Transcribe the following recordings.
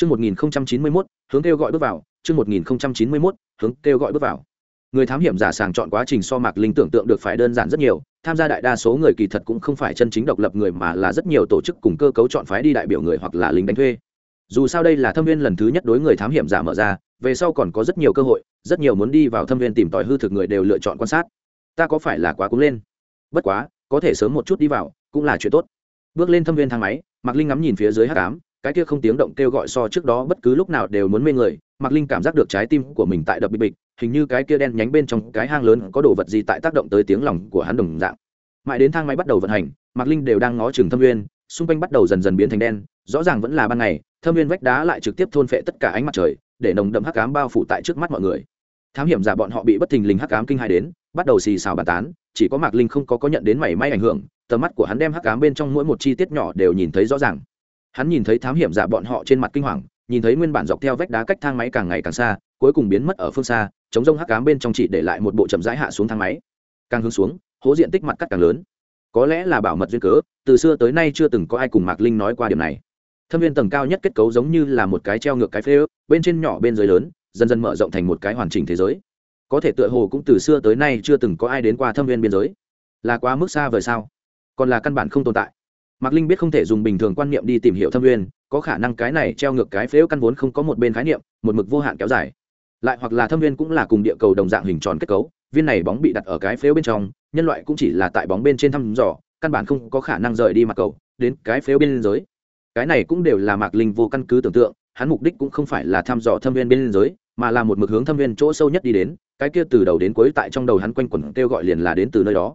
Chương 1091, hướng kêu gọi bước vào, chương 1091, hướng kêu gọi bước vào. Người thám hiểm giả sàng chọn quá trình so Mạc Linh tưởng tượng được phải đơn giản rất nhiều, tham gia đại đa số người kỳ thật cũng không phải chân chính độc lập người mà là rất nhiều tổ chức cùng cơ cấu chọn phái đi đại biểu người hoặc là lính đánh thuê. Dù sao đây là thâm viên lần thứ nhất đối người thám hiểm giả mở ra, về sau còn có rất nhiều cơ hội, rất nhiều muốn đi vào thâm viên tìm tòi hư thực người đều lựa chọn quan sát. Ta có phải là quá cúng lên? Bất quá, có thể sớm một chút đi vào, cũng là chuyện tốt. Bước lên thâm viên thang máy, Mạc Linh ngắm nhìn phía dưới hắc ám, cái kia không tiếng động kêu gọi so trước đó bất cứ lúc nào đều muốn mê người, mạc linh cảm giác được trái tim của mình tại đập bịch bịch, hình như cái kia đen nhánh bên trong cái hang lớn có đồ vật gì tại tác động tới tiếng lòng của hắn đồng dạng. Mãi đến thang máy bắt đầu vận hành, mạc linh đều đang ngó chừng thâm nguyên, xung quanh bắt đầu dần dần biến thành đen, rõ ràng vẫn là ban ngày, thâm nguyên vách đá lại trực tiếp thôn phệ tất cả ánh mặt trời, để nồng đậm hắc ám bao phủ tại trước mắt mọi người. Thám hiểm giả bọn họ bị bất thình lình hắc ám kinh hai đến, bắt đầu xì xào bàn tán, chỉ có mạc linh không có có nhận đến mảy may ảnh hưởng, tầm mắt của hắn đem hắc ám bên trong mỗi một chi tiết nhỏ đều nhìn thấy rõ ràng hắn nhìn thấy thám hiểm giả bọn họ trên mặt kinh hoàng, nhìn thấy nguyên bản dọc theo vách đá cách thang máy càng ngày càng xa, cuối cùng biến mất ở phương xa, chống rông hắc cám bên trong chỉ để lại một bộ chậm rãi hạ xuống thang máy. Càng hướng xuống, hố diện tích mặt cắt càng lớn. Có lẽ là bảo mật duyên cớ, từ xưa tới nay chưa từng có ai cùng mạc linh nói qua điểm này. Thâm viên tầng cao nhất kết cấu giống như là một cái treo ngược cái phê ước, bên trên nhỏ bên dưới lớn, dần dần mở rộng thành một cái hoàn chỉnh thế giới. Có thể tựa hồ cũng từ xưa tới nay chưa từng có ai đến qua thâm viên biên giới. Là quá mức xa vời sao? Còn là căn bản không tồn tại mạc linh biết không thể dùng bình thường quan niệm đi tìm hiểu thâm nguyên, có khả năng cái này treo ngược cái phễu căn vốn không có một bên khái niệm một mực vô hạn kéo dài. Lại hoặc là thâm viên cũng là cùng địa cầu đồng dạng hình tròn kết cấu viên này bóng bị đặt ở cái phếu bên trong nhân loại cũng chỉ là tại bóng bên trên thăm dò căn bản không có khả năng rời đi mặt cầu đến cái phếu bên giới. Cái này cũng đều là mạc linh vô căn cứ tưởng tượng hắn mục đích cũng không phải là thăm dò thâm viên bên giới mà là một mực hướng thâm viên chỗ sâu nhất đi đến cái kia từ đầu đến cuối tại trong đầu hắn quanh quẩn kêu gọi liền là đến từ nơi đó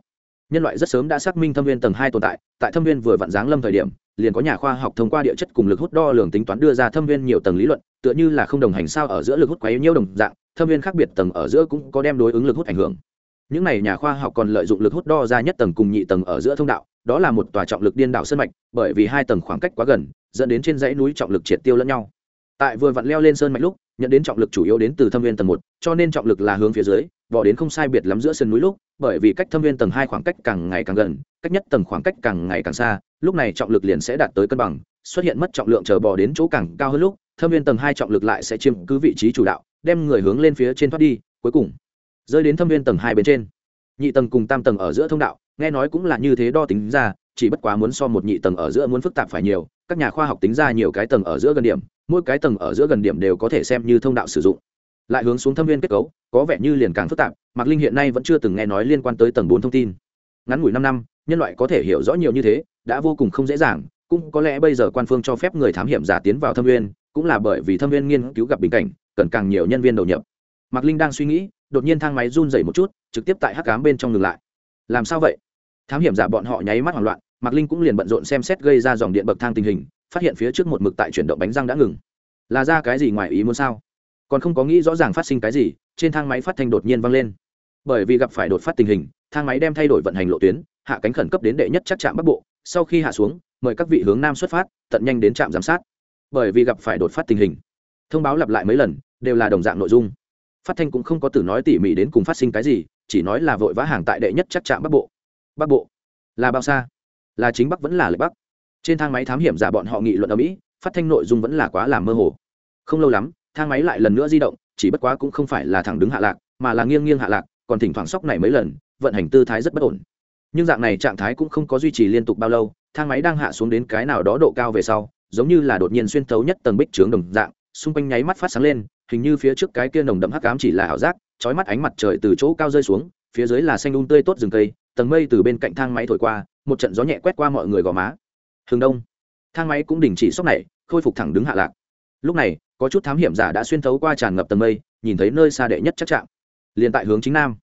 nhân loại rất sớm đã xác minh thâm viên tầng hai tồn tại tại thâm viên vừa vặn giáng lâm thời điểm, liền có nhà khoa học thông qua địa chất cùng lực hút đo lường tính toán đưa ra thâm viên nhiều tầng lý luận, tựa như là không đồng hành sao ở giữa lực hút quấy nhiều đồng dạng, thâm viên khác biệt tầng ở giữa cũng có đem đối ứng lực hút ảnh hưởng. Những này nhà khoa học còn lợi dụng lực hút đo ra nhất tầng cùng nhị tầng ở giữa thông đạo, đó là một tòa trọng lực điên đảo sân mạch, bởi vì hai tầng khoảng cách quá gần, dẫn đến trên dãy núi trọng lực triệt tiêu lẫn nhau. Tại vừa vặn leo lên sơn mạch lúc, nhận đến trọng lực chủ yếu đến từ thâm viên tầng một, cho nên trọng lực là hướng phía dưới bỏ đến không sai biệt lắm giữa sân núi lúc bởi vì cách thâm viên tầng hai khoảng cách càng ngày càng gần, cách nhất tầng khoảng cách càng ngày càng xa, lúc này trọng lực liền sẽ đạt tới cân bằng, xuất hiện mất trọng lượng chờ bò đến chỗ càng cao hơn lúc, thâm viên tầng hai trọng lực lại sẽ chiếm cứ vị trí chủ đạo, đem người hướng lên phía trên thoát đi, cuối cùng, rơi đến thâm viên tầng hai bên trên. Nhị tầng cùng tam tầng ở giữa thông đạo, nghe nói cũng là như thế đo tính ra, chỉ bất quá muốn so một nhị tầng ở giữa muốn phức tạp phải nhiều, các nhà khoa học tính ra nhiều cái tầng ở giữa gần điểm, mỗi cái tầng ở giữa gần điểm đều có thể xem như thông đạo sử dụng lại hướng xuống thâm viên kết cấu, có vẻ như liền càng phức tạp, mạc linh hiện nay vẫn chưa từng nghe nói liên quan tới tầng bốn thông tin. Ngắn ngủi năm năm, nhân loại có thể hiểu rõ nhiều như thế, đã vô cùng không dễ dàng, cũng có lẽ bây giờ quan phương cho phép người thám hiểm giả tiến vào thâm viên, cũng là bởi vì thâm viên nghiên cứu gặp bình cảnh, cần càng nhiều nhân viên đầu nhập. Mạc linh đang suy nghĩ, đột nhiên thang máy run dày một chút, trực tiếp tại hắc cám bên trong ngừng lại. Làm sao vậy? Thám hiểm giả bọn họ nháy mắt hoảng loạn, mạc linh cũng liền bận rộn xem xét gây ra dòng điện bậc thang tình hình, phát hiện phía trước một mực tại chuyển động bánh răng đã ngừng. Là ra cái gì ngoài ý muốn sao? Còn không có nghĩ rõ ràng phát sinh cái gì, trên thang máy phát thanh đột nhiên vang lên. Bởi vì gặp phải đột phát tình hình, thang máy đem thay đổi vận hành lộ tuyến, hạ cánh khẩn cấp đến đệ nhất chắc trạm bắc bộ, sau khi hạ xuống, mời các vị hướng nam xuất phát, tận nhanh đến trạm giám sát. Bởi vì gặp phải đột phát tình hình, thông báo lặp lại mấy lần, đều là đồng dạng nội dung. Phát thanh cũng không có từ nói tỉ mỉ đến cùng phát sinh cái gì, chỉ nói là vội vã hàng tại đệ nhất chắc trạm bắc bộ. Bắc bộ là bao xa? Là chính bắc vẫn là lệ bắc? Trên thang máy thám hiểm giả bọn họ nghị luận ở mỹ, phát thanh nội dung vẫn là quá làm mơ hồ. Không lâu lắm thang máy lại lần nữa di động, chỉ bất quá cũng không phải là thẳng đứng hạ lạc, mà là nghiêng nghiêng hạ lạc, còn thỉnh thoảng sóc này mấy lần, vận hành tư thái rất bất ổn. Nhưng dạng này trạng thái cũng không có duy trì liên tục bao lâu, thang máy đang hạ xuống đến cái nào đó độ cao về sau, giống như là đột nhiên xuyên thấu nhất tầng bích trướng đồng dạng, xung quanh nháy mắt phát sáng lên, hình như phía trước cái kia nồng đậm hắc ám chỉ là ảo giác trói mắt ánh mặt trời từ chỗ cao rơi xuống, phía dưới là xanh đun tươi tốt rừng cây, tầng mây từ bên cạnh thang máy thổi qua, một trận gió nhẹ quét qua mọi người gò má. Hướng đông. Thang máy cũng đình chỉ sốc này, khôi phục thẳng đứng hạ lạc lúc này, có chút thám hiểm giả đã xuyên thấu qua tràn ngập tầng mây, nhìn thấy nơi xa đệ nhất chắc chạm liền tại hướng chính nam.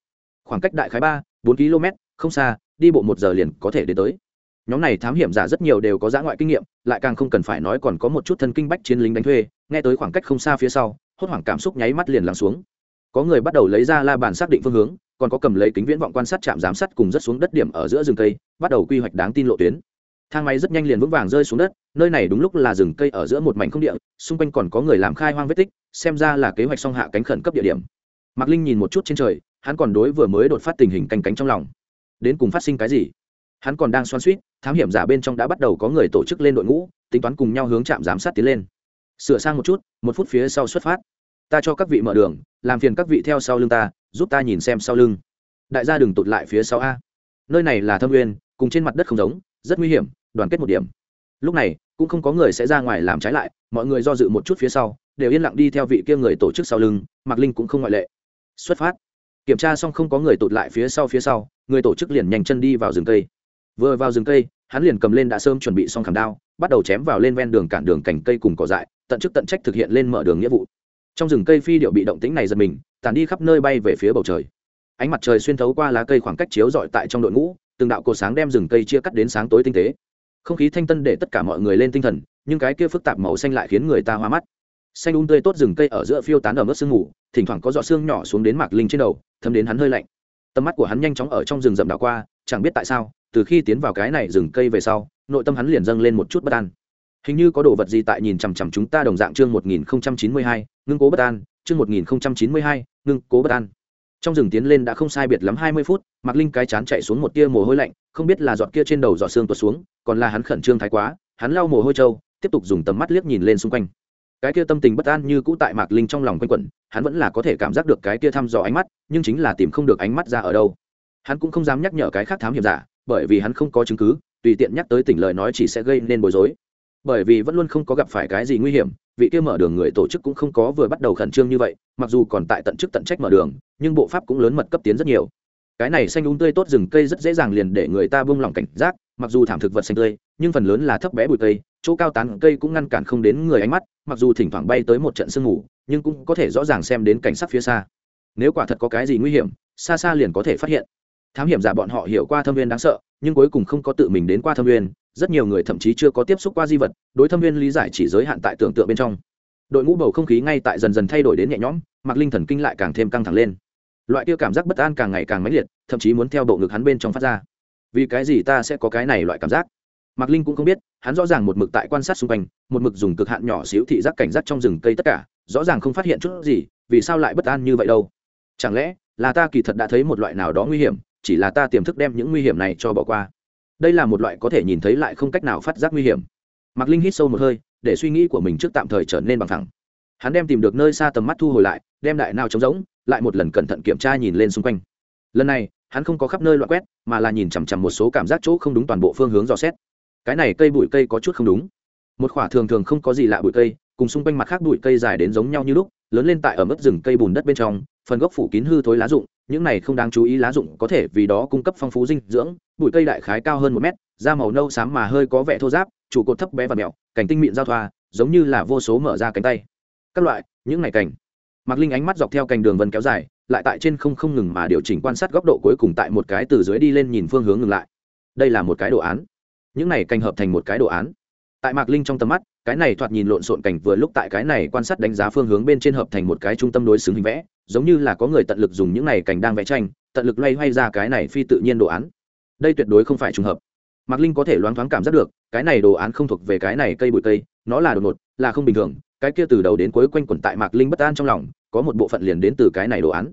Khoảng cách đại khái ba, bốn km, không xa, đi bộ một giờ liền có thể đến tới. Nhóm này thám hiểm giả rất nhiều đều có giã ngoại kinh nghiệm, lại càng không cần phải nói còn có một chút thân kinh bách chiến lính đánh thuê, nghe tới khoảng cách không xa phía sau, hốt hoảng cảm xúc nháy mắt liền lắng xuống. Có người bắt đầu lấy ra la bàn xác định phương hướng, còn có cầm lấy kính viễn vọng quan sát trạm giám sát cùng rất xuống đất điểm ở giữa rừng cây, bắt đầu quy hoạch đáng tin lộ tuyến thang máy rất nhanh liền vững vàng rơi xuống đất, nơi này đúng lúc là rừng cây ở giữa một mảnh không địa, xung quanh còn có người làm khai hoang vết tích, xem ra là kế hoạch song hạ cánh khẩn cấp địa điểm. Mạc linh nhìn một chút trên trời, hắn còn đối vừa mới đột phát tình hình canh cánh trong lòng. Đến cùng phát sinh cái gì? Hắn còn đang xoan suýt thám hiểm giả bên trong đã bắt đầu có người tổ chức lên đội ngũ, tính toán cùng nhau hướng trạm giám sát tiến lên. Sửa sang một chút, một phút phía sau xuất phát. Ta cho các vị mở đường, làm phiền các vị theo sau lưng ta, giúp ta nhìn xem sau lưng. Đại gia đừng tụt lại phía sau a. Nơi này là thâm Nguyên cùng trên mặt đất không giống, rất nguy hiểm, đoàn kết một điểm. Lúc này, cũng không có người sẽ ra ngoài làm trái lại, mọi người do dự một chút phía sau, đều yên lặng đi theo vị kia người tổ chức sau lưng, mạc linh cũng không ngoại lệ. Xuất phát. Kiểm tra xong không có người tụt lại phía sau phía sau, người tổ chức liền nhanh chân đi vào rừng cây. Vừa vào rừng cây, hắn liền cầm lên đã sớm chuẩn bị xong khảm đao, bắt đầu chém vào lên ven đường cản đường cành cây cùng cỏ dại, tận chức tận trách thực hiện lên mở đường nghĩa vụ. Trong rừng cây phi điệu bị động tĩnh này giật mình tàn đi khắp nơi bay về phía bầu trời. Ánh mặt trời xuyên thấu qua lá cây khoảng cách chiếu rọi tại trong đội ngũ từng đạo cột sáng đem rừng cây chia cắt đến sáng tối tinh tế. Không khí thanh tân để tất cả mọi người lên tinh thần, nhưng cái kia phức tạp màu xanh lại khiến người ta hoa mắt. Xanh un tươi tốt rừng cây ở giữa phiêu tán ở mức sương ngủ thỉnh thoảng có giọt xương nhỏ xuống đến mạc linh trên đầu, thấm đến hắn hơi lạnh. Tầm mắt của hắn nhanh chóng ở trong rừng rậm đảo qua, chẳng biết tại sao, từ khi tiến vào cái này rừng cây về sau, nội tâm hắn liền dâng lên một chút bất an. Hình như có đồ vật gì tại nhìn chằm chằm chúng ta đồng dạng chương một nghìn chín mươi hai, ngưng cố bất an, chương một nghìn chín mươi hai, ngưng cố bất an trong rừng tiến lên đã không sai biệt lắm hai mươi phút, mạc linh cái chán chạy xuống một tia mồ hôi lạnh, không biết là giọt kia trên đầu giọt xương tuột xuống, còn là hắn khẩn trương thái quá, hắn lau mồ hôi trâu, tiếp tục dùng tầm mắt liếc nhìn lên xung quanh. Cái kia tâm tình bất an như cũ tại mạc linh trong lòng quanh quẩn, hắn vẫn là có thể cảm giác được cái kia thăm dò ánh mắt, nhưng chính là tìm không được ánh mắt ra ở đâu. Hắn cũng không dám nhắc nhở cái khác thám hiểm giả, bởi vì hắn không có chứng cứ, tùy tiện nhắc tới tỉnh lời nói chỉ sẽ gây nên bối rối. Bởi vì vẫn luôn không có gặp phải cái gì nguy hiểm vị kia mở đường người tổ chức cũng không có vừa bắt đầu khẩn trương như vậy, mặc dù còn tại tận chức tận trách mở đường, nhưng bộ pháp cũng lớn mật cấp tiến rất nhiều. Cái này xanh đúng tươi tốt rừng cây rất dễ dàng liền để người ta buông lỏng cảnh giác, mặc dù thảm thực vật xanh tươi, nhưng phần lớn là thấp bé bụi cây, chỗ cao tán cây cũng ngăn cản không đến người ánh mắt, mặc dù thỉnh thoảng bay tới một trận sương mù, nhưng cũng có thể rõ ràng xem đến cảnh sắc phía xa. Nếu quả thật có cái gì nguy hiểm, xa xa liền có thể phát hiện. Thám hiểm giả bọn họ hiểu qua thâm viên đáng sợ, nhưng cuối cùng không có tự mình đến qua thâm viên rất nhiều người thậm chí chưa có tiếp xúc qua di vật, đối thâm viên lý giải chỉ giới hạn tại tưởng tượng bên trong. Đội ngũ bầu không khí ngay tại dần dần thay đổi đến nhẹ nhõm mặc linh thần kinh lại càng thêm căng thẳng lên. Loại kia cảm giác bất an càng ngày càng mãnh liệt, thậm chí muốn theo bộ ngực hắn bên trong phát ra. Vì cái gì ta sẽ có cái này loại cảm giác? Mạc linh cũng không biết, hắn rõ ràng một mực tại quan sát xung quanh, một mực dùng cực hạn nhỏ xíu thị giác cảnh giác trong rừng cây tất cả, rõ ràng không phát hiện chút gì, vì sao lại bất an như vậy đâu? Chẳng lẽ là ta kỳ thật đã thấy một loại nào đó nguy hiểm, chỉ là ta tiềm thức đem những nguy hiểm này cho bỏ qua? Đây là một loại có thể nhìn thấy lại không cách nào phát giác nguy hiểm. Mạc linh hít sâu một hơi, để suy nghĩ của mình trước tạm thời trở nên bằng thẳng. Hắn đem tìm được nơi xa tầm mắt thu hồi lại, đem đại nào trống rỗng, lại một lần cẩn thận kiểm tra nhìn lên xung quanh. Lần này, hắn không có khắp nơi loại quét, mà là nhìn chằm chằm một số cảm giác chỗ không đúng toàn bộ phương hướng dò xét. Cái này cây bụi cây có chút không đúng. Một khỏa thường thường không có gì lạ bụi cây, cùng xung quanh mặt khác bụi cây dài đến giống nhau như lúc, lớn lên tại ở mức rừng cây bùn đất bên trong, phần gốc phủ kín hư thối lá rụng những này không đáng chú ý lá dụng có thể vì đó cung cấp phong phú dinh dưỡng bụi cây đại khái cao hơn một mét da màu nâu xám mà hơi có vẻ thô giáp trụ cột thấp bé và mẹo cảnh tinh mịn giao thoa giống như là vô số mở ra cánh tay. Các loại những này cảnh, mặc linh ánh mắt dọc theo cành đường vân kéo dài lại tại trên không không ngừng mà điều chỉnh quan sát góc độ cuối cùng tại một cái từ dưới đi lên nhìn phương hướng ngừng lại. Đây là một cái đồ án. Những này cành hợp thành một cái đồ án. Tại mạc linh trong tầm mắt cái này thoạt nhìn lộn xộn cảnh vừa lúc tại cái này quan sát đánh giá phương hướng bên trên hợp thành một cái trung tâm đối xứng hình vẽ giống như là có người tận lực dùng những này cảnh đang vẽ tranh, tận lực loay hoay ra cái này phi tự nhiên đồ án. Đây tuyệt đối không phải trùng hợp. Mạc linh có thể loáng thoáng cảm giác được, cái này đồ án không thuộc về cái này cây bụi cây, nó là đột ngột, là không bình thường, cái kia từ đầu đến cuối quanh quẩn tại mạc linh bất an trong lòng, có một bộ phận liền đến từ cái này đồ án.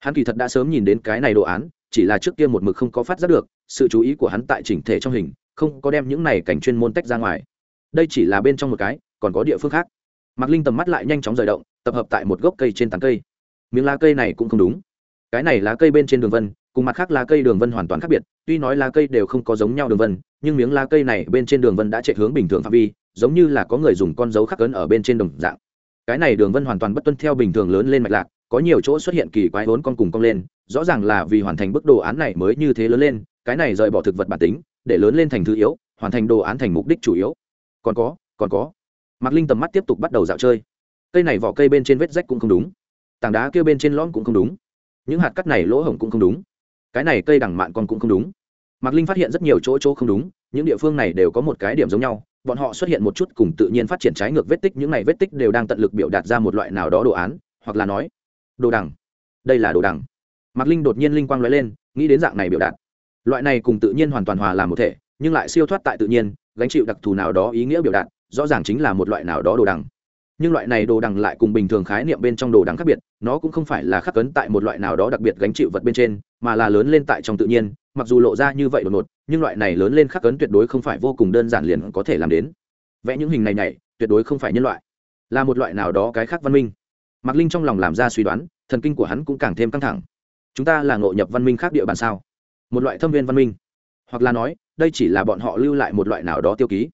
Hắn kỳ thật đã sớm nhìn đến cái này đồ án, chỉ là trước kia một mực không có phát giác được, sự chú ý của hắn tại chỉnh thể trong hình, không có đem những này cảnh chuyên môn tách ra ngoài. Đây chỉ là bên trong một cái, còn có địa phương khác. Mạc linh tầm mắt lại nhanh chóng rời động, tập hợp tại một gốc cây trên tán cây miếng lá cây này cũng không đúng. Cái này lá cây bên trên đường vân, cùng mặt khác lá cây đường vân hoàn toàn khác biệt, tuy nói lá cây đều không có giống nhau đường vân, nhưng miếng lá cây này bên trên đường vân đã chạy hướng bình thường phạm vi, giống như là có người dùng con dấu khắc ấn ở bên trên đồng dạng. Cái này đường vân hoàn toàn bất tuân theo bình thường lớn lên mạch lạc, có nhiều chỗ xuất hiện kỳ quái vốn con cùng cong lên, rõ ràng là vì hoàn thành bức đồ án này mới như thế lớn lên, cái này rời bỏ thực vật bản tính, để lớn lên thành thứ yếu, hoàn thành đồ án thành mục đích chủ yếu. Còn có còn có. Mạc linh tầm mắt tiếp tục bắt đầu dạo chơi. Cây này vỏ cây bên trên vết rách cũng không đúng tảng đá kia bên trên lõm cũng không đúng. Những hạt cắt này lỗ hổng cũng không đúng. Cái này cây đằng mạn còn cũng không đúng. Mạc linh phát hiện rất nhiều chỗ chỗ không đúng, những địa phương này đều có một cái điểm giống nhau, bọn họ xuất hiện một chút cùng tự nhiên phát triển trái ngược vết tích, những này vết tích đều đang tận lực biểu đạt ra một loại nào đó đồ án, hoặc là nói, đồ đằng. Đây là đồ đằng. Mạc linh đột nhiên linh quang nói lên, nghĩ đến dạng này biểu đạt. Loại này cùng tự nhiên hoàn toàn hòa làm một thể, nhưng lại siêu thoát tại tự nhiên, gánh chịu đặc thù nào đó ý nghĩa biểu đạt, rõ ràng chính là một loại nào đó đồ đằng nhưng loại này đồ đằng lại cùng bình thường khái niệm bên trong đồ đằng khác biệt, nó cũng không phải là khắc cấn tại một loại nào đó đặc biệt gánh chịu vật bên trên, mà là lớn lên tại trong tự nhiên, mặc dù lộ ra như vậy đột ngột, nhưng loại này lớn lên khắc cấn tuyệt đối không phải vô cùng đơn giản liền có thể làm đến. Vẽ những hình này này, tuyệt đối không phải nhân loại, là một loại nào đó cái khác văn minh. Mạc linh trong lòng làm ra suy đoán, thần kinh của hắn cũng càng thêm căng thẳng. Chúng ta là ngộ nhập văn minh khác địa bàn sao? Một loại thâm viên văn minh. Hoặc là nói, đây chỉ là bọn họ lưu lại một loại nào đó tiêu ký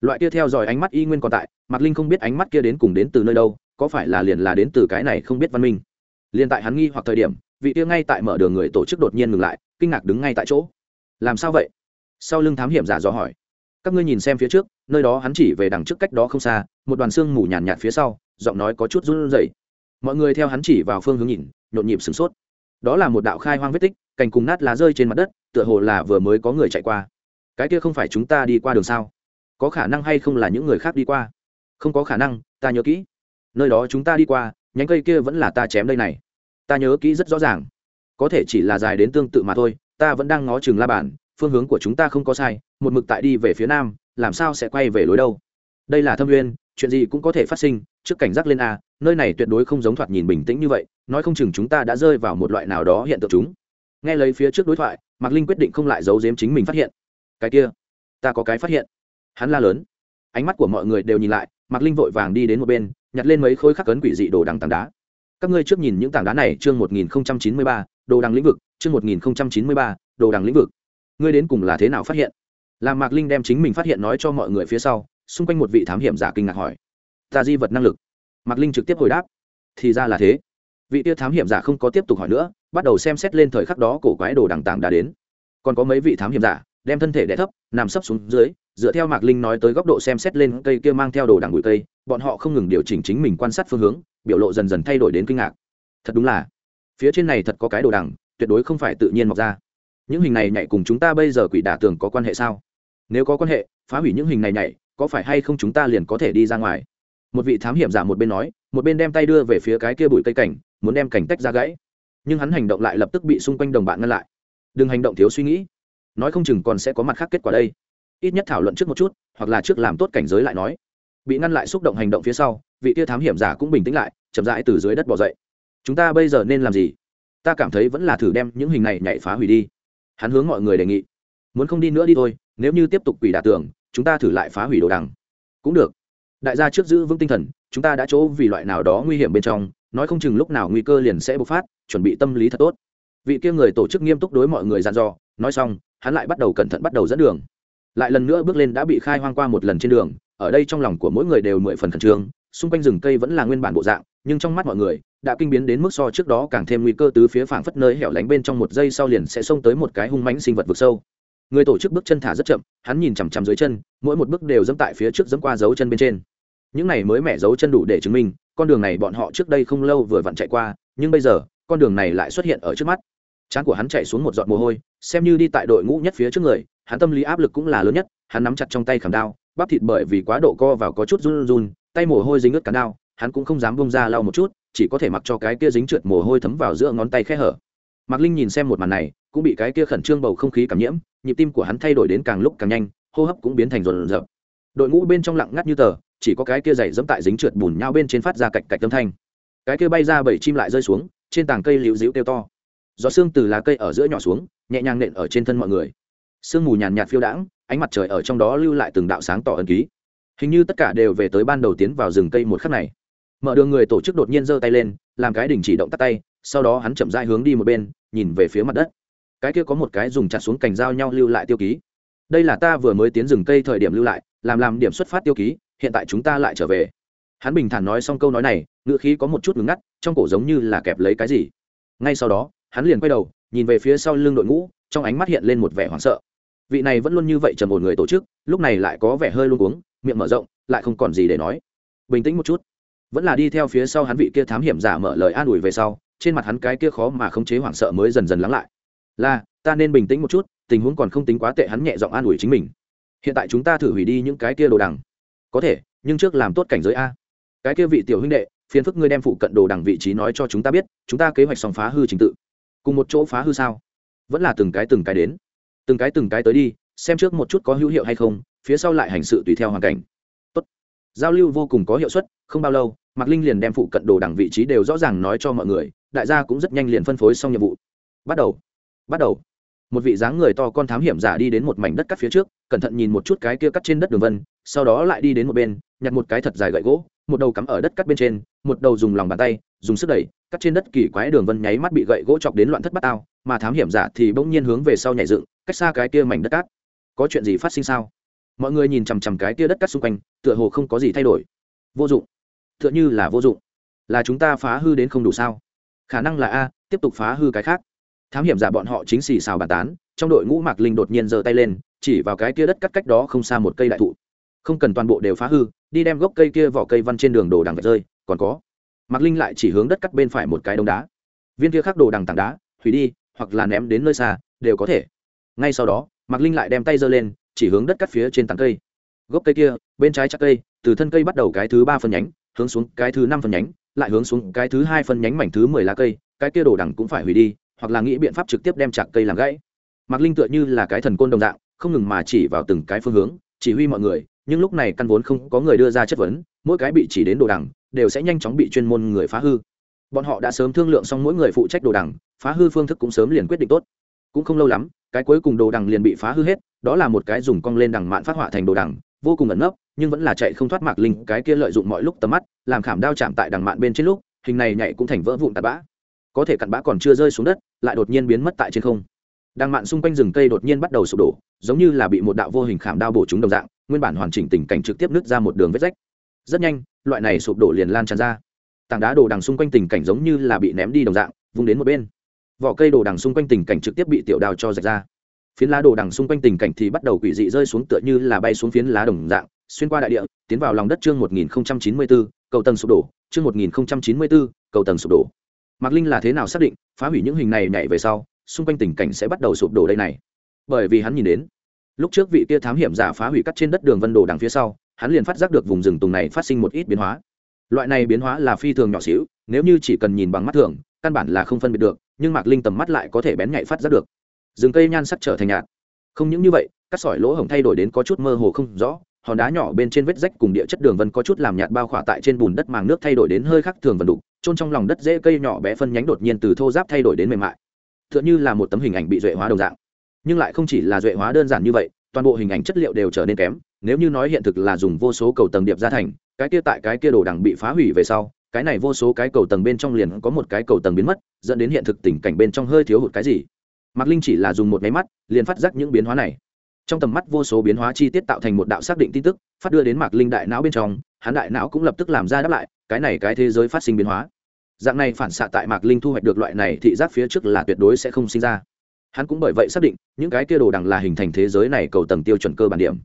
loại kia theo dõi ánh mắt y nguyên còn tại mạc linh không biết ánh mắt kia đến cùng đến từ nơi đâu có phải là liền là đến từ cái này không biết văn minh. Liền tại hắn nghi hoặc thời điểm vị kia ngay tại mở đường người tổ chức đột nhiên ngừng lại kinh ngạc đứng ngay tại chỗ. Làm sao vậy? Sau lưng thám hiểm giả dò hỏi. Các ngươi nhìn xem phía trước nơi đó hắn chỉ về đằng trước cách đó không xa một đoàn xương mù nhàn nhạt, nhạt phía sau giọng nói có chút run rẩy. Mọi người theo hắn chỉ vào phương hướng nhìn nhộn nhịp sửng sốt. Đó là một đạo khai hoang vết tích cành cùng nát lá rơi trên mặt đất tựa hồ là vừa mới có người chạy qua. Cái kia không phải chúng ta đi qua đường sao? Có khả năng hay không là những người khác đi qua? Không có khả năng, ta nhớ kỹ. Nơi đó chúng ta đi qua, nhánh cây kia vẫn là ta chém đây này. Ta nhớ kỹ rất rõ ràng. Có thể chỉ là dài đến tương tự mà thôi, ta vẫn đang ngó chừng la bàn, phương hướng của chúng ta không có sai, một mực tại đi về phía nam, làm sao sẽ quay về lối đâu? Đây là thâm nguyên, chuyện gì cũng có thể phát sinh, trước cảnh giác lên a, nơi này tuyệt đối không giống thoạt nhìn bình tĩnh như vậy, nói không chừng chúng ta đã rơi vào một loại nào đó hiện tượng chúng. Nghe lấy phía trước đối thoại, mạc linh quyết định không lại giấu giếm chính mình phát hiện. Cái kia, ta có cái phát hiện hắn la lớn. Ánh mắt của mọi người đều nhìn lại, mạc linh vội vàng đi đến một bên, nhặt lên mấy khối khắc cấn quỷ dị đồ đằng tảng đá. Các ngươi trước nhìn những tảng đá này, chương một nghìn chín mươi ba, đồ đằng lĩnh vực, chương một nghìn chín mươi ba, đồ đằng lĩnh vực. Ngươi đến cùng là thế nào phát hiện? Làm mạc linh đem chính mình phát hiện nói cho mọi người phía sau, xung quanh một vị thám hiểm giả kinh ngạc hỏi. Ta di vật năng lực. Mạc linh trực tiếp hồi đáp. Thì ra là thế. Vị tiêu thám hiểm giả không có tiếp tục hỏi nữa, bắt đầu xem xét lên thời khắc đó cổ quái đồ đằng tảng đã đến. Còn có mấy vị thám hiểm giả đem thân thể đẻ thấp, nằm sấp xuống dưới, dựa theo mạc linh nói tới góc độ xem xét lên cây kia mang theo đồ đằng bụi cây, bọn họ không ngừng điều chỉnh chính mình quan sát phương hướng, biểu lộ dần dần thay đổi đến kinh ngạc. Thật đúng là, phía trên này thật có cái đồ đằng, tuyệt đối không phải tự nhiên mọc ra. Những hình này nhảy cùng chúng ta bây giờ quỷ đả tường có quan hệ sao? Nếu có quan hệ, phá hủy những hình này nhảy, có phải hay không chúng ta liền có thể đi ra ngoài? Một vị thám hiểm giả một bên nói, một bên đem tay đưa về phía cái kia bụi cây cảnh, muốn đem cảnh tách ra gãy. Nhưng hắn hành động lại lập tức bị xung quanh đồng bạn ngăn lại. Đừng hành động thiếu suy nghĩ nói không chừng còn sẽ có mặt khác kết quả đây. Ít nhất thảo luận trước một chút, hoặc là trước làm tốt cảnh giới lại nói. Bị ngăn lại xúc động hành động phía sau, vị tia thám hiểm giả cũng bình tĩnh lại, chậm rãi từ dưới đất bỏ dậy. Chúng ta bây giờ nên làm gì? Ta cảm thấy vẫn là thử đem những hình này nhảy phá hủy đi. Hắn hướng mọi người đề nghị. Muốn không đi nữa đi thôi, nếu như tiếp tục quỷ đả tường, chúng ta thử lại phá hủy đồ đằng. Cũng được. Đại gia trước giữ vững tinh thần, chúng ta đã chỗ vì loại nào đó nguy hiểm bên trong, nói không chừng lúc nào nguy cơ liền sẽ bộc phát, chuẩn bị tâm lý thật tốt vị kia người tổ chức nghiêm túc đối mọi người dàn dò, nói xong, hắn lại bắt đầu cẩn thận bắt đầu dẫn đường. Lại lần nữa bước lên đã bị khai hoang qua một lần trên đường, ở đây trong lòng của mỗi người đều mười phần khẩn trương, xung quanh rừng cây vẫn là nguyên bản bộ dạng, nhưng trong mắt mọi người, đã kinh biến đến mức so trước đó càng thêm nguy cơ tứ phía phảng phất nơi hẻo lánh bên trong một giây sau liền sẽ xông tới một cái hung mãnh sinh vật vực sâu. Người tổ chức bước chân thả rất chậm, hắn nhìn chằm chằm dưới chân, mỗi một bước đều dẫm tại phía trước dẫm qua dấu chân bên trên. Những này mới mẻ dấu chân đủ để chứng minh, con đường này bọn họ trước đây không lâu vừa vặn chạy qua, nhưng bây giờ, con đường này lại xuất hiện ở trước mắt trán của hắn chạy xuống một giọt mồ hôi, xem như đi tại đội ngũ nhất phía trước người, hắn tâm lý áp lực cũng là lớn nhất, hắn nắm chặt trong tay khảm đao, bắp thịt bởi vì quá độ co vào có chút run run, tay mồ hôi dính ướt cả đao, hắn cũng không dám bông ra lau một chút, chỉ có thể mặc cho cái kia dính trượt mồ hôi thấm vào giữa ngón tay khe hở. Mạc linh nhìn xem một màn này, cũng bị cái kia khẩn trương bầu không khí cảm nhiễm, nhịp tim của hắn thay đổi đến càng lúc càng nhanh, hô hấp cũng biến thành rồn rập đội ngũ bên trong lặng ngắt như tờ, chỉ có cái kia dày dẫm tại dính trượt bùn nhau bên trên phát ra cạch cạch âm thanh. Cái kia bay ra bảy chim lại rơi xuống, trên tảng cây liễu dĩu kêu to gió xương từ lá cây ở giữa nhỏ xuống, nhẹ nhàng nện ở trên thân mọi người. Sương mù nhàn nhạt phiêu đãng, ánh mặt trời ở trong đó lưu lại từng đạo sáng tỏ ẩn ký. Hình như tất cả đều về tới ban đầu tiến vào rừng cây một khắc này. Mở đường người tổ chức đột nhiên giơ tay lên, làm cái đình chỉ động tắt tay, sau đó hắn chậm dai hướng đi một bên, nhìn về phía mặt đất. Cái kia có một cái dùng chặt xuống cành dao nhau lưu lại tiêu ký. Đây là ta vừa mới tiến rừng cây thời điểm lưu lại, làm làm điểm xuất phát tiêu ký, hiện tại chúng ta lại trở về. Hắn bình thản nói xong câu nói này ngựa khí có một chút ngừng ngắt, trong cổ giống như là kẹp lấy cái gì. Ngay sau đó hắn liền quay đầu, nhìn về phía sau lưng đội ngũ, trong ánh mắt hiện lên một vẻ hoảng sợ. Vị này vẫn luôn như vậy trầm ổn người tổ chức, lúc này lại có vẻ hơi luôn uống miệng mở rộng, lại không còn gì để nói. Bình tĩnh một chút. Vẫn là đi theo phía sau hắn vị kia thám hiểm giả mở lời an ủi về sau, trên mặt hắn cái kia khó mà khống chế hoảng sợ mới dần dần lắng lại. Là, ta nên bình tĩnh một chút, tình huống còn không tính quá tệ hắn nhẹ giọng an ủi chính mình. Hiện tại chúng ta thử hủy đi những cái kia đồ đằng. Có thể, nhưng trước làm tốt cảnh giới a. Cái kia vị tiểu huynh đệ, phiền phức ngươi đem phụ cận đồ đằng vị trí nói cho chúng ta biết, chúng ta kế hoạch xong phá hư trình tự cùng một chỗ phá hư sao? Vẫn là từng cái từng cái đến. Từng cái từng cái tới đi, xem trước một chút có hữu hiệu hay không, phía sau lại hành sự tùy theo hoàn cảnh. Tốt. giao lưu vô cùng có hiệu suất, không bao lâu, mạc linh liền đem phụ cận đồ đẳng vị trí đều rõ ràng nói cho mọi người, đại gia cũng rất nhanh liền phân phối xong nhiệm vụ. Bắt đầu. Bắt đầu. Một vị dáng người to con thám hiểm giả đi đến một mảnh đất cắt phía trước, cẩn thận nhìn một chút cái kia cắt trên đất đường vân, sau đó lại đi đến một bên, nhặt một cái thật dài gậy gỗ, một đầu cắm ở đất cắt bên trên, một đầu dùng lòng bàn tay, dùng sức đẩy cắt trên đất kỳ quái đường vân nháy mắt bị gậy gỗ chọc đến loạn thất bát ao mà thám hiểm giả thì bỗng nhiên hướng về sau nhảy dựng, cách xa cái kia mảnh đất cát. Có chuyện gì phát sinh sao? Mọi người nhìn chằm chằm cái kia đất cát xung quanh, tựa hồ không có gì thay đổi. Vô dụng. Tựa như là vô dụng. Là chúng ta phá hư đến không đủ sao? Khả năng là a, tiếp tục phá hư cái khác. Thám hiểm giả bọn họ chính xì xào bàn tán, trong đội ngũ mạc linh đột nhiên giơ tay lên, chỉ vào cái kia đất cắt cách đó không xa một cây đại thụ. Không cần toàn bộ đều phá hư, đi đem gốc cây kia vỏ cây văn trên đường đồ đằng vật rơi, còn có mạc linh lại chỉ hướng đất cắt bên phải một cái đống đá. Viên kia khắc đồ đằng tảng đá hủy đi, hoặc là ném đến nơi xa, đều có thể. Ngay sau đó, mạc linh lại đem tay giơ lên, chỉ hướng đất cắt phía trên tảng cây. Gốc cây kia, bên trái chắc cây, từ thân cây bắt đầu cái thứ ba phân nhánh, hướng xuống cái thứ năm phân nhánh, lại hướng xuống cái thứ hai phân nhánh mảnh thứ mười lá cây, cái kia đồ đằng cũng phải hủy đi, hoặc là nghĩ biện pháp trực tiếp đem chặt cây làm gãy. Mạc linh tựa như là cái thần côn đồng dạng, không ngừng mà chỉ vào từng cái phương hướng, chỉ huy mọi người, nhưng lúc này căn vốn không có người đưa ra chất vấn, mỗi cái bị chỉ đến đồ đằng đều sẽ nhanh chóng bị chuyên môn người phá hư. Bọn họ đã sớm thương lượng xong mỗi người phụ trách đồ đằng, phá hư phương thức cũng sớm liền quyết định tốt. Cũng không lâu lắm, cái cuối cùng đồ đằng liền bị phá hư hết, đó là một cái dùng cong lên đằng mạn phát họa thành đồ đằng, vô cùng ẩn nấp, nhưng vẫn là chạy không thoát mạc linh, cái kia lợi dụng mọi lúc tầm mắt, làm khảm đao chạm tại đằng mạn bên trên lúc, hình này nhảy cũng thành vỡ vụn tạt bã. Có thể cặn bã còn chưa rơi xuống đất, lại đột nhiên biến mất tại trên không. Đằng mạn xung quanh rừng cây đột nhiên bắt đầu sụp đổ, giống như là bị một đạo vô hình khảm đao bổ chúng đồng dạng, nguyên bản hoàn chỉnh tình cảnh trực tiếp nứt ra một đường vết rách rất nhanh loại này sụp đổ liền lan tràn ra. Tảng đá đồ đằng xung quanh tình cảnh giống như là bị ném đi đồng dạng vung đến một bên. Vỏ cây đồ đằng xung quanh tình cảnh trực tiếp bị tiểu đào cho rạch ra. Phiến lá đồ đằng xung quanh tình cảnh thì bắt đầu quỷ dị rơi xuống tựa như là bay xuống phiến lá đồng dạng xuyên qua đại địa tiến vào lòng đất chương 1094, cầu tầng sụp đổ chương 1094, cầu tầng sụp đổ. Mạc linh là thế nào xác định phá hủy những hình này nhảy về sau xung quanh tình cảnh sẽ bắt đầu sụp đổ đây này? Bởi vì hắn nhìn đến lúc trước vị kia thám hiểm giả phá hủy cắt trên đất đường vân đồ đằng phía sau hắn liền phát giác được vùng rừng tùng này phát sinh một ít biến hóa. Loại này biến hóa là phi thường nhỏ xíu, nếu như chỉ cần nhìn bằng mắt thường, căn bản là không phân biệt được, nhưng mạc linh tầm mắt lại có thể bén nhạy phát giác được. Rừng cây nhan sắc trở thành nhạt. Không những như vậy, các sỏi lỗ hổng thay đổi đến có chút mơ hồ không rõ, hòn đá nhỏ bên trên vết rách cùng địa chất đường vân có chút làm nhạt bao khỏa tại trên bùn đất màng nước thay đổi đến hơi khác thường vần đục trôn trong lòng đất dễ cây nhỏ bé phân nhánh đột nhiên từ thô giáp thay đổi đến mềm mại. T h ư ợ n như là một tấm hình ảnh bị duệ hóa đồng dạng. Nhưng lại không chỉ là duệ hóa đơn giản như vậy toàn bộ hình ảnh chất liệu đều trở nên kém, nếu như nói hiện thực là dùng vô số cầu tầng điệp ra thành, cái kia tại cái kia đồ đằng bị phá hủy về sau, cái này vô số cái cầu tầng bên trong liền có một cái cầu tầng biến mất, dẫn đến hiện thực tình cảnh bên trong hơi thiếu hụt cái gì. Mạc linh chỉ là dùng một máy mắt, liền phát giác những biến hóa này. Trong tầm mắt vô số biến hóa chi tiết tạo thành một đạo xác định tin tức, phát đưa đến mạc linh đại não bên trong, hắn đại não cũng lập tức làm ra đáp lại, cái này cái thế giới phát sinh biến hóa. Dạng này phản xạ tại mạc linh thu hoạch được loại này thị giác phía trước là tuyệt đối sẽ không sinh ra hắn cũng bởi vậy xác định, những cái kia đồ đằng là hình thành thế giới này cầu tầng tiêu chuẩn cơ bản điểm.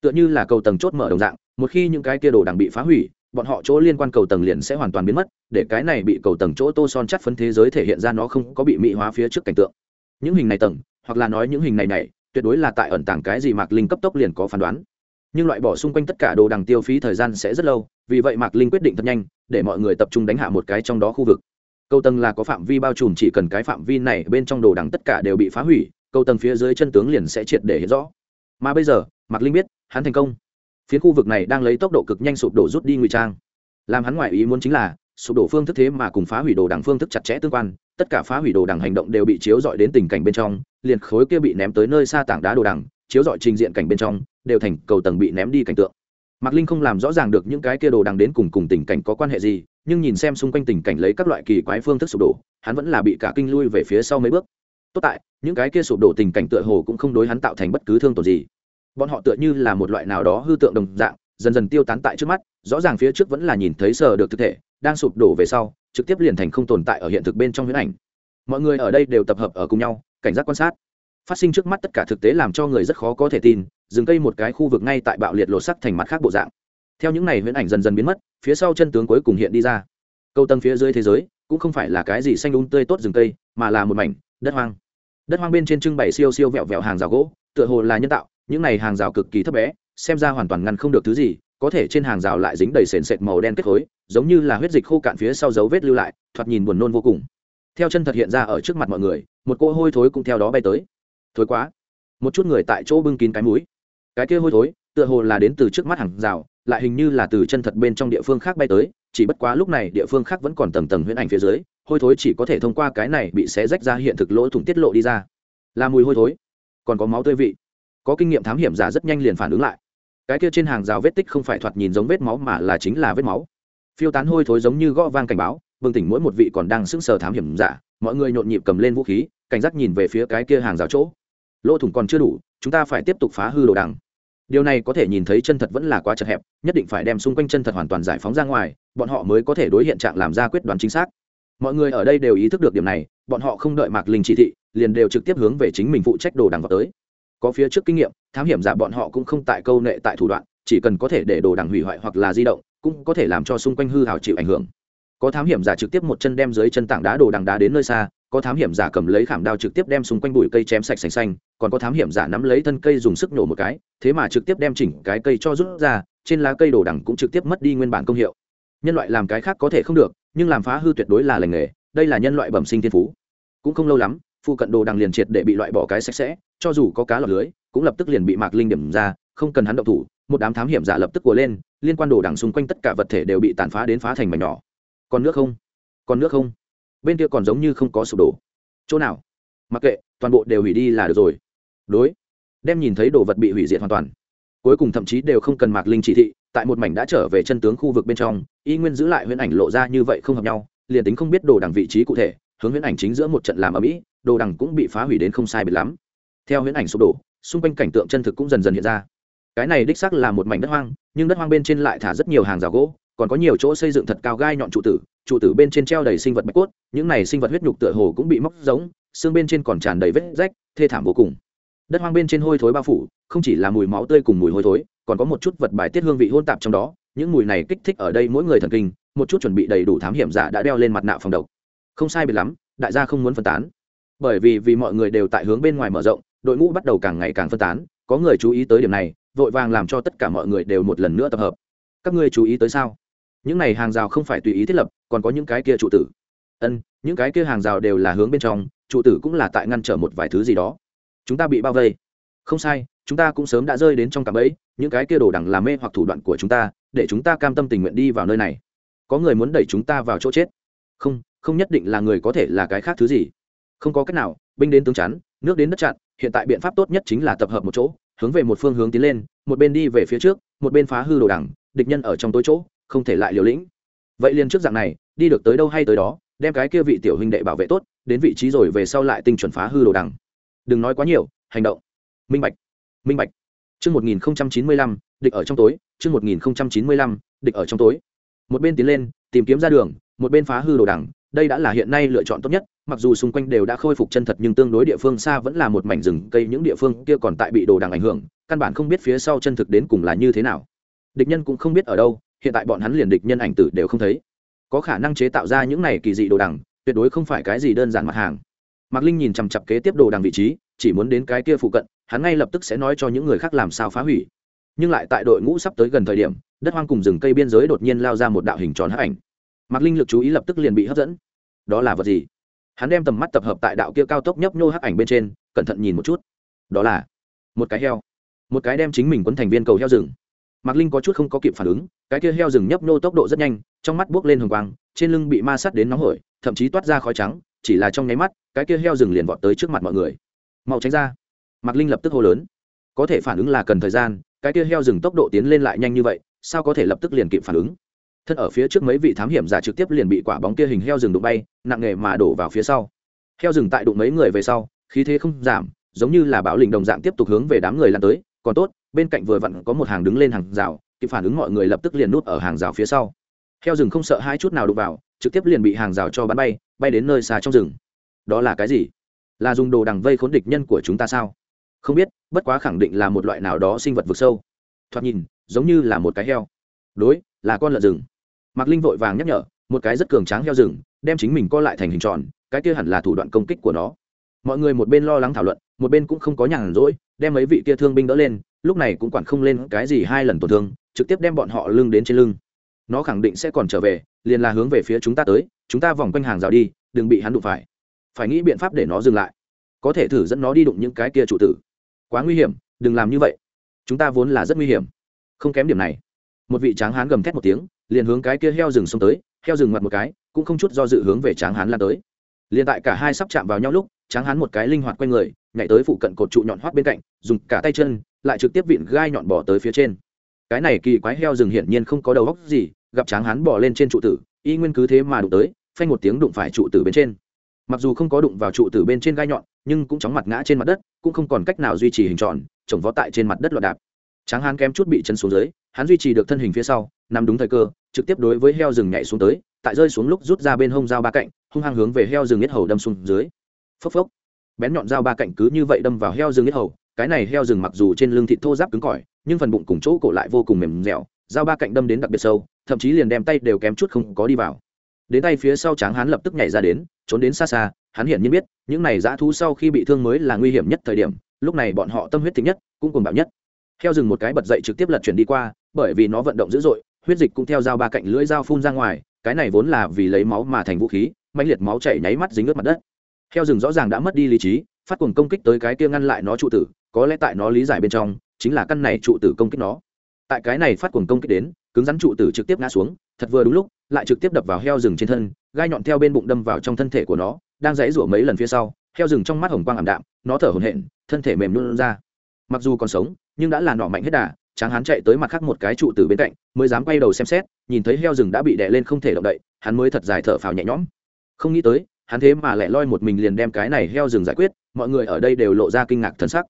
Tựa như là cầu tầng chốt mở đồng dạng, một khi những cái kia đồ đằng bị phá hủy, bọn họ chỗ liên quan cầu tầng liền sẽ hoàn toàn biến mất, để cái này bị cầu tầng chỗ tô son chắt phấn thế giới thể hiện ra nó không có bị mỹ hóa phía trước cảnh tượng. Những hình này tầng, hoặc là nói những hình này này, tuyệt đối là tại ẩn tàng cái gì mạc linh cấp tốc liền có phán đoán. Nhưng loại bỏ xung quanh tất cả đồ đằng tiêu phí thời gian sẽ rất lâu, vì vậy mạc linh quyết định thật nhanh, để mọi người tập trung đánh hạ một cái trong đó khu vực câu tầng là có phạm vi bao trùm, chỉ cần cái phạm vi này bên trong đồ đằng tất cả đều bị phá hủy câu tầng phía dưới chân tướng liền sẽ triệt để hiện rõ. Mà bây giờ, mạc linh biết, hắn thành công. Phía khu vực này đang lấy tốc độ cực nhanh sụp đổ rút đi ngụy trang. Làm hắn ngoại ý muốn chính là, sụp đổ phương thức thế mà cùng phá hủy đồ đằng phương thức chặt chẽ tương quan, tất cả phá hủy đồ đằng hành động đều bị chiếu dọi đến tình cảnh bên trong, liền khối kia bị ném tới nơi xa tảng đá đồ đằng, chiếu dọi trình diện cảnh bên trong, đều thành cầu tầng bị ném đi cảnh tượng. Mạc linh không làm rõ ràng được những cái kia đồ đằng đến cùng cùng tình cảnh có quan hệ gì nhưng nhìn xem xung quanh tình cảnh lấy các loại kỳ quái phương thức sụp đổ, hắn vẫn là bị cả kinh lui về phía sau mấy bước. Tốt tại, những cái kia sụp đổ tình cảnh tựa hồ cũng không đối hắn tạo thành bất cứ thương tổn gì. Bọn họ tựa như là một loại nào đó hư tượng đồng dạng, dần dần tiêu tán tại trước mắt, rõ ràng phía trước vẫn là nhìn thấy sờ được thực thể, đang sụp đổ về sau, trực tiếp liền thành không tồn tại ở hiện thực bên trong huyễn ảnh. Mọi người ở đây đều tập hợp ở cùng nhau, cảnh giác quan sát. Phát sinh trước mắt tất cả thực tế làm cho người rất khó có thể tin dừng cây một cái khu vực ngay tại bạo liệt lột sắc thành mặt khác bộ dạng theo những này huyễn ảnh dần dần biến mất, phía sau chân tướng cuối cùng hiện đi ra. Câu tầng phía dưới thế giới, cũng không phải là cái gì xanh đúng tươi tốt rừng cây, mà là một mảnh, đất hoang. Đất hoang bên trên trưng bày siêu siêu vẹo vẹo hàng rào gỗ, tựa hồ là nhân tạo, những này hàng rào cực kỳ thấp bé, xem ra hoàn toàn ngăn không được thứ gì, có thể trên hàng rào lại dính đầy sền sệt màu đen kết khối, giống như là huyết dịch khô cạn phía sau dấu vết lưu lại, thoạt nhìn buồn nôn vô cùng. Theo chân thật hiện ra ở trước mặt mọi người, một cỗ hôi thối cũng theo đó bay tới. Thối quá. Một chút người tại chỗ bưng kín cái mũi. Cái kia hôi thối, tựa hồ là đến từ trước mắt hàng rào lại hình như là từ chân thật bên trong địa phương khác bay tới, chỉ bất quá lúc này địa phương khác vẫn còn tầng tầng huyễn ảnh phía dưới, hôi thối chỉ có thể thông qua cái này bị xé rách ra hiện thực lỗ thủng tiết lộ đi ra. Là mùi hôi thối, còn có máu tươi vị. Có kinh nghiệm thám hiểm giả rất nhanh liền phản ứng lại. Cái kia trên hàng rào vết tích không phải thoạt nhìn giống vết máu mà là chính là vết máu. Phiêu tán hôi thối giống như gõ vang cảnh báo, bừng tỉnh mỗi một vị còn đang sững sờ thám hiểm giả, mọi người nhộn nhịp cầm lên vũ khí, cảnh giác nhìn về phía cái kia hàng rào chỗ. Lỗ thủng còn chưa đủ, chúng ta phải tiếp tục phá hư đồ đằng điều này có thể nhìn thấy chân thật vẫn là quá chật hẹp, nhất định phải đem xung quanh chân thật hoàn toàn giải phóng ra ngoài, bọn họ mới có thể đối hiện trạng làm ra quyết đoán chính xác. Mọi người ở đây đều ý thức được điểm này, bọn họ không đợi mạc linh chỉ thị, liền đều trực tiếp hướng về chính mình phụ trách đồ đằng vào tới. Có phía trước kinh nghiệm, thám hiểm giả bọn họ cũng không tại câu nệ tại thủ đoạn, chỉ cần có thể để đồ đằng hủy hoại hoặc là di động, cũng có thể làm cho xung quanh hư hào chịu ảnh hưởng. Có thám hiểm giả trực tiếp một chân đem dưới chân tảng đá đồ đằng đá đến nơi xa, có thám hiểm giả cầm lấy khảm đao trực tiếp đem xung quanh bụi cây chém sạch sành xanh còn có thám hiểm giả nắm lấy thân cây dùng sức nổ một cái, thế mà trực tiếp đem chỉnh cái cây cho rút ra, trên lá cây đồ đằng cũng trực tiếp mất đi nguyên bản công hiệu. Nhân loại làm cái khác có thể không được, nhưng làm phá hư tuyệt đối là lành nghề, đây là nhân loại bẩm sinh thiên phú. Cũng không lâu lắm, phụ cận đồ đằng liền triệt để bị loại bỏ cái sạch sẽ, cho dù có cá lọc lưới, cũng lập tức liền bị mạc linh điểm ra, không cần hắn động thủ, một đám thám hiểm giả lập tức của lên, liên quan đồ đằng xung quanh tất cả vật thể đều bị tàn phá đến phá thành mảnh nhỏ. Còn nước không? Còn nước không? Bên kia còn giống như không có sụp đổ. Chỗ nào? Mặc kệ, toàn bộ đều hủy đi là được rồi đối, đem nhìn thấy đồ vật bị hủy diệt hoàn toàn. Cuối cùng thậm chí đều không cần mạc linh chỉ thị, tại một mảnh đã trở về chân tướng khu vực bên trong, y nguyên giữ lại huyễn ảnh lộ ra như vậy không hợp nhau, liền tính không biết đồ đằng vị trí cụ thể, hướng huyễn ảnh chính giữa một trận làm ở mỹ đồ đằng cũng bị phá hủy đến không sai biệt lắm. Theo huyễn ảnh sụp đổ, xung quanh cảnh tượng chân thực cũng dần dần hiện ra. Cái này đích xác là một mảnh đất hoang, nhưng đất hoang bên trên lại thả rất nhiều hàng rào gỗ, còn có nhiều chỗ xây dựng thật cao gai nhọn trụ tử trụ tử bên trên treo đầy sinh vật bạch cốt, những này sinh vật huyết nhục tựa hồ cũng bị móc giống, xương bên trên còn tràn đầy vết rách, thê thảm vô cùng đất hoang bên trên hôi thối bao phủ, không chỉ là mùi máu tươi cùng mùi hôi thối, còn có một chút vật bài tiết hương vị hôn tạp trong đó, những mùi này kích thích ở đây mỗi người thần kinh, một chút chuẩn bị đầy đủ thám hiểm giả đã đeo lên mặt nạ phòng độc. Không sai biệt lắm, đại gia không muốn phân tán. Bởi vì vì mọi người đều tại hướng bên ngoài mở rộng, đội ngũ bắt đầu càng ngày càng phân tán, có người chú ý tới điểm này, vội vàng làm cho tất cả mọi người đều một lần nữa tập hợp. Các ngươi chú ý tới sao? Những này hàng rào không phải tùy ý thiết lập, còn có những cái kia trụ tử. Ân, những cái kia hàng rào đều là hướng bên trong, trụ tử cũng là tại ngăn trở một vài thứ gì đó chúng ta bị bao vây. Không sai, chúng ta cũng sớm đã rơi đến trong cạm bẫy, những cái kia đồ đằng làm mê hoặc thủ đoạn của chúng ta, để chúng ta cam tâm tình nguyện đi vào nơi này. Có người muốn đẩy chúng ta vào chỗ chết? Không không nhất định là người có thể là cái khác thứ gì. Không có cách nào, binh đến tướng chắn, nước đến đất chặn, hiện tại biện pháp tốt nhất chính là tập hợp một chỗ, hướng về một phương hướng tiến lên, một bên đi về phía trước, một bên phá hư đồ đằng, địch nhân ở trong tối chỗ, không thể lại liều lĩnh. Vậy liền trước dạng này, đi được tới đâu hay tới đó, đem cái kia vị tiểu huynh đệ bảo vệ tốt, đến vị trí rồi về sau lại tinh chuẩn phá hư đồ đằng đừng nói quá nhiều, hành động. Minh bạch minh bạch. Chương một nghìn chín mươi lăm, địch ở trong tối, chương một nghìn chín mươi lăm, địch ở trong tối. Một bên tiến lên, tìm kiếm ra đường, một bên phá hư đồ đằng, đây đã là hiện nay lựa chọn tốt nhất, mặc dù xung quanh đều đã khôi phục chân thật nhưng tương đối địa phương xa vẫn là một mảnh rừng cây, những địa phương kia còn tại bị đồ đằng ảnh hưởng, căn bản không biết phía sau chân thực đến cùng là như thế nào. Địch nhân cũng không biết ở đâu, hiện tại bọn hắn liền địch nhân ảnh tử đều không thấy. Có khả năng chế tạo ra những này kỳ dị đồ đằng, tuyệt đối không phải cái gì đơn giản mặt hàng mạc linh nhìn chằm chặp kế tiếp đồ đằng vị trí, chỉ muốn đến cái kia phụ cận, hắn ngay lập tức sẽ nói cho những người khác làm sao phá hủy. Nhưng lại tại đội ngũ sắp tới gần thời điểm, đất hoang cùng rừng cây biên giới đột nhiên lao ra một đạo hình tròn hấp ảnh. Mạc linh lực chú ý lập tức liền bị hấp dẫn. Đó là vật gì? Hắn đem tầm mắt tập hợp tại đạo kia cao tốc nhấp nhô hấp ảnh bên trên, cẩn thận nhìn một chút. Đó là một cái heo. Một cái đem chính mình quấn thành viên cầu heo rừng. Mạc linh có chút không có kịp phản ứng, cái kia heo rừng nhấp nhô tốc độ rất nhanh, trong mắt buốc lên hồng quang, trên lưng bị ma sát đến nóng hổi, thậm chí toát ra khói trắng chỉ là trong nháy mắt, cái kia heo rừng liền vọt tới trước mặt mọi người. Mau tránh ra. Mạc linh lập tức hô lớn. Có thể phản ứng là cần thời gian, cái kia heo rừng tốc độ tiến lên lại nhanh như vậy, sao có thể lập tức liền kịp phản ứng? Thân ở phía trước mấy vị thám hiểm giả trực tiếp liền bị quả bóng kia hình heo rừng đụng bay, nặng nề mà đổ vào phía sau. Heo rừng tại đụng mấy người về sau, khí thế không giảm, giống như là bão lình đồng dạng tiếp tục hướng về đám người lan tới, còn tốt, bên cạnh vừa vặn có một hàng đứng lên hàng rào, kịp phản ứng mọi người lập tức liền nút ở hàng rào phía sau. Heo rừng không sợ hai chút nào đụng vào, trực tiếp liền bị hàng rào cho bắn bay bay đến nơi xa trong rừng. Đó là cái gì? Là dùng đồ đằng vây khốn địch nhân của chúng ta sao? Không biết, bất quá khẳng định là một loại nào đó sinh vật vực sâu. Thoạt nhìn, giống như là một cái heo. Đối, là con lợn rừng. Mạc linh vội vàng nhắc nhở, một cái rất cường tráng heo rừng, đem chính mình co lại thành hình tròn, cái kia hẳn là thủ đoạn công kích của nó. Mọi người một bên lo lắng thảo luận, một bên cũng không có nhàn rỗi, đem mấy vị kia thương binh đỡ lên, lúc này cũng quản không lên cái gì hai lần tổn thương, trực tiếp đem bọn họ lưng đến trên lưng. Nó khẳng định sẽ còn trở về, liền là hướng về phía chúng ta tới chúng ta vòng quanh hàng rào đi, đừng bị hắn đụng phải. Phải nghĩ biện pháp để nó dừng lại. Có thể thử dẫn nó đi đụng những cái kia trụ tử. Quá nguy hiểm, đừng làm như vậy. Chúng ta vốn là rất nguy hiểm. Không kém điểm này. Một vị tráng hán gầm thét một tiếng, liền hướng cái kia heo rừng xông tới, heo rừng mặt một cái, cũng không chút do dự hướng về tráng hán lan tới. Liền tại cả hai sắp chạm vào nhau lúc, tráng hán một cái linh hoạt quanh người, nhảy tới phụ cận cột trụ nhọn hoắt bên cạnh, dùng cả tay chân, lại trực tiếp vịn gai nhọn bỏ tới phía trên. Cái này kỳ quái heo rừng hiển nhiên không có đầu góc gì, gặp tráng hán bỏ lên trên trụ tử, y nguyên cứ thế mà đụng tới phanh một tiếng đụng phải trụ tử bên trên. Mặc dù không có đụng vào trụ tử bên trên gai nhọn, nhưng cũng chóng mặt ngã trên mặt đất, cũng không còn cách nào duy trì hình tròn, chồng vó tại trên mặt đất loạn đạp. Tráng hán kém chút bị chân xuống dưới, hắn duy trì được thân hình phía sau, nằm đúng thời cơ, trực tiếp đối với heo rừng nhảy xuống tới, tại rơi xuống lúc rút ra bên hông dao ba cạnh, hung hăng hướng về heo rừng nhất hầu đâm xuống dưới. Phốc phốc. Bén nhọn dao ba cạnh cứ như vậy đâm vào heo rừng nhất hầu, cái này heo rừng mặc dù trên lưng thịt thô giáp cứng cỏi, nhưng phần bụng cùng chỗ cổ lại vô cùng mềm dẻo, dao ba cạnh đâm đến đặc biệt sâu, thậm chí liền đem tay đều kém chút không có đi vào đến tay phía sau tráng hắn lập tức nhảy ra đến, trốn đến xa xa, hắn hiển nhiên biết, những này dã thú sau khi bị thương mới là nguy hiểm nhất thời điểm, lúc này bọn họ tâm huyết thích nhất, cũng cùng bạo nhất. Heo rừng một cái bật dậy trực tiếp lật chuyển đi qua, bởi vì nó vận động dữ dội, huyết dịch cũng theo dao ba cạnh lưỡi dao phun ra ngoài, cái này vốn là vì lấy máu mà thành vũ khí, mãnh liệt máu chảy nháy mắt dính ướt mặt đất. Heo rừng rõ ràng đã mất đi lý trí, phát cuồng công kích tới cái kia ngăn lại nó trụ tử, có lẽ tại nó lý giải bên trong, chính là căn này trụ tử công kích nó tại cái này phát cuồng công kích đến, cứng rắn trụ tử trực tiếp ngã xuống, thật vừa đúng lúc, lại trực tiếp đập vào heo rừng trên thân, gai nhọn theo bên bụng đâm vào trong thân thể của nó, đang dãy rủa mấy lần phía sau, heo rừng trong mắt hồng quang ảm đạm, nó thở hổn hển, thân thể mềm luôn ra. Mặc dù còn sống, nhưng đã là nọ mạnh hết đà, tráng hắn chạy tới mặt khác một cái trụ từ bên cạnh, mới dám quay đầu xem xét, nhìn thấy heo rừng đã bị đè lên không thể động đậy, hắn mới thật dài thở phào nhẹ nhõm. Không nghĩ tới, hắn thế mà lại loi một mình liền đem cái này heo rừng giải quyết, mọi người ở đây đều lộ ra kinh ngạc thân sắc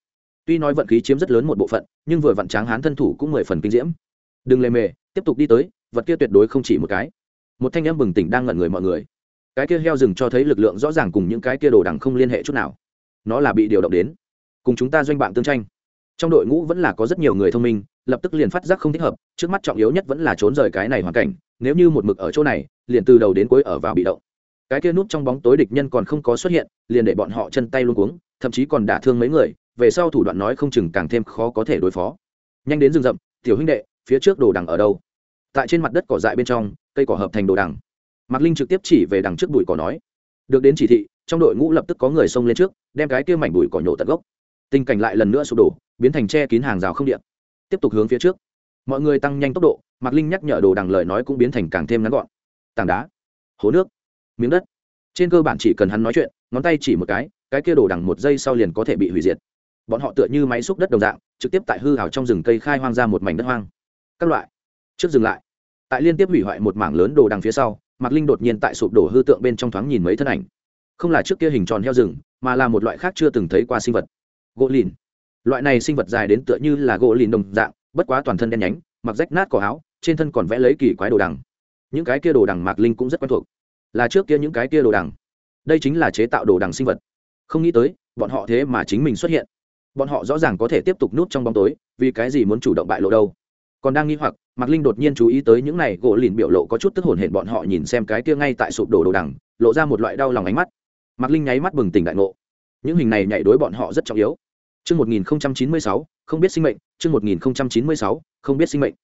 tuy nói vận khí chiếm rất lớn một bộ phận, nhưng vừa vặn tráng Hán thân thủ cũng mười phần kinh diễm. Đừng lề mề, tiếp tục đi tới, vật kia tuyệt đối không chỉ một cái. Một thanh em bừng tỉnh đang ngẩn người mọi người. Cái kia heo rừng cho thấy lực lượng rõ ràng cùng những cái kia đồ đằng không liên hệ chút nào. Nó là bị điều động đến. Cùng chúng ta doanh bạn tương tranh. Trong đội ngũ vẫn là có rất nhiều người thông minh, lập tức liền phát giác không thích hợp, trước mắt trọng yếu nhất vẫn là trốn rời cái này hoàn cảnh, nếu như một mực ở chỗ này, liền từ đầu đến cuối ở vào bị động. Cái kia núp trong bóng tối địch nhân còn không có xuất hiện, liền để bọn họ chân tay luôn cuống, thậm chí còn đả thương mấy người về sau thủ đoạn nói không chừng càng thêm khó có thể đối phó. Nhanh đến rừng rậm, tiểu huynh đệ, phía trước đồ đằng ở đâu? Tại trên mặt đất cỏ dại bên trong, cây cỏ hợp thành đồ đằng. Mạc linh trực tiếp chỉ về đằng trước bụi cỏ nói. Được đến chỉ thị, trong đội ngũ lập tức có người xông lên trước, đem cái kia mảnh bụi cỏ nhổ tận gốc. Tình cảnh lại lần nữa sụp đổ, biến thành che kín hàng rào không điện. Tiếp tục hướng phía trước. Mọi người tăng nhanh tốc độ, mạc linh nhắc nhở đồ đằng lời nói cũng biến thành càng thêm ngắn gọn. Tảng đá, hố nước, miếng đất. Trên cơ bản chỉ cần hắn nói chuyện, ngón tay chỉ một cái cái kia đồ đằng một giây sau liền có thể bị hủy diệt bọn họ tựa như máy xúc đất đồng dạng, trực tiếp tại hư hào trong rừng cây khai hoang ra một mảnh đất hoang. Các loại. Trước dừng lại. Tại liên tiếp hủy hoại một mảng lớn đồ đằng phía sau, mạc linh đột nhiên tại sụp đổ hư tượng bên trong thoáng nhìn mấy thân ảnh. Không là trước kia hình tròn heo rừng, mà là một loại khác chưa từng thấy qua sinh vật. Gỗ lìn. Loại này sinh vật dài đến tựa như là gỗ lìn đồng dạng, bất quá toàn thân đen nhánh, mặc rách nát cỏ áo, trên thân còn vẽ lấy kỳ quái đồ đằng. Những cái kia đồ đằng mạc linh cũng rất quen thuộc. Là trước kia những cái kia đồ đằng. Đây chính là chế tạo đồ đằng sinh vật. Không nghĩ tới, bọn họ thế mà chính mình xuất hiện bọn họ rõ ràng có thể tiếp tục núp trong bóng tối vì cái gì muốn chủ động bại lộ đâu còn đang nghi hoặc mạc linh đột nhiên chú ý tới những này gỗ lìn biểu lộ có chút tức hồn hển bọn họ nhìn xem cái kia ngay tại sụp đổ đồ đằng lộ ra một loại đau lòng ánh mắt mạc linh nháy mắt bừng tỉnh đại ngộ những hình này nhảy đối bọn họ rất trọng yếu Chương 1096, không biết sinh mệnh, chương 1096, không biết sinh mệnh.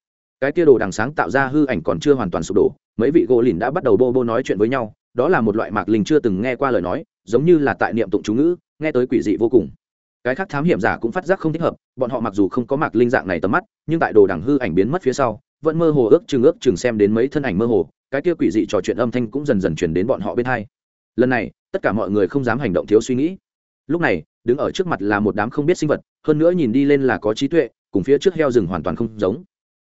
Cái kia đồ đằng sáng tạo ra hư ảnh còn chưa hoàn toàn sụp đổ, mấy vị gỗ lìn đã bắt đầu bô bô nói chuyện với nhau, đó là một loại mạc linh chưa từng nghe qua lời nói, giống như là tại niệm tụng chú ngữ, nghe tới quỷ dị vô cùng. Cái khác thám hiểm giả cũng phát giác không thích hợp, bọn họ mặc dù không có mạc linh dạng này tầm mắt, nhưng tại đồ đằng hư ảnh biến mất phía sau, vẫn mơ hồ ước chừng ước chừng xem đến mấy thân ảnh mơ hồ, cái kia quỷ dị trò chuyện âm thanh cũng dần dần truyền đến bọn họ bên hai. Lần này, tất cả mọi người không dám hành động thiếu suy nghĩ. Lúc này, đứng ở trước mặt là một đám không biết sinh vật hơn nữa nhìn đi lên là có trí tuệ cùng phía trước heo rừng hoàn toàn không giống.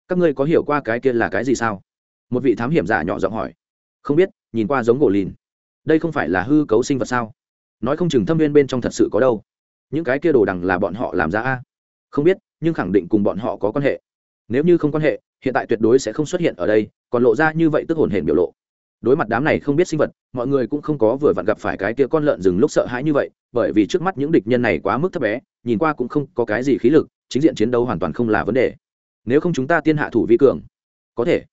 Các ngươi có hiểu qua cái kia là cái gì sao? Một vị thám hiểm giả nhỏ giọng hỏi. Không biết nhìn qua giống gỗ lìn. Đây không phải là hư cấu sinh vật sao? Nói không chừng thâm viên bên trong thật sự có đâu những cái kia đồ đằng là bọn họ làm ra a. Không biết, nhưng khẳng định cùng bọn họ có quan hệ. Nếu như không quan hệ, hiện tại tuyệt đối sẽ không xuất hiện ở đây, còn lộ ra như vậy tức hồn hển biểu lộ. Đối mặt đám này không biết sinh vật, mọi người cũng không có vừa vặn gặp phải cái kia con lợn rừng lúc sợ hãi như vậy, bởi vì trước mắt những địch nhân này quá mức thấp bé, nhìn qua cũng không có cái gì khí lực, chính diện chiến đấu hoàn toàn không là vấn đề. Nếu không chúng ta tiên hạ thủ vi cường, có thể.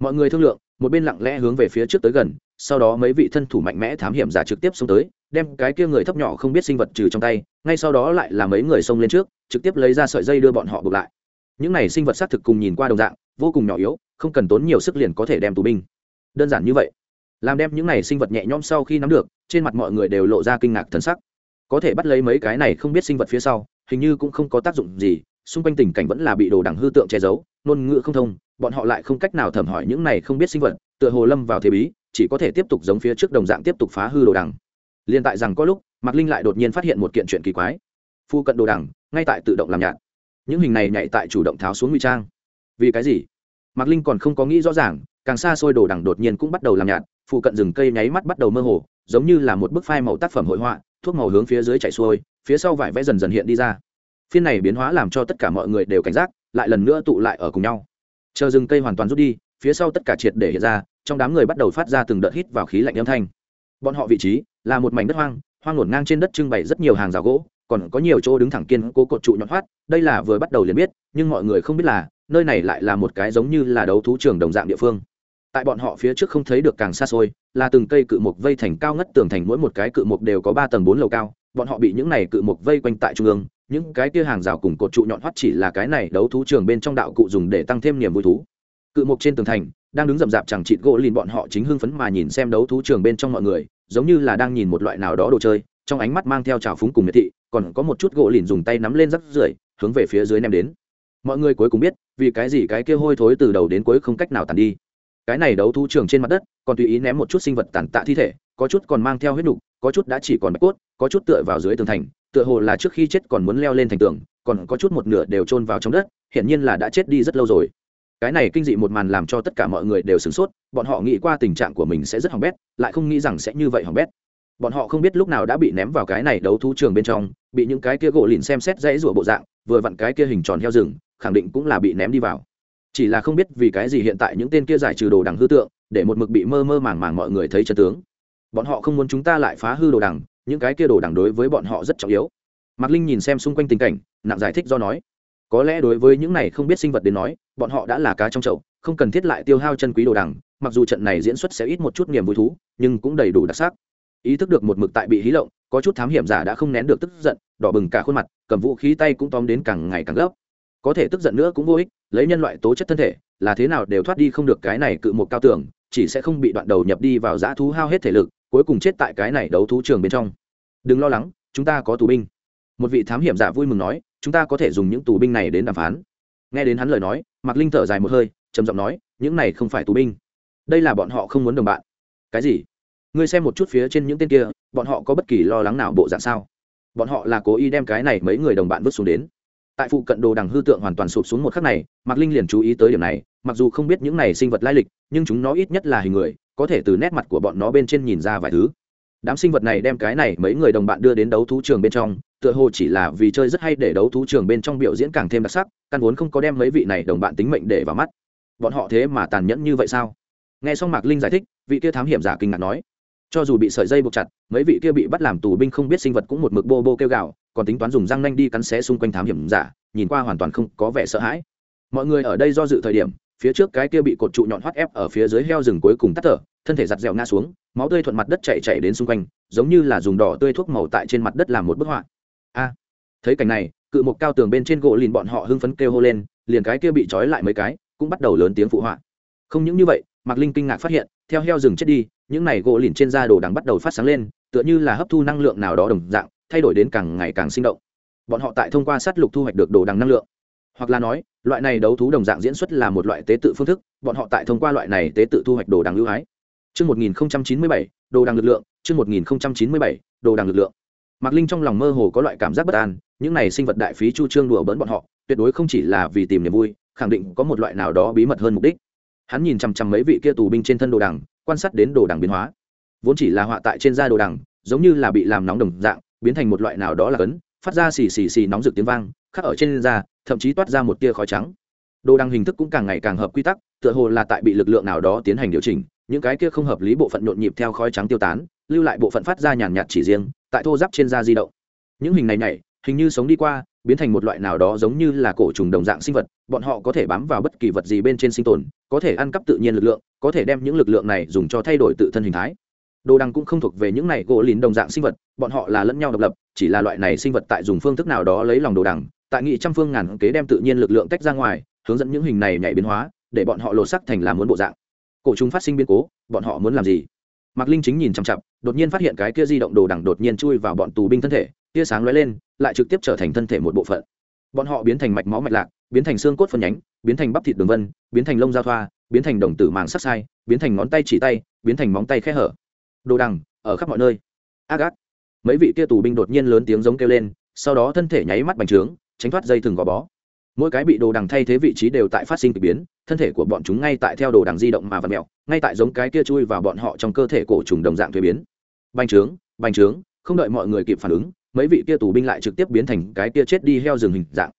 Mọi người thương lượng một bên lặng lẽ hướng về phía trước tới gần, sau đó mấy vị thân thủ mạnh mẽ thám hiểm giả trực tiếp xông tới, đem cái kia người thấp nhỏ không biết sinh vật trừ trong tay, ngay sau đó lại là mấy người xông lên trước, trực tiếp lấy ra sợi dây đưa bọn họ buộc lại. Những này sinh vật xác thực cùng nhìn qua đồng dạng, vô cùng nhỏ yếu, không cần tốn nhiều sức liền có thể đem tù binh. Đơn giản như vậy. Làm đem những này sinh vật nhẹ nhõm sau khi nắm được, trên mặt mọi người đều lộ ra kinh ngạc thân sắc. Có thể bắt lấy mấy cái này không biết sinh vật phía sau, hình như cũng không có tác dụng gì, xung quanh tình cảnh vẫn là bị đồ đằng hư tượng che giấu, ngôn ngữ không thông bọn họ lại không cách nào thẩm hỏi những này không biết sinh vật, tựa hồ lâm vào thế bí, chỉ có thể tiếp tục giống phía trước đồng dạng tiếp tục phá hư đồ đằng. Liên tại rằng có lúc, mạc linh lại đột nhiên phát hiện một kiện chuyện kỳ quái. Phu cận đồ đằng, ngay tại tự động làm nhạt. Những hình này nhảy tại chủ động tháo xuống nguy trang. Vì cái gì? Mạc linh còn không có nghĩ rõ ràng, càng xa xôi đồ đằng đột nhiên cũng bắt đầu làm nhạt phụ cận rừng cây nháy mắt bắt đầu mơ hồ, giống như là một bức phai màu tác phẩm hội họa, thuốc màu hướng phía dưới chạy xuôi, phía sau vải vẽ dần dần hiện đi ra. Phiên này biến hóa làm cho tất cả mọi người đều cảnh giác, lại lần nữa tụ lại ở cùng nhau chờ rừng cây hoàn toàn rút đi, phía sau tất cả triệt để hiện ra, trong đám người bắt đầu phát ra từng đợt hít vào khí lạnh âm thanh. Bọn họ vị trí là một mảnh đất hoang hoang ngổn ngang trên đất trưng bày rất nhiều hàng rào gỗ, còn có nhiều chỗ đứng thẳng kiên cố cột trụ nhọn hoắt, đây là vừa bắt đầu liền biết, nhưng mọi người không biết là, nơi này lại là một cái giống như là đấu thú trường đồng dạng địa phương. Tại bọn họ phía trước không thấy được càng xa xôi, là từng cây cự mục vây thành cao ngất tường thành, mỗi một cái cự mục đều có ba tầng bốn lầu cao, bọn họ bị những này cự mục vây quanh tại trung ương những cái kia hàng rào cùng cột trụ nhọn hoắt chỉ là cái này đấu thú trường bên trong đạo cụ dùng để tăng thêm niềm vui thú. Cự mục trên tường thành, đang đứng rậm rạp chẳng chịt gỗ lìn bọn họ chính hưng phấn mà nhìn xem đấu thú trường bên trong mọi người, giống như là đang nhìn một loại nào đó đồ chơi, trong ánh mắt mang theo trào phúng cùng miệt thị, còn có một chút gỗ lìn dùng tay nắm lên rắc rưởi, hướng về phía dưới ném đến. Mọi người cuối cùng biết, vì cái gì cái kia hôi thối từ đầu đến cuối không cách nào tàn đi. Cái này đấu thú trường trên mặt đất, còn tùy ý ném một chút sinh vật tàn tạ thi thể, có chút còn mang theo huyết đục có chút đã chỉ còn bạch cốt, có chút tựa vào dưới tường thành tựa hồ là trước khi chết còn muốn leo lên thành tường, còn có chút một nửa đều chôn vào trong đất, hiển nhiên là đã chết đi rất lâu rồi. Cái này kinh dị một màn làm cho tất cả mọi người đều sửng sốt, bọn họ nghĩ qua tình trạng của mình sẽ rất hỏng bét, lại không nghĩ rằng sẽ như vậy hỏng bét. Bọn họ không biết lúc nào đã bị ném vào cái này đấu thú trường bên trong, bị những cái kia gỗ lìn xem xét dãy rủa bộ dạng, vừa vặn cái kia hình tròn heo rừng, khẳng định cũng là bị ném đi vào. Chỉ là không biết vì cái gì hiện tại những tên kia giải trừ đồ đằng hư tượng, để một mực bị mơ mơ màng màng mọi người thấy chân tướng. Bọn họ không muốn chúng ta lại phá hư đồ đằng những cái kia đồ đẳng đối với bọn họ rất trọng yếu. Mạc linh nhìn xem xung quanh tình cảnh, nặng giải thích do nói, có lẽ đối với những này không biết sinh vật đến nói, bọn họ đã là cá trong chậu, không cần thiết lại tiêu hao chân quý đồ đằng, mặc dù trận này diễn xuất sẽ ít một chút niềm vui thú, nhưng cũng đầy đủ đặc sắc. Ý thức được một mực tại bị hí lộng, có chút thám hiểm giả đã không nén được tức giận, đỏ bừng cả khuôn mặt, cầm vũ khí tay cũng tóm đến càng ngày càng gấp. Có thể tức giận nữa cũng vô ích, lấy nhân loại tố chất thân thể, là thế nào đều thoát đi không được cái này cự một cao tường, chỉ sẽ không bị đoạn đầu nhập đi vào dã thú hao hết thể lực cuối cùng chết tại cái này đấu thú trường bên trong. Đừng lo lắng, chúng ta có tù binh. Một vị thám hiểm giả vui mừng nói, chúng ta có thể dùng những tù binh này đến đàm phán. Nghe đến hắn lời nói, mạc linh thở dài một hơi, trầm giọng nói, những này không phải tù binh. Đây là bọn họ không muốn đồng bạn. Cái gì? Ngươi xem một chút phía trên những tên kia, bọn họ có bất kỳ lo lắng nào bộ dạng sao? Bọn họ là cố ý đem cái này mấy người đồng bạn vứt xuống đến. Tại phụ cận đồ đằng hư tượng hoàn toàn sụp xuống một khắc này, mạc linh liền chú ý tới điểm này, mặc dù không biết những này sinh vật lai lịch, nhưng chúng nó ít nhất là hình người có thể từ nét mặt của bọn nó bên trên nhìn ra vài thứ. Đám sinh vật này đem cái này mấy người đồng bạn đưa đến đấu thú trường bên trong tựa hồ chỉ là vì chơi rất hay để đấu thú trường bên trong biểu diễn càng thêm đặc sắc căn vốn không có đem mấy vị này đồng bạn tính mệnh để vào mắt. Bọn họ thế mà tàn nhẫn như vậy sao? Nghe xong mạc linh giải thích vị kia thám hiểm giả kinh ngạc nói cho dù bị sợi dây buộc chặt mấy vị kia bị bắt làm tù binh không biết sinh vật cũng một mực bô bô kêu gạo, còn tính toán dùng răng nanh đi cắn xé xung quanh thám hiểm giả nhìn qua hoàn toàn không có vẻ sợ hãi. Mọi người ở đây do dự thời điểm phía trước cái kia bị cột trụ nhọn hoắt ép ở phía dưới heo rừng cuối cùng tắt thở, thân thể giặt dẻo ngã xuống, máu tươi thuận mặt đất chạy chạy đến xung quanh, giống như là dùng đỏ tươi thuốc màu tại trên mặt đất làm một bức họa. A! Thấy cảnh này, cự một cao tường bên trên gỗ lìn bọn họ hưng phấn kêu hô lên, liền cái kia bị trói lại mấy cái, cũng bắt đầu lớn tiếng phụ họa. Không những như vậy, mạc linh kinh ngạc phát hiện, theo heo rừng chết đi, những này gỗ lìn trên da đồ đằng bắt đầu phát sáng lên, tựa như là hấp thu năng lượng nào đó đồng dạng, thay đổi đến càng ngày càng sinh động. Bọn họ tại thông qua sát lục thu hoạch được đồ đằng năng lượng hoặc là nói loại này đấu thú đồng dạng diễn xuất là một loại tế tự phương thức bọn họ tại thông qua loại này tế tự thu hoạch đồ đằng ưu chín Trước 1097, đồ đằng lực lượng, trước 1097, đồ đằng lực lượng. Mạc Linh trong lòng mơ hồ có loại cảm giác bất an, những này sinh vật đại phí chu trương đùa bỡn bọn họ, tuyệt đối không chỉ là vì tìm niềm vui, khẳng định có một loại nào đó bí mật hơn mục đích. Hắn nhìn chằm chằm mấy vị kia tù binh trên thân đồ đằng, quan sát đến đồ đằng biến hóa. Vốn chỉ là họa tại trên da đồ đằng, giống như là bị làm nóng đồng dạng, biến thành một loại nào đó là cấn, phát ra xì xì xì nóng rực tiếng vang, khắc ở trên da, thậm chí toát ra một tia khói trắng. Đồ đăng hình thức cũng càng ngày càng hợp quy tắc, tựa hồ là tại bị lực lượng nào đó tiến hành điều chỉnh, những cái kia không hợp lý bộ phận nhộn nhịp theo khói trắng tiêu tán lưu lại bộ phận phát ra nhàn nhạt chỉ riêng tại thô giáp trên da di động những hình này nhảy hình như sống đi qua biến thành một loại nào đó giống như là cổ trùng đồng dạng sinh vật bọn họ có thể bám vào bất kỳ vật gì bên trên sinh tồn có thể ăn cắp tự nhiên lực lượng có thể đem những lực lượng này dùng cho thay đổi tự thân hình thái đồ đằng cũng không thuộc về những này gỗ lìn đồng dạng sinh vật, bọn họ là lẫn nhau độc lập, chỉ là loại này sinh vật tại dùng phương thức nào đó lấy lòng đồ đằng, tại nghị trăm phương ngàn kế đem tự nhiên lực lượng tách ra ngoài, hướng dẫn những hình này nhảy biến hóa, để bọn họ lột sắc thành làm muốn bộ dạng. Cổ chúng phát sinh biến cố, bọn họ muốn làm gì? Mạc linh chính nhìn chằm chặp đột nhiên phát hiện cái kia di động đồ đằng đột nhiên chui vào bọn tù binh thân thể, tia sáng lóe lên, lại trực tiếp trở thành thân thể một bộ phận. Bọn họ biến thành mạch máu mạch lạc, biến thành xương cốt phân nhánh, biến thành bắp thịt đường vân, biến thành lông giao thoa, biến thành đồng tử màng sắc sai, biến thành ngón tay chỉ tay, biến thành móng tay khe hở đồ đằng, ở khắp mọi nơi. Ác ác mấy vị kia tù binh đột nhiên lớn tiếng giống kêu lên, sau đó thân thể nháy mắt bành trướng, tránh thoát dây thừng gò bó. Mỗi cái bị đồ đằng thay thế vị trí đều tại phát sinh k ỳ biến, thân thể của bọn chúng ngay tại theo đồ đằng di động mà vật mẹo ngay tại giống cái kia chui vào bọn họ trong cơ thể cổ trùng đồng dạng thuế biến. Bành trướng bành trướng, không đợi mọi người kịp phản ứng, mấy vị kia tù binh lại trực tiếp biến thành cái kia chết đi heo rừng hình dạng.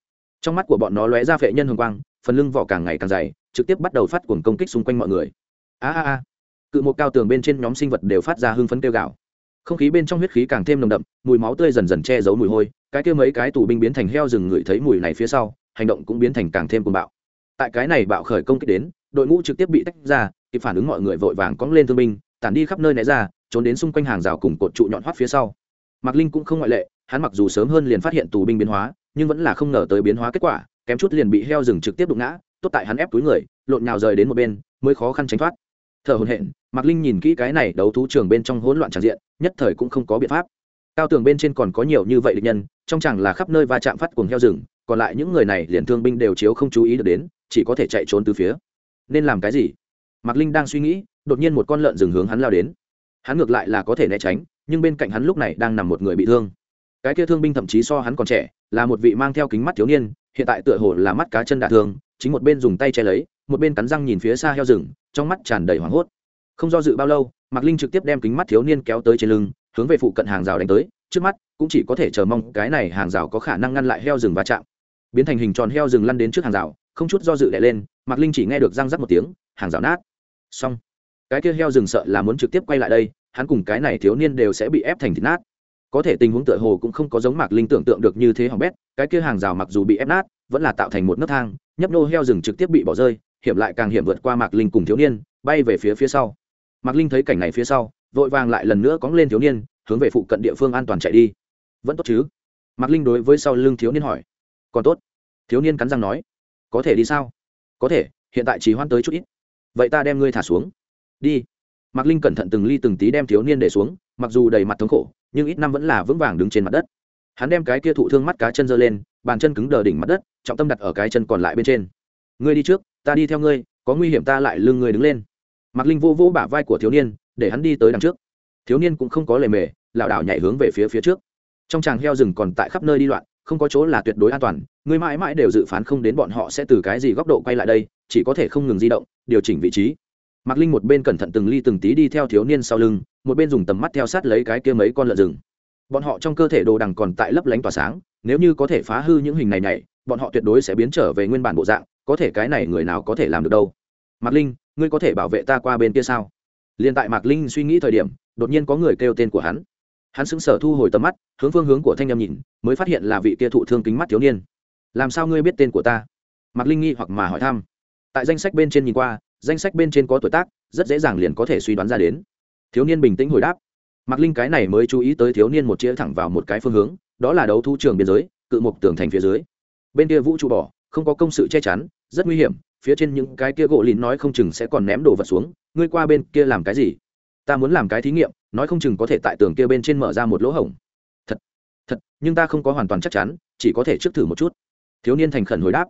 Trong mắt của bọn nó lóe ra phệ nhân hồng quang, phần lưng vỏ càng ngày càng dày, trực tiếp bắt đầu phát cuồng công kích xung quanh mọi người. A a a cự một cao tường bên trên nhóm sinh vật đều phát ra hưng phấn kêu gạo không khí bên trong huyết khí càng thêm nồng đậm, mùi máu tươi dần dần che giấu mùi hôi, cái kia mấy cái tù binh biến thành heo rừng ngửi thấy mùi này phía sau, hành động cũng biến thành càng thêm cuồng bạo. Tại cái này bạo khởi công kích đến, đội ngũ trực tiếp bị tách ra, kịp phản ứng mọi người vội vàng cóng lên thương binh, tản đi khắp nơi né ra, trốn đến xung quanh hàng rào cùng cột trụ nhọn hoắt phía sau. Mạc linh cũng không ngoại lệ, hắn mặc dù sớm hơn liền phát hiện tù binh biến hóa, nhưng vẫn là không ngờ tới biến hóa kết quả, kém chút liền bị heo rừng trực tiếp đụng ngã, tốt tại hắn ép túi người, lộn nhào rời đến một bên, mới khó khăn tránh thoát. Thở hồn hện mạc linh nhìn kỹ cái này đấu thú trường bên trong hỗn loạn tràn diện, nhất thời cũng không có biện pháp. Cao tường bên trên còn có nhiều như vậy địch nhân, trong chẳng là khắp nơi va chạm phát cuồng heo rừng, còn lại những người này liền thương binh đều chiếu không chú ý được đến, chỉ có thể chạy trốn từ phía. Nên làm cái gì? Mạc linh đang suy nghĩ, đột nhiên một con lợn rừng hướng hắn lao đến. Hắn ngược lại là có thể né tránh, nhưng bên cạnh hắn lúc này đang nằm một người bị thương. Cái kia thương binh thậm chí so hắn còn trẻ, là một vị mang theo kính mắt thiếu niên, hiện tại tựa hồ là mắt cá chân đả thương, chính một bên dùng tay che lấy, một bên cắn răng nhìn phía xa heo rừng, trong mắt tràn đầy hoảng hốt không do dự bao lâu, mạc linh trực tiếp đem kính mắt thiếu niên kéo tới trên lưng, hướng về phụ cận hàng rào đánh tới, trước mắt cũng chỉ có thể chờ mong cái này hàng rào có khả năng ngăn lại heo rừng va chạm. Biến thành hình tròn heo rừng lăn đến trước hàng rào, không chút do dự đẻ lên, mạc linh chỉ nghe được răng rắc một tiếng, hàng rào nát. Xong. Cái kia heo rừng sợ là muốn trực tiếp quay lại đây, hắn cùng cái này thiếu niên đều sẽ bị ép thành thịt nát. Có thể tình huống tựa hồ cũng không có giống mạc linh tưởng tượng được như thế hỏng bét, cái kia hàng rào mặc dù bị ép nát, vẫn là tạo thành một nấc thang, nhấp nô heo rừng trực tiếp bị bỏ rơi, hiểm lại càng hiểm vượt qua mạc linh cùng thiếu niên, bay về phía phía sau mạc linh thấy cảnh này phía sau, vội vàng lại lần nữa cóng lên thiếu niên, hướng về phụ cận địa phương an toàn chạy đi. Vẫn tốt chứ? Mạc linh đối với sau lưng thiếu niên hỏi. Còn tốt. Thiếu niên cắn răng nói. Có thể đi sao? Có thể, hiện tại chỉ hoan tới chút ít. Vậy ta đem ngươi thả xuống. Đi. Mạc linh cẩn thận từng ly từng tí đem thiếu niên để xuống, mặc dù đầy mặt thống khổ, nhưng ít năm vẫn là vững vàng đứng trên mặt đất. Hắn đem cái kia thụ thương mắt cá chân giơ lên, bàn chân cứng đờ đỉnh mặt đất, trọng tâm đặt ở cái chân còn lại bên trên. Ngươi đi trước, ta đi theo ngươi, có nguy hiểm ta lại lưng ngươi đứng lên mạc linh vô vô bả vai của thiếu niên, để hắn đi tới đằng trước. Thiếu niên cũng không có lề mề, lảo đảo nhảy hướng về phía phía trước. Trong tràng heo rừng còn tại khắp nơi đi loạn, không có chỗ là tuyệt đối an toàn, người mãi mãi đều dự phán không đến bọn họ sẽ từ cái gì góc độ quay lại đây, chỉ có thể không ngừng di động, điều chỉnh vị trí. Mạc linh một bên cẩn thận từng ly từng tí đi theo thiếu niên sau lưng, một bên dùng tầm mắt theo sát lấy cái kia mấy con lợn rừng. Bọn họ trong cơ thể đồ đằng còn tại lấp lánh tỏa sáng, nếu như có thể phá hư những hình này này bọn họ tuyệt đối sẽ biến trở về nguyên bản bộ dạng, có thể cái này người nào có thể làm được đâu. Mạc linh ngươi có thể bảo vệ ta qua bên kia sao? Liền tại mạc linh suy nghĩ thời điểm, đột nhiên có người kêu tên của hắn. Hắn sững sờ thu hồi tầm mắt, hướng phương hướng của thanh em nhìn, mới phát hiện là vị kia thụ thương kính mắt thiếu niên. Làm sao ngươi biết tên của ta? Mạc linh nghi hoặc mà hỏi thăm. Tại danh sách bên trên nhìn qua, danh sách bên trên có tuổi tác, rất dễ dàng liền có thể suy đoán ra đến. Thiếu niên bình tĩnh hồi đáp. Mạc linh cái này mới chú ý tới thiếu niên một chĩa thẳng vào một cái phương hướng, đó là đấu thu trường biên giới, cự mục tường thành phía dưới. Bên kia vũ trụ bỏ, không có công sự che chắn, rất nguy hiểm phía trên những cái kia gỗ lìn nói không chừng sẽ còn ném đồ vật xuống, ngươi qua bên kia làm cái gì? Ta muốn làm cái thí nghiệm, nói không chừng có thể tại tường kia bên trên mở ra một lỗ hổng. Thật thật, nhưng ta không có hoàn toàn chắc chắn, chỉ có thể trước thử một chút. Thiếu niên thành khẩn hồi đáp.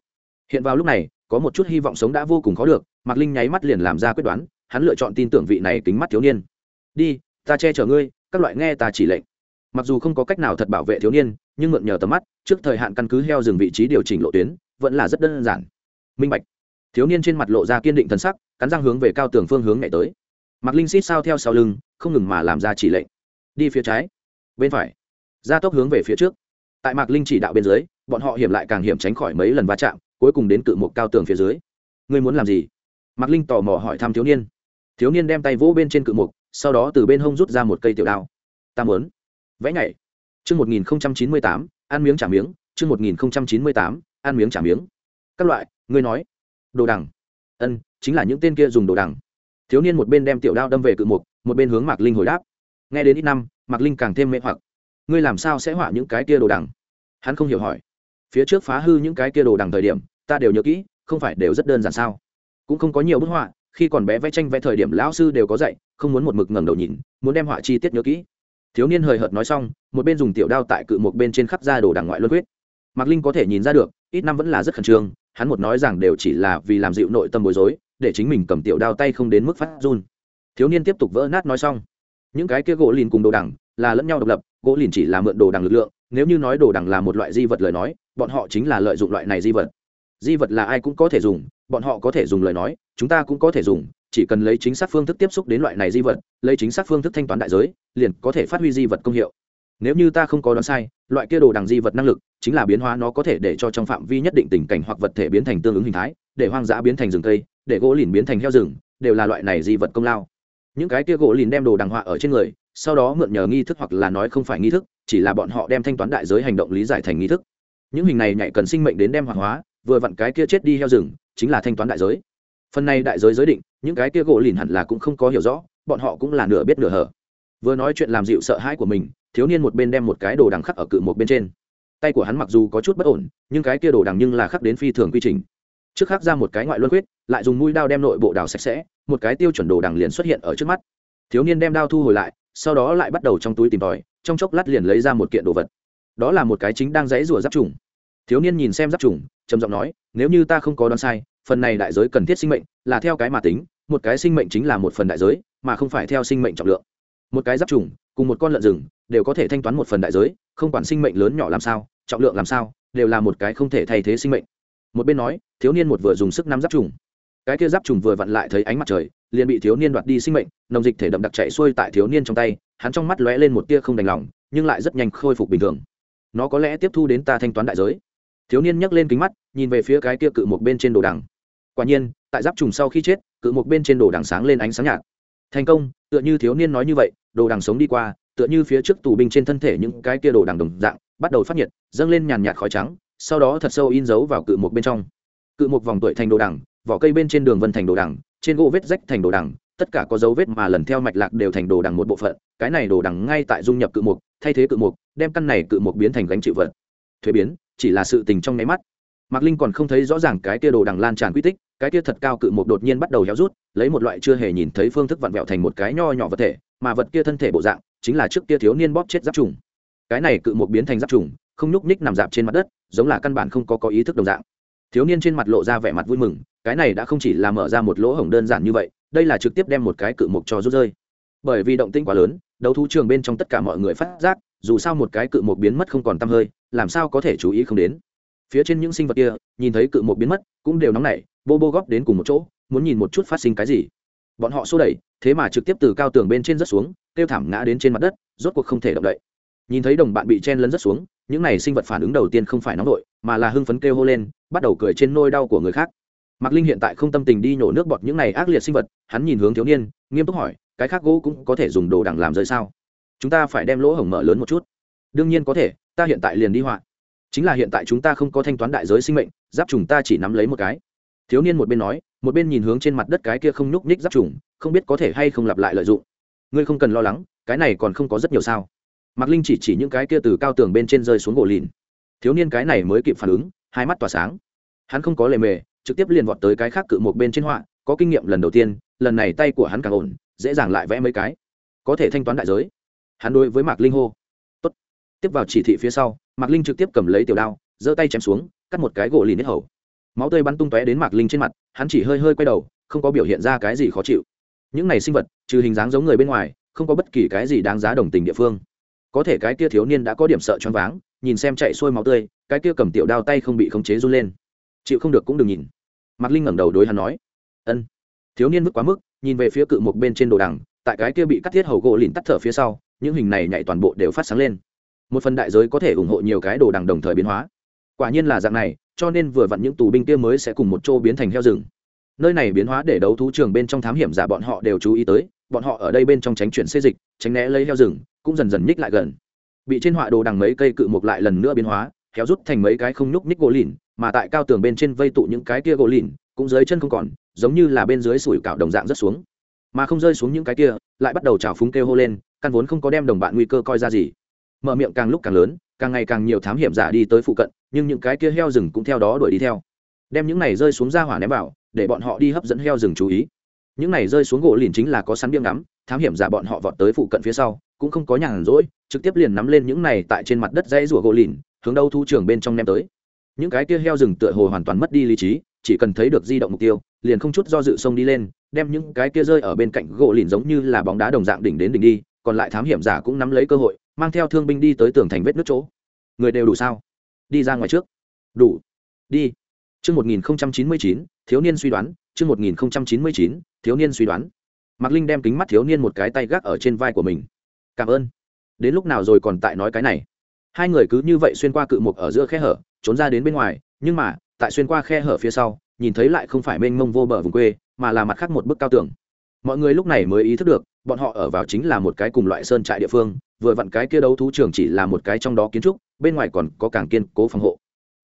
Hiện vào lúc này, có một chút hy vọng sống đã vô cùng khó được, mạc linh nháy mắt liền làm ra quyết đoán, hắn lựa chọn tin tưởng vị này kính mắt thiếu niên. Đi, ta che chở ngươi, các loại nghe ta chỉ lệnh. Mặc dù không có cách nào thật bảo vệ thiếu niên, nhưng mượn nhờ tầm mắt, trước thời hạn căn cứ heo dừng vị trí điều chỉnh lộ tuyến, vẫn là rất đơn giản. Minh bạch thiếu niên trên mặt lộ ra kiên định thần sắc, cắn răng hướng về cao tường phương hướng nhảy tới. Mạc linh xít sao theo sau lưng, không ngừng mà làm ra chỉ lệnh. Đi phía trái, bên phải. Gia tốc hướng về phía trước. Tại mạc linh chỉ đạo bên dưới, bọn họ hiểm lại càng hiểm tránh khỏi mấy lần va chạm, cuối cùng đến cự một cao tường phía dưới. Ngươi muốn làm gì? Mạc linh tò mò hỏi thăm thiếu niên. Thiếu niên đem tay vỗ bên trên cự mục, sau đó từ bên hông rút ra một cây tiểu đao. Ta muốn. Vẽ nhảy. Chương một nghìn chín mươi tám, ăn miếng trả miếng. Chương một nghìn chín mươi tám, ăn miếng trả miếng. Các loại, ngươi nói đồ đằng. Ân, chính là những tên kia dùng đồ đằng. Thiếu niên một bên đem tiểu đao đâm về cự mục, một bên hướng mạc linh hồi đáp. Nghe đến ít năm, mạc linh càng thêm mê hoặc. Ngươi làm sao sẽ họa những cái kia đồ đằng? Hắn không hiểu hỏi. Phía trước phá hư những cái kia đồ đằng thời điểm, ta đều nhớ kỹ, không phải đều rất đơn giản sao? Cũng không có nhiều bức họa, khi còn bé vẽ tranh vẽ thời điểm lão sư đều có dạy, không muốn một mực ngẩng đầu nhìn, muốn đem họa chi tiết nhớ kỹ. Thiếu niên hời hợt nói xong, một bên dùng tiểu đao tại cự một bên trên khắp ra đồ đằng ngoại luân huyết mạc linh có thể nhìn ra được, ít năm vẫn là rất khẩn trương hắn một nói rằng đều chỉ là vì làm dịu nội tâm bối rối, để chính mình cầm tiểu đao tay không đến mức phát run. Thiếu niên tiếp tục vỡ nát nói xong. Những cái kia gỗ lìn cùng đồ đằng là lẫn nhau độc lập, gỗ lìn chỉ là mượn đồ đằng lực lượng, nếu như nói đồ đằng là một loại di vật lời nói, bọn họ chính là lợi dụng loại này di vật. Di vật là ai cũng có thể dùng, bọn họ có thể dùng lời nói, chúng ta cũng có thể dùng, chỉ cần lấy chính xác phương thức tiếp xúc đến loại này di vật, lấy chính xác phương thức thanh toán đại giới, liền có thể phát huy di vật công hiệu. Nếu như ta không có đoán sai, loại kia đồ đằng di vật năng lực chính là biến hóa nó có thể để cho trong phạm vi nhất định tình cảnh hoặc vật thể biến thành tương ứng hình thái, để hoang dã biến thành rừng cây, để gỗ lìn biến thành heo rừng, đều là loại này di vật công lao. Những cái kia gỗ lìn đem đồ đằng họa ở trên người, sau đó mượn nhờ nghi thức hoặc là nói không phải nghi thức, chỉ là bọn họ đem thanh toán đại giới hành động lý giải thành nghi thức. Những hình này nhạy cần sinh mệnh đến đem hoàng hóa, vừa vặn cái kia chết đi heo rừng, chính là thanh toán đại giới. Phần này đại giới giới định, những cái kia gỗ lìn hẳn là cũng không có hiểu rõ, bọn họ cũng là nửa biết nửa hở. Vừa nói chuyện làm dịu sợ hãi của mình, thiếu niên một bên đem một cái đồ đằng khắc ở cự một bên trên tay của hắn mặc dù có chút bất ổn, nhưng cái kia đồ đằng nhưng là khắc đến phi thường quy trình. Trước khắc ra một cái ngoại luân quyết lại dùng mũi đao đem nội bộ đào sạch sẽ, một cái tiêu chuẩn đồ đằng liền xuất hiện ở trước mắt. Thiếu niên đem đao thu hồi lại, sau đó lại bắt đầu trong túi tìm tòi, trong chốc lát liền lấy ra một kiện đồ vật. Đó là một cái chính đang dãy rùa giáp trùng. Thiếu niên nhìn xem giáp trùng, trầm giọng nói, nếu như ta không có đoán sai, phần này đại giới cần thiết sinh mệnh là theo cái mà tính, một cái sinh mệnh chính là một phần đại giới, mà không phải theo sinh mệnh trọng lượng. Một cái giáp trùng cùng một con lợn rừng đều có thể thanh toán một phần đại giới, không quản sinh mệnh lớn nhỏ làm sao trọng lượng làm sao, đều là một cái không thể thay thế sinh mệnh. Một bên nói, thiếu niên một vừa dùng sức nắm giáp trùng. Cái kia giáp trùng vừa vặn lại thấy ánh mặt trời, liền bị thiếu niên đoạt đi sinh mệnh, nồng dịch thể đậm đặc chạy xuôi tại thiếu niên trong tay, hắn trong mắt lóe lên một tia không đành lòng, nhưng lại rất nhanh khôi phục bình thường. Nó có lẽ tiếp thu đến ta thanh toán đại giới. Thiếu niên nhấc lên kính mắt, nhìn về phía cái kia cự một bên trên đồ đằng. Quả nhiên, tại giáp trùng sau khi chết, cự một bên trên đồ đằng sáng lên ánh sáng nhạt. Thành công, tựa như thiếu niên nói như vậy, đồ đằng sống đi qua, tựa như phía trước tù binh trên thân thể những cái kia đồ đằng đồng dạng bắt đầu phát nhiệt, dâng lên nhàn nhạt khói trắng, sau đó thật sâu in dấu vào cự mục bên trong. Cự mục vòng tuổi thành đồ đằng, vỏ cây bên trên đường vân thành đồ đằng, trên gỗ vết rách thành đồ đằng, tất cả có dấu vết mà lần theo mạch lạc đều thành đồ đằng một bộ phận, cái này đồ đằng ngay tại dung nhập cự mục, thay thế cự mục, đem căn này cự mục biến thành gánh chịu vật. Thuế biến, chỉ là sự tình trong nháy mắt. Mạc linh còn không thấy rõ ràng cái tia đồ đằng lan tràn quy tích, cái tia thật cao cự mục đột nhiên bắt đầu héo rút, lấy một loại chưa hề nhìn thấy phương thức vặn vẹo thành một cái nho nhỏ vật thể, mà vật kia thân thể bộ dạng, chính là trước kia thiếu niên bóp chết giáp trùng cái này cự mục biến thành giáp trùng, không nhúc ních nằm dạp trên mặt đất, giống là căn bản không có có ý thức đồng dạng. Thiếu niên trên mặt lộ ra vẻ mặt vui mừng, cái này đã không chỉ là mở ra một lỗ hổng đơn giản như vậy, đây là trực tiếp đem một cái cự mục cho rút rơi. Bởi vì động tinh quá lớn, đấu thú trường bên trong tất cả mọi người phát giác, dù sao một cái cự mục biến mất không còn t hơi, làm sao có thể chú ý không đến. Phía trên những sinh vật kia, nhìn thấy cự mục biến mất, cũng đều nóng nảy, bô bô góp đến cùng một chỗ, muốn nhìn một chút phát sinh cái gì. Bọn họ xô đẩy, thế mà trực tiếp từ cao tường bên trên rất xuống, kêu thảm ngã đến trên mặt đất, rốt cuộc không thể động đậy nhìn thấy đồng bạn bị chen lấn rất xuống, những này sinh vật phản ứng đầu tiên không phải nóng vội, mà là hưng phấn kêu hô lên, bắt đầu cười trên nôi đau của người khác. Mạc linh hiện tại không tâm tình đi nhổ nước bọt những này ác liệt sinh vật, hắn nhìn hướng thiếu niên, nghiêm túc hỏi, cái khác gỗ cũng có thể dùng đồ đằng làm rơi sao? Chúng ta phải đem lỗ hổng mở lớn một chút. Đương nhiên có thể, ta hiện tại liền đi họa. Chính là hiện tại chúng ta không có thanh toán đại giới sinh mệnh, giáp trùng ta chỉ nắm lấy một cái. Thiếu niên một bên nói, một bên nhìn hướng trên mặt đất cái kia không nhúc nhích giáp trùng, không biết có thể hay không lặp lại lợi dụng. Ngươi không cần lo lắng, cái này còn không có rất nhiều sao mạc linh chỉ chỉ những cái kia từ cao tường bên trên rơi xuống gỗ lìn. Thiếu niên cái này mới kịp phản ứng, hai mắt tỏa sáng. Hắn không có lề mề, trực tiếp liền vọt tới cái khác cự một bên trên họa, có kinh nghiệm lần đầu tiên, lần này tay của hắn càng ổn, dễ dàng lại vẽ mấy cái. Có thể thanh toán đại giới. Hắn đối với mạc linh hô. Tốt. tiếp vào chỉ thị phía sau, mạc linh trực tiếp cầm lấy tiểu đao, giơ tay chém xuống, cắt một cái gỗ lìn hết hầu. Máu tươi bắn tung tóe đến mạc linh trên mặt, hắn chỉ hơi hơi quay đầu, không có biểu hiện ra cái gì khó chịu. Những này sinh vật, trừ hình dáng giống người bên ngoài, không có bất kỳ cái gì đáng giá đồng tình địa phương có thể cái kia thiếu niên đã có điểm sợ choáng váng, nhìn xem chạy xuôi máu tươi, cái kia cầm tiểu đao tay không bị khống chế run lên. Chịu không được cũng đừng nhìn. Mạc linh ngẩng đầu đối hắn nói, ân. Thiếu niên mức quá mức, nhìn về phía cự một bên trên đồ đằng, tại cái kia bị cắt thiết hầu gỗ lìn tắt thở phía sau, những hình này nhảy toàn bộ đều phát sáng lên. Một phần đại giới có thể ủng hộ nhiều cái đồ đằng đồng thời biến hóa. Quả nhiên là dạng này, cho nên vừa vặn những tù binh kia mới sẽ cùng một chỗ biến thành heo rừng nơi này biến hóa để đấu thú trường bên trong thám hiểm giả bọn họ đều chú ý tới, bọn họ ở đây bên trong tránh chuyển xê dịch, tránh né lấy heo rừng, cũng dần dần nhích lại gần. Bị trên họa đồ đằng mấy cây cự mục lại lần nữa biến hóa kéo rút thành mấy cái không nhúc nhích gỗ lìn, mà tại cao tường bên trên vây tụ những cái kia gỗ lìn, cũng dưới chân không còn, giống như là bên dưới sủi cảo đồng dạng rất xuống. Mà không rơi xuống những cái kia, lại bắt đầu trào phúng kêu hô lên, căn vốn không có đem đồng bạn nguy cơ coi ra gì. Mở miệng càng lúc càng lớn, càng ngày càng nhiều thám hiểm giả đi tới phụ cận, nhưng những cái kia heo rừng cũng theo đó đuổi đi theo đem những này rơi xuống ra hỏa ném vào, để bọn họ đi hấp dẫn heo rừng chú ý. Những này rơi xuống gỗ lìn chính là có sắn biếng ngắm, thám hiểm giả bọn họ vọt tới phụ cận phía sau, cũng không có nhàn rỗi, trực tiếp liền nắm lên những này tại trên mặt đất dãy rủa gỗ lìn, hướng đâu thu trường bên trong ném tới. Những cái kia heo rừng tựa hồ hoàn toàn mất đi lý trí, chỉ cần thấy được di động mục tiêu, liền không chút do dự xông đi lên, đem những cái kia rơi ở bên cạnh gỗ lìn giống như là bóng đá đồng dạng đỉnh đến đỉnh đi, còn lại thám hiểm giả cũng nắm lấy cơ hội, mang theo thương binh đi tới tường thành vết nước chỗ. Người đều đủ sao? Đi ra ngoài trước. Đủ. Đi. Chương 1099, thiếu niên suy đoán, chương 1099, thiếu niên suy đoán. Mạc Linh đem kính mắt thiếu niên một cái tay gác ở trên vai của mình. "Cảm ơn." Đến lúc nào rồi còn tại nói cái này? Hai người cứ như vậy xuyên qua cự mục ở giữa khe hở, trốn ra đến bên ngoài, nhưng mà, tại xuyên qua khe hở phía sau, nhìn thấy lại không phải mênh mông vô bờ vùng quê, mà là mặt khác một bức cao tường. Mọi người lúc này mới ý thức được, bọn họ ở vào chính là một cái cùng loại sơn trại địa phương, vừa vặn cái kia đấu thú trường chỉ là một cái trong đó kiến trúc, bên ngoài còn có càng kiên cố phòng hộ.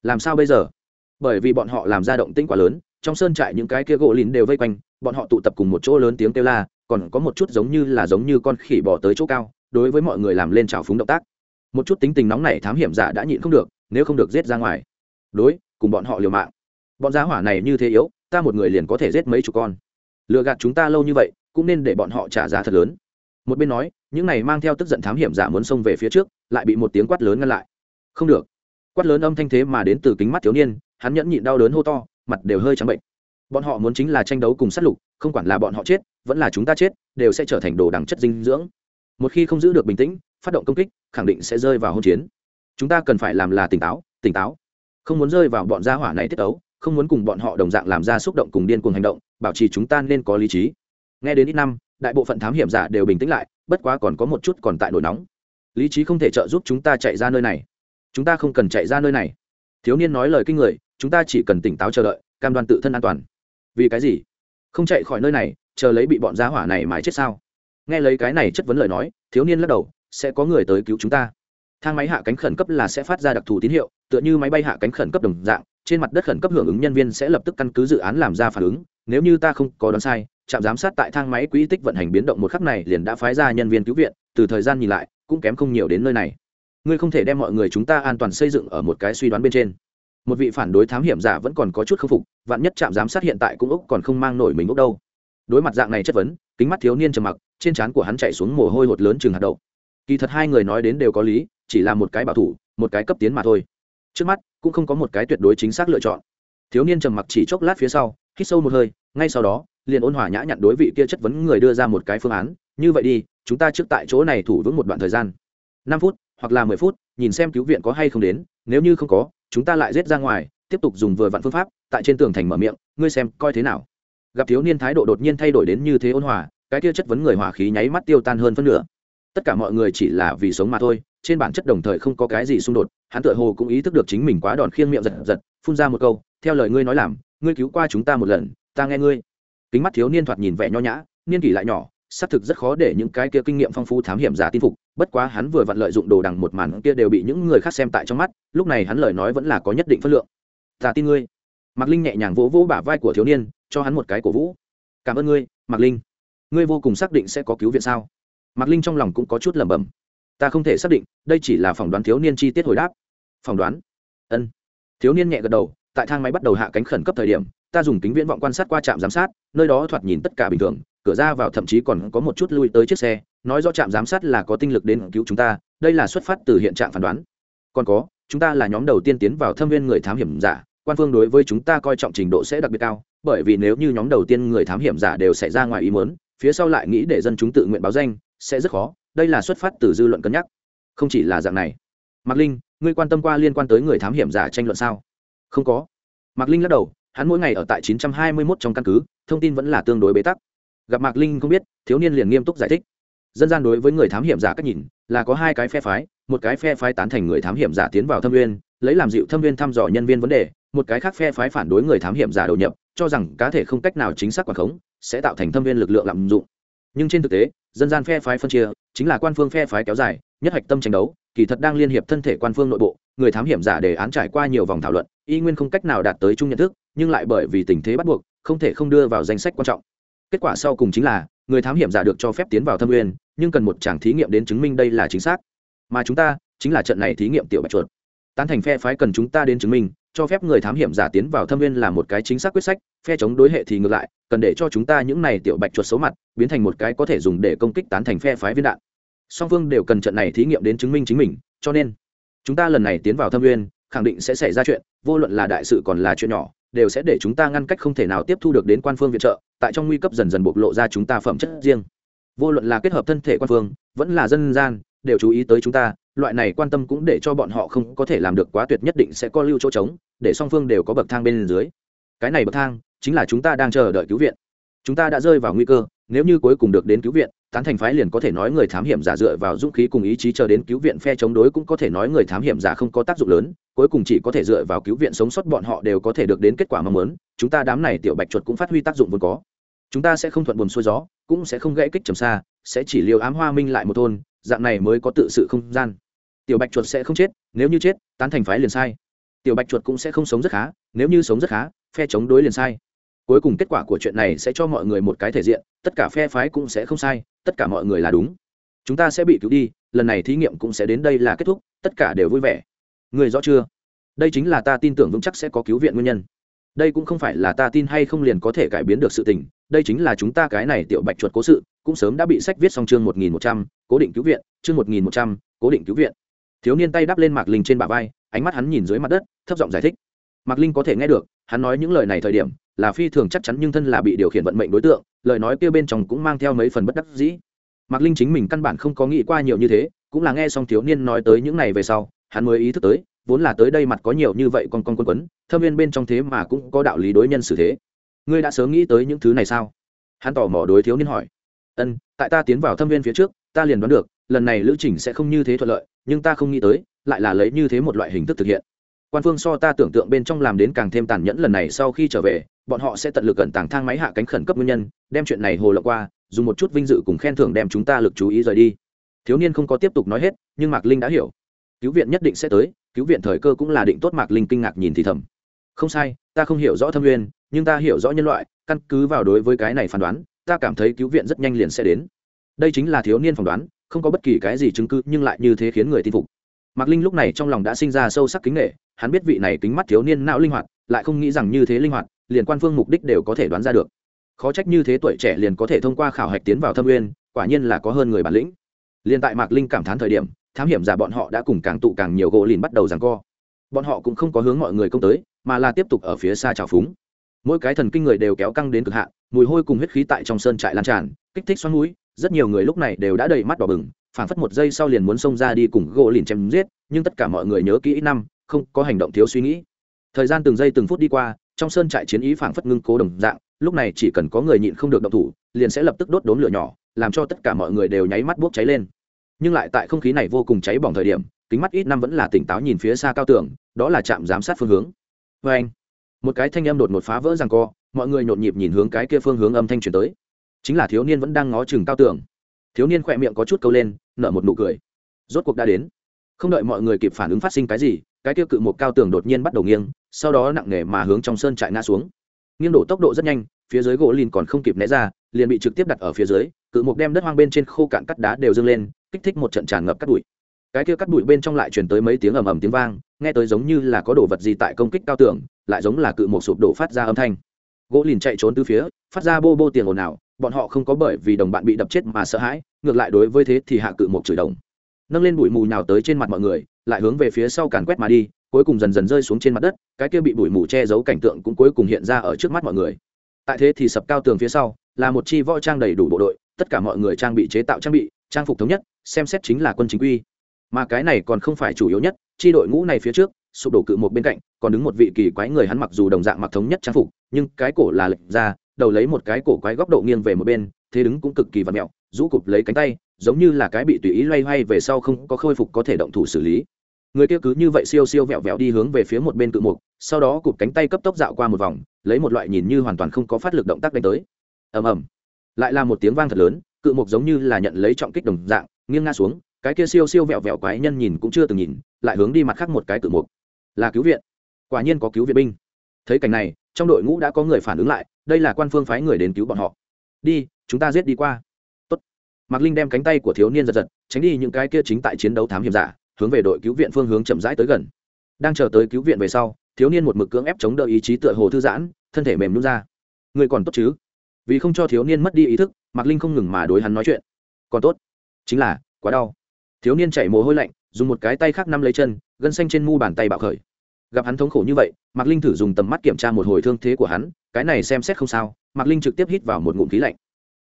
Làm sao bây giờ? Bởi vì bọn họ làm ra động tĩnh quá lớn, trong sơn trại những cái kia gỗ lín đều vây quanh, bọn họ tụ tập cùng một chỗ lớn tiếng kêu la, còn có một chút giống như là giống như con khỉ bỏ tới chỗ cao, đối với mọi người làm lên trào phúng động tác. Một chút tính tình nóng này thám hiểm giả đã nhịn không được, nếu không được giết ra ngoài. Đối, cùng bọn họ liều mạng. Bọn giá hỏa này như thế yếu, ta một người liền có thể giết mấy chục con. Lừa gạt chúng ta lâu như vậy, cũng nên để bọn họ trả giá thật lớn. Một bên nói, những này mang theo tức giận thám hiểm giả muốn xông về phía trước, lại bị một tiếng quát lớn ngăn lại. Không được. Quát lớn âm thanh thế mà đến từ kính mắt thiếu niên hắn nhẫn nhịn đau đớn hô to, mặt đều hơi trắng bệnh. Bọn họ muốn chính là tranh đấu cùng sát lục, không quản là bọn họ chết, vẫn là chúng ta chết, đều sẽ trở thành đồ đằng chất dinh dưỡng. Một khi không giữ được bình tĩnh, phát động công kích, khẳng định sẽ rơi vào hôn chiến. Chúng ta cần phải làm là tỉnh táo tỉnh táo. Không muốn rơi vào bọn gia hỏa này tiết ấu, không muốn cùng bọn họ đồng dạng làm ra xúc động cùng điên cuồng hành động, bảo trì chúng ta nên có lý trí. Nghe đến ít năm, đại bộ phận thám hiểm giả đều bình tĩnh lại, bất quá còn có một chút còn tại nổi nóng. Lý trí không thể trợ giúp chúng ta chạy ra nơi này. Chúng ta không cần chạy ra nơi này. Thiếu niên nói lời kinh người chúng ta chỉ cần tỉnh táo chờ đợi, cam đoan tự thân an toàn. Vì cái gì? Không chạy khỏi nơi này, chờ lấy bị bọn giá hỏa này mãi chết sao? Nghe lấy cái này chất vấn lời nói, thiếu niên lắc đầu, sẽ có người tới cứu chúng ta. Thang máy hạ cánh khẩn cấp là sẽ phát ra đặc thù tín hiệu, tựa như máy bay hạ cánh khẩn cấp đồng dạng, trên mặt đất khẩn cấp hưởng ứng nhân viên sẽ lập tức căn cứ dự án làm ra phản ứng, nếu như ta không có đoán sai, trạm giám sát tại thang máy quỹ tích vận hành biến động một khắc này liền đã phái ra nhân viên cứu viện, từ thời gian nhìn lại, cũng kém không nhiều đến nơi này. Ngươi không thể đem mọi người chúng ta an toàn xây dựng ở một cái suy đoán bên trên một vị phản đối thám hiểm giả vẫn còn có chút khâm phục, vạn nhất trạm giám sát hiện tại cũng úc còn không mang nổi mình úc đâu. Đối mặt dạng này chất vấn, kính mắt thiếu niên trầm mặc, trên trán của hắn chạy xuống mồ hôi hột lớn chừng hạt đậu. Kỳ thật hai người nói đến đều có lý, chỉ là một cái bảo thủ, một cái cấp tiến mà thôi. Trước mắt, cũng không có một cái tuyệt đối chính xác lựa chọn. Thiếu niên trầm mặc chỉ chốc lát phía sau, hít sâu một hơi, ngay sau đó, liền ôn hòa nhã nhặn đối vị kia chất vấn người đưa ra một cái phương án, như vậy đi, chúng ta trước tại chỗ này thủ vững một đoạn thời gian. Năm phút hoặc là mười phút, nhìn xem cứu viện có hay không đến, nếu như không có chúng ta lại rết ra ngoài, tiếp tục dùng vừa vặn phương pháp, tại trên tường thành mở miệng, ngươi xem, coi thế nào. Gặp thiếu niên thái độ đột nhiên thay đổi đến như thế ôn hòa, cái kia chất vấn người hỏa khí nháy mắt tiêu tan hơn phân nửa. Tất cả mọi người chỉ là vì sống mà thôi, trên bản chất đồng thời không có cái gì xung đột, hắn tựa hồ cũng ý thức được chính mình quá đòn khiêng miệng giật giật, phun ra một câu, theo lời ngươi nói làm, ngươi cứu qua chúng ta một lần, ta nghe ngươi. Kính mắt thiếu niên thoạt nhìn vẻ nho nhã, niên kỷ lại nhỏ xác thực rất khó để những cái kia kinh nghiệm phong phú thám hiểm giả tin phục, bất quá hắn vừa vặn lợi dụng đồ đằng một màn kia đều bị những người khác xem tại trong mắt, lúc này hắn lời nói vẫn là có nhất định phân lượng. Ta tin ngươi. Mạc linh nhẹ nhàng vỗ vỗ bả vai của thiếu niên, cho hắn một cái cổ vũ. Cảm ơn ngươi, mạc linh. Ngươi vô cùng xác định sẽ có cứu viện sao? Mạc linh trong lòng cũng có chút lẩm bẩm. Ta không thể xác định, đây chỉ là phỏng đoán thiếu niên chi tiết hồi đáp. Phỏng đoán? Ân. Thiếu niên nhẹ gật đầu, tại thang máy bắt đầu hạ cánh khẩn cấp thời điểm, ta dùng kính viễn vọng quan sát qua trạm giám sát, nơi đó thoạt nhìn tất cả bình thường cửa ra vào thậm chí còn có một chút lui tới chiếc xe, nói rõ trạm giám sát là có tinh lực đến cứu chúng ta, đây là xuất phát từ hiện trạng phán đoán. Còn có, chúng ta là nhóm đầu tiên tiến vào thâm viên người thám hiểm giả, quan phương đối với chúng ta coi trọng trình độ sẽ đặc biệt cao, bởi vì nếu như nhóm đầu tiên người thám hiểm giả đều xảy ra ngoài ý muốn, phía sau lại nghĩ để dân chúng tự nguyện báo danh, sẽ rất khó, đây là xuất phát từ dư luận cân nhắc. Không chỉ là dạng này. Mạc linh, ngươi quan tâm qua liên quan tới người thám hiểm giả tranh luận sao? Không có. Mạc linh lắc đầu, hắn mỗi ngày ở tại 921 trong căn cứ, thông tin vẫn là tương đối bế tắc gặp mạc linh không biết, thiếu niên liền nghiêm túc giải thích. Dân gian đối với người thám hiểm giả cách nhìn, là có hai cái phe phái, một cái phe phái tán thành người thám hiểm giả tiến vào thâm viên lấy làm dịu thâm viên thăm dò nhân viên vấn đề, một cái khác phe phái phản đối người thám hiểm giả đầu nhập, cho rằng cá thể không cách nào chính xác quản khống, sẽ tạo thành thâm viên lực lượng lạm dụng. Nhưng trên thực tế, dân gian phe phái phân chia, chính là quan phương phe phái kéo dài, nhất hạch tâm tranh đấu, kỳ thật đang liên hiệp thân thể quan phương nội bộ, người thám hiểm giả đề án trải qua nhiều vòng thảo luận, y nguyên không cách nào đạt tới chung nhận thức, nhưng lại bởi vì tình thế bắt buộc, không thể không đưa vào danh sách quan trọng kết quả sau cùng chính là, người thám hiểm giả được cho phép tiến vào thâm nguyên nhưng cần một tràng thí nghiệm đến chứng minh đây là chính xác. Mà chúng ta, chính là trận này thí nghiệm tiểu bạch chuột. Tán thành phe phái cần chúng ta đến chứng minh, cho phép người thám hiểm giả tiến vào thâm nguyên là một cái chính xác quyết sách, phe chống đối hệ thì ngược lại, cần để cho chúng ta những này tiểu bạch chuột xấu mặt, biến thành một cái có thể dùng để công kích tán thành phe phái viên đạn. Song phương đều cần trận này thí nghiệm đến chứng minh chính mình, cho nên, chúng ta lần này tiến vào thâm nguyên khẳng định sẽ xảy ra chuyện, vô luận là đại sự còn là chuyện nhỏ đều sẽ để chúng ta ngăn cách không thể nào tiếp thu được đến quan phương viện trợ, tại trong nguy cấp dần dần bộc lộ ra chúng ta phẩm chất riêng. Vô luận là kết hợp thân thể quan phương, vẫn là dân gian, đều chú ý tới chúng ta, loại này quan tâm cũng để cho bọn họ không có thể làm được quá tuyệt nhất định sẽ có lưu chỗ trống, để song phương đều có bậc thang bên dưới. Cái này bậc thang chính là chúng ta đang chờ đợi cứu viện. Chúng ta đã rơi vào nguy cơ, nếu như cuối cùng được đến cứu viện tán thành phái liền có thể nói người thám hiểm giả dựa vào dũng khí cùng ý chí chờ đến cứu viện phe chống đối cũng có thể nói người thám hiểm giả không có tác dụng lớn, cuối cùng chỉ có thể dựa vào cứu viện sống sót bọn họ đều có thể được đến kết quả mong muốn, chúng ta đám này tiểu bạch chuột cũng phát huy tác dụng vốn có. Chúng ta sẽ không thuận buồm xuôi gió, cũng sẽ không gãy kích trầm xa, sẽ chỉ liều ám hoa minh lại một thôn, dạng này mới có tự sự không gian. Tiểu bạch chuột sẽ không chết, nếu như chết, tán thành phái liền sai. Tiểu bạch chuột cũng sẽ không sống rất khá, nếu như sống rất khá, phe chống đối liền sai cuối cùng kết quả của chuyện này sẽ cho mọi người một cái thể diện, tất cả phe phái cũng sẽ không sai, tất cả mọi người là đúng. Chúng ta sẽ bị cứu đi, lần này thí nghiệm cũng sẽ đến đây là kết thúc, tất cả đều vui vẻ. Người rõ chưa? Đây chính là ta tin tưởng vững chắc sẽ có cứu viện nguyên nhân. Đây cũng không phải là ta tin hay không liền có thể cải biến được sự tình, đây chính là chúng ta cái này tiểu bạch chuột cố sự, cũng sớm đã bị sách viết xong chương một nghìn một trăm, cố định cứu viện, chương một nghìn một trăm, cố định cứu viện. Thiếu niên tay đắp lên mạc linh trên bả vai, ánh mắt hắn nhìn dưới mặt đất, thấp giọng giải thích. Mạc linh có thể nghe được, hắn nói những lời này thời điểm là phi thường chắc chắn nhưng thân là bị điều khiển vận mệnh đối tượng, lời nói kia bên trong cũng mang theo mấy phần bất đắc dĩ. Mạc linh chính mình căn bản không có nghĩ qua nhiều như thế, cũng là nghe xong thiếu niên nói tới những này về sau, hắn mới ý thức tới, vốn là tới đây mặt có nhiều như vậy con con quân quấn, thâm viên bên trong thế mà cũng có đạo lý đối nhân xử thế. Ngươi đã sớm nghĩ tới những thứ này sao? Hắn tỏ mò đối thiếu niên hỏi. Ân, tại ta tiến vào thâm viên phía trước, ta liền đoán được, lần này lữ trình sẽ không như thế thuận lợi, nhưng ta không nghĩ tới, lại là lấy như thế một loại hình thức thực hiện quan phương so ta tưởng tượng bên trong làm đến càng thêm tàn nhẫn lần này sau khi trở về, bọn họ sẽ tận lực cẩn tàng thang máy hạ cánh khẩn cấp nguyên nhân, đem chuyện này hồ lộ qua, dùng một chút vinh dự cùng khen thưởng đem chúng ta lực chú ý rời đi. Thiếu niên không có tiếp tục nói hết, nhưng mạc linh đã hiểu. Cứu viện nhất định sẽ tới, cứu viện thời cơ cũng là định tốt, mạc linh kinh ngạc nhìn thì thầm. Không sai, ta không hiểu rõ thâm nguyên, nhưng ta hiểu rõ nhân loại, căn cứ vào đối với cái này phán đoán, ta cảm thấy cứu viện rất nhanh liền sẽ đến. Đây chính là thiếu niên phỏng đoán, không có bất kỳ cái gì chứng cứ, nhưng lại như thế khiến người tin phục mạc linh lúc này trong lòng đã sinh ra sâu sắc kính nghệ hắn biết vị này kính mắt thiếu niên não linh hoạt, lại không nghĩ rằng như thế linh hoạt, liền quan phương mục đích đều có thể đoán ra được. Khó trách như thế tuổi trẻ liền có thể thông qua khảo hạch tiến vào thâm nguyên quả nhiên là có hơn người bản lĩnh. Liền tại mạc linh cảm thán thời điểm, thám hiểm giả bọn họ đã cùng càng tụ càng nhiều gỗ lìn bắt đầu giằng co. Bọn họ cũng không có hướng mọi người công tới, mà là tiếp tục ở phía xa trào phúng. Mỗi cái thần kinh người đều kéo căng đến cực hạn, mùi hôi cùng huyết khí tại trong sơn trại lan tràn, kích thích xoắn mũi, rất nhiều người lúc này đều đã đầy mắt đỏ bừng phảng phất một giây sau liền muốn xông ra đi cùng gỗ lìn chém giết, nhưng tất cả mọi người nhớ kỹ năm, không có hành động thiếu suy nghĩ. Thời gian từng giây từng phút đi qua, trong sơn trại chiến ý phảng phất ngưng cố đồng dạng, lúc này chỉ cần có người nhịn không được động thủ, liền sẽ lập tức đốt đốn lửa nhỏ, làm cho tất cả mọi người đều nháy mắt bốc cháy lên. Nhưng lại tại không khí này vô cùng cháy bỏng thời điểm, kính mắt ít năm vẫn là tỉnh táo nhìn phía xa cao tường, đó là trạm giám sát phương hướng. Vê anh, một cái thanh âm đột ngột phá vỡ rằng co, mọi người nhộn nhịp nhìn hướng cái kia phương hướng âm thanh truyền tới. Chính là thiếu niên vẫn đang ngó chừng cao tường thiếu niên khỏe miệng có chút câu lên, nở một nụ cười. Rốt cuộc đã đến. Không đợi mọi người kịp phản ứng phát sinh cái gì, cái tiêu cự một cao tường đột nhiên bắt đầu nghiêng, sau đó nặng nề mà hướng trong sơn trại ngã xuống. Nghiêng đổ tốc độ rất nhanh, phía dưới gỗ lìn còn không kịp né ra, liền bị trực tiếp đặt ở phía dưới, cự một đem đất hoang bên trên khô cạn cắt đá đều dâng lên, kích thích một trận tràn ngập cắt bụi. Cái kia cắt bụi bên trong lại truyền tới mấy tiếng ầm ầm tiếng vang, nghe tới giống như là có đồ vật gì tại công kích cao tường, lại giống là cự một sụp đổ phát ra âm thanh. Gỗ lìn chạy trốn từ phía, phát ra bô bô tiền ồn ào, bọn họ không có bởi vì đồng bạn bị đập chết mà sợ hãi ngược lại đối với thế thì hạ cự một chửi đồng. Nâng lên bụi mù nhào tới trên mặt mọi người, lại hướng về phía sau càn quét mà đi, cuối cùng dần dần rơi xuống trên mặt đất, cái kia bị bụi mù che giấu cảnh tượng cũng cuối cùng hiện ra ở trước mắt mọi người. Tại thế thì sập cao tường phía sau, là một chi võ trang đầy đủ bộ đội, tất cả mọi người trang bị chế tạo trang bị, trang phục thống nhất, xem xét chính là quân chính quy. Mà cái này còn không phải chủ yếu nhất, chi đội ngũ này phía trước, sụp đổ cự một bên cạnh, còn đứng một vị kỳ quái người hắn mặc dù đồng dạng mặc thống nhất trang phục, nhưng cái cổ là lệch ra, đầu lấy một cái cổ quái góc độ nghiêng về một bên, thế đứng cũng cực kỳ vặt mẹo rũ cụp lấy cánh tay, giống như là cái bị tùy ý loay hoay về sau không có khôi phục có thể động thủ xử lý. Người kia cứ như vậy siêu siêu vẹo vẹo đi hướng về phía một bên cự mục, sau đó cụp cánh tay cấp tốc dạo qua một vòng, lấy một loại nhìn như hoàn toàn không có phát lực động tác đánh tới. Ầm ầm. Lại là một tiếng vang thật lớn, cự mục giống như là nhận lấy trọng kích đồng dạng, nghiêng nga xuống, cái kia siêu siêu vẹo vẹo quái nhân nhìn cũng chưa từng nhìn, lại hướng đi mặt khác một cái cự mục. Là cứu viện. Quả nhiên có cứu viện binh. Thấy cảnh này, trong đội ngũ đã có người phản ứng lại, đây là quan phương phái người đến cứu bọn họ. Đi, chúng ta giết đi qua mạc linh đem cánh tay của thiếu niên giật giật, tránh đi những cái kia chính tại chiến đấu thám hiểm giả, hướng về đội cứu viện phương hướng chậm rãi tới gần. Đang chờ tới cứu viện về sau, thiếu niên một mực cưỡng ép chống đỡ ý chí tựa hồ thư giãn, thân thể mềm nhún ra. Người còn tốt chứ? Vì không cho thiếu niên mất đi ý thức, mạc linh không ngừng mà đối hắn nói chuyện. Còn tốt? Chính là, quá đau. Thiếu niên chảy mồ hôi lạnh, dùng một cái tay khác nắm lấy chân, gân xanh trên mu bàn tay bạo khởi. Gặp hắn thống khổ như vậy, mạc linh thử dùng tầm mắt kiểm tra một hồi thương thế của hắn, cái này xem xét không sao, mạc linh trực tiếp hít vào một ngụm khí lạnh.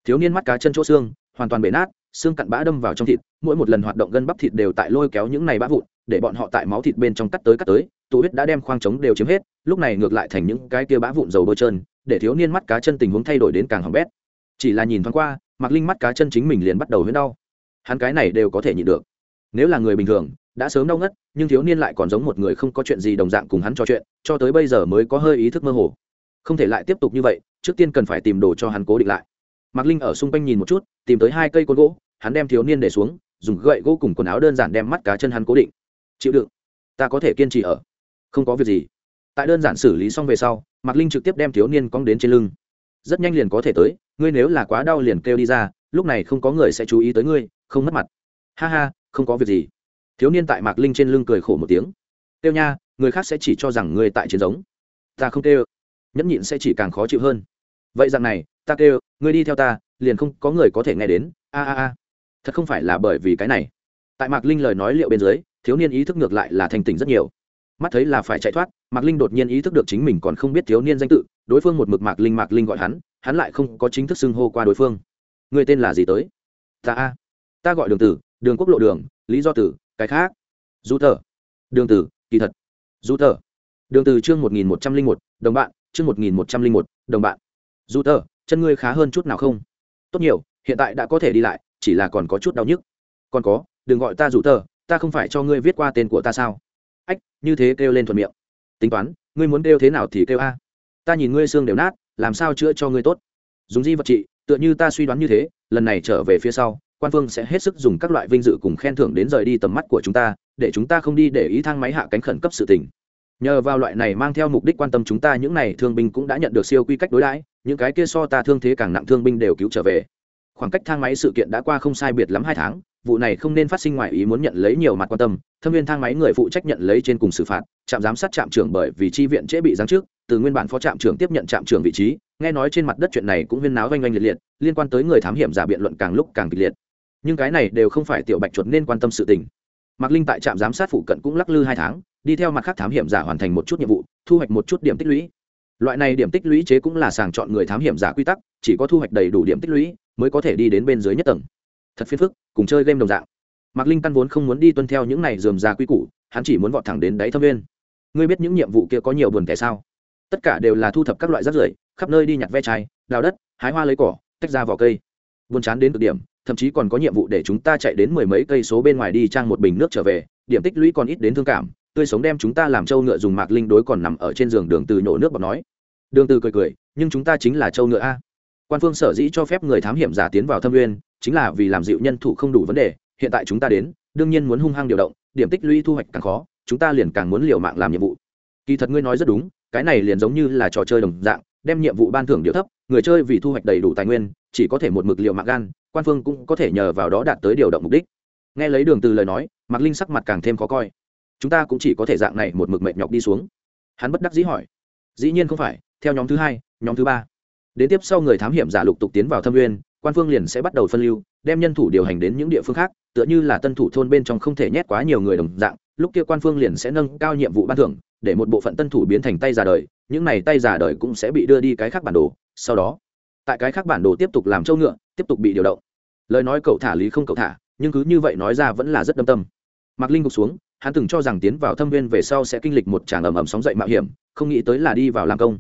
Thiếu niên mắt cá chân chỗ xương hoàn toàn bể nát, xương cặn bã đâm vào trong thịt, mỗi một lần hoạt động gân bắp thịt đều tại lôi kéo những này bã vụn, để bọn họ tại máu thịt bên trong cắt tới cắt tới tụ huyết đã đem khoang trống đều chiếm hết, lúc này ngược lại thành những cái kia bã vụn dầu bôi trơn, để thiếu niên mắt cá chân tình huống thay đổi đến càng hỏng bét. Chỉ là nhìn thoáng qua mặc linh mắt cá chân chính mình liền bắt đầu huyết đau. Hắn cái này đều có thể nhịn được. Nếu là người bình thường, đã sớm đau ngất, nhưng thiếu niên lại còn giống một người không có chuyện gì đồng dạng cùng hắn trò chuyện, cho tới bây giờ mới có hơi ý thức mơ hồ. Không thể lại tiếp tục như vậy, trước tiên cần phải tìm đồ cho hắn cố định lại mạc linh ở xung quanh nhìn một chút, tìm tới hai cây côn gỗ, hắn đem thiếu niên để xuống, dùng gậy gỗ cùng quần áo đơn giản đem mắt cá chân hắn cố định. Chịu đựng, ta có thể kiên trì ở, không có việc gì. Tại đơn giản xử lý xong về sau, mạc linh trực tiếp đem thiếu niên cong đến trên lưng. Rất nhanh liền có thể tới, ngươi nếu là quá đau liền kêu đi ra, lúc này không có người sẽ chú ý tới ngươi, không mất mặt. Ha ha, không có việc gì. Thiếu niên tại mạc linh trên lưng cười khổ một tiếng. Kêu nha, người khác sẽ chỉ cho rằng ngươi tại chiến giống. Ta không kêu. Nhẫn nhịn sẽ chỉ càng khó chịu hơn. Vậy rằng này ta kêu, ngươi đi theo ta, liền không có người có thể nghe đến, a a a. Thật không phải là bởi vì cái này. Tại mạc linh lời nói liệu bên dưới, thiếu niên ý thức ngược lại là thành tỉnh rất nhiều. Mắt thấy là phải chạy thoát, mạc linh đột nhiên ý thức được chính mình còn không biết thiếu niên danh tự, đối phương một mực mạc linh mạc linh gọi hắn hắn lại không có chính thức xưng hô qua đối phương. Người tên là gì tới? Ta a. Ta gọi đường tử, đường quốc lộ đường, lý do tử, cái khác. Du thờ. Đường tử, kỳ thật. Du thờ. Đường từ chương một nghìn một trăm linh một, đồng bạn, chương một nghìn một trăm linh một, đồng bạn. Du thờ chân ngươi khá hơn chút nào không? Tốt nhiều, hiện tại đã có thể đi lại, chỉ là còn có chút đau nhức. Còn có, đừng gọi ta rủ tờ, ta không phải cho ngươi viết qua tên của ta sao? Ách, như thế kêu lên thuận miệng. Tính toán, ngươi muốn kêu thế nào thì kêu a. Ta nhìn ngươi xương đều nát, làm sao chữa cho ngươi tốt? Dùng di vật trị, tựa như ta suy đoán như thế, lần này trở về phía sau, quan phương sẽ hết sức dùng các loại vinh dự cùng khen thưởng đến rời đi tầm mắt của chúng ta, để chúng ta không đi để ý thang máy hạ cánh khẩn cấp sự tình nhờ vào loại này mang theo mục đích quan tâm chúng ta, những này thương binh cũng đã nhận được siêu quy cách đối đãi, những cái kia so ta thương thế càng nặng thương binh đều cứu trở về. Khoảng cách thang máy sự kiện đã qua không sai biệt lắm hai tháng, vụ này không nên phát sinh ngoài ý muốn nhận lấy nhiều mặt quan tâm. Thâm viên thang máy người phụ trách nhận lấy trên cùng xử phạt, trạm giám sát trạm trưởng bởi vì chi viện trễ bị giáng trước từ nguyên bản phó trạm trưởng tiếp nhận trạm trưởng vị trí, nghe nói trên mặt đất chuyện này cũng viên náo oanh oanh liệt liệt, liên quan tới người thám hiểm giả biện luận càng lúc càng kịch liệt. Nhưng cái này đều không phải tiểu bạch chuột nên quan tâm sự tình. Mạc linh tại trạm giám sát phụ cận cũng lắc lư hai tháng đi theo mặt khác thám hiểm giả hoàn thành một chút nhiệm vụ, thu hoạch một chút điểm tích lũy. Loại này điểm tích lũy chế cũng là sàng chọn người thám hiểm giả quy tắc, chỉ có thu hoạch đầy đủ điểm tích lũy mới có thể đi đến bên dưới nhất tầng. Thật phiền phức, cùng chơi game đồng dạng. Mạc linh căn vốn không muốn đi tuân theo những này dườm ra quy củ, hắn chỉ muốn vọt thẳng đến đáy thâm viên ngươi biết những nhiệm vụ kia có nhiều buồn kẻ sao? Tất cả đều là thu thập các loại rác rưởi, khắp nơi đi nhặt ve chai, đào đất, hái hoa lấy cỏ, tách ra vỏ cây. Buồn chán đến cực điểm, thậm chí còn có nhiệm vụ để chúng ta chạy đến mười mấy cây số bên ngoài đi trang một bình nước trở về, điểm tích lũy còn ít đến thương cảm tươi sống đem chúng ta làm trâu ngựa dùng mạc linh đối còn nằm ở trên giường đường từ nhổ nước bọt nói. Đường từ cười cười, nhưng chúng ta chính là trâu ngựa a. Quan phương sở dĩ cho phép người thám hiểm giả tiến vào thâm nguyên chính là vì làm dịu nhân thủ không đủ vấn đề, hiện tại chúng ta đến, đương nhiên muốn hung hăng điều động, điểm tích lũy thu hoạch càng khó, chúng ta liền càng muốn liều mạng làm nhiệm vụ. Kỳ thật ngươi nói rất đúng, cái này liền giống như là trò chơi đồng dạng, đem nhiệm vụ ban thưởng điều thấp, người chơi vì thu hoạch đầy đủ tài nguyên, chỉ có thể một mực liều mạng gan, quan phương cũng có thể nhờ vào đó đạt tới điều động mục đích. Nghe lấy đường từ lời nói, mạc linh sắc mặt càng thêm khó coi chúng ta cũng chỉ có thể dạng này một mực mệt nhọc đi xuống. Hắn bất đắc dĩ hỏi. Dĩ nhiên không phải, theo nhóm thứ hai, nhóm thứ ba. Đến tiếp sau người thám hiểm giả lục tục tiến vào thâm nguyên, quan phương liền sẽ bắt đầu phân lưu, đem nhân thủ điều hành đến những địa phương khác, tựa như là tân thủ thôn bên trong không thể nhét quá nhiều người đồng dạng, lúc kia quan phương liền sẽ nâng cao nhiệm vụ ban thưởng, để một bộ phận tân thủ biến thành tay giả đời, những này tay giả đời cũng sẽ bị đưa đi cái khác bản đồ, sau đó, tại cái khác bản đồ tiếp tục làm trâu ngựa, tiếp tục bị điều động. Lời nói cậu thả lý không cậu thả, nhưng cứ như vậy nói ra vẫn là rất đâm tâm. Mặc linh gục xuống hắn từng cho rằng tiến vào thâm viên về sau sẽ kinh lịch một tràng ầm ầm sóng dậy mạo hiểm, không nghĩ tới là đi vào làm công.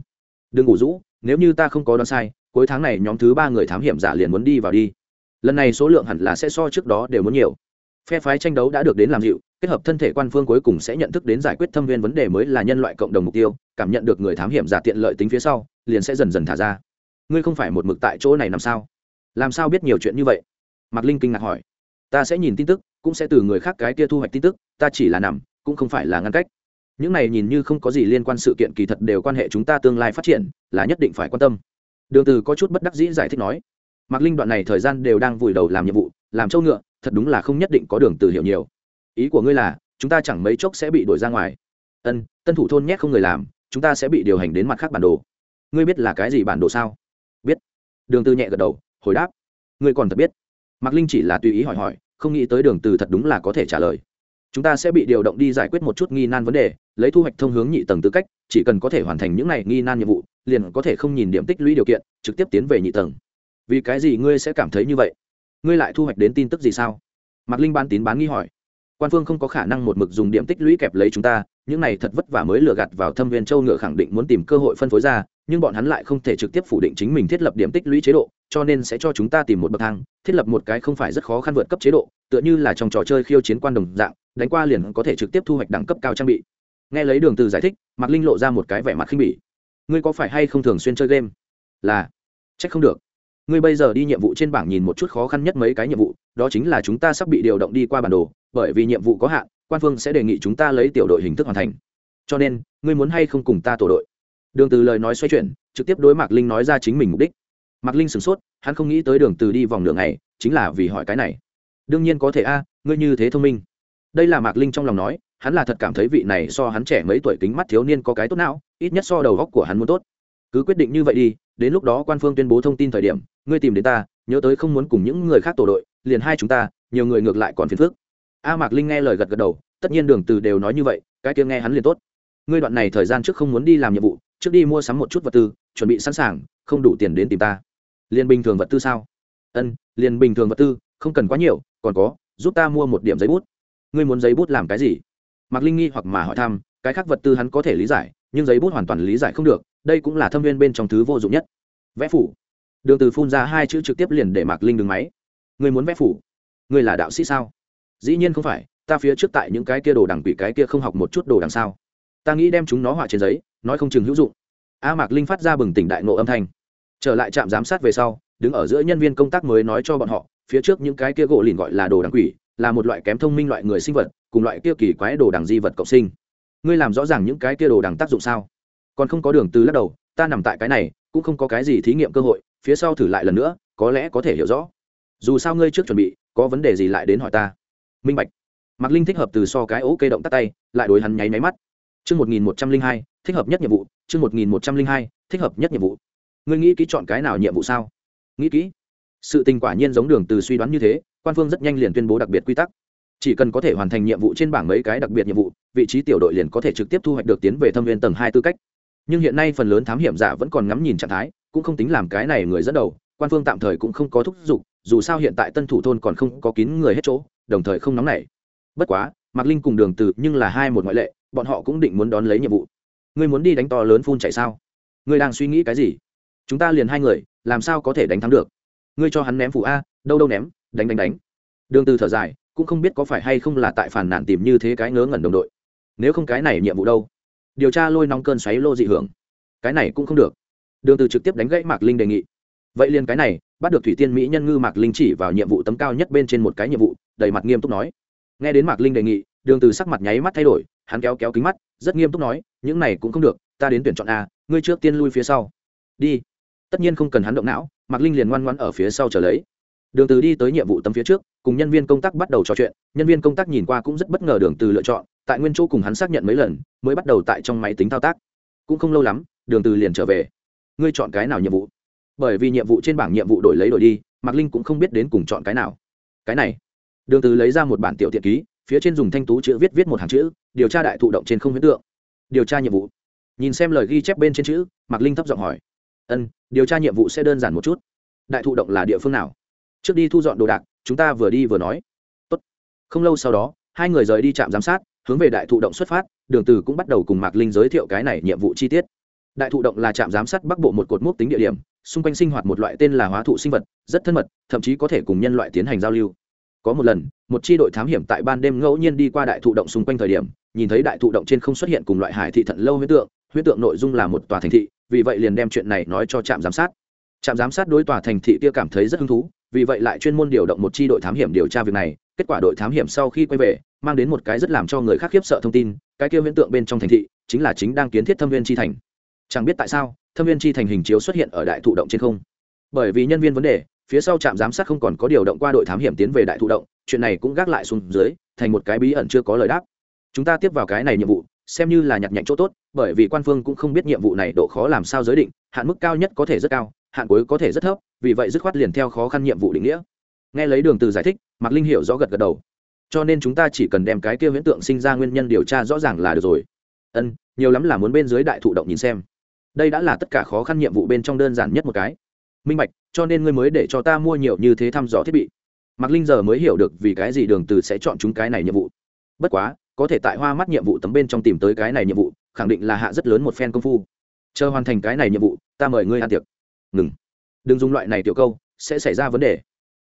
Đừng ngủ rũ, nếu như ta không có đoán sai, cuối tháng này nhóm thứ ba người thám hiểm giả liền muốn đi vào đi. Lần này số lượng hẳn là sẽ so trước đó đều muốn nhiều. Phe phái tranh đấu đã được đến làm dịu, kết hợp thân thể quan phương cuối cùng sẽ nhận thức đến giải quyết thâm viên vấn đề mới là nhân loại cộng đồng mục tiêu, cảm nhận được người thám hiểm giả tiện lợi tính phía sau, liền sẽ dần dần thả ra. Ngươi không phải một mực tại chỗ này làm sao? Làm sao biết nhiều chuyện như vậy? Mạc linh kinh ngạc hỏi. Ta sẽ nhìn tin tức cũng sẽ từ người khác cái kia thu hoạch tin tức, ta chỉ là nằm, cũng không phải là ngăn cách. Những này nhìn như không có gì liên quan sự kiện kỳ thật đều quan hệ chúng ta tương lai phát triển, là nhất định phải quan tâm. Đường từ có chút bất đắc dĩ giải thích nói, mạc linh đoạn này thời gian đều đang vùi đầu làm nhiệm vụ, làm trâu ngựa, thật đúng là không nhất định có đường từ hiểu nhiều. Ý của ngươi là, chúng ta chẳng mấy chốc sẽ bị đuổi ra ngoài. Ân, tân thủ thôn nhét không người làm, chúng ta sẽ bị điều hành đến mặt khác bản đồ. Ngươi biết là cái gì bản đồ sao? Biết. Đường từ nhẹ gật đầu, hồi đáp. Ngươi còn thật biết. Mạc linh chỉ là tùy ý hỏi hỏi không nghĩ tới đường từ thật đúng là có thể trả lời. Chúng ta sẽ bị điều động đi giải quyết một chút nghi nan vấn đề, lấy thu hoạch thông hướng nhị tầng tư cách, chỉ cần có thể hoàn thành những này nghi nan nhiệm vụ, liền có thể không nhìn điểm tích lũy điều kiện, trực tiếp tiến về nhị tầng. Vì cái gì ngươi sẽ cảm thấy như vậy? Ngươi lại thu hoạch đến tin tức gì sao? Mạc linh ban tín bán nghi hỏi. Quan phương không có khả năng một mực dùng điểm tích lũy kẹp lấy chúng ta, những này thật vất vả mới lừa gạt vào thâm viên châu ngựa khẳng định muốn tìm cơ hội phân phối ra nhưng bọn hắn lại không thể trực tiếp phủ định chính mình thiết lập điểm tích lũy chế độ, cho nên sẽ cho chúng ta tìm một bậc thang, thiết lập một cái không phải rất khó khăn vượt cấp chế độ, tựa như là trong trò chơi khiêu chiến quan đồng dạng, đánh qua liền có thể trực tiếp thu hoạch đẳng cấp cao trang bị. Nghe lấy đường từ giải thích, mạc linh lộ ra một cái vẻ mặt khinh bỉ. Ngươi có phải hay không thường xuyên chơi game? Là. Trách không được. Ngươi bây giờ đi nhiệm vụ trên bảng nhìn một chút khó khăn nhất mấy cái nhiệm vụ, đó chính là chúng ta sắp bị điều động đi qua bản đồ, bởi vì nhiệm vụ có hạn, quan phương sẽ đề nghị chúng ta lấy tiểu đội hình thức hoàn thành. Cho nên, ngươi muốn hay không cùng ta tổ đội? Đường từ lời nói xoay chuyển, trực tiếp đối mạc linh nói ra chính mình mục đích. Mạc linh sửng sốt, hắn không nghĩ tới đường từ đi vòng đường này chính là vì hỏi cái này. Đương nhiên có thể a, ngươi như thế thông minh. Đây là mạc linh trong lòng nói, hắn là thật cảm thấy vị này so hắn trẻ mấy tuổi kính mắt thiếu niên có cái tốt não, ít nhất so đầu góc của hắn muốn tốt. Cứ quyết định như vậy đi, đến lúc đó quan phương tuyên bố thông tin thời điểm, ngươi tìm đến ta, nhớ tới không muốn cùng những người khác tổ đội, liền hai chúng ta, nhiều người ngược lại còn phiền phức. A mạc linh nghe lời gật gật đầu, tất nhiên đường từ đều nói như vậy, cái kia nghe hắn liền tốt. Ngươi đoạn này thời gian trước không muốn đi làm nhiệm vụ trước đi mua sắm một chút vật tư, chuẩn bị sẵn sàng, không đủ tiền đến tìm ta. Liền bình thường vật tư sao? Ân liền bình thường vật tư, không cần quá nhiều, còn có, giúp ta mua một điểm giấy bút. Ngươi muốn giấy bút làm cái gì? Mạc linh nghi hoặc mà hỏi thăm, cái khác vật tư hắn có thể lý giải, nhưng giấy bút hoàn toàn lý giải không được, đây cũng là thâm viên bên trong thứ vô dụng nhất. Vẽ phủ. Đường từ phun ra hai chữ trực tiếp liền để mạc linh đứng máy. Ngươi muốn vẽ phủ? Ngươi là đạo sĩ sao? Dĩ nhiên không phải, ta phía trước tại những cái kia đồ đằng quỷ cái kia không học một chút đồ đằng sao? Ta nghĩ đem chúng nó họa trên giấy nói không chừng hữu dụng. A mạc linh phát ra bừng tỉnh đại nộ âm thanh. Trở lại trạm giám sát về sau, đứng ở giữa nhân viên công tác mới nói cho bọn họ, phía trước những cái kia gỗ lìn gọi là đồ đằng quỷ, là một loại kém thông minh loại người sinh vật, cùng loại kia kỳ quái đồ đằng di vật cộng sinh. Ngươi làm rõ ràng những cái kia đồ đằng tác dụng sao? Còn không có đường từ lắc đầu, ta nằm tại cái này, cũng không có cái gì thí nghiệm cơ hội, phía sau thử lại lần nữa, có lẽ có thể hiểu rõ. Dù sao ngươi trước chuẩn bị, có vấn đề gì lại đến hỏi ta. Minh bạch. Mạc linh thích hợp từ so cái ok động tắt tay, lại đối hắn nháy máy mắt chương một nghìn một trăm linh hai, thích hợp nhất nhiệm vụ. Chương một nghìn một trăm linh hai, thích hợp nhất nhiệm vụ. Ngươi nghĩ kỹ chọn cái nào nhiệm vụ sao? Nghĩ kỹ. Sự tình quả nhiên giống đường từ suy đoán như thế, quan phương rất nhanh liền tuyên bố đặc biệt quy tắc. Chỉ cần có thể hoàn thành nhiệm vụ trên bảng mấy cái đặc biệt nhiệm vụ, vị trí tiểu đội liền có thể trực tiếp thu hoạch được tiến về thâm viên tầng hai tư cách. Nhưng hiện nay phần lớn thám hiểm giả vẫn còn ngắm nhìn trạng thái, cũng không tính làm cái này người dẫn đầu, quan phương tạm thời cũng không có thúc giục, dù sao hiện tại tân thủ thôn còn không có kín người hết chỗ, đồng thời không nóng nảy. Bất quá, mạc linh cùng đường từ nhưng là hai một ngoại lệ bọn họ cũng định muốn đón lấy nhiệm vụ. Ngươi muốn đi đánh to lớn phun chạy sao? Ngươi đang suy nghĩ cái gì? Chúng ta liền hai người, làm sao có thể đánh thắng được? Ngươi cho hắn ném phụ a, đâu đâu ném, đánh đánh đánh. Đường từ thở dài, cũng không biết có phải hay không là tại phản nản tìm như thế cái ngớ ngẩn đồng đội. Nếu không cái này nhiệm vụ đâu? Điều tra lôi nóng cơn xoáy lô dị hưởng. Cái này cũng không được. Đường từ trực tiếp đánh gãy mạc linh đề nghị. Vậy liền cái này, bắt được thủy tiên mỹ nhân ngư mạc linh chỉ vào nhiệm vụ tấm cao nhất bên trên một cái nhiệm vụ, đầy mặt nghiêm túc nói. Nghe đến mạc linh đề nghị, đường từ sắc mặt nháy mắt thay đổi hắn kéo kéo kính mắt, rất nghiêm túc nói, những này cũng không được, ta đến tuyển chọn a, ngươi trước tiên lui phía sau. Đi. Tất nhiên không cần hắn động não, mạc linh liền ngoan ngoãn ở phía sau chờ lấy. Đường từ đi tới nhiệm vụ tấm phía trước, cùng nhân viên công tác bắt đầu trò chuyện, nhân viên công tác nhìn qua cũng rất bất ngờ đường từ lựa chọn, tại nguyên chỗ cùng hắn xác nhận mấy lần, mới bắt đầu tại trong máy tính thao tác. Cũng không lâu lắm, đường từ liền trở về. Ngươi chọn cái nào nhiệm vụ? Bởi vì nhiệm vụ trên bảng nhiệm vụ đổi lấy đổi đi, mạc linh cũng không biết đến cùng chọn cái nào. Cái này. Đường từ lấy ra một bản tiểu thiện ký phía trên dùng thanh tú chữ viết viết một hàng chữ, điều tra đại thụ động trên không huyễn tượng. Điều tra nhiệm vụ. Nhìn xem lời ghi chép bên trên chữ, mạc linh thấp giọng hỏi. Ân, điều tra nhiệm vụ sẽ đơn giản một chút. Đại thụ động là địa phương nào? Trước đi thu dọn đồ đạc, chúng ta vừa đi vừa nói. Tốt. không lâu sau đó, hai người rời đi trạm giám sát, hướng về đại thụ động xuất phát, đường từ cũng bắt đầu cùng mạc linh giới thiệu cái này nhiệm vụ chi tiết. Đại thụ động là trạm giám sát bắc bộ một cột mốc tính địa điểm, xung quanh sinh hoạt một loại tên là hóa thụ sinh vật, rất thân mật, thậm chí có thể cùng nhân loại tiến hành giao lưu có một lần, một chi đội thám hiểm tại ban đêm ngẫu nhiên đi qua đại thụ động xung quanh thời điểm, nhìn thấy đại thụ động trên không xuất hiện cùng loại hải thị thận lâu huyết tượng huyết tượng nội dung là một tòa thành thị, vì vậy liền đem chuyện này nói cho trạm giám sát. Trạm giám sát đối tòa thành thị kia cảm thấy rất hứng thú, vì vậy lại chuyên môn điều động một chi đội thám hiểm điều tra việc này, kết quả đội thám hiểm sau khi quay về, mang đến một cái rất làm cho người khác khiếp sợ thông tin, cái kia huyễn tượng bên trong thành thị, chính là chính đang kiến thiết thâm viên chi thành. Chẳng biết tại sao, thâm viên chi thành hình chiếu xuất hiện ở đại thụ động trên không. Bởi vì nhân viên vấn đề phía sau trạm giám sát không còn có điều động qua đội thám hiểm tiến về đại thụ động, chuyện này cũng gác lại xuống dưới, thành một cái bí ẩn chưa có lời đáp. Chúng ta tiếp vào cái này nhiệm vụ, xem như là nhặt nhạnh chỗ tốt, bởi vì quan phương cũng không biết nhiệm vụ này độ khó làm sao giới định, hạn mức cao nhất có thể rất cao, hạn cuối có thể rất thấp, vì vậy dứt khoát liền theo khó khăn nhiệm vụ định nghĩa. Nghe lấy đường từ giải thích, mạc linh hiểu rõ gật gật đầu. Cho nên chúng ta chỉ cần đem cái kia huyễn tượng sinh ra nguyên nhân điều tra rõ ràng là được rồi. Ân, nhiều lắm là muốn bên dưới đại thụ động nhìn xem. Đây đã là tất cả khó khăn nhiệm vụ bên trong đơn giản nhất một cái minh bạch, cho nên ngươi mới để cho ta mua nhiều như thế thăm dò thiết bị. Mạc linh giờ mới hiểu được vì cái gì đường từ sẽ chọn chúng cái này nhiệm vụ. Bất quá, có thể tại hoa mắt nhiệm vụ tấm bên trong tìm tới cái này nhiệm vụ, khẳng định là hạ rất lớn một phen công phu. Chờ hoàn thành cái này nhiệm vụ, ta mời ngươi ăn tiệc. Ngừng. Đừng dùng loại này tiểu câu, sẽ xảy ra vấn đề.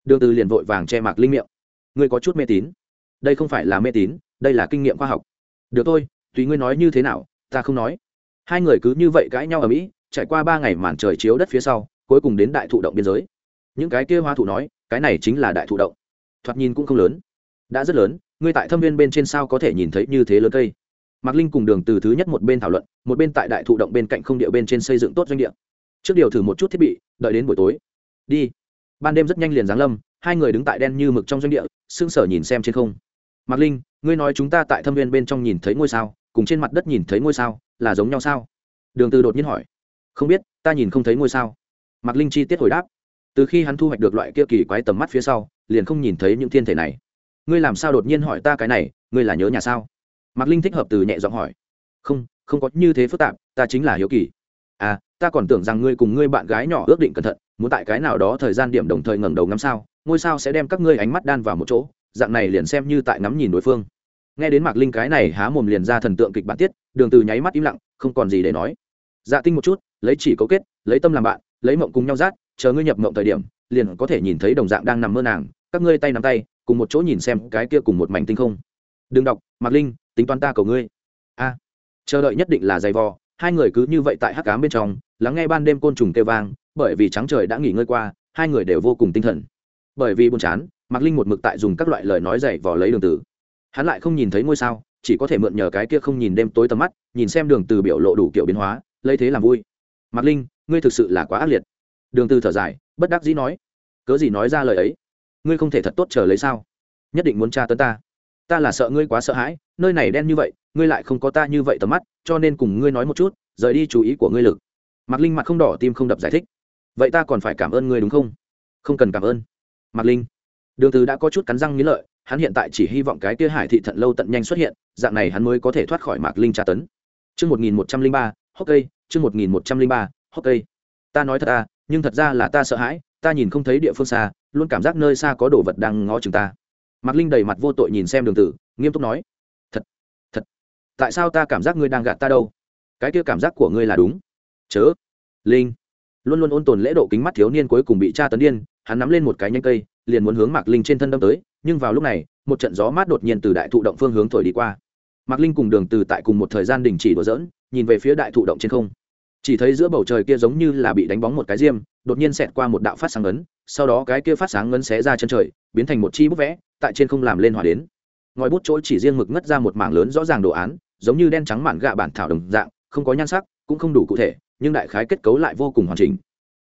Đường từ liền vội vàng che mạc linh miệng. Ngươi có chút mê tín. Đây không phải là mê tín, đây là kinh nghiệm khoa học. Được thôi, tùy ngươi nói như thế nào, ta không nói. Hai người cứ như vậy cãi nhau ở mỹ, trải qua ba ngày màn trời chiếu đất phía sau cuối cùng đến đại thụ động biên giới. Những cái kia hoa thụ nói, cái này chính là đại thụ động. Thoạt nhìn cũng không lớn. Đã rất lớn, ngươi tại thâm viên bên trên sao có thể nhìn thấy như thế lớn cây? Mạc linh cùng đường từ thứ nhất một bên thảo luận, một bên tại đại thụ động bên cạnh không địa bên trên xây dựng tốt doanh địa. Trước điều thử một chút thiết bị, đợi đến buổi tối. Đi. Ban đêm rất nhanh liền giáng lâm, hai người đứng tại đen như mực trong doanh địa, sững sờ nhìn xem trên không. Mạc linh, ngươi nói chúng ta tại thâm viên bên trong nhìn thấy ngôi sao, cùng trên mặt đất nhìn thấy ngôi sao, là giống nhau sao? Đường từ đột nhiên hỏi. Không biết, ta nhìn không thấy ngôi sao mạc linh chi tiết hồi đáp. Từ khi hắn thu hoạch được loại kia kỳ quái tầm mắt phía sau, liền không nhìn thấy những thiên thể này. Ngươi làm sao đột nhiên hỏi ta cái này, ngươi là nhớ nhà sao? Mạc linh thích hợp từ nhẹ giọng hỏi. Không không có như thế phức tạp, ta chính là hiếu kỳ. À ta còn tưởng rằng ngươi cùng ngươi bạn gái nhỏ ước định cẩn thận, muốn tại cái nào đó thời gian điểm đồng thời ngẩng đầu ngắm sao, ngôi sao sẽ đem các ngươi ánh mắt đan vào một chỗ, dạng này liền xem như tại ngắm nhìn đối phương. Nghe đến mạc linh cái này há mồm liền ra thần tượng kịch bản tiết, đường từ nháy mắt im lặng, không còn gì để nói. Dạ tinh một chút, lấy chỉ cấu kết, lấy tâm làm bạn lấy mộng cùng nhau rát, chờ ngươi nhập mộng thời điểm, liền có thể nhìn thấy đồng dạng đang nằm mơ nàng, các ngươi tay nắm tay, cùng một chỗ nhìn xem cái kia cùng một mảnh tinh không. Đừng đọc, mạc linh, tính toán ta cầu ngươi. A. Chờ đợi nhất định là dày vò, hai người cứ như vậy tại hắc cám bên trong, lắng nghe ban đêm côn trùng kêu vang, bởi vì trắng trời đã nghỉ ngơi qua, hai người đều vô cùng tinh thần. Bởi vì buồn chán, mạc linh một mực tại dùng các loại lời nói dày vò lấy đường từ hắn lại không nhìn thấy ngôi sao, chỉ có thể mượn nhờ cái kia không nhìn đêm tối tầm mắt, nhìn xem đường từ biểu lộ đủ kiểu biến hóa, lấy thế làm vui mạc linh ngươi thực sự là quá ác liệt. Đường từ thở dài bất đắc dĩ nói cớ gì nói ra lời ấy? Ngươi không thể thật tốt chờ lấy sao? Nhất định muốn tra tấn ta. Ta là sợ ngươi quá sợ hãi nơi này đen như vậy ngươi lại không có ta như vậy tầm mắt cho nên cùng ngươi nói một chút rời đi chú ý của ngươi lực. Mạc linh mặt không đỏ tim không đập giải thích vậy ta còn phải cảm ơn ngươi đúng không? Không cần cảm ơn. Mạc linh. Đường từ đã có chút cắn răng nghĩ lợi hắn hiện tại chỉ hy vọng cái kia hải thị thận lâu tận nhanh xuất hiện dạng này hắn mới có thể thoát khỏi mạc linh tra tấn. Chương 1103, hốc cây, chương 1103, hốc cây. Ta nói thật à, nhưng thật ra là ta sợ hãi, ta nhìn không thấy địa phương xa, luôn cảm giác nơi xa có đồ vật đang ngó chừng ta. Mạc Linh đầy mặt vô tội nhìn xem Đường Tử, nghiêm túc nói: "Thật, thật. Tại sao ta cảm giác ngươi đang gạt ta đâu? Cái kia cảm giác của ngươi là đúng." "Chớ." Linh luôn luôn ôn tồn lễ độ kính mắt thiếu niên cuối cùng bị tra tấn điên, hắn nắm lên một cái nhánh cây, liền muốn hướng Mạc Linh trên thân đâm tới, nhưng vào lúc này, một trận gió mát đột nhiên từ đại thụ động phương hướng thổi đi qua. Mạc Linh cùng Đường Từ tại cùng một thời gian đình chỉ đùa giỡn, nhìn về phía đại thụ động trên không. Chỉ thấy giữa bầu trời kia giống như là bị đánh bóng một cái diêm đột nhiên xẹt qua một đạo phát sáng ấn sau đó cái kia phát sáng ngấn xé ra chân trời biến thành một chi bút vẽ tại trên không làm lên hòa đến. Ngòi bút chỗ chỉ riêng mực ngất ra một mảng lớn rõ ràng đồ án giống như đen trắng mảng gạ bản thảo đồng dạng không có nhan sắc cũng không đủ cụ thể nhưng đại khái kết cấu lại vô cùng hoàn chỉnh.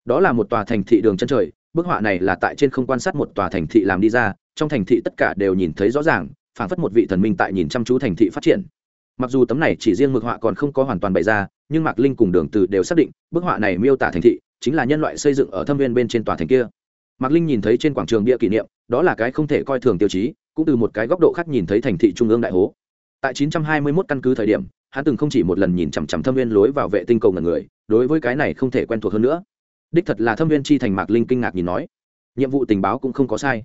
Đó là một tòa thành thị đường chân trời bức họa này là tại trên không quan sát một tòa thành thị làm đi ra trong thành thị tất cả đều nhìn thấy rõ ràng phảng phất một vị thần minh tại nhìn chăm chú thành thị phát triển. Mặc dù tấm này chỉ riêng mực họa còn không có hoàn toàn bày ra, nhưng mạc linh cùng đường từ đều xác định, bức họa này miêu tả thành thị chính là nhân loại xây dựng ở thâm viên bên trên tòa thành kia. Mạc linh nhìn thấy trên quảng trường bia kỷ niệm, đó là cái không thể coi thường tiêu chí, cũng từ một cái góc độ khác nhìn thấy thành thị trung ương đại hố. Tại 921 căn cứ thời điểm, hắn từng không chỉ một lần nhìn chằm chằm thâm viên lối vào vệ tinh cầu ngần người, đối với cái này không thể quen thuộc hơn nữa. Đích thật là thâm viên chi thành mạc linh kinh ngạc nhìn nói. Nhiệm vụ tình báo cũng không có sai.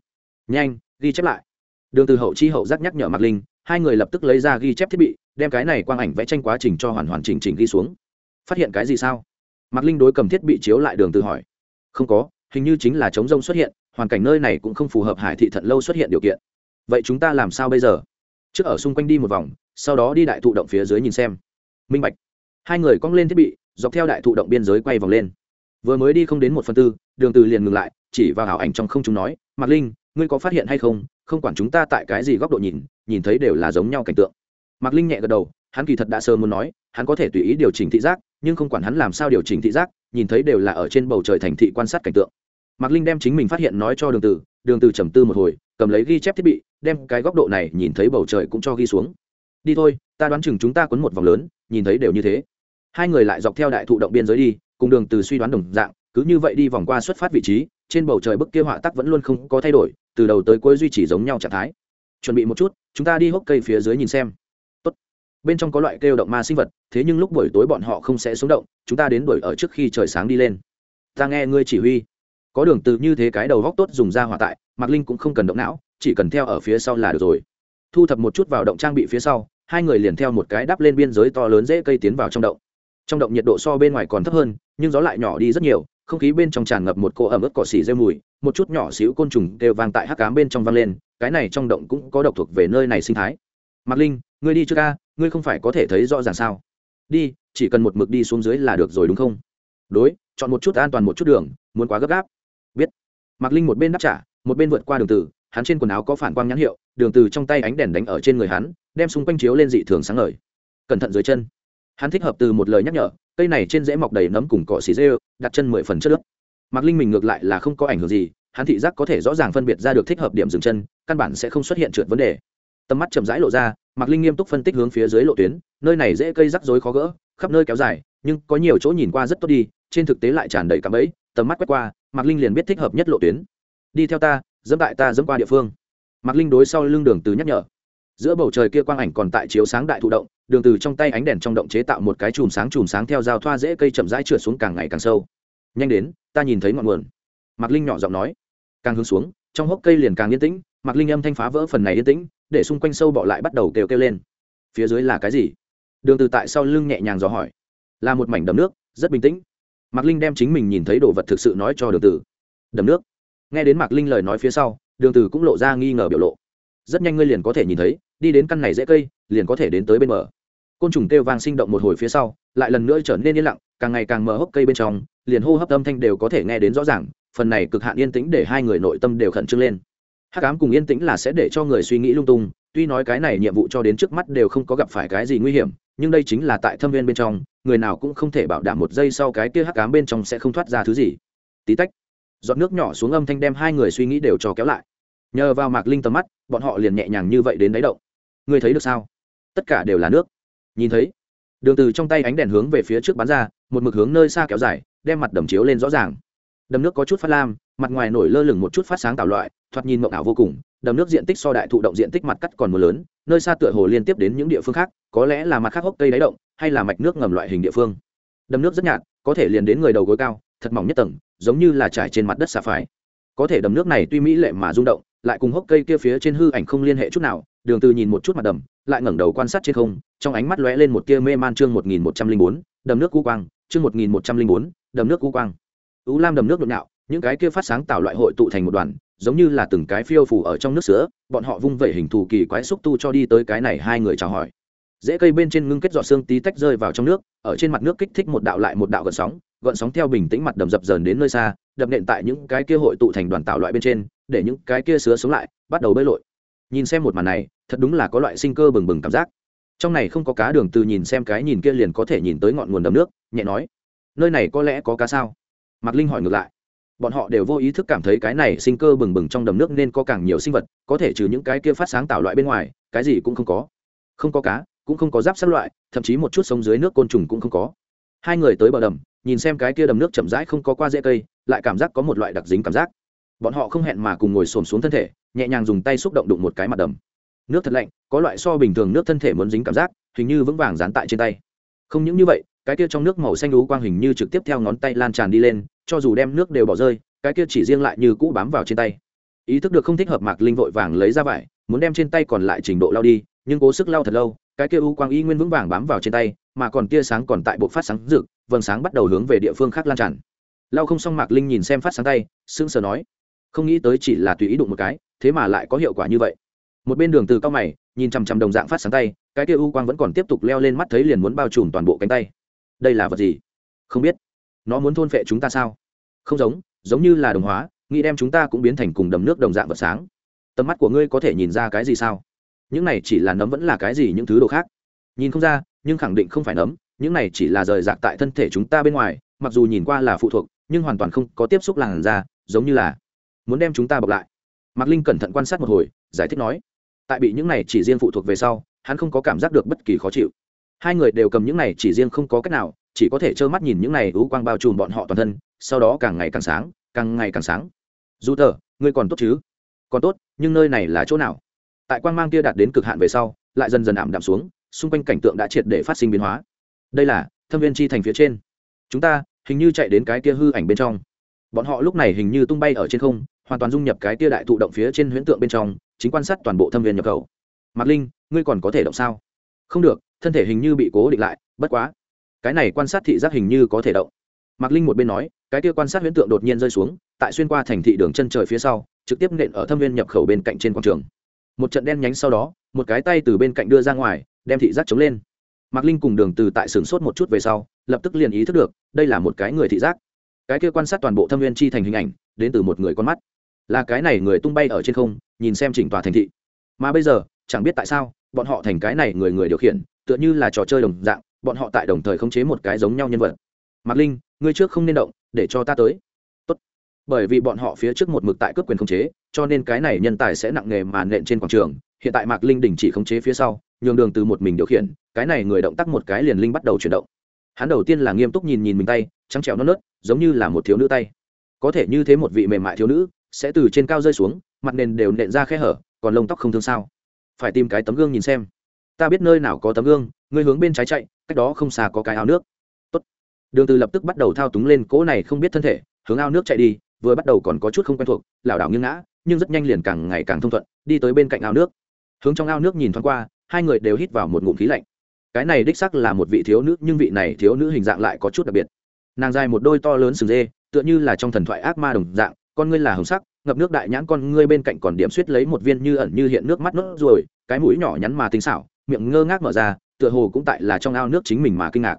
Nhanh, ghi chép lại đường từ hậu chi hậu giác nhắc nhở mạc linh, hai người lập tức lấy ra ghi chép thiết bị, đem cái này quang ảnh vẽ tranh quá trình cho hoàn hoàn chỉnh chỉnh ghi xuống. Phát hiện cái gì sao? Mạc linh đối cầm thiết bị chiếu lại đường từ hỏi. Không có, hình như chính là chống rông xuất hiện, hoàn cảnh nơi này cũng không phù hợp hải thị thận lâu xuất hiện điều kiện. Vậy chúng ta làm sao bây giờ? Trước ở xung quanh đi một vòng, sau đó đi đại thụ động phía dưới nhìn xem. Minh bạch. Hai người cong lên thiết bị, dọc theo đại thụ động biên giới quay vòng lên. Vừa mới đi không đến một phần tư, đường từ liền ngừng lại, chỉ vào ảo ảnh trong không chúng nói, mạc linh, ngươi có phát hiện hay không? Không quản chúng ta tại cái gì góc độ nhìn nhìn thấy đều là giống nhau cảnh tượng. Mạc linh nhẹ gật đầu, hắn kỳ thật đã sớm muốn nói, hắn có thể tùy ý điều chỉnh thị giác, nhưng không quản hắn làm sao điều chỉnh thị giác, nhìn thấy đều là ở trên bầu trời thành thị quan sát cảnh tượng. Mạc linh đem chính mình phát hiện nói cho đường từ đường từ trầm tư một hồi, cầm lấy ghi chép thiết bị, đem cái góc độ này nhìn thấy bầu trời cũng cho ghi xuống. Đi thôi, ta đoán chừng chúng ta quấn một vòng lớn, nhìn thấy đều như thế. Hai người lại dọc theo đại thụ động biên giới đi, cùng đường từ suy đoán đồng dạng, cứ như vậy đi vòng qua xuất phát vị trí, trên bầu trời bức kia họa tắc vẫn luôn không có thay đổi từ đầu tới cuối duy trì giống nhau trạng thái. Chuẩn bị một chút, chúng ta đi hốc cây phía dưới nhìn xem. Tốt. bên trong có loại kêu động ma sinh vật, thế nhưng lúc buổi tối bọn họ không sẽ xuống động, chúng ta đến đuổi ở trước khi trời sáng đi lên. Ta nghe ngươi chỉ huy. Có đường từ như thế cái đầu góc tốt dùng ra hỏa tại, mạc linh cũng không cần động não, chỉ cần theo ở phía sau là được rồi. Thu thập một chút vào động trang bị phía sau, hai người liền theo một cái đắp lên biên giới to lớn dễ cây tiến vào trong động. Trong động nhiệt độ so bên ngoài còn thấp hơn, nhưng gió lại nhỏ đi rất nhiều không khí bên trong tràn ngập một cỗ ẩm ướt cỏ xỉ rêu mùi, một chút nhỏ xíu côn trùng đều vang tại hắc cám bên trong vang lên, cái này trong động cũng có độc thuộc về nơi này sinh thái. Mạc linh, ngươi đi chưa ca, ngươi không phải có thể thấy rõ ràng sao? Đi, chỉ cần một mực đi xuống dưới là được rồi đúng không? Đối, chọn một chút an toàn một chút đường, muốn quá gấp gáp. Biết. Mạc linh một bên đáp trả, một bên vượt qua đường từ hắn trên quần áo có phản quang nhãn hiệu, đường từ trong tay ánh đèn đánh ở trên người hắn, đem xung quanh chiếu lên dị thường sáng ngời. Cẩn thận dưới chân. Hắn thích hợp từ một lời nhắc nhở cây này trên rễ mọc đầy nấm cùng cỏ xì rêu, đặt chân mười phần chất nước mạc linh mình ngược lại là không có ảnh hưởng gì, hắn thị giác có thể rõ ràng phân biệt ra được thích hợp điểm dừng chân, căn bản sẽ không xuất hiện trượt vấn đề. Tầm mắt chậm rãi lộ ra, mạc linh nghiêm túc phân tích hướng phía dưới lộ tuyến, nơi này dễ cây rắc rối khó gỡ, khắp nơi kéo dài, nhưng có nhiều chỗ nhìn qua rất tốt đi, trên thực tế lại tràn đầy cạm ấy tầm mắt quét qua, mạc linh liền biết thích hợp nhất lộ tuyến. Đi theo ta, dẫm tại ta dẫm qua địa phương. Mạc linh đối sau lưng đường từ nhắc nhở giữa bầu trời kia quang ảnh còn tại chiếu sáng đại thụ động, đường từ trong tay ánh đèn trong động chế tạo một cái chùm sáng chùm sáng theo giao thoa dễ cây chậm rãi trượt xuống càng ngày càng sâu. Nhanh đến, ta nhìn thấy ngọn nguồn. Mạc linh nhỏ giọng nói. Càng hướng xuống, trong hốc cây liền càng yên tĩnh, mạc linh âm thanh phá vỡ phần này yên tĩnh, để xung quanh sâu bọ lại bắt đầu kêu kêu lên. Phía dưới là cái gì? Đường từ tại sau lưng nhẹ nhàng dò hỏi. Là một mảnh đầm nước, rất bình tĩnh. Mạc linh đem chính mình nhìn thấy đồ vật thực sự nói cho đường từ. Đầm nước. Nghe đến mạc linh lời nói phía sau, đường từ cũng lộ ra nghi ngờ biểu lộ rất nhanh ngươi liền có thể nhìn thấy, đi đến căn này dễ cây, liền có thể đến tới bên bờ. Côn trùng kêu vang sinh động một hồi phía sau, lại lần nữa trở nên yên lặng, càng ngày càng mờ hốc cây bên trong, liền hô hấp âm thanh đều có thể nghe đến rõ ràng, phần này cực hạn yên tĩnh để hai người nội tâm đều khẩn trương lên. Hắc ám cùng yên tĩnh là sẽ để cho người suy nghĩ lung tung, tuy nói cái này nhiệm vụ cho đến trước mắt đều không có gặp phải cái gì nguy hiểm, nhưng đây chính là tại thâm viên bên trong, người nào cũng không thể bảo đảm một giây sau cái kia hắc ám bên trong sẽ không thoát ra thứ gì. Tí tách, giọt nước nhỏ xuống âm thanh đem hai người suy nghĩ đều cho kéo lại nhờ vào mạc linh tầm mắt, bọn họ liền nhẹ nhàng như vậy đến đáy động. Ngươi thấy được sao? Tất cả đều là nước. Nhìn thấy, đường từ trong tay ánh đèn hướng về phía trước bắn ra, một mực hướng nơi xa kéo dài, đem mặt đầm chiếu lên rõ ràng. Đầm nước có chút phát lam, mặt ngoài nổi lơ lửng một chút phát sáng tạo loại, thoạt nhìn mộng ảo vô cùng. Đầm nước diện tích so đại thụ động diện tích mặt cắt còn mưa lớn, nơi xa tựa hồ liên tiếp đến những địa phương khác, có lẽ là mặt khác hốc cây đáy động, hay là mạch nước ngầm loại hình địa phương. Đầm nước rất nhạt, có thể liền đến người đầu gối cao, thật mỏng nhất tầng, giống như là trải trên mặt đất xà phái có thể đầm nước này tuy mỹ lệ mà rung động lại cùng hốc cây kia phía trên hư ảnh không liên hệ chút nào đường từ nhìn một chút mặt đầm lại ngẩng đầu quan sát trên không trong ánh mắt lóe lên một tia mê man chương 1104, đầm nước cu quang chương 1104, đầm nước cu quang. Ú lam đầm nước nhộn nhạo những cái kia phát sáng tạo loại hội tụ thành một đoàn giống như là từng cái phiêu phù ở trong nước sữa bọn họ vung vẩy hình thù kỳ quái xúc tu cho đi tới cái này hai người chào hỏi. Dễ cây bên trên ngưng kết giọt xương tí tách rơi vào trong nước ở trên mặt nước kích thích một đạo lại một đạo gợn sóng gợn sóng theo bình tĩnh mặt đầm dập dờn đến nơi xa đập nện tại những cái kia hội tụ thành đoàn tạo loại bên trên để những cái kia sứa sống lại, bắt đầu bơi lội. Nhìn xem một màn này, thật đúng là có loại sinh cơ bừng bừng cảm giác. Trong này không có cá đường từ nhìn xem cái nhìn kia liền có thể nhìn tới ngọn nguồn đầm nước, nhẹ nói, nơi này có lẽ có cá sao? Mạc linh hỏi ngược lại, bọn họ đều vô ý thức cảm thấy cái này sinh cơ bừng bừng trong đầm nước nên có càng nhiều sinh vật, có thể trừ những cái kia phát sáng tạo loại bên ngoài, cái gì cũng không có. Không có cá, cũng không có giáp sát loại, thậm chí một chút sống dưới nước côn trùng cũng không có. Hai người tới bờ đầm, nhìn xem cái kia đầm nước chậm rãi không có qua rễ cây, lại cảm giác có một loại đặc dính cảm giác bọn họ không hẹn mà cùng ngồi xổm xuống thân thể, nhẹ nhàng dùng tay xúc động đụng một cái mặt đầm. Nước thật lạnh, có loại so bình thường nước thân thể muốn dính cảm giác, hình như vững vàng dán tại trên tay. Không những như vậy, cái kia trong nước màu xanh lú quang hình như trực tiếp theo ngón tay lan tràn đi lên, cho dù đem nước đều bỏ rơi, cái kia chỉ riêng lại như cũ bám vào trên tay. Ý thức được không thích hợp mạc linh vội vàng lấy ra vải, muốn đem trên tay còn lại trình độ lao đi, nhưng cố sức lao thật lâu, cái kia u quang y nguyên vững vàng bám vào trên tay, mà còn tia sáng còn tại bộ phát sáng rực, vầng sáng bắt đầu hướng về địa phương khác lan tràn. Lao không xong mạc linh nhìn xem phát sáng tay, sững sờ nói không nghĩ tới chỉ là tùy ý đụng một cái, thế mà lại có hiệu quả như vậy. Một bên đường từ cao mày, nhìn chằm chằm đồng dạng phát sáng tay, cái kia u quang vẫn còn tiếp tục leo lên mắt thấy liền muốn bao trùm toàn bộ cánh tay. Đây là vật gì? Không biết. Nó muốn thôn phệ chúng ta sao? Không giống giống như là đồng hóa, nghĩ đem chúng ta cũng biến thành cùng đầm nước đồng dạng vật sáng. Tầm mắt của ngươi có thể nhìn ra cái gì sao? Những này chỉ là nấm vẫn là cái gì những thứ đồ khác? Nhìn không ra, nhưng khẳng định không phải nấm, những này chỉ là rời rạc tại thân thể chúng ta bên ngoài, mặc dù nhìn qua là phụ thuộc, nhưng hoàn toàn không có tiếp xúc làn da, giống như là muốn đem chúng ta bọc lại. Mạc linh cẩn thận quan sát một hồi, giải thích nói, tại bị những này chỉ riêng phụ thuộc về sau, hắn không có cảm giác được bất kỳ khó chịu. Hai người đều cầm những này chỉ riêng không có cách nào, chỉ có thể trơ mắt nhìn những này ú quang bao trùm bọn họ toàn thân, sau đó càng ngày càng sáng, càng ngày càng sáng. Dù tờ, ngươi còn tốt chứ? Còn tốt, nhưng nơi này là chỗ nào? Tại quang mang kia đạt đến cực hạn về sau, lại dần dần ảm đạm xuống, xung quanh cảnh tượng đã triệt để phát sinh biến hóa. Đây là, thâm viên chi thành phía trên. Chúng ta, hình như chạy đến cái kia hư ảnh bên trong. Bọn họ lúc này hình như tung bay ở trên không hoàn toàn dung nhập cái tia đại thụ động phía trên huyễn tượng bên trong, chính quan sát toàn bộ thâm viên nhập khẩu. Mạc linh, ngươi còn có thể động sao? Không được, thân thể hình như bị cố định lại, bất quá. Cái này quan sát thị giác hình như có thể động. Mạc linh một bên nói, cái kia quan sát huyễn tượng đột nhiên rơi xuống, tại xuyên qua thành thị đường chân trời phía sau, trực tiếp nện ở thâm viên nhập khẩu bên cạnh trên quảng trường. Một trận đen nhánh sau đó, một cái tay từ bên cạnh đưa ra ngoài, đem thị giác chống lên. Mạc linh cùng đường từ tại sửng sốt một chút về sau, lập tức liền ý thức được, đây là một cái người thị giác. Cái kia quan sát toàn bộ thâm viên chi thành hình ảnh, đến từ một người con mắt là cái này người tung bay ở trên không, nhìn xem chỉnh tòa thành thị. Mà bây giờ, chẳng biết tại sao, bọn họ thành cái này người người điều khiển, tựa như là trò chơi đồng dạng, bọn họ tại đồng thời khống chế một cái giống nhau nhân vật. Mạc linh, ngươi trước không nên động, để cho ta tới. Tốt. bởi vì bọn họ phía trước một mực tại cướp quyền khống chế, cho nên cái này nhân tài sẽ nặng nghề màn nện trên quảng trường. Hiện tại mạc linh đình chỉ khống chế phía sau, nhường đường từ một mình điều khiển, cái này người động tác một cái liền linh bắt đầu chuyển động. Hắn đầu tiên là nghiêm túc nhìn nhìn mình tay, trắng trẻo non nớt, giống như là một thiếu nữ tay. Có thể như thế một vị mềm mại thiếu nữ sẽ từ trên cao rơi xuống, mặt nền đều nện ra khe hở, còn lông tóc không thương sao? Phải tìm cái tấm gương nhìn xem. Ta biết nơi nào có tấm gương, ngươi hướng bên trái chạy, cách đó không xa có cái ao nước. Tốt. đường từ lập tức bắt đầu thao túng lên cỗ này không biết thân thể, hướng ao nước chạy đi, vừa bắt đầu còn có chút không quen thuộc, lảo đảo nghiêng ngã, nhưng rất nhanh liền càng ngày càng thông thuận, đi tới bên cạnh ao nước. Hướng trong ao nước nhìn thoáng qua, hai người đều hít vào một ngụm khí lạnh. Cái này đích sắc là một vị thiếu nữ, nhưng vị này thiếu nữ hình dạng lại có chút đặc biệt. Nàng dài một đôi to lớn sừng dê, tựa như là trong thần thoại ác ma đồng dạng con ngươi là hồng sắc, ngập nước đại nhãn con ngươi bên cạnh còn điểm suýt lấy một viên như ẩn như hiện nước mắt nốt ruồi cái mũi nhỏ nhắn mà tinh xảo, miệng ngơ ngác mở ra, tựa hồ cũng tại là trong ao nước chính mình mà kinh ngạc.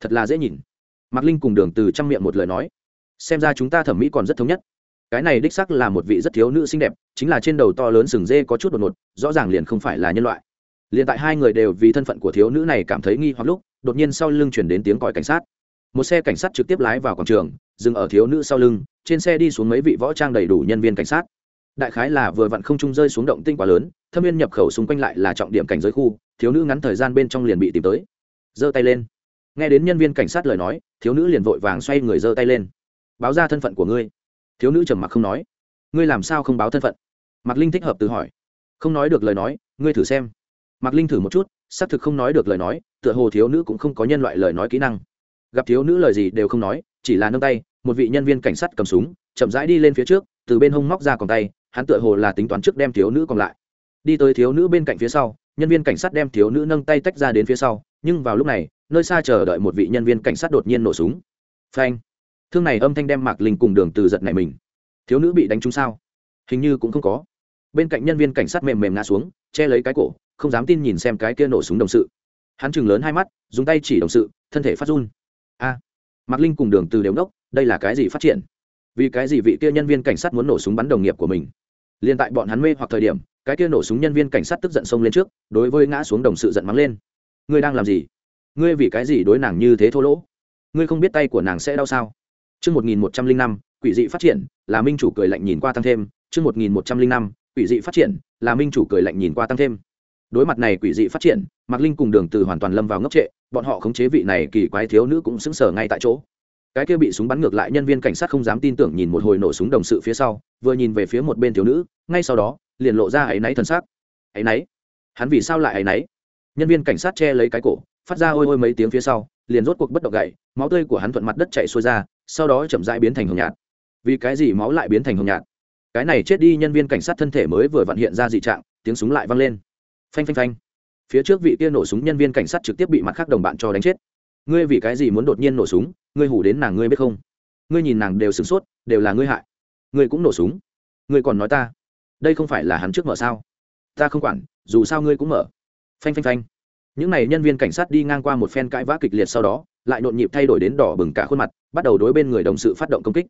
Thật là dễ nhìn. Mạc linh cùng đường từ trăm miệng một lời nói. Xem ra chúng ta thẩm mỹ còn rất thống nhất. Cái này đích sắc là một vị rất thiếu nữ xinh đẹp, chính là trên đầu to lớn sừng dê có chút đột ngột, rõ ràng liền không phải là nhân loại. Liền tại hai người đều vì thân phận của thiếu nữ này cảm thấy nghi hoặc lúc, đột nhiên sau lưng chuyển đến tiếng còi cảnh sát một xe cảnh sát trực tiếp lái vào quảng trường, dừng ở thiếu nữ sau lưng, trên xe đi xuống mấy vị võ trang đầy đủ nhân viên cảnh sát. Đại khái là vừa vặn không trung rơi xuống động tinh quá lớn, thâm viên nhập khẩu xung quanh lại là trọng điểm cảnh giới khu, thiếu nữ ngắn thời gian bên trong liền bị tìm tới. Giơ tay lên. Nghe đến nhân viên cảnh sát lời nói, thiếu nữ liền vội vàng xoay người giơ tay lên. Báo ra thân phận của ngươi. Thiếu nữ trầm mặc không nói. Ngươi làm sao không báo thân phận? Mạc linh thích hợp từ hỏi. Không nói được lời nói, ngươi thử xem. Mạc linh thử một chút, xác thực không nói được lời nói, tựa hồ thiếu nữ cũng không có nhân loại lời nói kỹ năng gặp thiếu nữ lời gì đều không nói, chỉ là nâng tay, một vị nhân viên cảnh sát cầm súng, chậm rãi đi lên phía trước, từ bên hông móc ra còn tay, hắn tựa hồ là tính toán trước đem thiếu nữ còn lại. Đi tới thiếu nữ bên cạnh phía sau, nhân viên cảnh sát đem thiếu nữ nâng tay tách ra đến phía sau, nhưng vào lúc này, nơi xa chờ đợi một vị nhân viên cảnh sát đột nhiên nổ súng. Phanh! Thương này âm thanh đem mạc linh cùng đường từ giật này mình. Thiếu nữ bị đánh trúng sao? Hình như cũng không có. Bên cạnh nhân viên cảnh sát mềm mềm ngã xuống, che lấy cái cổ, không dám tin nhìn xem cái kia nổ súng đồng sự. Hắn chừng lớn hai mắt, dùng tay chỉ đồng sự, thân thể phát run a. Mạc linh cùng đường từ đều đốc đây là cái gì phát triển? Vì cái gì vị kia nhân viên cảnh sát muốn nổ súng bắn đồng nghiệp của mình? Liền tại bọn hắn mê hoặc thời điểm cái kia nổ súng nhân viên cảnh sát tức giận xông lên trước đối với ngã xuống đồng sự giận mắng lên. Ngươi đang làm gì? Ngươi vì cái gì đối nàng như thế thô lỗ? Ngươi không biết tay của nàng sẽ đau sao? Chương 1105, quỷ dị phát triển, là minh chủ cười lạnh nhìn qua tăng thêm, chương 1105, quỷ dị phát triển, là minh chủ cười lạnh nhìn qua tăng thêm. Đối mặt này quỷ dị phát triển, Mạc Linh cùng Đường Từ hoàn toàn lâm vào ngốc trệ, bọn họ khống chế vị này kỳ quái thiếu nữ cũng sững sờ ngay tại chỗ. Cái kia bị súng bắn ngược lại nhân viên cảnh sát không dám tin tưởng nhìn một hồi nổ súng đồng sự phía sau, vừa nhìn về phía một bên thiếu nữ, ngay sau đó, liền lộ ra ấy náy thần sắc. Ấy náy? Hắn vì sao lại ấy náy? Nhân viên cảnh sát che lấy cái cổ, phát ra ôi ôi mấy tiếng phía sau, liền rốt cuộc bất động gậy, máu tươi của hắn thuận mặt đất chảy xuôi ra, sau đó chậm rãi biến thành hồng nhạt vì cái gì máu lại biến thành hồng nhạt cái này chết đi nhân viên cảnh sát thân thể mới vừa vặn hiện ra dị trạng tiếng súng lại vang lên phanh phanh phanh. Phía trước vị kia nổ súng nhân viên cảnh sát trực tiếp bị mặt khác đồng bạn cho đánh chết. Ngươi vì cái gì muốn đột nhiên nổ súng? Ngươi hủ đến nàng ngươi biết không? Ngươi nhìn nàng đều sửng sốt, đều là ngươi hại. Ngươi cũng nổ súng. Ngươi còn nói ta. Đây không phải là hắn trước mở sao? Ta không quản, dù sao ngươi cũng mở. Phanh phanh phanh. Những n à y nhân viên cảnh sát đi ngang qua một phen cãi vã kịch liệt sau đó, lại nhộn nhịp thay đổi đến đỏ bừng cả khuôn mặt, bắt đầu đối bên người đồng sự phát động công kích.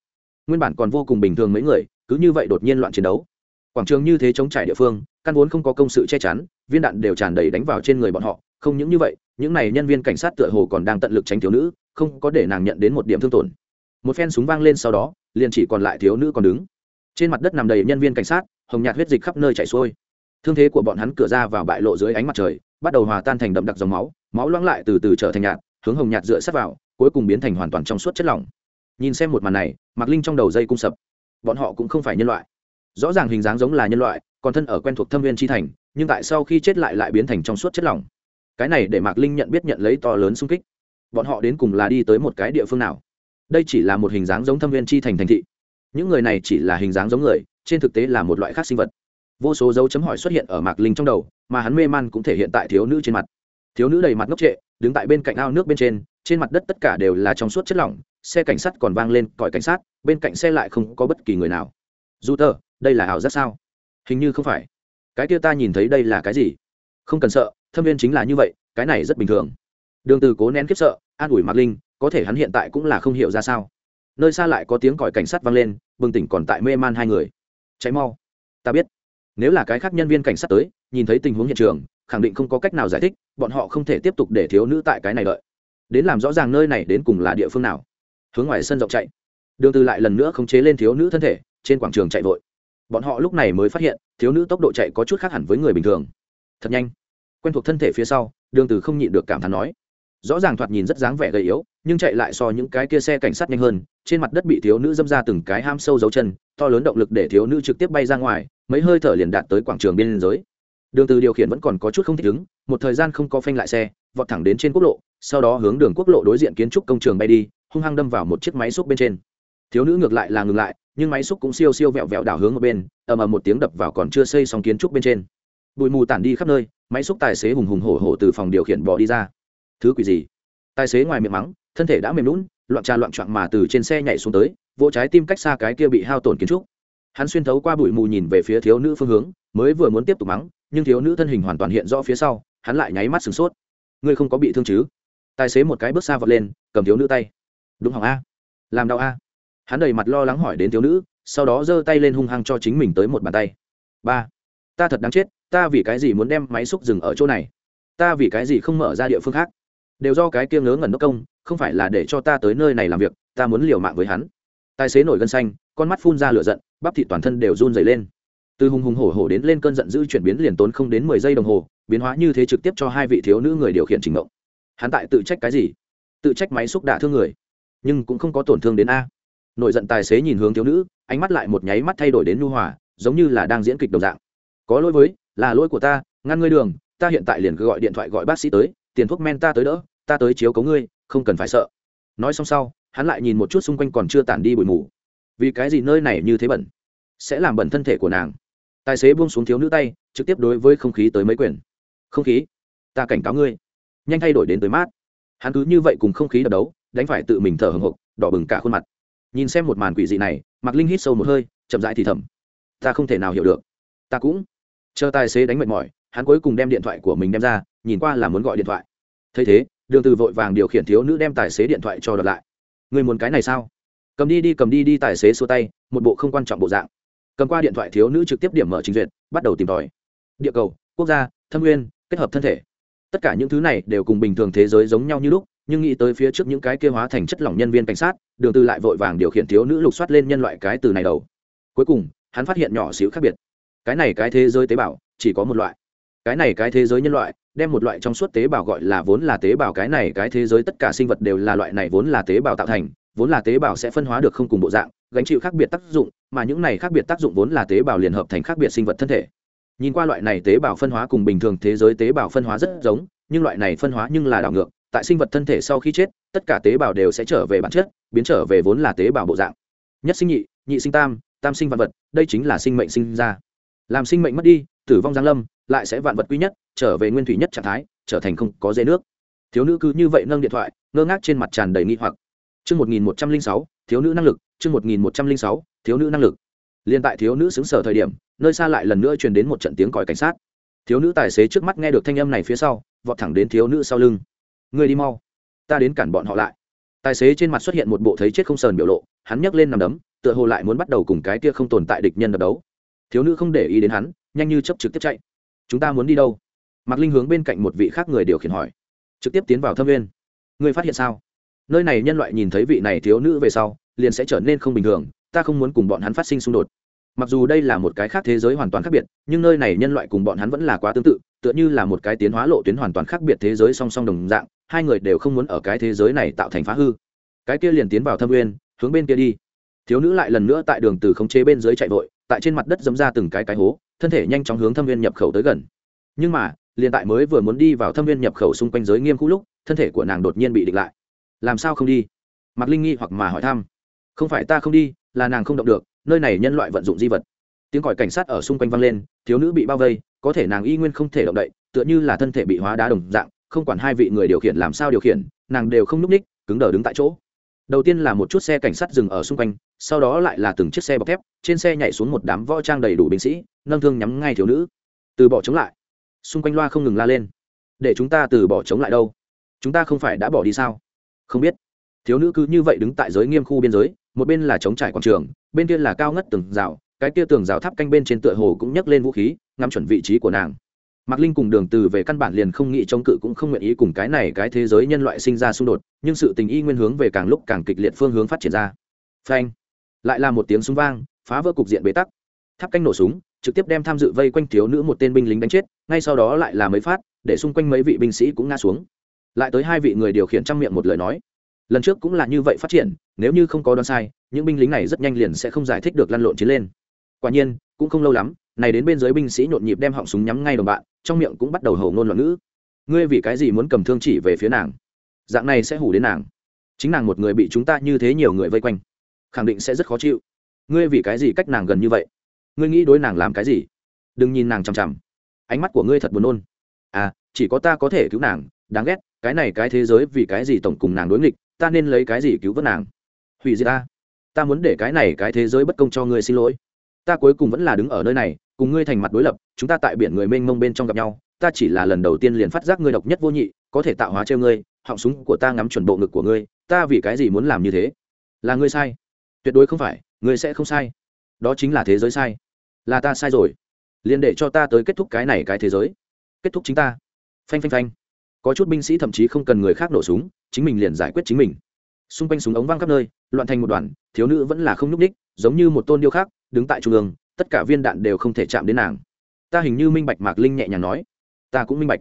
Nguyên bản còn vô cùng bình thường mấy người, cứ như vậy đột nhiên loạn chiến đấu. Quảng trường như thế chống trải địa phương, căn vốn không có công sự che chắn viên đạn đều tràn đầy đánh vào trên người bọn họ, không những như vậy, những này nhân viên cảnh sát tựa hồ còn đang tận lực tránh thiếu nữ, không có để nàng nhận đến một điểm thương tổn. Một phen súng vang lên sau đó, liền chỉ còn lại thiếu nữ còn đứng. Trên mặt đất nằm đầy nhân viên cảnh sát, hồng nhạt huyết dịch khắp nơi chảy xuôi. Thương thế của bọn hắn cửa ra vào bại lộ dưới ánh mặt trời, bắt đầu hòa tan thành đậm đặc dòng máu máu loãng lại từ từ trở thành nhạt, hướng hồng nhạt dựa sát vào, cuối cùng biến thành hoàn toàn trong suốt chất lỏng. Nhìn xem một màn này Mặc linh trong đầu dây cung sập. Bọn họ cũng không phải nhân loại. Rõ ràng hình dáng giống là nhân loại, còn thân ở quen thuộc thâm viên chi thành nhưng tại sau khi chết lại lại biến thành trong suốt chất lỏng. Cái này để mạc linh nhận biết nhận lấy to lớn sung kích. Bọn họ đến cùng là đi tới một cái địa phương nào? Đây chỉ là một hình dáng giống thâm viên chi thành thành thị. Những người này chỉ là hình dáng giống người, trên thực tế là một loại khác sinh vật. Vô số dấu chấm hỏi xuất hiện ở mạc linh trong đầu, mà hắn mê man cũng thể hiện tại thiếu nữ trên mặt. Thiếu nữ đầy mặt ngốc trệ, đứng tại bên cạnh ao nước bên trên trên mặt đất tất cả đều là trong suốt chất lỏng, xe cảnh sát còn vang lên, còi cảnh sát, bên cạnh xe lại không có bất kỳ người nào. Dù tờ đây là ảo giác sao? Hình như không phải cái kia ta nhìn thấy đây là cái gì? Không cần sợ, thâm viên chính là như vậy, cái này rất bình thường. Đường từ cố nén khiếp sợ, an ủi mạc linh, có thể hắn hiện tại cũng là không hiểu ra sao. Nơi xa lại có tiếng còi cảnh sát vang lên, bừng tỉnh còn tại mê man hai người. Cháy mau. Ta biết. Nếu là cái khác nhân viên cảnh sát tới, nhìn thấy tình huống hiện trường, khẳng định không có cách nào giải thích, bọn họ không thể tiếp tục để thiếu nữ tại cái này đợi. Đến làm rõ ràng nơi này đến cùng là địa phương nào. Hướng ngoài sân rộng chạy. Đường từ lại lần nữa khống chế lên thiếu nữ thân thể, trên quảng trường chạy vội bọn họ lúc này mới phát hiện, thiếu nữ tốc độ chạy có chút khác hẳn với người bình thường. Thật nhanh. Quen thuộc thân thể phía sau, đường từ không nhịn được cảm thán nói. Rõ ràng thoạt nhìn rất dáng vẻ gầy yếu, nhưng chạy lại so những cái kia xe cảnh sát nhanh hơn, trên mặt đất bị thiếu nữ dâm ra từng cái ham sâu dấu chân, to lớn động lực để thiếu nữ trực tiếp bay ra ngoài, mấy hơi thở liền đạt tới quảng trường biên giới. Đường từ điều khiển vẫn còn có chút không thích ứng, một thời gian không có phanh lại xe, vọt thẳng đến trên quốc lộ, sau đó hướng đường quốc lộ đối diện kiến trúc công trường bay đi, hung hăng đâm vào một chiếc máy xúc bên trên thiếu nữ ngược lại là ngừng lại, nhưng máy xúc cũng siêu siêu vẹo vẹo đảo hướng ở bên, ầm ầm một tiếng đập vào còn chưa xây xong kiến trúc bên trên. Bụi mù tản đi khắp nơi, máy xúc tài xế hùng hùng hổ hổ từ phòng điều khiển bỏ đi ra. Thứ quỷ gì? Tài xế ngoài miệng mắng, thân thể đã mềm lún, loạn trà loạn trạng mà từ trên xe nhảy xuống tới, vỗ trái tim cách xa cái kia bị hao tổn kiến trúc. Hắn xuyên thấu qua bụi mù nhìn về phía thiếu nữ phương hướng, mới vừa muốn tiếp tục mắng, nhưng thiếu nữ thân hình hoàn toàn hiện rõ phía sau, hắn lại nháy mắt sửng sốt. Ngươi không có bị thương chứ? Tài xế một cái bước xa vọt lên, cầm thiếu nữ tay. Đúng hỏng a. Làm đau a hắn đầy mặt lo lắng hỏi đến thiếu nữ, sau đó giơ tay lên hung hăng cho chính mình tới một bàn tay. Ba, ta thật đáng chết, ta vì cái gì muốn đem máy xúc dừng ở chỗ này? Ta vì cái gì không mở ra địa phương khác? Đều do cái kia ngớ ngẩn đốc công, không phải là để cho ta tới nơi này làm việc, ta muốn liều mạng với hắn. Tài xế nổi gân xanh, con mắt phun ra lửa giận, bắp thị toàn thân đều run dày lên. Từ hùng hùng hổ hổ đến lên cơn giận dữ chuyển biến liền tốn không đến mười giây đồng hồ, biến hóa như thế trực tiếp cho hai vị thiếu nữ người điều khiển trình mộng. Hắn tại tự trách cái gì? Tự trách máy xúc đả thương người. Nhưng cũng không có tổn thương đến a nổi giận tài xế nhìn hướng thiếu nữ, ánh mắt lại một nháy mắt thay đổi đến nhu hòa, giống như là đang diễn kịch đồng dạng. Có lỗi với, là lỗi của ta, ngăn ngươi đường, ta hiện tại liền cứ gọi điện thoại gọi bác sĩ tới, tiền thuốc men ta tới đỡ, ta tới chiếu cấu ngươi, không cần phải sợ. Nói xong sau, hắn lại nhìn một chút xung quanh còn chưa tản đi bụi mù. Vì cái gì nơi này như thế bẩn? Sẽ làm bẩn thân thể của nàng. Tài xế buông xuống thiếu nữ tay, trực tiếp đối với không khí tới mấy quyền. Không khí? Ta cảnh cáo ngươi. Nhanh thay đổi đến tới mát. Hắn cứ như vậy cùng không khí đập đấu, đánh phải tự mình thở hồng hộc, đỏ bừng cả khuôn mặt nhìn xem một màn quỷ dị này, mạc linh hít sâu một hơi, chậm rãi thì thầm, ta không thể nào hiểu được. Ta cũng. Chờ tài xế đánh mệt mỏi, hắn cuối cùng đem điện thoại của mình đem ra, nhìn qua là muốn gọi điện thoại. Thấy thế, đường từ vội vàng điều khiển thiếu nữ đem tài xế điện thoại cho đợt lại. Người muốn cái này sao? Cầm đi đi, cầm đi đi, tài xế xua tay, một bộ không quan trọng bộ dạng. Cầm qua điện thoại, thiếu nữ trực tiếp điểm mở trình duyệt, bắt đầu tìm tòi. Địa cầu, quốc gia, thâm nguyên, kết hợp thân thể. Tất cả những thứ này đều cùng bình thường thế giới giống nhau như lúc nhưng nghĩ tới phía trước những cái kia hóa thành chất lỏng nhân viên cảnh sát, đường tư lại vội vàng điều khiển thiếu nữ lục soát lên nhân loại cái từ này đầu. Cuối cùng, hắn phát hiện nhỏ xíu khác biệt. Cái này cái thế giới tế bào, chỉ có một loại. Cái này cái thế giới nhân loại, đem một loại trong suốt tế bào gọi là vốn là tế bào, cái này cái thế giới tất cả sinh vật đều là loại này vốn là tế bào tạo thành, vốn là tế bào sẽ phân hóa được không cùng bộ dạng, gánh chịu khác biệt tác dụng, mà những này khác biệt tác dụng vốn là tế bào liền hợp thành khác biệt sinh vật thân thể. Nhìn qua loại này tế bào phân hóa cùng bình thường thế giới tế bào phân hóa rất giống, nhưng loại này phân hóa nhưng là đảo ngược tại sinh vật thân thể sau khi chết, tất cả tế bào đều sẽ trở về bản chất, biến trở về vốn là tế bào bộ dạng. Nhất sinh nhị nhị sinh tam tam sinh vạn vật, đây chính là sinh mệnh sinh ra. Làm sinh mệnh mất đi, tử vong giáng lâm, lại sẽ vạn vật quý nhất, trở về nguyên thủy nhất trạng thái, trở thành không có dây nước. Thiếu nữ cứ như vậy nâng điện thoại, ngơ ngác trên mặt tràn đầy nghi hoặc. Chương một nghìn một trăm linh sáu, thiếu nữ năng lực, chương một nghìn một trăm linh sáu, thiếu nữ năng lực. Liên tại thiếu nữ xứng sở thời điểm, nơi xa lại lần nữa truyền đến một trận tiếng còi cảnh sát. Thiếu nữ tài xế trước mắt nghe được thanh âm này phía sau, vọt thẳng đến thiếu nữ sau lưng. Ngươi đi mau. Ta đến cản bọn họ lại. Tài xế trên mặt xuất hiện một bộ thấy chết không sờn biểu lộ, hắn nhấc lên nằm đấm, tựa hồ lại muốn bắt đầu cùng cái kia không tồn tại địch nhân đập đấu. Thiếu nữ không để ý đến hắn, nhanh như chấp trực tiếp chạy. Chúng ta muốn đi đâu? Mạc linh hướng bên cạnh một vị khác người điều khiển hỏi. Trực tiếp tiến vào thâm viên. Ngươi phát hiện sao? Nơi này nhân loại nhìn thấy vị này thiếu nữ về sau, liền sẽ trở nên không bình thường, ta không muốn cùng bọn hắn phát sinh xung đột. Mặc dù đây là một cái khác thế giới hoàn toàn khác biệt, nhưng nơi này nhân loại cùng bọn hắn vẫn là quá tương tự, tựa như là một cái tiến hóa lộ tuyến hoàn toàn khác biệt thế giới song song đồng dạng hai người đều không muốn ở cái thế giới này tạo thành phá hư. Cái kia liền tiến vào thâm nguyên hướng bên kia đi. Thiếu nữ lại lần nữa tại đường từ khống chế bên dưới chạy vội, tại trên mặt đất dẫm ra từng cái cái hố, thân thể nhanh chóng hướng thâm nguyên nhập khẩu tới gần. Nhưng mà, liền tại mới vừa muốn đi vào thâm nguyên nhập khẩu xung quanh giới nghiêm khu lúc, thân thể của nàng đột nhiên bị địch lại. Làm sao không đi? Mặt linh nghi hoặc mà hỏi thăm. Không phải ta không đi, là nàng không động được, nơi này nhân loại vận dụng di vật. Tiếng còi cảnh sát ở xung quanh vang lên, thiếu nữ bị bao vây, có thể nàng y nguyên không thể động đậy, tựa như là thân thể bị hóa đá đồng dạng không quản hai vị người điều khiển làm sao điều khiển, nàng đều không n ú c ních, cứng đờ đứng tại chỗ. Đầu tiên là một chút xe cảnh sát dừng ở xung quanh, sau đó lại là từng chiếc xe bọc thép, trên xe nhảy xuống một đám võ trang đầy đủ binh sĩ, nâng thương nhắm ngay thiếu nữ. Từ bỏ chống lại. Xung quanh loa không ngừng la lên. Để chúng ta từ bỏ chống lại đâu? Chúng ta không phải đã bỏ đi sao? Không biết. Thiếu nữ cứ như vậy đứng tại giới nghiêm khu biên giới, một bên là chống trải quảng trường, bên kia là cao ngất từng rào, cái kia tường rào tháp canh bên trên tựa hồ cũng nhấc lên vũ khí, ngắm chuẩn vị trí của nàng mạc linh cùng đường từ về căn bản liền không nghĩ chống cự cũng không nguyện ý cùng cái này cái thế giới nhân loại sinh ra xung đột, nhưng sự tình y nguyên hướng về càng lúc càng kịch liệt phương hướng phát triển ra. Phanh! Lại là một tiếng súng vang, phá vỡ cục diện bế tắc. Tháp canh nổ súng, trực tiếp đem tham dự vây quanh thiếu nữ một tên binh lính đánh chết, ngay sau đó lại là mấy phát, để xung quanh mấy vị binh sĩ cũng ngã xuống. Lại tới hai vị người điều khiển trong miệng một lời nói. Lần trước cũng là như vậy phát triển, nếu như không có đoán sai, những binh lính này rất nhanh liền sẽ không giải thích được lăn lộn chiến lên. Quả nhiên, cũng không lâu lắm này đến bên dưới binh sĩ nhộn nhịp đem họng súng nhắm ngay đồng bạn, trong miệng cũng bắt đầu hầu ngôn loạn ngữ. Ngươi vì cái gì muốn cầm thương chỉ về phía nàng? Dạng này sẽ hủ đến nàng. Chính nàng một người bị chúng ta như thế nhiều người vây quanh, khẳng định sẽ rất khó chịu. Ngươi vì cái gì cách nàng gần như vậy? Ngươi nghĩ đối nàng làm cái gì? Đừng nhìn nàng chằm chằm. Ánh mắt của ngươi thật buồn nôn. À chỉ có ta có thể cứu nàng, đáng ghét, cái này cái thế giới vì cái gì tổng cùng nàng đối nghịch, ta nên lấy cái gì cứu vớt nàng? Hủy diệt ta. Ta muốn để cái này cái thế giới bất công cho ngươi xin lỗi ta cuối cùng vẫn là đứng ở nơi này, cùng ngươi thành mặt đối lập, chúng ta tại biển người mênh mông bên trong gặp nhau, ta chỉ là lần đầu tiên liền phát giác ngươi độc nhất vô nhị, có thể tạo hóa treo ngươi, họng súng của ta ngắm chuẩn bộ ngực của ngươi, ta vì cái gì muốn làm như thế? Là ngươi sai. Tuyệt đối không phải, ngươi sẽ không sai. Đó chính là thế giới sai. Là ta sai rồi. Liền để cho ta tới kết thúc cái này cái thế giới. Kết thúc chính ta. Phanh phanh phanh. Có chút binh sĩ thậm chí không cần người khác nổ súng, chính mình liền giải quyết chính mình. Xung quanh súng ống văng khắp nơi, loạn thành một đoàn, thiếu nữ vẫn là không nhúc ních giống như một tôn điêu khác đứng tại trung ương, tất cả viên đạn đều không thể chạm đến nàng. Ta hình như minh bạch mạc linh nhẹ nhàng nói. Ta cũng minh bạch.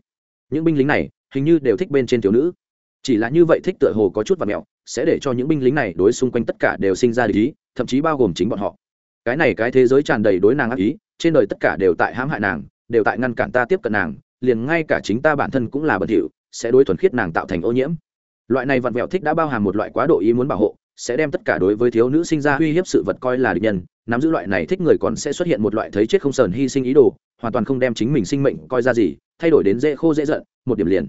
Những binh lính này, hình như đều thích bên trên thiếu nữ. Chỉ là như vậy thích tựa hồ có chút và mẹo, sẽ để cho những binh lính này đối xung quanh tất cả đều sinh ra lý thậm chí bao gồm chính bọn họ. Cái này cái thế giới tràn đầy đối nàng ác ý, trên đời tất cả đều tại hãm hại nàng, đều tại ngăn cản ta tiếp cận nàng, liền ngay cả chính ta bản thân cũng là bẩn thỉu, sẽ đối thuần khiết nàng tạo thành ô nhiễm. Loại này vặn vẹo thích đã bao hàm một loại quá độ ý muốn bảo hộ sẽ đem tất cả đối với thiếu nữ sinh ra uy hiếp sự vật coi là địch nhân, nắm giữ loại này thích người còn sẽ xuất hiện một loại thấy chết không sờn hy sinh ý đồ, hoàn toàn không đem chính mình sinh mệnh coi ra gì, thay đổi đến dễ khô dễ giận, một điểm liền.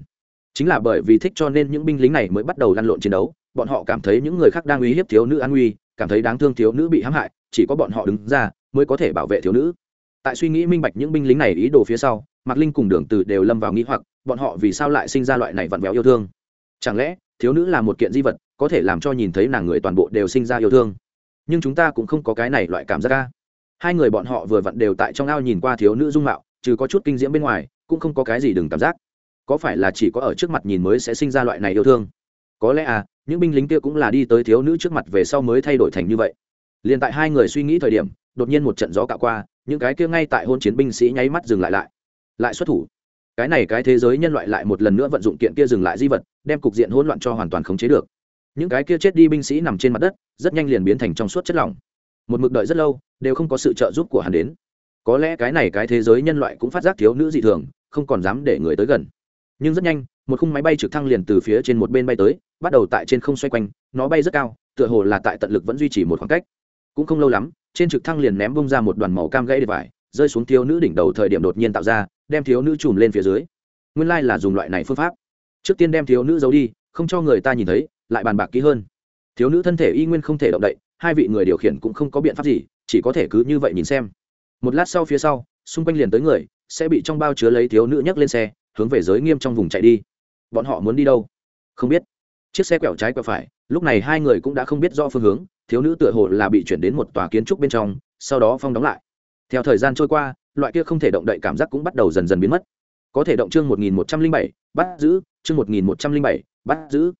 Chính là bởi vì thích cho nên những binh lính này mới bắt đầu lăn lộn chiến đấu, bọn họ cảm thấy những người khác đang uy hiếp thiếu nữ an nguy, cảm thấy đáng thương thiếu nữ bị hãm hại, chỉ có bọn họ đứng ra mới có thể bảo vệ thiếu nữ. Tại suy nghĩ minh bạch những binh lính này ý đồ phía sau, mạc linh cùng đường từ đều lâm vào nghĩ hoặc, bọn họ vì sao lại sinh ra loại này vặn vẹo yêu thương? Chẳng lẽ thiếu nữ là một kiện di vật có thể làm cho nhìn thấy nàng người toàn bộ đều sinh ra yêu thương. Nhưng chúng ta cũng không có cái này loại cảm giác ca hai người bọn họ vừa vặn đều tại trong ao nhìn qua thiếu nữ dung mạo, trừ có chút kinh diễm bên ngoài, cũng không có cái gì đừng cảm giác. Có phải là chỉ có ở trước mặt nhìn mới sẽ sinh ra loại này yêu thương? Có lẽ à những binh lính kia cũng là đi tới thiếu nữ trước mặt về sau mới thay đổi thành như vậy. Liền tại hai người suy nghĩ thời điểm, đột nhiên một trận gió cạo qua, những cái kia ngay tại hôn chiến binh sĩ nháy mắt dừng lại lại. Lại xuất thủ. Cái này cái thế giới nhân loại lại một lần nữa vận dụng kiện kia dừng lại di vật, đem cục diện hỗn loạn cho hoàn toàn khống chế được những cái kia chết đi binh sĩ nằm trên mặt đất, rất nhanh liền biến thành trong suốt chất lỏng. Một mực đợi rất lâu, đều không có sự trợ giúp của hắn đến. Có lẽ cái này cái thế giới nhân loại cũng phát giác thiếu nữ dị thường, không còn dám để người tới gần. Nhưng rất nhanh, một khung máy bay trực thăng liền từ phía trên một bên bay tới, bắt đầu tại trên không xoay quanh, nó bay rất cao, tựa hồ là tại tận lực vẫn duy trì một khoảng cách. Cũng không lâu lắm, trên trực thăng liền ném bông ra một đoàn màu cam gãy để vải, rơi xuống thiếu nữ đỉnh đầu thời điểm đột nhiên tạo ra, đem thiếu nữ chùm lên phía dưới. Nguyên lai là dùng loại này phương pháp. Trước tiên đem thiếu nữ giấu đi, không cho người ta nhìn thấy lại bàn bạc kỹ hơn. Thiếu nữ thân thể y nguyên không thể động đậy, hai vị người điều khiển cũng không có biện pháp gì, chỉ có thể cứ như vậy nhìn xem. Một lát sau phía sau, xung quanh liền tới người, sẽ bị trong bao chứa lấy thiếu nữ nhấc lên xe, hướng về giới nghiêm trong vùng chạy đi. Bọn họ muốn đi đâu? Không biết. Chiếc xe quẹo trái quẹo phải, lúc này hai người cũng đã không biết rõ phương hướng, thiếu nữ tựa hồ là bị chuyển đến một tòa kiến trúc bên trong, sau đó phong đóng lại. Theo thời gian trôi qua, loại kia không thể động đậy cảm giác cũng bắt đầu dần dần biến mất. Có thể động chương một nghìn một trăm linh bảy, bắt giữ, chương một nghìn một trăm linh bảy, bắt giữ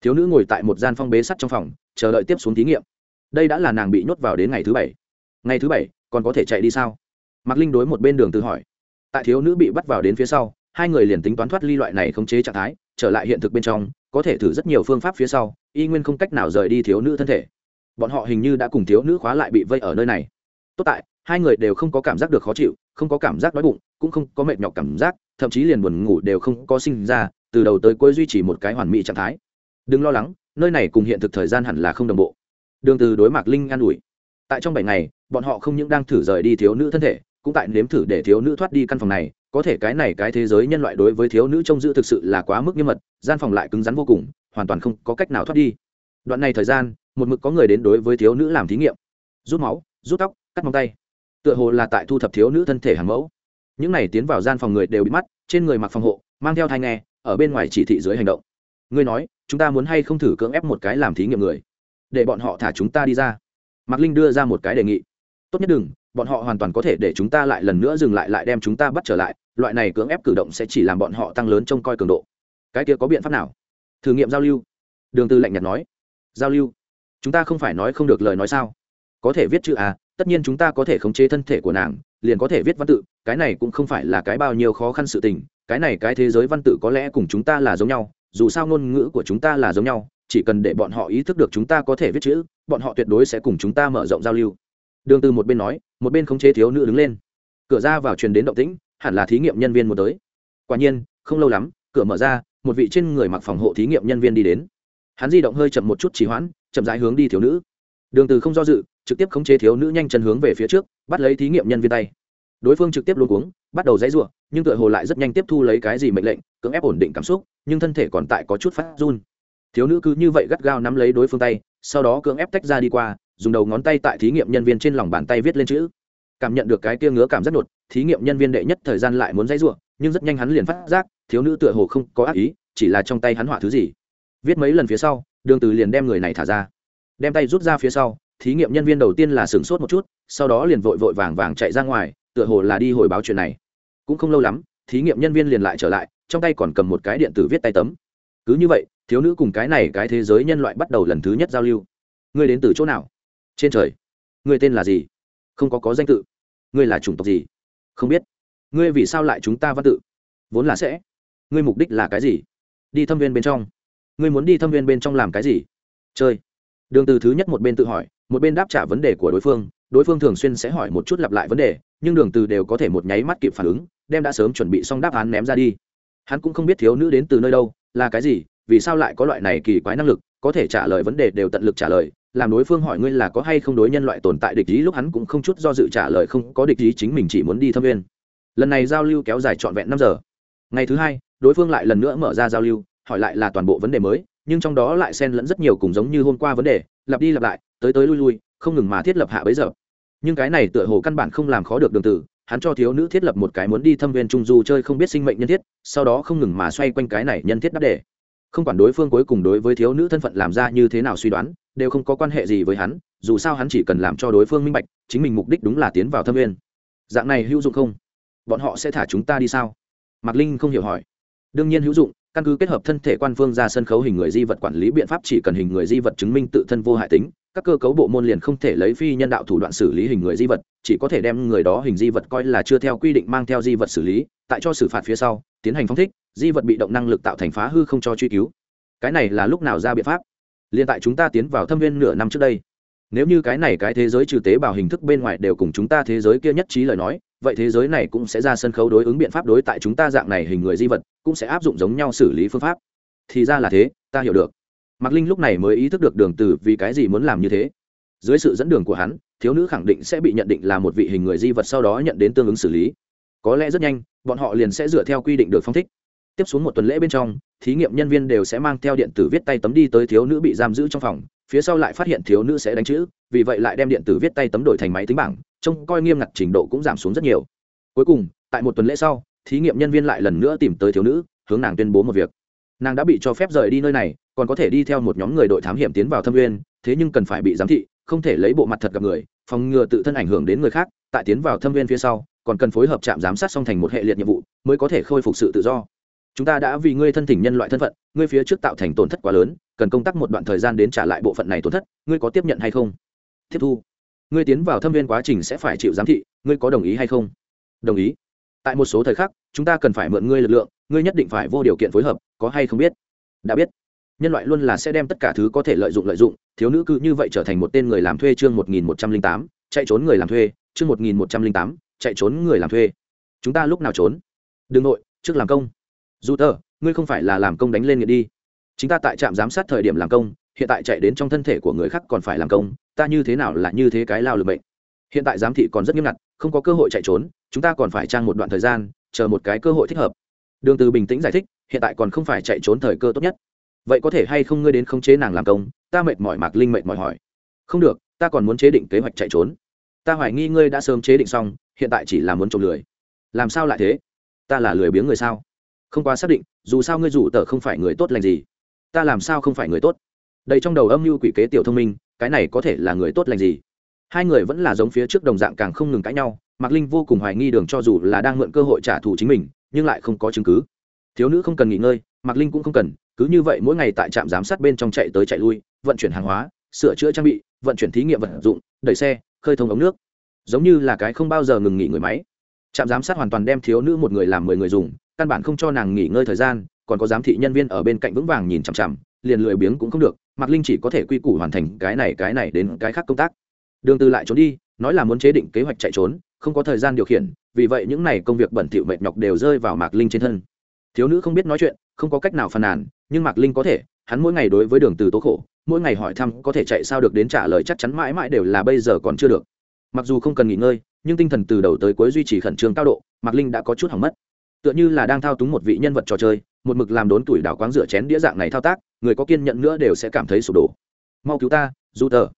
thiếu nữ ngồi tại một gian phong bế sắt trong phòng, chờ đợi tiếp xuống thí nghiệm. Đây đã là nàng bị nhốt vào đến ngày thứ bảy. Ngày thứ bảy, còn có thể chạy đi sao? Mạc linh đối một bên đường tự hỏi. Tại thiếu nữ bị bắt vào đến phía sau, hai người liền tính toán thoát ly loại này khống chế trạng thái, trở lại hiện thực bên trong, có thể thử rất nhiều phương pháp phía sau, y nguyên không cách nào rời đi thiếu nữ thân thể. Bọn họ hình như đã cùng thiếu nữ khóa lại bị vây ở nơi này. Tốt tại, hai người đều không có cảm giác được khó chịu, không có cảm giác đói bụng, cũng không có mệt nhọc cảm giác, thậm chí liền buồn ngủ đều không có sinh ra, từ đầu tới cuối duy trì một cái hoàn mỹ trạng thái đừng lo lắng, nơi này cùng hiện thực thời gian hẳn là không đồng bộ. Đường từ đối mặt linh an ủi. Tại trong bảy ngày, bọn họ không những đang thử rời đi thiếu nữ thân thể, cũng tại nếm thử để thiếu nữ thoát đi căn phòng này. Có thể cái này cái thế giới nhân loại đối với thiếu nữ trông giữ thực sự là quá mức nghiêm mật, gian phòng lại cứng rắn vô cùng, hoàn toàn không có cách nào thoát đi. Đoạn này thời gian, một mực có người đến đối với thiếu nữ làm thí nghiệm. Rút máu, rút tóc, cắt móng tay. Tựa hồ là tại thu thập thiếu nữ thân thể hàng mẫu. Những này tiến vào gian phòng người đều bị mắt, trên người mặc phòng hộ, mang theo thai nghe, ở bên ngoài chỉ thị dưới hành động. Ngươi nói chúng ta muốn hay không thử cưỡng ép một cái làm thí nghiệm người? Để bọn họ thả chúng ta đi ra. Mạc linh đưa ra một cái đề nghị. Tốt nhất đừng, bọn họ hoàn toàn có thể để chúng ta lại lần nữa dừng lại lại đem chúng ta bắt trở lại, loại này cưỡng ép cử động sẽ chỉ làm bọn họ tăng lớn trông coi cường độ. Cái kia có biện pháp nào? Thử nghiệm giao lưu. Đường tư lạnh nhạt nói. Giao lưu? Chúng ta không phải nói không được lời nói sao? Có thể viết chữ à tất nhiên chúng ta có thể khống chế thân thể của nàng, liền có thể viết văn tự, cái này cũng không phải là cái bao nhiêu khó khăn sự tình, cái này cái thế giới văn tự có lẽ cùng chúng ta là giống nhau dù sao ngôn ngữ của chúng ta là giống nhau, chỉ cần để bọn họ ý thức được chúng ta có thể viết chữ, bọn họ tuyệt đối sẽ cùng chúng ta mở rộng giao lưu. Đường từ một bên nói, một bên khống chế thiếu nữ đứng lên. Cửa ra vào truyền đến động tĩnh, hẳn là thí nghiệm nhân viên một tới. Quả nhiên, không lâu lắm, cửa mở ra, một vị trên người mặc phòng hộ thí nghiệm nhân viên đi đến. Hắn di động hơi chậm một chút trì hoãn, chậm rãi hướng đi thiếu nữ. Đường từ không do dự, trực tiếp khống chế thiếu nữ nhanh chân hướng về phía trước, bắt lấy thí nghiệm nhân viên tay. Đối phương trực tiếp luôn cuống, bắt đầu dãy rủa, nhưng tựa hồ lại rất nhanh tiếp thu lấy cái gì mệnh lệnh cưỡng ép ổn định cảm xúc, nhưng thân thể còn tại có chút phát run. Thiếu nữ cứ như vậy gắt gao nắm lấy đối phương tay, sau đó cưỡng ép tách ra đi qua, dùng đầu ngón tay tại thí nghiệm nhân viên trên lòng bàn tay viết lên chữ. Cảm nhận được cái kia ngứa cảm rất nột thí nghiệm nhân viên đệ nhất thời gian lại muốn dãy rủa nhưng rất nhanh hắn liền phát giác, thiếu nữ tựa hồ không có ác ý, chỉ là trong tay hắn họa thứ gì. Viết mấy lần phía sau, đường từ liền đem người này thả ra. Đem tay rút ra phía sau, thí nghiệm nhân viên đầu tiên là sửng sốt một chút, sau đó liền vội vội vàng vàng chạy ra ngoài, tựa hồ là đi hồi báo chuyện này. Cũng không lâu lắm, thí nghiệm nhân viên liền lại trở lại trong tay còn cầm một cái điện tử viết tay tấm. Cứ như vậy, thiếu nữ cùng cái này cái thế giới nhân loại bắt đầu lần thứ nhất giao lưu. Ngươi đến từ chỗ nào? Trên trời. Ngươi tên là gì? Không có có danh tự. Ngươi là chủng tộc gì? Không biết. Ngươi vì sao lại chúng ta văn tự? Vốn là sẽ. Ngươi mục đích là cái gì? Đi thâm viên bên trong. Ngươi muốn đi thâm viên bên trong làm cái gì? Chơi. Đường từ thứ nhất một bên tự hỏi, một bên đáp trả vấn đề của đối phương. Đối phương thường xuyên sẽ hỏi một chút lặp lại vấn đề, nhưng đường từ đều có thể một nháy mắt kịp phản ứng, đem đã sớm chuẩn bị xong đáp án ném ra đi hắn cũng không biết thiếu nữ đến từ nơi đâu, là cái gì, vì sao lại có loại này kỳ quái năng lực, có thể trả lời vấn đề đều tận lực trả lời, làm đối phương hỏi ngươi là có hay không đối nhân loại tồn tại địch ý, lúc hắn cũng không chút do dự trả lời không có địch ý, chính mình chỉ muốn đi thâm viên. Lần này giao lưu kéo dài trọn vẹn năm giờ. Ngày thứ hai, đối phương lại lần nữa mở ra giao lưu, hỏi lại là toàn bộ vấn đề mới, nhưng trong đó lại xen lẫn rất nhiều cùng giống như hôm qua vấn đề, lặp đi lặp lại, tới tới lui lui, không ngừng mà thiết lập hạ bấy giờ. Nhưng cái này tựa hồ căn bản không làm khó được đường tử hắn cho thiếu nữ thiết lập một cái muốn đi thâm viên trung du chơi không biết sinh mệnh nhân thiết, sau đó không ngừng mà xoay quanh cái này nhân thiết đáp đề. Không quản đối phương cuối cùng đối với thiếu nữ thân phận làm ra như thế nào suy đoán, đều không có quan hệ gì với hắn, dù sao hắn chỉ cần làm cho đối phương minh bạch, chính mình mục đích đúng là tiến vào thâm viên. Dạng này hữu dụng không? Bọn họ sẽ thả chúng ta đi sao? Mạc linh không hiểu hỏi. Đương nhiên hữu dụng, căn cứ kết hợp thân thể quan phương ra sân khấu hình người di vật quản lý biện pháp chỉ cần hình người di vật chứng minh tự thân vô hại tính các cơ cấu bộ môn liền không thể lấy phi nhân đạo thủ đoạn xử lý hình người di vật, chỉ có thể đem người đó hình di vật coi là chưa theo quy định mang theo di vật xử lý, tại cho xử phạt phía sau, tiến hành phong thích, di vật bị động năng lực tạo thành phá hư không cho truy cứu. Cái này là lúc nào ra biện pháp? Liền tại chúng ta tiến vào thâm viên nửa năm trước đây. Nếu như cái này cái thế giới trừ tế bào hình thức bên ngoài đều cùng chúng ta thế giới kia nhất trí lời nói, vậy thế giới này cũng sẽ ra sân khấu đối ứng biện pháp đối tại chúng ta dạng này hình người di vật, cũng sẽ áp dụng giống nhau xử lý phương pháp. Thì ra là thế, ta hiểu được mạc linh lúc này mới ý thức được đường từ vì cái gì muốn làm như thế. Dưới sự dẫn đường của hắn, thiếu nữ khẳng định sẽ bị nhận định là một vị hình người di vật sau đó nhận đến tương ứng xử lý. Có lẽ rất nhanh, bọn họ liền sẽ dựa theo quy định được phong thích. Tiếp xuống một tuần lễ bên trong, thí nghiệm nhân viên đều sẽ mang theo điện tử viết tay tấm đi tới thiếu nữ bị giam giữ trong phòng, phía sau lại phát hiện thiếu nữ sẽ đánh chữ, vì vậy lại đem điện tử viết tay tấm đổi thành máy tính bảng, trông coi nghiêm ngặt trình độ cũng giảm xuống rất nhiều. Cuối cùng, tại một tuần lễ sau, thí nghiệm nhân viên lại lần nữa tìm tới thiếu nữ, hướng nàng tuyên bố một việc. Nàng đã bị cho phép rời đi nơi này còn có thể đi theo một nhóm người đội thám hiểm tiến vào thâm nguyên, thế nhưng cần phải bị giám thị, không thể lấy bộ mặt thật gặp người, phòng ngừa tự thân ảnh hưởng đến người khác, tại tiến vào thâm nguyên phía sau, còn cần phối hợp trạm giám sát song thành một hệ liệt nhiệm vụ, mới có thể khôi phục sự tự do. Chúng ta đã vì ngươi thân thỉnh nhân loại thân phận, ngươi phía trước tạo thành tổn thất quá lớn, cần công tác một đoạn thời gian đến trả lại bộ phận này tổn thất, ngươi có tiếp nhận hay không? Tiếp thu. Ngươi tiến vào thâm viên quá trình sẽ phải chịu giám thị, ngươi có đồng ý hay không? Đồng ý. Tại một số thời khắc, chúng ta cần phải mượn ngươi lực lượng, ngươi nhất định phải vô điều kiện phối hợp, có hay không biết? Đã biết nhân loại luôn là sẽ đem tất cả thứ có thể lợi dụng lợi dụng, thiếu nữ cứ như vậy trở thành một tên người làm thuê chương một nghìn một trăm linh tám, chạy trốn người làm thuê, chương một nghìn một trăm linh tám, chạy trốn người làm thuê. Chúng ta lúc nào trốn? Đừng nội, trước làm công. Dù tờ, ngươi không phải là làm công đánh lên nghiện đi. Chính ta tại trạm giám sát thời điểm làm công, hiện tại chạy đến trong thân thể của người khác còn phải làm công, ta như thế nào là như thế cái lao lực bệnh hiện tại giám thị còn rất nghiêm ngặt, không có cơ hội chạy trốn, chúng ta còn phải trang một đoạn thời gian, chờ một cái cơ hội thích hợp. Đường từ bình tĩnh giải thích, hiện tại còn không phải chạy trốn thời cơ tốt nhất vậy có thể hay không ngươi đến khống chế nàng làm công, ta mệt mỏi mạc linh mệt mỏi hỏi. Không được, ta còn muốn chế định kế hoạch chạy trốn. Ta hoài nghi ngươi đã sớm chế định xong, hiện tại chỉ là muốn trộm lười. Làm sao lại thế? Ta là lười biếng người sao? Không quá xác định, dù sao ngươi rủ tờ không phải người tốt lành gì. Ta làm sao không phải người tốt? Đây trong đầu âm mưu quỷ kế tiểu thông minh, cái này có thể là người tốt lành gì? Hai người vẫn là giống phía trước đồng dạng càng không ngừng cãi nhau, mạc linh vô cùng hoài nghi đường cho dù là đang mượn cơ hội trả thù chính mình, nhưng lại không có chứng cứ. Thiếu nữ không cần nghỉ ngơi, mạc linh cũng không cần cứ như vậy mỗi ngày tại trạm giám sát bên trong chạy tới chạy lui, vận chuyển hàng hóa, sửa chữa trang bị, vận chuyển thí nghiệm vật dụng, đẩy xe, khơi thông ống nước. Giống như là cái không bao giờ ngừng nghỉ người máy. Trạm giám sát hoàn toàn đem thiếu nữ một người làm mười người dùng, căn bản không cho nàng nghỉ ngơi thời gian, còn có giám thị nhân viên ở bên cạnh vững vàng nhìn chằm chằm, liền lười biếng cũng không được, mạc linh chỉ có thể quy củ hoàn thành cái này cái này đến cái khác công tác. Đường từ lại trốn đi, nói là muốn chế định kế hoạch chạy trốn, không có thời gian điều khiển, vì vậy những này công việc bẩn thỉu mệt nhọc đều rơi vào mạc linh trên thân. Thiếu nữ không biết nói chuyện, không có cách nào phàn nàn nhưng mạc linh có thể, hắn mỗi ngày đối với đường từ tố khổ, mỗi ngày hỏi thăm có thể chạy sao được đến trả lời chắc chắn mãi mãi đều là bây giờ còn chưa được. Mặc dù không cần nghỉ ngơi, nhưng tinh thần từ đầu tới cuối duy trì khẩn trương cao độ, mạc linh đã có chút hỏng mất. Tựa như là đang thao túng một vị nhân vật trò chơi, một mực làm đốn tuổi đảo quáng rửa chén đĩa dạng này thao tác, người có kiên nhận nữa đều sẽ cảm thấy sụp đổ. Mau cứu ta du tờ.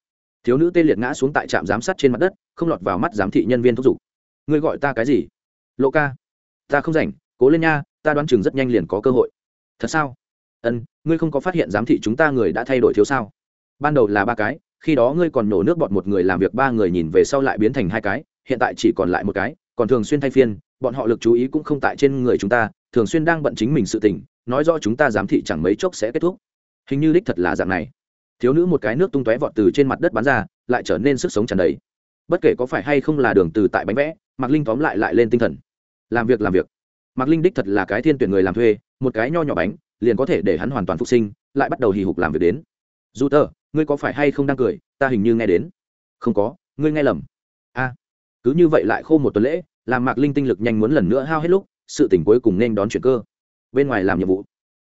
Thiếu nữ tê liệt ngã xuống tại trạm giám sát trên mặt đất, không lọt vào mắt giám thị nhân viên thúc giục. Ngươi gọi ta cái gì? Lộ ca. Ta không rảnh, cố lên nha, ta đoán chừng rất nhanh liền có cơ hội. Thật sao? Ân, ngươi không có phát hiện giám thị chúng ta người đã thay đổi thiếu sao? Ban đầu là ba cái, khi đó ngươi còn nổ nước bọt một người làm việc ba người nhìn về sau lại biến thành hai cái, hiện tại chỉ còn lại một cái, còn thường xuyên thay phiên, bọn họ lực chú ý cũng không tại trên người chúng ta, thường xuyên đang bận chính mình sự tình, nói rõ chúng ta giám thị chẳng mấy chốc sẽ kết thúc. Hình như đích thật là dạng này. Thiếu nữ một cái nước tung tóe vọt từ trên mặt đất bắn ra, lại trở nên sức sống tràn đầy. Bất kể có phải hay không là đường từ tại bánh vẽ, mạc linh tóm lại lại lên tinh thần. Làm việc làm việc. Mạc linh đích thật là cái thiên tuyển người làm thuê, một cái nho nhỏ bánh liền có thể để hắn hoàn toàn phục sinh, lại bắt đầu hì hục làm việc đến. Dù tờ, ngươi có phải hay không đang cười? Ta hình như nghe đến. Không có, ngươi nghe lầm. A. Cứ như vậy lại khô một tuần lễ, làm mạc linh tinh lực nhanh muốn lần nữa hao hết lúc, sự tỉnh cuối cùng nên đón chuyển cơ. Bên ngoài làm nhiệm vụ.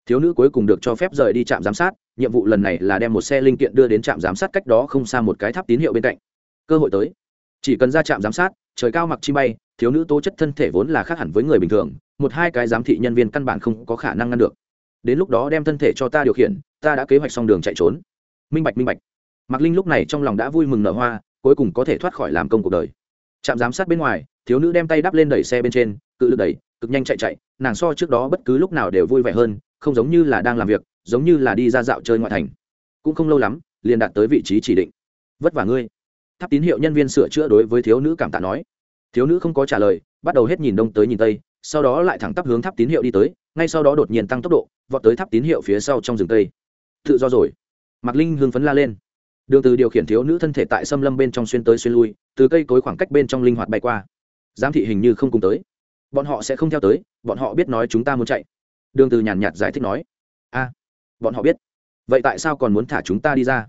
Thiếu nữ cuối cùng được cho phép rời đi trạm giám sát, nhiệm vụ lần này là đem một xe linh kiện đưa đến trạm giám sát cách đó không xa một cái tháp tín hiệu bên cạnh. Cơ hội tới. Chỉ cần ra trạm giám sát, trời cao mặc chi bay, thiếu nữ tố chất thân thể vốn là khác hẳn với người bình thường, một hai cái giám thị nhân viên căn bản không có khả năng ngăn được đến lúc đó đem thân thể cho ta điều khiển, ta đã kế hoạch xong đường chạy trốn. Minh bạch minh bạch. Mạc linh lúc này trong lòng đã vui mừng nở hoa, cuối cùng có thể thoát khỏi làm công cuộc đời. Trạm giám sát bên ngoài, thiếu nữ đem tay đắp lên đẩy xe bên trên, cự lực đẩy, cực nhanh chạy chạy, nàng so trước đó bất cứ lúc nào đều vui vẻ hơn, không giống như là đang làm việc, giống như là đi ra dạo chơi ngoại thành. Cũng không lâu lắm, liền đạt tới vị trí chỉ định. Vất vả ngươi. Tháp tín hiệu nhân viên sửa chữa đối với thiếu nữ cảm tạ nói. Thiếu nữ không có trả lời, bắt đầu hết nhìn đông tới nhìn tây sau đó lại thẳng tắp hướng tháp tín hiệu đi tới, ngay sau đó đột nhiên tăng tốc độ, vọt tới tháp tín hiệu phía sau trong rừng tây. Tự do rồi. Mạc linh hưng phấn la lên. Đường từ điều khiển thiếu nữ thân thể tại xâm lâm bên trong xuyên tới xuyên lui, từ cây cối khoảng cách bên trong linh hoạt bay qua. Giám thị hình như không cùng tới. Bọn họ sẽ không theo tới, bọn họ biết nói chúng ta muốn chạy. Đường từ nhàn nhạt giải thích nói. A, bọn họ biết. Vậy tại sao còn muốn thả chúng ta đi ra?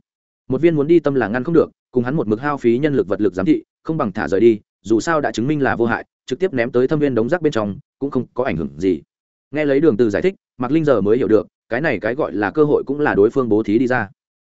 Một viên muốn đi tâm là ngăn không được, cùng hắn một mực hao phí nhân lực vật lực giám thị, không bằng thả rời đi, dù sao đã chứng minh là vô hại trực tiếp ném tới thâm viên đống rác bên trong, cũng không có ảnh hưởng gì. Nghe lấy đường từ giải thích, mạc linh giờ mới hiểu được, cái này cái gọi là cơ hội cũng là đối phương bố thí đi ra.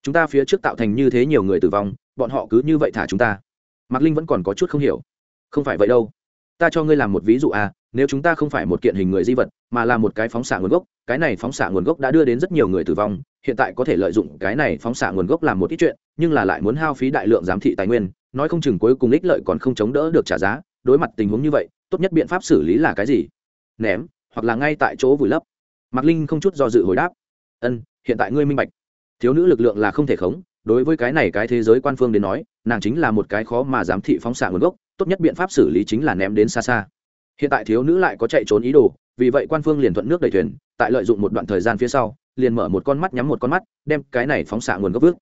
Chúng ta phía trước tạo thành như thế nhiều người tử vong, bọn họ cứ như vậy thả chúng ta. Mạc linh vẫn còn có chút không hiểu. Không phải vậy đâu. Ta cho ngươi làm một ví dụ à nếu chúng ta không phải một kiện hình người di vật, mà là một cái phóng xạ nguồn gốc, cái này phóng xạ nguồn gốc đã đưa đến rất nhiều người tử vong, hiện tại có thể lợi dụng cái này phóng xạ nguồn gốc làm một ít chuyện, nhưng là lại muốn hao phí đại lượng giám thị tài nguyên, nói không chừng cuối cùng ích lợi còn không chống đỡ được trả giá đối mặt tình huống như vậy, tốt nhất biện pháp xử lý là cái gì? Ném, hoặc là ngay tại chỗ vùi lấp. Mạc linh không chút do dự hồi đáp. Ân, hiện tại ngươi minh bạch. Thiếu nữ lực lượng là không thể khống, đối với cái này cái thế giới quan phương đến nói, nàng chính là một cái khó mà giám thị phóng xạ nguồn gốc, tốt nhất biện pháp xử lý chính là ném đến xa xa. Hiện tại thiếu nữ lại có chạy trốn ý đồ, vì vậy quan phương liền thuận nước đẩy thuyền, tại lợi dụng một đoạn thời gian phía sau, liền mở một con mắt nhắm một con mắt, đem cái này phóng xạ nguồn gốc vước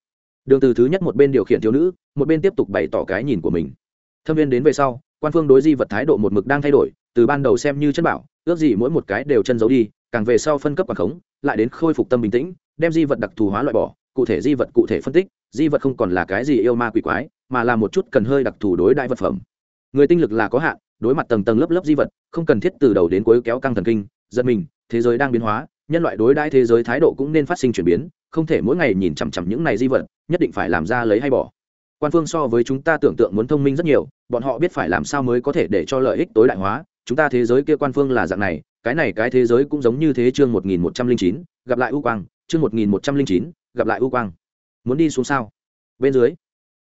đường từ thứ nhất một bên điều khiển thiếu nữ, một bên tiếp tục bày tỏ cái nhìn của mình. Thâm viên đến về sau quan phương đối di vật thái độ một mực đang thay đổi, từ ban đầu xem như chân bảo, ước gì mỗi một cái đều chân giấu đi, càng về sau phân cấp quản khống, lại đến khôi phục tâm bình tĩnh, đem di vật đặc thù hóa loại bỏ, cụ thể di vật cụ thể phân tích, di vật không còn là cái gì yêu ma quỷ quái, mà là một chút cần hơi đặc thù đối đại vật phẩm. Người tinh lực là có hạn, đối mặt tầng tầng lớp lớp di vật, không cần thiết từ đầu đến cuối kéo căng thần kinh, giật mình, thế giới đang biến hóa, nhân loại đối đãi thế giới thái độ cũng nên phát sinh chuyển biến, không thể mỗi ngày nhìn chằm chằm những này di vật, nhất định phải làm ra lấy hay bỏ quan phương so với chúng ta tưởng tượng muốn thông minh rất nhiều, bọn họ biết phải làm sao mới có thể để cho lợi ích tối đại hóa. Chúng ta thế giới kia quan phương là dạng này, cái này cái thế giới cũng giống như thế chương một nghìn một trăm linh chín, gặp lại u quang, chương một nghìn một trăm linh chín, gặp lại u quang. Muốn đi xuống sao? Bên dưới,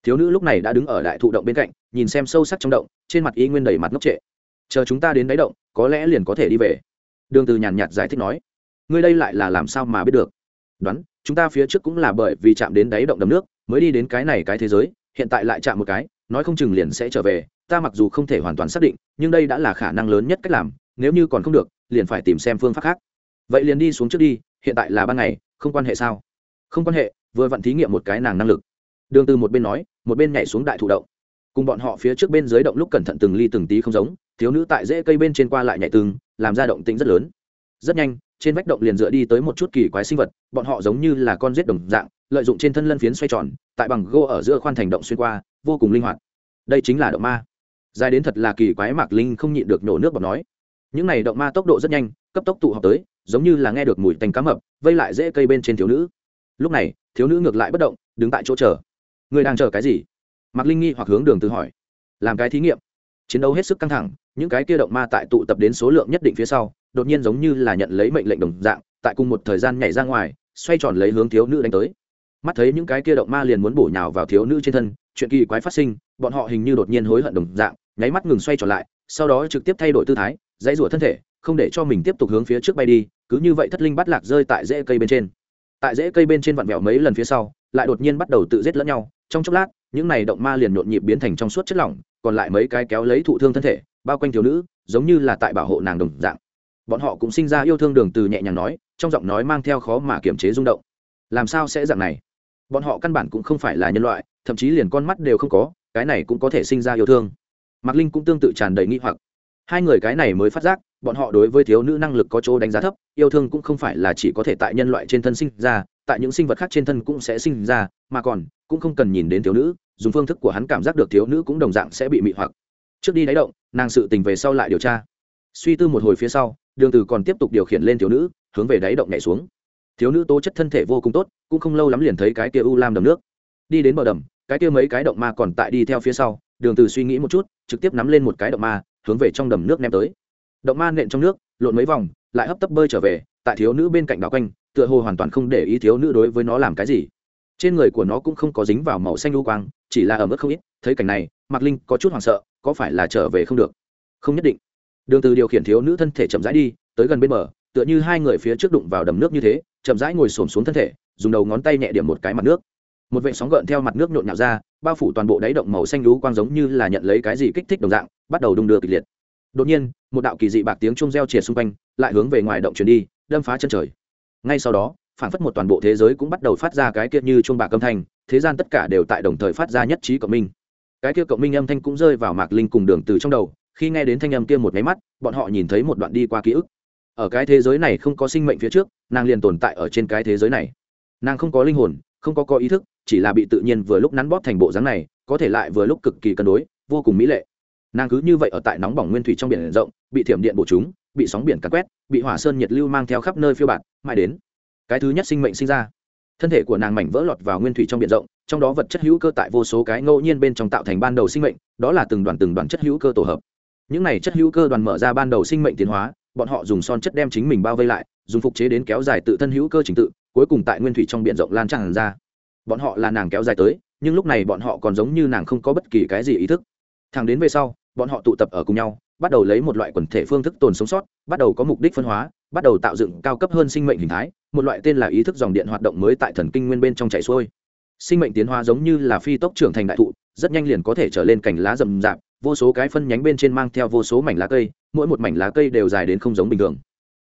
thiếu nữ lúc này đã đứng ở đại thụ động bên cạnh, nhìn xem sâu sắc trong động, trên mặt y nguyên đầy mặt ngốc trệ. Chờ chúng ta đến đáy động, có lẽ liền có thể đi về. Đường từ nhàn nhạt giải thích nói, ngươi đây lại là làm sao mà biết được? Đoán, chúng ta phía trước cũng là bởi vì chạm đến đáy động đầm nước, mới đi đến cái này cái thế giới hiện tại lại chạm một cái, nói không chừng liền sẽ trở về, ta mặc dù không thể hoàn toàn xác định, nhưng đây đã là khả năng lớn nhất cách làm, nếu như còn không được, liền phải tìm xem phương pháp khác. Vậy liền đi xuống trước đi, hiện tại là ban ngày, không quan hệ sao? Không quan hệ, vừa vặn thí nghiệm một cái nàng năng lực. Đường từ một bên nói, một bên nhảy xuống đại thụ động. Cùng bọn họ phía trước bên dưới động lúc cẩn thận từng ly từng tí không giống, thiếu nữ tại rễ cây bên trên qua lại nhảy từng, làm ra động tĩnh rất lớn rất nhanh, trên vách động liền dựa đi tới một chút kỳ quái sinh vật, bọn họ giống như là con rết đồng dạng, lợi dụng trên thân lân phiến xoay tròn, tại bằng gỗ ở giữa khoan thành động xuyên qua, vô cùng linh hoạt. Đây chính là động ma. Dài đến thật là kỳ quái mạc linh không nhịn được nổ nước bọt nói. Những này động ma tốc độ rất nhanh, cấp tốc tụ họp tới, giống như là nghe được mùi tành cá mập, vây lại dễ cây bên trên thiếu nữ. Lúc này, thiếu nữ ngược lại bất động, đứng tại chỗ chờ. Người đang chờ cái gì? Mạc linh nghi hoặc hướng đường từ hỏi. Làm cái thí nghiệm. Chiến đấu hết sức căng thẳng, những cái kia động ma tại tụ tập đến số lượng nhất định phía sau đột nhiên giống như là nhận lấy mệnh lệnh đồng dạng, tại cùng một thời gian nhảy ra ngoài, xoay tròn lấy hướng thiếu nữ đánh tới. Mắt thấy những cái kia động ma liền muốn bổ nhào vào thiếu nữ trên thân, chuyện kỳ quái phát sinh, bọn họ hình như đột nhiên hối hận đồng dạng, nháy mắt ngừng xoay trở lại, sau đó trực tiếp thay đổi tư thái, dãy rủa thân thể, không để cho mình tiếp tục hướng phía trước bay đi, cứ như vậy thất linh bắt lạc rơi tại rễ cây bên trên. Tại rễ cây bên trên vặn vẹo mấy lần phía sau, lại đột nhiên bắt đầu tự giết lẫn nhau, trong chốc lát, những này động ma liền nhộn nhịp biến thành trong suốt chất lỏng, còn lại mấy cái kéo lấy thụ thương thân thể, bao quanh thiếu nữ, giống như là tại bảo hộ nàng đồng dạng bọn họ cũng sinh ra yêu thương đường từ nhẹ nhàng nói, trong giọng nói mang theo khó mà kiềm chế rung động. Làm sao sẽ dạng này? Bọn họ căn bản cũng không phải là nhân loại, thậm chí liền con mắt đều không có, cái này cũng có thể sinh ra yêu thương. Mạc linh cũng tương tự tràn đầy nghi hoặc. Hai người cái này mới phát giác, bọn họ đối với thiếu nữ năng lực có chỗ đánh giá thấp, yêu thương cũng không phải là chỉ có thể tại nhân loại trên thân sinh ra, tại những sinh vật khác trên thân cũng sẽ sinh ra, mà còn, cũng không cần nhìn đến thiếu nữ, dùng phương thức của hắn cảm giác được thiếu nữ cũng đồng dạng sẽ bị mị hoặc. Trước đi đáy động, nàng sự tình về sau lại điều tra. Suy tư một hồi phía sau đường từ còn tiếp tục điều khiển lên thiếu nữ, hướng về đáy động nhảy xuống. Thiếu nữ tố chất thân thể vô cùng tốt, cũng không lâu lắm liền thấy cái kia u lam đầm nước. Đi đến bờ đầm, cái kia mấy cái động ma còn tại đi theo phía sau, đường từ suy nghĩ một chút, trực tiếp nắm lên một cái động ma, hướng về trong đầm nước ném tới. Động ma nện trong nước, lộn mấy vòng, lại hấp tấp bơi trở về, tại thiếu nữ bên cạnh đảo quanh, tựa hồ hoàn toàn không để ý thiếu nữ đối với nó làm cái gì. Trên người của nó cũng không có dính vào màu xanh lưu quang, chỉ là ở mức không ít, thấy cảnh này, mạc linh có chút hoảng sợ, có phải là trở về không được? Không nhất định đường từ điều khiển thiếu nữ thân thể chậm rãi đi, tới gần bên bờ, tựa như hai người phía trước đụng vào đầm nước như thế, chậm rãi ngồi xổm xuống thân thể, dùng đầu ngón tay nhẹ điểm một cái mặt nước. Một vệ sóng gợn theo mặt nước nhộn nhạo ra, bao phủ toàn bộ đáy động màu xanh lú quang giống như là nhận lấy cái gì kích thích đồng dạng, bắt đầu đung đưa kịch liệt. Đột nhiên, một đạo kỳ dị bạc tiếng chuông reo triệt xung quanh, lại hướng về ngoài động truyền đi, đâm phá chân trời. Ngay sau đó phản phất một toàn bộ thế giới cũng bắt đầu phát ra cái kia như chuông bạc âm thanh, thế gian tất cả đều tại đồng thời phát ra nhất trí cộng minh. Cái kia cộng minh âm thanh cũng rơi vào mạc linh cùng đường từ trong đầu khi nghe đến thanh âm kia một máy mắt, bọn họ nhìn thấy một đoạn đi qua ký ức. Ở cái thế giới này không có sinh mệnh phía trước, nàng liền tồn tại ở trên cái thế giới này. Nàng không có linh hồn, không có có ý thức, chỉ là bị tự nhiên vừa lúc nắn bóp thành bộ dáng này, có thể lại vừa lúc cực kỳ cân đối, vô cùng mỹ lệ. Nàng cứ như vậy ở tại nóng bỏng nguyên thủy trong biển rộng, bị thiểm điện bổ chúng, bị sóng biển cắn quét, bị hỏa sơn nhiệt lưu mang theo khắp nơi phiêu bạt, mãi đến cái thứ nhất sinh mệnh sinh ra. Thân thể của nàng mảnh vỡ lọt vào nguyên thủy trong biển rộng, trong đó vật chất hữu cơ tại vô số cái ngẫu nhiên bên trong tạo thành ban đầu sinh mệnh, đó là từng đoàn từng đoàn chất hữu cơ tổ hợp những này chất hữu cơ đoàn mở ra ban đầu sinh mệnh tiến hóa, bọn họ dùng son chất đem chính mình bao vây lại, dùng phục chế đến kéo dài tự thân hữu cơ trình tự, cuối cùng tại nguyên thủy trong b i ể n rộng lan tràn ra. Bọn họ là nàng kéo dài tới, nhưng lúc này bọn họ còn giống như nàng không có bất kỳ cái gì ý thức. Thẳng đến về sau, bọn họ tụ tập ở cùng nhau, bắt đầu lấy một loại quần thể phương thức tồn sống sót, bắt đầu có mục đích phân hóa, bắt đầu tạo dựng cao cấp hơn sinh mệnh hình thái, một loại tên là ý thức dòng điện hoạt động mới tại thần kinh nguyên bên trong chảy xuôi. Sinh mệnh tiến hóa giống như là phi tốc trưởng thành đại thụ, rất nhanh liền có thể trở lên cành lá rậm rạp vô số cái phân nhánh bên trên mang theo vô số mảnh lá cây, mỗi một mảnh lá cây đều dài đến không giống bình thường.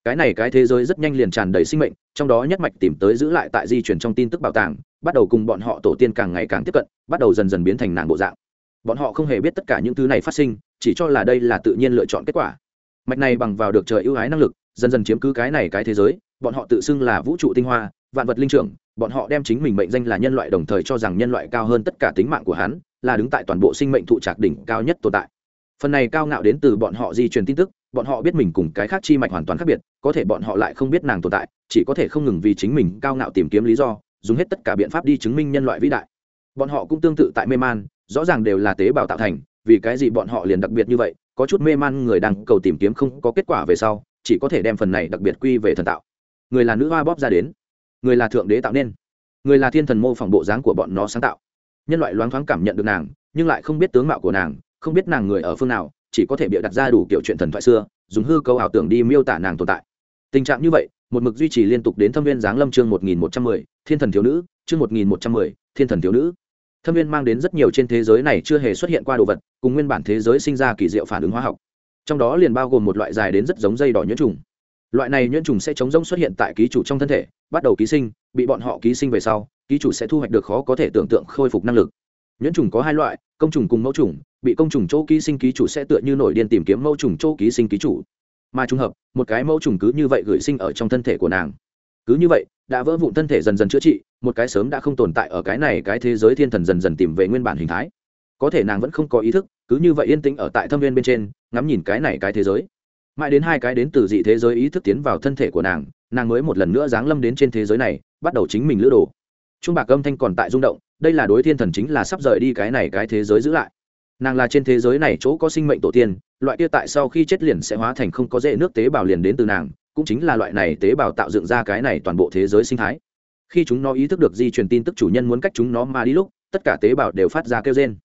Cái này cái thế giới rất nhanh liền tràn đầy sinh mệnh, trong đó nhất mạch tìm tới giữ lại tại di chuyển trong tin tức bảo tàng, bắt đầu cùng bọn họ tổ tiên càng ngày càng tiếp cận, bắt đầu dần dần biến thành nàng bộ dạng. Bọn họ không hề biết tất cả những thứ này phát sinh, chỉ cho là đây là tự nhiên lựa chọn kết quả. Mạch này bằng vào được trời ưu ái năng lực, dần dần chiếm cứ cái này cái thế giới, bọn họ tự xưng là vũ trụ tinh hoa, vạn vật linh trưởng, bọn họ đem chính mình mệnh danh là nhân loại đồng thời cho rằng nhân loại cao hơn tất cả tính mạng của hắn là đứng tại toàn bộ sinh mệnh thụ trạc đỉnh cao nhất tồn tại. Phần này cao ngạo đến từ bọn họ di truyền tin tức, bọn họ biết mình cùng cái khác chi mạch hoàn toàn khác biệt, có thể bọn họ lại không biết nàng tồn tại, chỉ có thể không ngừng vì chính mình cao ngạo tìm kiếm lý do, dùng hết tất cả biện pháp đi chứng minh nhân loại vĩ đại. Bọn họ cũng tương tự tại mê man, rõ ràng đều là tế bào tạo thành, vì cái gì bọn họ liền đặc biệt như vậy, có chút mê man người đang cầu tìm kiếm không có kết quả về sau, chỉ có thể đem phần này đặc biệt quy về thần tạo. Người là nữ hoa bóp ra đến, người là thượng đế tạo nên, người là thiên thần mô phỏng bộ dáng của bọn nó sáng tạo nhân loại loáng thoáng cảm nhận được nàng, nhưng lại không biết tướng mạo của nàng, không biết nàng người ở phương nào, chỉ có thể bịa đặt ra đủ kiểu chuyện thần thoại xưa, dùng hư cấu ảo tưởng đi miêu tả nàng tồn tại. Tình trạng như vậy, một mực duy trì liên tục đến thâm viên giáng lâm chương một nghìn một trăm mười, thiên thần thiếu nữ, chương một nghìn một trăm mười, thiên thần thiếu nữ. Thâm viên mang đến rất nhiều trên thế giới này chưa hề xuất hiện qua đồ vật, cùng nguyên bản thế giới sinh ra kỳ diệu phản ứng hóa học. Trong đó liền bao gồm một loại dài đến rất giống dây đỏ nhuyễn trùng. Loại này nhuyễn trùng sẽ chống rỗng xuất hiện tại ký chủ trong thân thể, bắt đầu ký sinh, bị bọn họ ký sinh về sau ký chủ sẽ thu hoạch được khó có thể tưởng tượng khôi phục năng lực. Nhuyễn trùng có hai loại, công trùng cùng mẫu trùng, bị công trùng chỗ ký sinh ký chủ sẽ tựa như nổi điên tìm kiếm mẫu trùng chỗ ký sinh ký chủ. Mà trùng hợp, một cái mẫu trùng cứ như vậy gửi sinh ở trong thân thể của nàng. Cứ như vậy, đã vỡ vụn thân thể dần dần chữa trị, một cái sớm đã không tồn tại ở cái này cái thế giới thiên thần dần dần tìm về nguyên bản hình thái. Có thể nàng vẫn không có ý thức, cứ như vậy yên tĩnh ở tại thâm viên bên trên, ngắm nhìn cái này cái thế giới. Mãi đến hai cái đến từ dị thế giới ý thức tiến vào thân thể của nàng nàng mới một lần nữa giáng lâm đến trên thế giới này, bắt đầu chính mình lữ đồ trung bạc âm thanh còn tại rung động, đây là đối thiên thần chính là sắp rời đi cái này cái thế giới giữ lại. Nàng là trên thế giới này chỗ có sinh mệnh tổ tiên, loại kia tại sau khi chết liền sẽ hóa thành không có dễ nước tế bào liền đến từ nàng, cũng chính là loại này tế bào tạo dựng ra cái này toàn bộ thế giới sinh thái. Khi chúng nó ý thức được di truyền tin tức chủ nhân muốn cách chúng nó mà đi lúc, tất cả tế bào đều phát ra kêu trên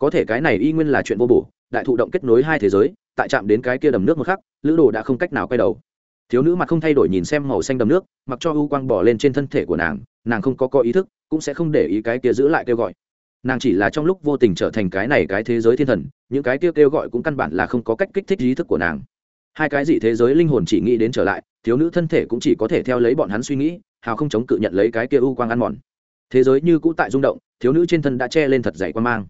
có thể cái này y nguyên là chuyện vô bổ, đại thụ động kết nối hai thế giới, tại chạm đến cái kia đầm nước một khắc, lữ đồ đã không cách nào quay đầu thiếu nữ mặt không thay đổi nhìn xem màu xanh đầm nước, mặc cho u quang bỏ lên trên thân thể của nàng nàng không có có ý thức, cũng sẽ không để ý cái kia giữ lại kêu gọi. Nàng chỉ là trong lúc vô tình trở thành cái này cái thế giới thiên thần, những cái kia kêu gọi cũng căn bản là không có cách kích thích ý thức của nàng. Hai cái gì thế giới linh hồn chỉ nghĩ đến trở lại, thiếu nữ thân thể cũng chỉ có thể theo lấy bọn hắn suy nghĩ, hào không chống cự nhận lấy cái kia u quang ăn mòn. Thế giới như cũ tại rung động, thiếu nữ trên thân đã che lên thật dày quan mang.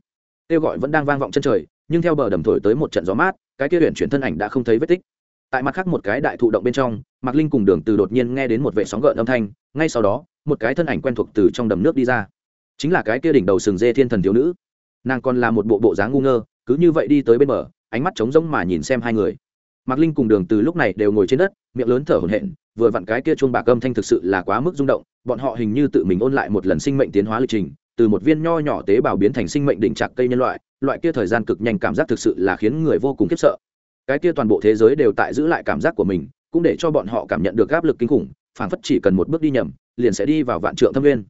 Kêu gọi vẫn đang vang vọng chân trời, nhưng theo bờ đầm thổi tới một trận gió mát, cái kia huyện chuyển thân ảnh đã không thấy vết tích tại mặt khác một cái đại thụ động bên trong, mạc linh cùng đường từ đột nhiên nghe đến một vệ sóng gợn âm thanh, ngay sau đó, một cái thân ảnh quen thuộc từ trong đầm nước đi ra. Chính là cái kia đỉnh đầu sừng dê thiên thần thiếu nữ. Nàng còn là một bộ bộ dáng ngu ngơ, cứ như vậy đi tới bên bờ, ánh mắt trống rỗng mà nhìn xem hai người. Mạc linh cùng đường từ lúc này đều ngồi trên đất, miệng lớn thở hổn hển, vừa vặn cái kia chuông bạc âm thanh thực sự là quá mức rung động, bọn họ hình như tự mình ôn lại một lần sinh mệnh tiến hóa lịch trình, từ một viên nho nhỏ tế bào biến thành sinh mệnh đỉnh trạc cây nhân loại loại kia thời gian cực nhanh cảm giác thực sự là khiến người vô cùng khiếp sợ cái kia toàn bộ thế giới đều tại giữ lại cảm giác của mình, cũng để cho bọn họ cảm nhận được áp lực kinh khủng, phảng phất chỉ cần một bước đi nhầm, liền sẽ đi vào vạn trượng thâm viên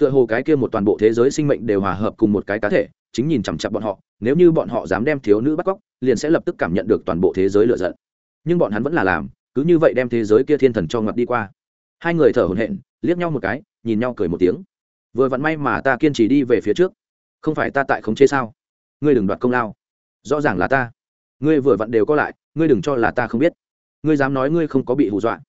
tựa hồ cái kia một toàn bộ thế giới sinh mệnh đều hòa hợp cùng một cái cá thể, chính nhìn chằm chặp bọn họ, nếu như bọn họ dám đem thiếu nữ bắt cóc, liền sẽ lập tức cảm nhận được toàn bộ thế giới lựa giận. Nhưng bọn hắn vẫn là làm, cứ như vậy đem thế giới kia thiên thần cho ngập đi qua. Hai người thở hổn hển, liếc nhau một cái, nhìn nhau cười một tiếng. Vừa vặn may mà ta kiên trì đi về phía trước, không phải ta tại khống chế sao? Ngươi đừng đoạt công lao. Rõ ràng là ta ngươi vừa vặn đều có lại, ngươi đừng cho là ta không biết. Ngươi dám nói ngươi không có bị hù dọa.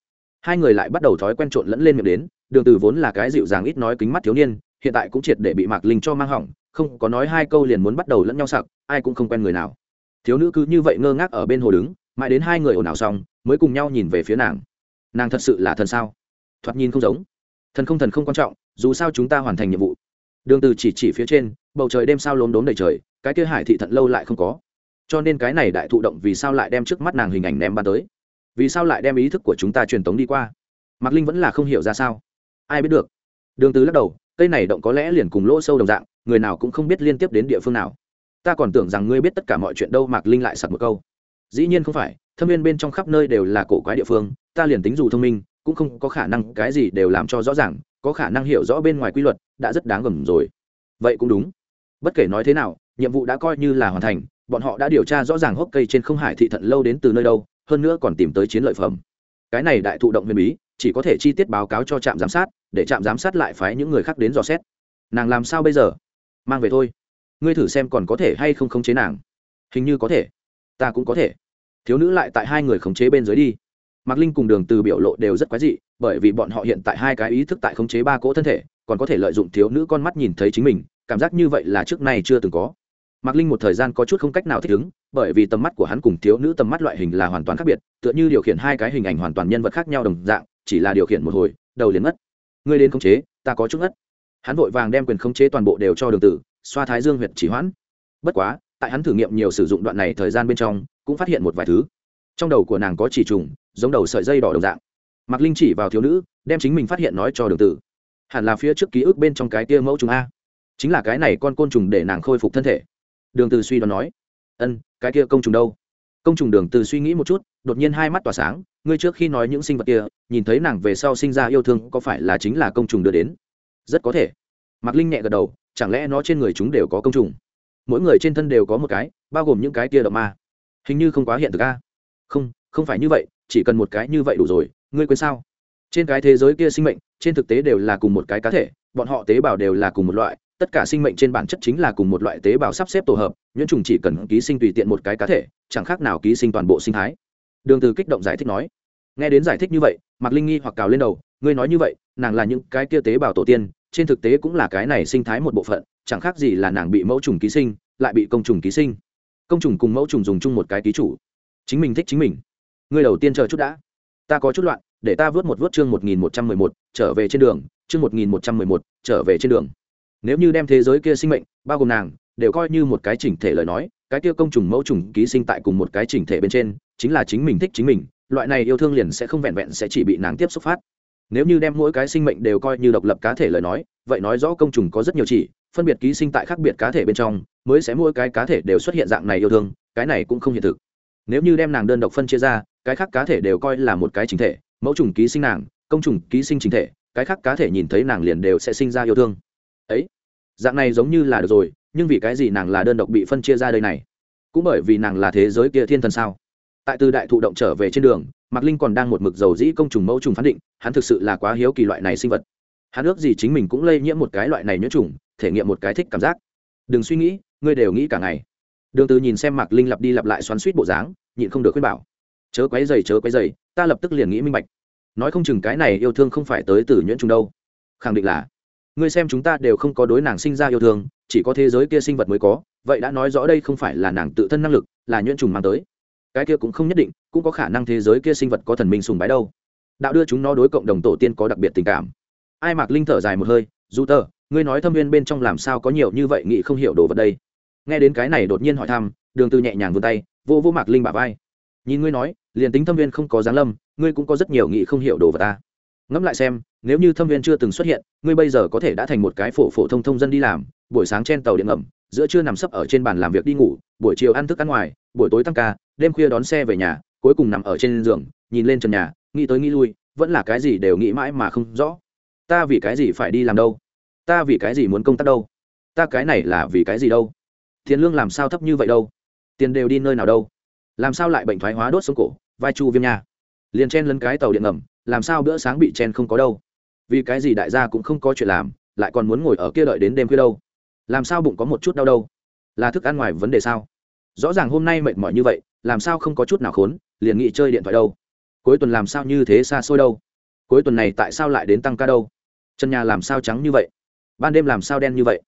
Hai người lại bắt đầu thói quen trộn lẫn lên miệng đến, đường từ vốn là cái dịu dàng ít nói kính mắt thiếu niên, hiện tại cũng triệt để bị mạc linh cho mang hỏng, không có nói hai câu liền muốn bắt đầu lẫn nhau sặc, ai cũng không quen người nào. Thiếu nữ cứ như vậy ngơ ngác ở bên hồ đứng, mãi đến hai người ồn ào xong, mới cùng nhau nhìn về phía nàng. Nàng thật sự là thần sao? Thoạt nhìn không giống. Thần không thần không quan trọng, dù sao chúng ta hoàn thành nhiệm vụ. Đường từ chỉ chỉ phía trên, bầu trời đêm sao lốm đốm đầy trời, cái kia hải thị thận lâu lại không có cho nên cái này đại thụ động vì sao lại đem trước mắt nàng hình ảnh ném ban tới? Vì sao lại đem ý thức của chúng ta truyền tống đi qua? Mạc linh vẫn là không hiểu ra sao. Ai biết được? Đường từ lắc đầu, cây này động có lẽ liền cùng lỗ sâu đồng dạng, người nào cũng không biết liên tiếp đến địa phương nào. Ta còn tưởng rằng ngươi biết tất cả mọi chuyện đâu, mạc linh lại sặc một câu. Dĩ nhiên không phải, thâm viên bên trong khắp nơi đều là cổ quái địa phương, ta liền tính dù thông minh, cũng không có khả năng cái gì đều làm cho rõ ràng, có khả năng hiểu rõ bên ngoài quy luật, đã rất đáng gầm rồi. Vậy cũng đúng. Bất kể nói thế nào, nhiệm vụ đã coi như là hoàn thành bọn họ đã điều tra rõ ràng hốc cây trên không hải thị thận lâu đến từ nơi đâu, hơn nữa còn tìm tới chiến lợi phẩm. Cái này đại thụ động huyền bí, chỉ có thể chi tiết báo cáo cho trạm giám sát, để trạm giám sát lại phái những người khác đến dò xét. Nàng làm sao bây giờ? Mang về thôi. Ngươi thử xem còn có thể hay không khống chế nàng. Hình như có thể. Ta cũng có thể. Thiếu nữ lại tại hai người khống chế bên dưới đi. Mạc linh cùng đường từ biểu lộ đều rất quái dị, bởi vì bọn họ hiện tại hai cái ý thức tại khống chế ba cỗ thân thể, còn có thể lợi dụng thiếu nữ con mắt nhìn thấy chính mình, cảm giác như vậy là trước nay chưa từng có mạc linh một thời gian có chút không cách nào thích ứng, bởi vì tầm mắt của hắn cùng thiếu nữ tầm mắt loại hình là hoàn toàn khác biệt, tựa như điều khiển hai cái hình ảnh hoàn toàn nhân vật khác nhau đồng dạng, chỉ là điều khiển một hồi, đầu liền mất ngươi đến khống chế, ta có chút ngất. Hắn vội vàng đem quyền khống chế toàn bộ đều cho đường tử, xoa thái dương huyệt chỉ hoãn. Bất quá, tại hắn thử nghiệm nhiều sử dụng đoạn này thời gian bên trong, cũng phát hiện một vài thứ. Trong đầu của nàng có chỉ trùng, giống đầu sợi dây đỏ đồng dạng. Mạc linh chỉ vào thiếu nữ, đem chính mình phát hiện nói cho đường tử. Hẳn là phía trước ký ức bên trong cái kia mẫu trùng a. Chính là cái này con côn trùng để nàng khôi phục thân thể đường từ suy đoán nói, ân, cái kia công trùng đâu? Công trùng đường từ suy nghĩ một chút, đột nhiên hai mắt tỏa sáng, ngươi trước khi nói những sinh vật kia, nhìn thấy nàng về sau sinh ra yêu thương có phải là chính là công trùng đưa đến? Rất có thể. Mạc linh nhẹ gật đầu, chẳng lẽ nó trên người chúng đều có công trùng? Mỗi người trên thân đều có một cái, bao gồm những cái kia động ma. Hình như không quá hiện thực a. Không không phải như vậy, chỉ cần một cái như vậy đủ rồi, ngươi quên sao? Trên cái thế giới kia sinh mệnh, trên thực tế đều là cùng một cái cá thể, bọn họ tế bào đều là cùng một loại tất cả sinh mệnh trên bản chất chính là cùng một loại tế bào sắp xếp tổ hợp, nhuyễn trùng chỉ cần ký sinh tùy tiện một cái cá thể, chẳng khác nào ký sinh toàn bộ sinh thái. Đường từ kích động giải thích nói. Nghe đến giải thích như vậy, mạc linh nghi hoặc cào lên đầu, ngươi nói như vậy, nàng là những cái kia tế bào tổ tiên, trên thực tế cũng là cái này sinh thái một bộ phận, chẳng khác gì là nàng bị mẫu trùng ký sinh, lại bị công trùng ký sinh. Công trùng cùng mẫu trùng dùng chung một cái ký chủ. Chính mình thích chính mình. Ngươi đầu tiên chờ chút đã. Ta có chút loạn, để ta vớt một vớt chương một nghìn một trăm mười một, trở về trên đường, chương một nghìn một trăm mười một, trở về trên đường nếu như đem thế giới kia sinh mệnh, bao gồm nàng, đều coi như một cái chỉnh thể lời nói, cái kia công trùng mẫu trùng ký sinh tại cùng một cái chỉnh thể bên trên, chính là chính mình thích chính mình, loại này yêu thương liền sẽ không vẹn vẹn sẽ chỉ bị nàng tiếp xúc phát. Nếu như đem mỗi cái sinh mệnh đều coi như độc lập cá thể lời nói, vậy nói rõ công trùng có rất nhiều chỉ, phân biệt ký sinh tại khác biệt cá thể bên trong, mới sẽ mỗi cái cá thể đều xuất hiện dạng này yêu thương, cái này cũng không hiện thực. Nếu như đem nàng đơn độc phân chia ra, cái khác cá thể đều coi là một cái chính thể, mẫu trùng ký sinh nàng, công trùng ký sinh chính thể, cái khác cá thể nhìn thấy nàng liền đều sẽ sinh ra yêu thương ấy, dạng này giống như là được rồi, nhưng vì cái gì nàng là đơn độc bị phân chia ra đây này? Cũng bởi vì nàng là thế giới kia thiên thần sao? Tại từ đại thụ động trở về trên đường, mạc linh còn đang một mực dầu dĩ công trùng mẫu trùng phán định, hắn thực sự là quá hiếu kỳ loại này sinh vật. Hắn ước gì chính mình cũng lây nhiễm một cái loại này nhuyễn trùng, thể nghiệm một cái thích cảm giác. Đừng suy nghĩ, ngươi đều nghĩ cả ngày. Đường từ nhìn xem mạc linh lặp đi lặp lại xoắn suýt bộ dáng, nhịn không được khuyên bảo. Chớ quấy giày chớ quấy giày ta lập tức liền nghĩ minh bạch. Nói không chừng cái này yêu thương không phải tới từ nhuyễn trùng đâu. Khẳng định là ngươi xem chúng ta đều không có đối nàng sinh ra yêu thương, chỉ có thế giới kia sinh vật mới có, vậy đã nói rõ đây không phải là nàng tự thân năng lực, là nhuyễn trùng mang tới. Cái kia cũng không nhất định, cũng có khả năng thế giới kia sinh vật có thần minh sùng bái đâu. Đạo đưa chúng nó đối cộng đồng tổ tiên có đặc biệt tình cảm. Ai mạc linh thở dài một hơi, dù tờ, ngươi nói thâm viên bên trong làm sao có nhiều như vậy nghị không hiểu đồ vật đây? Nghe đến cái này đột nhiên hỏi thăm, đường từ nhẹ nhàng vươn tay, vô vô mạc linh bả vai. Nhìn ngươi nói, liền tính thâm viên không có giáng lâm, ngươi cũng có rất nhiều nghị không hiểu đồ vật ta ngẫm lại xem, nếu như thâm viên chưa từng xuất hiện, ngươi bây giờ có thể đã thành một cái phổ phổ thông thông dân đi làm, buổi sáng trên tàu điện ngầm, giữa trưa nằm sấp ở trên bàn làm việc đi ngủ, buổi chiều ăn thức ăn ngoài, buổi tối tăng ca, đêm khuya đón xe về nhà, cuối cùng nằm ở trên giường, nhìn lên trần nhà, nghĩ tới nghĩ lui, vẫn là cái gì đều nghĩ mãi mà không rõ. Ta vì cái gì phải đi làm đâu? Ta vì cái gì muốn công tác đâu? Ta cái này là vì cái gì đâu? Tiền lương làm sao thấp như vậy đâu? Tiền đều đi nơi nào đâu? Làm sao lại bệnh thoái hóa đốt sống cổ, vai chu viêm nha? Liền chen lấn cái tàu điện ngầm làm sao bữa sáng bị chen không có đâu? Vì cái gì đại gia cũng không có chuyện làm, lại còn muốn ngồi ở kia đợi đến đêm khuya đâu? Làm sao bụng có một chút đau đâu? Là thức ăn ngoài vấn đề sao? Rõ ràng hôm nay mệt mỏi như vậy, làm sao không có chút nào khốn, liền nghĩ chơi điện thoại đâu? Cuối tuần làm sao như thế xa xôi đâu? Cuối tuần này tại sao lại đến tăng ca đâu? Chân nhà làm sao trắng như vậy? Ban đêm làm sao đen như vậy?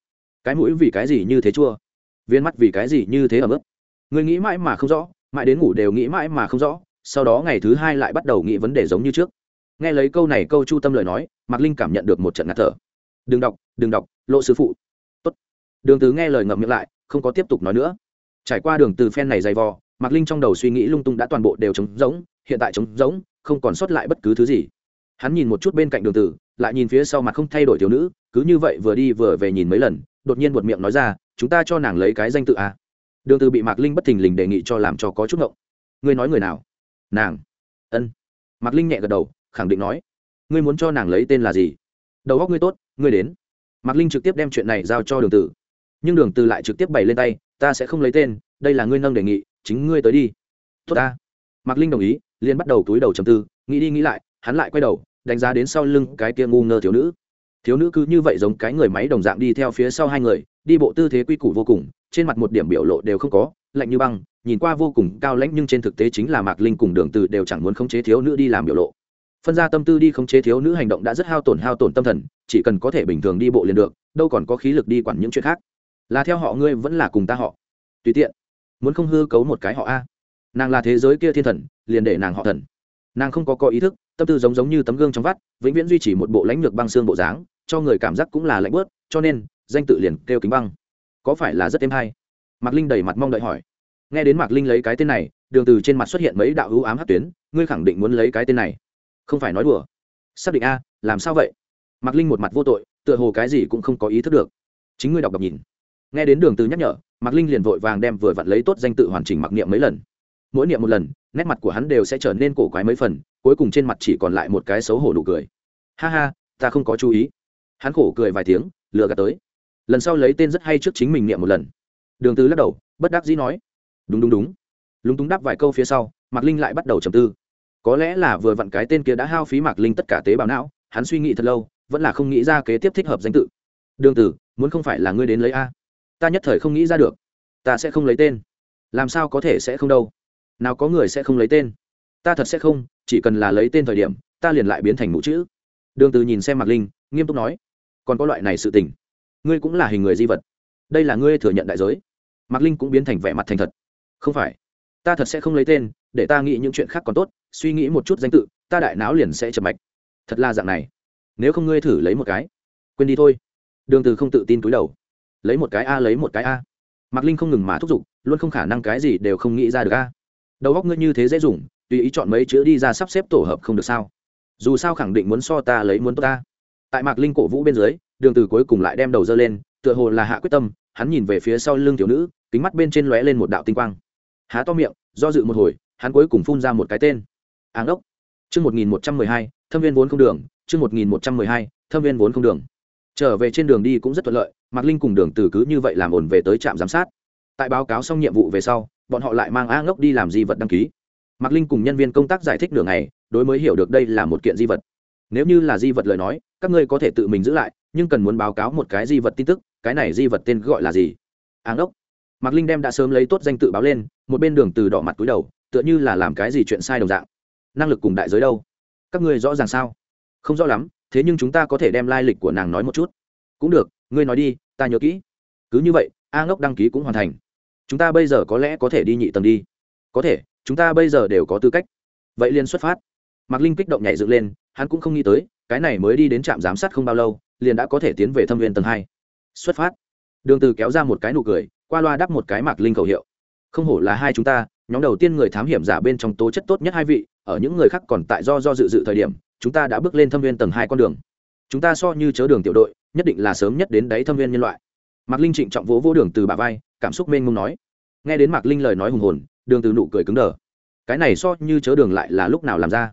Cái mũi vì cái gì như thế chua? Viên mắt vì cái gì như thế ở mức người nghĩ mãi mà không rõ, mãi đến ngủ đều nghĩ mãi mà không rõ, sau đó ngày thứ hai lại bắt đầu nghĩ vấn đề giống như trước nghe lấy câu này câu chu tâm lời nói, mạc linh cảm nhận được một trận ngạt thở. Đừng đọc đừng đọc, lộ sư phụ. Tốt. đường từ nghe lời ngậm miệng lại, không có tiếp tục nói nữa. Trải qua đường từ phen này dày vò, mạc linh trong đầu suy nghĩ lung tung đã toàn bộ đều trống rỗng, hiện tại trống rỗng, không còn sót lại bất cứ thứ gì. Hắn nhìn một chút bên cạnh đường từ, lại nhìn phía sau mặt không thay đổi thiếu nữ, cứ như vậy vừa đi vừa về nhìn mấy lần, đột nhiên buột miệng nói ra, chúng ta cho nàng lấy cái danh tự à. đường từ bị mạc linh bất thình lình đề nghị cho làm cho có chút ngộng. Ngươi nói người nào? Nàng. Ân. Mạc linh nhẹ gật đầu khẳng định nói, ngươi muốn cho nàng lấy tên là gì? Đầu góc ngươi tốt, ngươi đến. Mạc linh trực tiếp đem chuyện này giao cho đường tử. Nhưng đường từ lại trực tiếp bày lên tay, ta sẽ không lấy tên, đây là ngươi nâng đề nghị, chính ngươi tới đi. Tốt ta. Mạc linh đồng ý, liền bắt đầu túi đầu chầm tư, nghĩ đi nghĩ lại, hắn lại quay đầu, đánh giá đến sau lưng cái kia ngu ngơ thiếu nữ. Thiếu nữ cứ như vậy giống cái người máy đồng dạng đi theo phía sau hai người, đi bộ tư thế quy củ vô cùng, trên mặt một điểm biểu lộ đều không có, lạnh như băng, nhìn qua vô cùng cao lãnh nhưng trên thực tế chính là mạc linh cùng đường từ đều chẳng muốn khống chế thiếu nữ đi làm biểu lộ phân ra tâm tư đi khống chế thiếu nữ hành động đã rất hao tổn hao tổn tâm thần, chỉ cần có thể bình thường đi bộ liền được, đâu còn có khí lực đi quản những chuyện khác. Là theo họ ngươi vẫn là cùng ta họ. Tùy tiện. Muốn không hư cấu một cái họ a. Nàng là thế giới kia thiên thần, liền để nàng họ thần. Nàng không có có ý thức, tâm tư giống giống như tấm gương trong vắt, vĩnh viễn duy trì một bộ lãnh lược băng xương bộ dáng, cho người cảm giác cũng là lạnh bớt cho nên, danh tự liền kêu kính băng. Có phải là rất êm hay? Mạc linh đầy mặt mong đợi hỏi. Nghe đến mạc linh lấy cái tên này, đường từ trên mặt xuất hiện mấy đạo hữu ám hát tuyến, ngươi khẳng định muốn lấy cái tên này không phải nói đùa. Xác định a, làm sao vậy? Mạc linh một mặt vô tội, tựa hồ cái gì cũng không có ý thức được. Chính ngươi đọc đọc nhìn. Nghe đến đường từ nhắc nhở, mạc linh liền vội vàng đem vừa vặn lấy tốt danh tự hoàn chỉnh mặc niệm mấy lần. Mỗi niệm một lần, nét mặt của hắn đều sẽ trở nên cổ quái mấy phần, cuối cùng trên mặt chỉ còn lại một cái xấu hổ nụ cười. Ha ha, ta không có chú ý. Hắn khổ cười vài tiếng, lừa gạt tới. Lần sau lấy tên rất hay trước chính mình niệm một lần. Đường từ lắc đầu, bất đắc dĩ nói. Đúng đúng đúng. Lúng túng đáp vài câu phía sau, mạc linh lại bắt đầu trầm tư có lẽ là vừa vặn cái tên kia đã hao phí mạc linh tất cả tế bào não, hắn suy nghĩ thật lâu, vẫn là không nghĩ ra kế tiếp thích hợp danh tự. Đường tử, muốn không phải là ngươi đến lấy a. Ta nhất thời không nghĩ ra được. Ta sẽ không lấy tên. Làm sao có thể sẽ không đâu? Nào có người sẽ không lấy tên? Ta thật sẽ không, chỉ cần là lấy tên thời điểm, ta liền lại biến thành mũ chữ. Đường từ nhìn xem mạc linh, nghiêm túc nói. Còn có loại này sự tình. Ngươi cũng là hình người di vật. Đây là ngươi thừa nhận đại giới. Mạc linh cũng biến thành vẻ mặt thành thật. Không phải. Ta thật sẽ không lấy tên, để ta nghĩ những chuyện khác còn tốt suy nghĩ một chút danh tự, ta đại não liền sẽ chậm mạch. Thật là dạng này. Nếu không ngươi thử lấy một cái. Quên đi thôi. Đường từ không tự tin cúi đầu. Lấy một cái a, lấy một cái a. Mạc linh không ngừng mà thúc giục, luôn không khả năng cái gì đều không nghĩ ra được a. Đầu óc ngươi như thế dễ dùng, tùy ý chọn mấy chữ đi ra sắp xếp tổ hợp không được sao? Dù sao khẳng định muốn so ta lấy muốn tốt ta tại mạc linh cổ vũ bên dưới, đường từ cuối cùng lại đem đầu dơ lên, tựa hồ là hạ quyết tâm, hắn nhìn về phía sau lưng tiểu nữ, kính mắt bên trên lóe lên một đạo tinh quang. Há to miệng, do dự một hồi, hắn cuối cùng phun ra một cái tên. À, áng ốc chương một nghìn một trăm mười hai, thâm viên vốn không đường. Chương một nghìn một trăm mười hai, thâm viên vốn không đường. Trở về trên đường đi cũng rất thuận lợi, mạc linh cùng đường từ cứ như vậy làm ổn về tới trạm giám sát. Tại báo cáo xong nhiệm vụ về sau, bọn họ lại mang a ngốc đi làm di vật đăng ký. Mạc linh cùng nhân viên công tác giải thích đường này đối mới hiểu được đây là một kiện di vật. Nếu như là di vật lời nói, các ngươi có thể tự mình giữ lại, nhưng cần muốn báo cáo một cái di vật tin tức, cái này di vật tên gọi là gì? A ngốc. Mạc linh đem đã sớm lấy tốt danh tự báo lên, một bên đường từ đỏ mặt túi đầu, tựa như là làm cái gì chuyện sai đồng dạng năng lực cùng đại giới đâu? Các ngươi rõ ràng sao? Không rõ lắm, thế nhưng chúng ta có thể đem lai lịch của nàng nói một chút. Cũng được, ngươi nói đi, ta nhớ kỹ. Cứ như vậy, a ngốc đăng ký cũng hoàn thành. Chúng ta bây giờ có lẽ có thể đi nhị tầng đi. Có thể, chúng ta bây giờ đều có tư cách. Vậy liền xuất phát. Mạc linh kích động nhảy dựng lên, hắn cũng không nghĩ tới, cái này mới đi đến trạm giám sát không bao lâu, liền đã có thể tiến về thâm viên tầng hai. Xuất phát. Đường từ kéo ra một cái nụ cười, qua loa đắp một cái mạc linh khẩu hiệu. Không hổ là hai chúng ta, nhóm đầu tiên người thám hiểm giả bên trong tố chất tốt nhất hai vị ở những người khác còn tại do do dự dự thời điểm, chúng ta đã bước lên thâm viên tầng hai con đường. Chúng ta so như chớ đường tiểu đội, nhất định là sớm nhất đến đáy thâm viên nhân loại. Mạc linh trịnh trọng vỗ vỗ đường từ bà vai, cảm xúc mênh mông nói. Nghe đến mạc linh lời nói hùng hồn, đường từ nụ cười cứng đờ. Cái này so như chớ đường lại là lúc nào làm ra?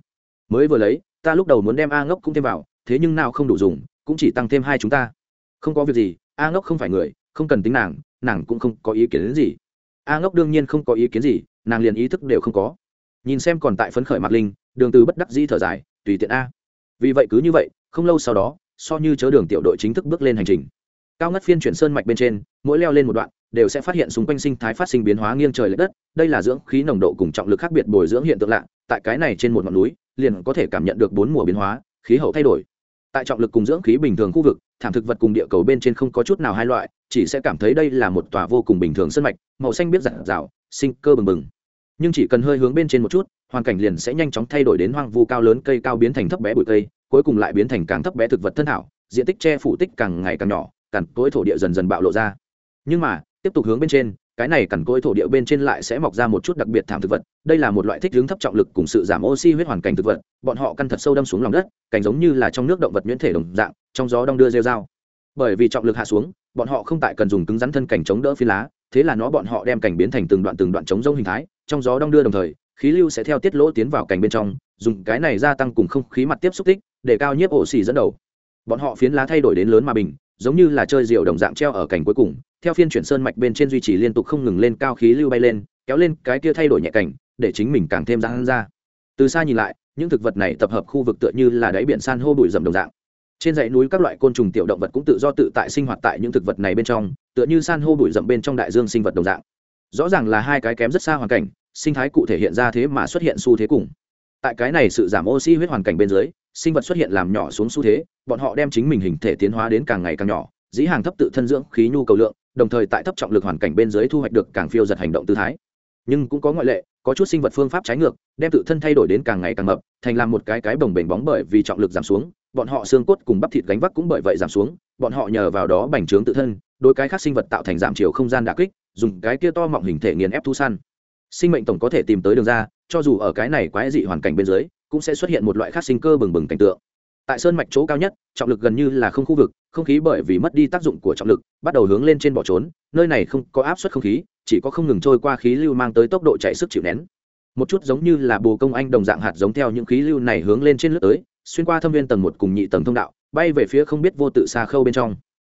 Mới vừa lấy, ta lúc đầu muốn đem a ngốc cũng thêm vào, thế nhưng nào không đủ dùng, cũng chỉ tăng thêm hai chúng ta. Không có việc gì, a ngốc không phải người, không cần tính nàng nàng cũng không có ý kiến đến gì. A ngốc đương nhiên không có ý kiến gì, nàng liền ý thức đều không có nhìn xem còn tại phấn khởi mạc linh, đường từ bất đắc dĩ thở dài, tùy tiện a. Vì vậy cứ như vậy, không lâu sau đó, so như chớ đường tiểu đội chính thức bước lên hành trình. Cao ngất phiên chuyển sơn mạch bên trên, mỗi leo lên một đoạn, đều sẽ phát hiện xung quanh sinh thái phát sinh biến hóa nghiêng trời lệch đất, đây là dưỡng khí nồng độ cùng trọng lực khác biệt bồi dưỡng hiện tượng lạ, tại cái này trên một ngọn núi, liền có thể cảm nhận được bốn mùa biến hóa, khí hậu thay đổi. Tại trọng lực cùng dưỡng khí bình thường khu vực, thảm thực vật cùng địa cầu bên trên không có chút nào hai loại, chỉ sẽ cảm thấy đây là một tòa vô cùng bình thường sân mạch, màu xanh biết rạng rào sinh cơ bừng bừng nhưng chỉ cần hơi hướng bên trên một chút, hoàn cảnh liền sẽ nhanh chóng thay đổi đến hoang vu cao lớn, cây cao biến thành thấp bé bụi cây, cuối cùng lại biến thành càng thấp bé thực vật thân thảo, diện tích che phủ tích càng ngày càng nhỏ, cằn cỗi thổ địa dần dần bạo lộ ra. Nhưng mà, tiếp tục hướng bên trên, cái này cằn cỗi thổ địa bên trên lại sẽ mọc ra một chút đặc biệt thảm thực vật, đây là một loại thích hướng thấp trọng lực cùng sự giảm oxy huyết hoàn cảnh thực vật, bọn họ căn thật sâu đâm xuống lòng đất, cảnh giống như là trong nước động vật nhuyễn thể đồng dạng, trong gió đong đưa rêu dao bởi vì trọng lực hạ xuống, bọn họ không tại cần dùng cứng rắn thân cảnh chống đỡ phi lá, thế là nó bọn họ đem cảnh biến thành từng đoạn từng đoạn chống rông hình thái trong gió đong đưa đồng thời, khí lưu sẽ theo tiết lỗ tiến vào cảnh bên trong, dùng cái này gia tăng cùng không khí mặt tiếp xúc tích, để cao nhiếp ổ xì dẫn đầu. Bọn họ phiến lá thay đổi đến lớn mà bình, giống như là chơi rượu đồng dạng treo ở cảnh cuối cùng, theo phiên chuyển sơn mạch bên trên duy trì liên tục không ngừng lên cao khí lưu bay lên, kéo lên cái kia thay đổi nhẹ cảnh để chính mình càng thêm giãn ra. Từ xa nhìn lại, những thực vật này tập hợp khu vực tựa như là đáy biển san hô bụi rậm đồng dạng. Trên dãy núi các loại côn trùng tiểu động vật cũng tự do tự tại sinh hoạt tại những thực vật này bên trong, tựa như san hô bụi rậm bên trong đại dương sinh vật đồng dạng. Rõ ràng là hai cái kém rất xa hoàn cảnh sinh thái cụ thể hiện ra thế mà xuất hiện xu thế cùng. Tại cái này sự giảm oxy huyết hoàn cảnh bên dưới, sinh vật xuất hiện làm nhỏ xuống xu thế, bọn họ đem chính mình hình thể tiến hóa đến càng ngày càng nhỏ, dĩ hàng thấp tự thân dưỡng khí nhu cầu lượng, đồng thời tại thấp trọng lực hoàn cảnh bên dưới thu hoạch được càng phiêu giật hành động tư thái. Nhưng cũng có ngoại lệ, có chút sinh vật phương pháp trái ngược, đem tự thân thay đổi đến càng ngày càng mập, thành làm một cái cái bồng bềnh bóng bởi vì trọng lực giảm xuống, bọn họ xương cốt cùng bắp thịt gánh vác cũng bởi vậy giảm xuống, bọn họ nhờ vào đó bành trướng tự thân, đôi cái khác sinh vật tạo thành giảm chiều không gian đà kích, dùng cái kia to mọng hình thể nghiền ép thu săn sinh mệnh tổng có thể tìm tới đường ra, cho dù ở cái này quái dị hoàn cảnh bên dưới, cũng sẽ xuất hiện một loại khác sinh cơ bừng bừng cảnh tượng. Tại sơn mạch chỗ cao nhất, trọng lực gần như là không khu vực, không khí bởi vì mất đi tác dụng của trọng lực, bắt đầu hướng lên trên bỏ trốn, nơi này không có áp suất không khí, chỉ có không ngừng trôi qua khí lưu mang tới tốc độ chạy sức chịu nén. Một chút giống như là bồ công anh đồng dạng hạt giống theo những khí lưu này hướng lên trên lướt tới, xuyên qua thâm viên tầng một cùng nhị tầng thông đạo, bay về phía không biết vô tự xa khâu bên trong.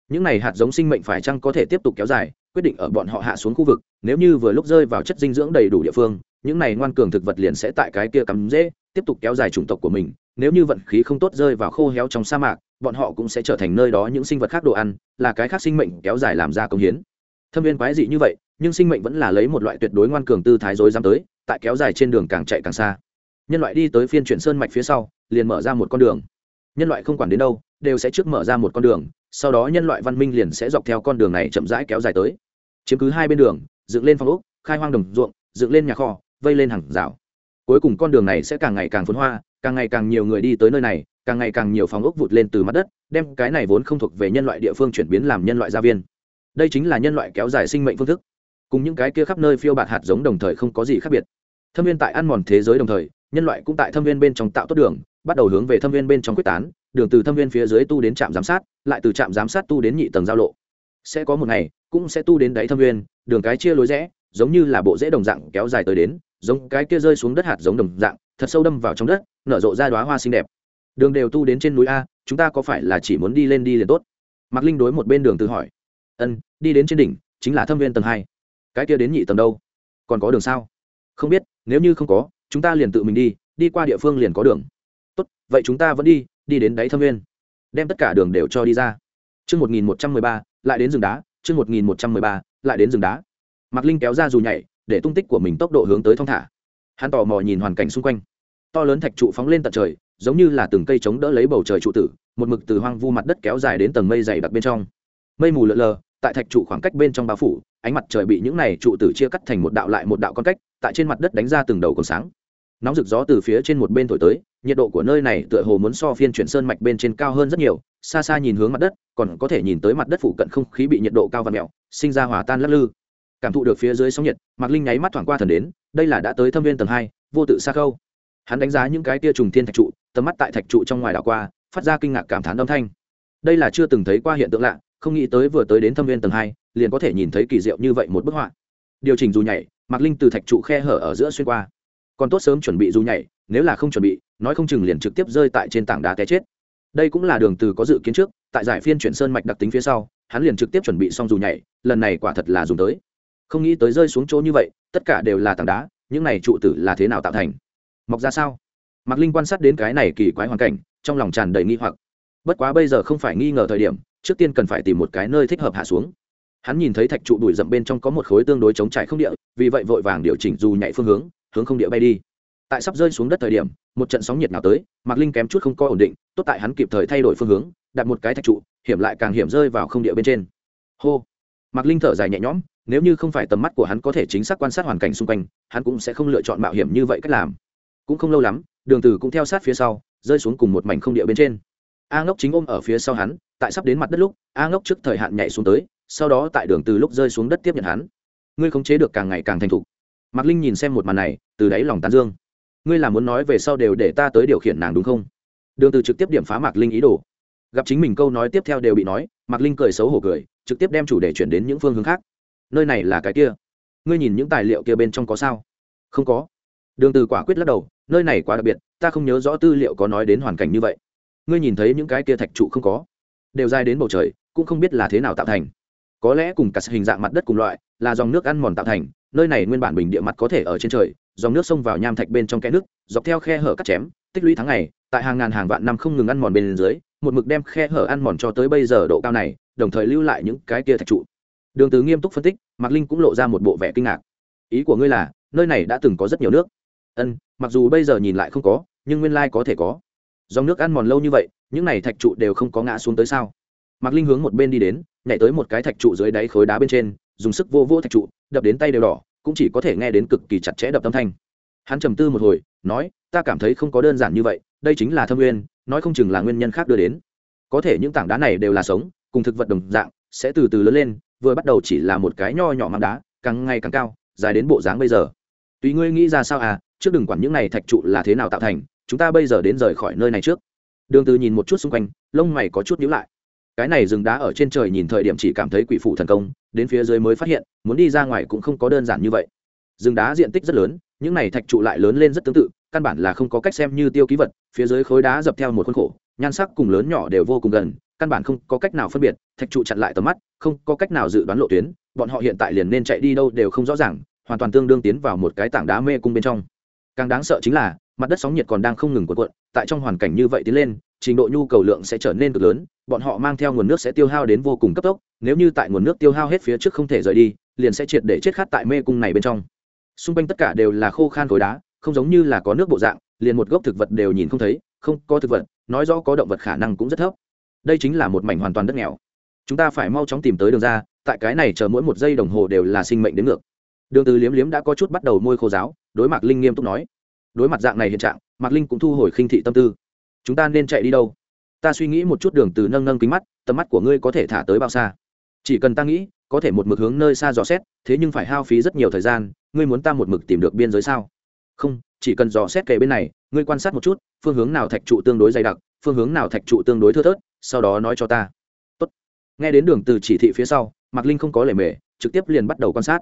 Những này hạt giống sinh mệnh phải chăng có thể tiếp tục kéo dài quyết định ở bọn họ hạ xuống khu vực, nếu như vừa lúc rơi vào chất dinh dưỡng đầy đủ địa phương, những này ngoan cường thực vật liền sẽ tại cái kia cắm dễ tiếp tục kéo dài chủng tộc của mình. Nếu như vận khí không tốt rơi vào khô héo trong sa mạc, bọn họ cũng sẽ trở thành nơi đó những sinh vật khác đồ ăn, là cái khác sinh mệnh kéo dài làm ra công hiến. Thâm viên quái dị như vậy, nhưng sinh mệnh vẫn là lấy một loại tuyệt đối ngoan cường tư thái dối dám tới, tại kéo dài trên đường càng chạy càng xa. Nhân loại đi tới phiên chuyển sơn mạch phía sau, liền mở ra một con đường. Nhân loại không quản đến đâu, đều sẽ trước mở ra một con đường sau đó nhân loại văn minh liền sẽ dọc theo con đường này chậm rãi kéo dài tới. Chiếm cứ hai bên đường, dựng lên phong ốc, khai hoang đồng ruộng, dựng lên nhà kho, vây lên hàng rào. Cuối cùng con đường này sẽ càng ngày càng phồn hoa, càng ngày càng nhiều người đi tới nơi này, càng ngày càng nhiều phòng ốc vụt lên từ mặt đất, đem cái này vốn không thuộc về nhân loại địa phương chuyển biến làm nhân loại gia viên. Đây chính là nhân loại kéo dài sinh mệnh phương thức. Cùng những cái kia khắp nơi phiêu bạt hạt giống đồng thời không có gì khác biệt. Thâm viên tại ăn mòn thế giới đồng thời, nhân loại cũng tại thâm viên bên trong tạo tốt đường bắt đầu hướng về thâm viên bên trong quyết tán, đường từ thâm viên phía dưới tu đến trạm giám sát, lại từ trạm giám sát tu đến nhị tầng giao lộ. Sẽ có một ngày, cũng sẽ tu đến đáy thâm viên, đường cái chia lối rẽ, giống như là bộ rễ đồng dạng kéo dài tới đến, giống cái kia rơi xuống đất hạt giống đồng dạng, thật sâu đâm vào trong đất, nở rộ ra đóa hoa xinh đẹp. Đường đều tu đến trên núi a, chúng ta có phải là chỉ muốn đi lên đi liền tốt? Mạc linh đối một bên đường từ hỏi. Ân, đi đến trên đỉnh, chính là thâm viên tầng hai. Cái kia đến nhị tầng đâu? Còn có đường sao? Không biết, nếu như không có, chúng ta liền tự mình đi đi qua địa phương liền có đường tốt vậy chúng ta vẫn đi đi đến đáy thâm nguyên, đem tất cả đường đều cho đi ra. Chương một nghìn một trăm mười ba lại đến rừng đá chương một nghìn một trăm mười ba lại đến rừng đá. Mạc linh kéo ra dù nhảy để tung tích của mình tốc độ hướng tới thong thả. Hắn tò mò nhìn hoàn cảnh xung quanh. To lớn thạch trụ phóng lên tận trời giống như là từng cây chống đỡ lấy bầu trời trụ tử một mực từ hoang vu mặt đất kéo dài đến tầng mây dày đặc bên trong. Mây mù lợn lờ tại thạch trụ khoảng cách bên trong bao phủ ánh mặt trời bị những này trụ tử chia cắt thành một đạo lại một đạo con cách tại trên mặt đất đánh ra từng đầu còn sáng nóng rực gió từ phía trên một bên thổi tới, nhiệt độ của nơi này tựa hồ muốn so phiên chuyển sơn mạch bên trên cao hơn rất nhiều, xa xa nhìn hướng mặt đất, còn có thể nhìn tới mặt đất phủ cận không khí bị nhiệt độ cao và mẹo, sinh ra hòa tan lắc lư. Cảm thụ được phía dưới sóng nhiệt, mạc linh nháy mắt thoảng qua thần đến, đây là đã tới thâm viên tầng hai, vô tự xa khâu. Hắn đánh giá những cái tia trùng thiên thạch trụ, tầm mắt tại thạch trụ trong ngoài đảo qua, phát ra kinh ngạc cảm thán âm thanh. Đây là chưa từng thấy qua hiện tượng lạ, không nghĩ tới vừa tới đến thâm viên tầng hai, liền có thể nhìn thấy kỳ diệu như vậy một bức họa. Điều chỉnh dù nhảy, mạc linh từ thạch trụ khe hở ở giữa xuyên qua còn tốt sớm chuẩn bị dù nhảy, nếu là không chuẩn bị, nói không chừng liền trực tiếp rơi tại trên tảng đá té chết. Đây cũng là đường từ có dự kiến trước, tại giải phiên chuyển sơn mạch đặc tính phía sau, hắn liền trực tiếp chuẩn bị xong dù nhảy, lần này quả thật là dùng tới. Không nghĩ tới rơi xuống chỗ như vậy, tất cả đều là tảng đá, những này trụ tử là thế nào tạo thành? Mọc ra sao? Mạc linh quan sát đến cái này kỳ quái hoàn cảnh, trong lòng tràn đầy nghi hoặc. Bất quá bây giờ không phải nghi ngờ thời điểm, trước tiên cần phải tìm một cái nơi thích hợp hạ xuống. Hắn nhìn thấy thạch trụ đuổi rậm bên trong có một khối tương đối chống trải không địa, vì vậy vội vàng điều chỉnh dù nhảy phương hướng hướng không địa bay đi. Tại sắp rơi xuống đất thời điểm, một trận sóng nhiệt nào tới, mạc linh kém chút không có ổn định, tốt tại hắn kịp thời thay đổi phương hướng, đặt một cái thạch trụ, hiểm lại càng hiểm rơi vào không địa bên trên. Hô. Mạc linh thở dài nhẹ nhõm, nếu như không phải tầm mắt của hắn có thể chính xác quan sát hoàn cảnh xung quanh, hắn cũng sẽ không lựa chọn mạo hiểm như vậy cách làm. Cũng không lâu lắm, đường từ cũng theo sát phía sau, rơi xuống cùng một mảnh không địa bên trên. A ngốc chính ôm ở phía sau hắn, tại sắp đến mặt đất lúc, a ngốc trước thời hạn nhảy xuống tới, sau đó tại đường từ lúc rơi xuống đất tiếp nhận hắn. Ngươi khống chế được càng ngày càng thành thục mạc linh nhìn xem một màn này, từ đáy lòng tán dương. Ngươi là muốn nói về sau đều để ta tới điều khiển nàng đúng không? Đường từ trực tiếp điểm phá mạc linh ý đồ. Gặp chính mình câu nói tiếp theo đều bị nói, mạc linh cười xấu hổ cười, trực tiếp đem chủ đề chuyển đến những phương hướng khác. Nơi này là cái kia. Ngươi nhìn những tài liệu kia bên trong có sao? Không có. Đường từ quả quyết lắc đầu, nơi này quá đặc biệt, ta không nhớ rõ tư liệu có nói đến hoàn cảnh như vậy. Ngươi nhìn thấy những cái kia thạch trụ không có? Đều dài đến bầu trời, cũng không biết là thế nào tạo thành. Có lẽ cùng cả hình dạng mặt đất cùng loại, là dòng nước ăn mòn tạo thành nơi này nguyên bản bình địa mặt có thể ở trên trời, dòng nước xông vào nham thạch bên trong kẽ nước, dọc theo khe hở cắt chém, tích lũy tháng ngày, tại hàng ngàn hàng vạn năm không ngừng ăn mòn bên dưới, một mực đem khe hở ăn mòn cho tới bây giờ độ cao này, đồng thời lưu lại những cái kia thạch trụ. Đường từ nghiêm túc phân tích, mạc linh cũng lộ ra một bộ vẻ kinh ngạc. Ý của ngươi là, nơi này đã từng có rất nhiều nước. Ân, mặc dù bây giờ nhìn lại không có, nhưng nguyên lai có thể có. Dòng nước ăn mòn lâu như vậy, những này thạch trụ đều không có ngã xuống tới sao? Mạc linh hướng một bên đi đến nhảy tới một cái thạch trụ dưới đáy khối đá bên trên, dùng sức vô vô thạch trụ, đập đến tay đều đỏ, cũng chỉ có thể nghe đến cực kỳ chặt chẽ đập âm thanh. Hắn trầm tư một hồi, nói, ta cảm thấy không có đơn giản như vậy, đây chính là thâm nguyên, nói không chừng là nguyên nhân khác đưa đến. Có thể những tảng đá này đều là sống, cùng thực vật đồng dạng, sẽ từ từ lớn lên, vừa bắt đầu chỉ là một cái nho nhỏ mang đá, càng ngày càng cao, dài đến bộ dáng bây giờ. Tùy ngươi nghĩ ra sao à trước đừng quản những này thạch trụ là thế nào tạo thành, chúng ta bây giờ đến rời khỏi nơi này trước. Đường từ nhìn một chút xung quanh, lông mày có chút nhíu lại cái này rừng đá ở trên trời nhìn thời điểm chỉ cảm thấy quỷ phủ thần công, đến phía dưới mới phát hiện, muốn đi ra ngoài cũng không có đơn giản như vậy. Rừng đá diện tích rất lớn, những này thạch trụ lại lớn lên rất tương tự, căn bản là không có cách xem như tiêu ký vật, phía dưới khối đá dập theo một khuôn khổ, nhan sắc cùng lớn nhỏ đều vô cùng gần, căn bản không có cách nào phân biệt, thạch trụ chặn lại tầm mắt, không có cách nào dự đoán lộ tuyến, bọn họ hiện tại liền nên chạy đi đâu đều không rõ ràng, hoàn toàn tương đương tiến vào một cái tảng đá mê cung bên trong. Càng đáng sợ chính là, mặt đất sóng nhiệt còn đang không ngừng cuộn cuộn, tại trong hoàn cảnh như vậy tiến lên, trình độ nhu cầu lượng sẽ trở nên cực lớn bọn họ mang theo nguồn nước sẽ tiêu hao đến vô cùng cấp tốc, nếu như tại nguồn nước tiêu hao hết phía trước không thể rời đi, liền sẽ triệt để chết khát tại mê cung này bên trong. Xung quanh tất cả đều là khô khan khối đá, không giống như là có nước bộ dạng, liền một gốc thực vật đều nhìn không thấy, không có thực vật, nói rõ có động vật khả năng cũng rất thấp. Đây chính là một mảnh hoàn toàn đất nghèo. Chúng ta phải mau chóng tìm tới đường ra, tại cái này chờ mỗi một giây đồng hồ đều là sinh mệnh đến ngược. Đường từ liếm liếm đã có chút bắt đầu môi khô giáo đối mặt linh nghiêm túc nói. Đối mặt dạng này hiện trạng, mạc linh cũng thu hồi khinh thị tâm tư. Chúng ta nên chạy đi đâu? Ta suy nghĩ một chút đường từ nâng nâng kính mắt, tầm mắt của ngươi có thể thả tới bao xa? Chỉ cần ta nghĩ, có thể một mực hướng nơi xa dò xét, thế nhưng phải hao phí rất nhiều thời gian, ngươi muốn ta một mực tìm được biên giới sao? Không, chỉ cần dò xét kề bên này, ngươi quan sát một chút, phương hướng nào thạch trụ tương đối dày đặc, phương hướng nào thạch trụ tương đối thưa thớt, sau đó nói cho ta. Tốt. nghe đến đường từ chỉ thị phía sau, mạc linh không có lề mề, trực tiếp liền bắt đầu quan sát.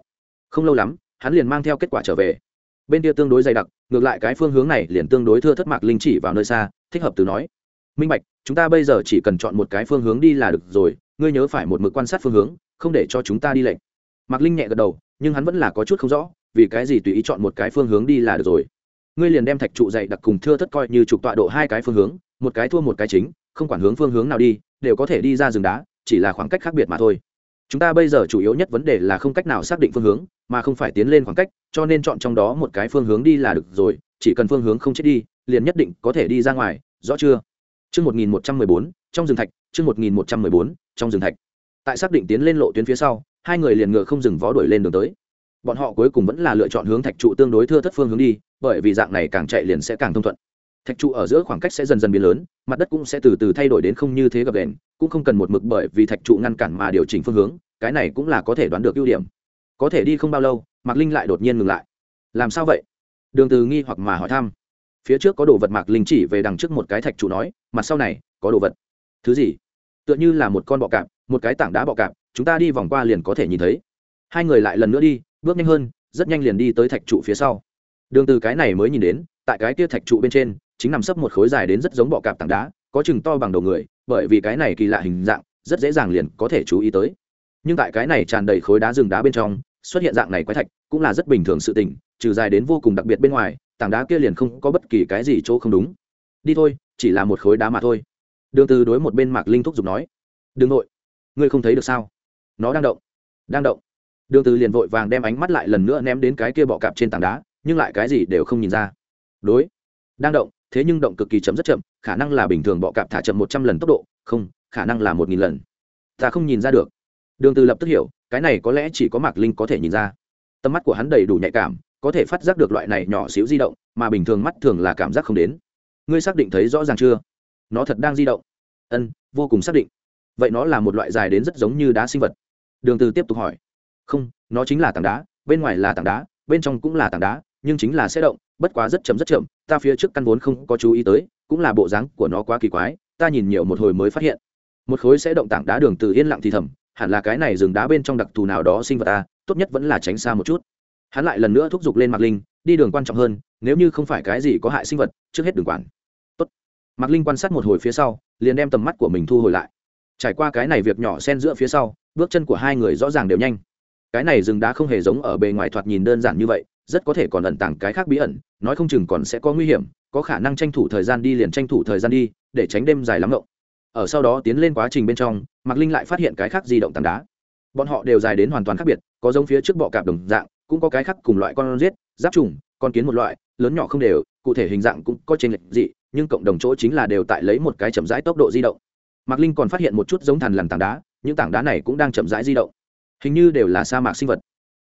Không lâu lắm, hắn liền mang theo kết quả trở về. Bên kia tương đối dày đặc, ngược lại cái phương hướng này liền tương đối thưa thất mạc linh chỉ vào nơi xa, thích hợp từ nói minh bạch, chúng ta bây giờ chỉ cần chọn một cái phương hướng đi là được rồi, ngươi nhớ phải một mực quan sát phương hướng, không để cho chúng ta đi lệnh mạc linh nhẹ gật đầu, nhưng hắn vẫn là có chút không rõ, vì cái gì tùy ý chọn một cái phương hướng đi là được rồi. Ngươi liền đem thạch trụ dày đặc cùng thưa thất coi như trục tọa độ hai cái phương hướng, một cái thua một cái chính, không quản hướng phương hướng nào đi, đều có thể đi ra rừng đá, chỉ là khoảng cách khác biệt mà thôi. Chúng ta bây giờ chủ yếu nhất vấn đề là không cách nào xác định phương hướng, mà không phải tiến lên khoảng cách, cho nên chọn trong đó một cái phương hướng đi là được rồi, chỉ cần phương hướng không chết đi, liền nhất định có thể đi ra ngoài, rõ chưa? Chương 1114, trong rừng thạch, chương 1114, trong rừng thạch. Tại xác định tiến lên lộ tuyến phía sau, hai người liền ngựa không dừng vó đuổi lên đường tới. Bọn họ cuối cùng vẫn là lựa chọn hướng thạch trụ tương đối thưa thất phương hướng đi, bởi vì dạng này càng chạy liền sẽ càng thông thuận. Thạch trụ ở giữa khoảng cách sẽ dần dần biến lớn, mặt đất cũng sẽ từ từ thay đổi đến không như thế gập ghềnh, cũng không cần một mực bởi vì thạch trụ ngăn cản mà điều chỉnh phương hướng, cái này cũng là có thể đoán được ưu điểm. Có thể đi không bao lâu, Mạc Linh lại đột nhiên ngừng lại. Làm sao vậy? Đường Từ nghi hoặc mà hỏi thăm phía trước có đồ vật mạc linh chỉ về đằng trước một cái thạch trụ nói, mặt sau này, có đồ vật. Thứ gì? Tựa như là một con bọ cạp, một cái tảng đá bọ cạp, chúng ta đi vòng qua liền có thể nhìn thấy. Hai người lại lần nữa đi, bước nhanh hơn, rất nhanh liền đi tới thạch trụ phía sau. Đường từ cái này mới nhìn đến, tại cái kia thạch trụ bên trên, chính nằm sấp một khối dài đến rất giống bọ cạp tảng đá, có chừng to bằng đầu người, bởi vì cái này kỳ lạ hình dạng, rất dễ dàng liền có thể chú ý tới. Nhưng tại cái này tràn đầy khối đá rừng đá bên trong, xuất hiện dạng này quái thạch cũng là rất bình thường sự tình, trừ dài đến vô cùng đặc biệt bên ngoài tảng đá kia liền không có bất kỳ cái gì chỗ không đúng. Đi thôi, chỉ là một khối đá mà thôi. Đường từ đối một bên mạc linh thúc giục nói, đừng nội ngươi không thấy được sao? Nó đang động. Đang động. Đường từ liền vội vàng đem ánh mắt lại lần nữa ném đến cái kia bọ cạp trên tảng đá, nhưng lại cái gì đều không nhìn ra. Đối. Đang động, thế nhưng động cực kỳ chậm rất chậm, khả năng là bình thường bọ cạp thả chậm một trăm lần tốc độ, không, khả năng là một nghìn lần. Ta không nhìn ra được. Đường từ lập tức hiểu, cái này có lẽ chỉ có mạc linh có thể nhìn ra. Tầm mắt của hắn đầy đủ nhạy cảm có thể phát giác được loại này nhỏ xíu di động, mà bình thường mắt thường là cảm giác không đến. Ngươi xác định thấy rõ ràng chưa? Nó thật đang di động. Ân, vô cùng xác định. Vậy nó là một loại dài đến rất giống như đá sinh vật. Đường từ tiếp tục hỏi. Không, nó chính là tảng đá, bên ngoài là tảng đá, bên trong cũng là tảng đá, nhưng chính là sẽ động, bất quá rất chậm rất chậm, ta phía trước căn vốn không có chú ý tới, cũng là bộ dáng của nó quá kỳ quái, ta nhìn nhiều một hồi mới phát hiện. Một khối sẽ động tảng đá đường từ yên lặng thì thầm, hẳn là cái này rừng đá bên trong đặc thù nào đó sinh vật ta tốt nhất vẫn là tránh xa một chút hắn lại lần nữa thúc giục lên mạc linh, đi đường quan trọng hơn, nếu như không phải cái gì có hại sinh vật, trước hết đường quản. Tốt. mạc linh quan sát một hồi phía sau, liền đem tầm mắt của mình thu hồi lại. Trải qua cái này việc nhỏ xen giữa phía sau, bước chân của hai người rõ ràng đều nhanh. Cái này rừng đá không hề giống ở bề ngoài thoạt nhìn đơn giản như vậy, rất có thể còn ẩn tàng cái khác bí ẩn, nói không chừng còn sẽ có nguy hiểm, có khả năng tranh thủ thời gian đi liền tranh thủ thời gian đi, để tránh đêm dài lắm ngộng. Ở sau đó tiến lên quá trình bên trong, mạc linh lại phát hiện cái khác di động tảng đá bọn họ đều dài đến hoàn toàn khác biệt, có giống phía trước bọ cạp đồng dạng, cũng có cái khác cùng loại con giết, giáp trùng, con kiến một loại, lớn nhỏ không đều, cụ thể hình dạng cũng có trên lệch dị nhưng cộng đồng chỗ chính là đều tại lấy một cái chậm rãi tốc độ di động. Mạc linh còn phát hiện một chút giống thằn lằn tảng đá, những tảng đá này cũng đang chậm rãi di động. Hình như đều là sa mạc sinh vật.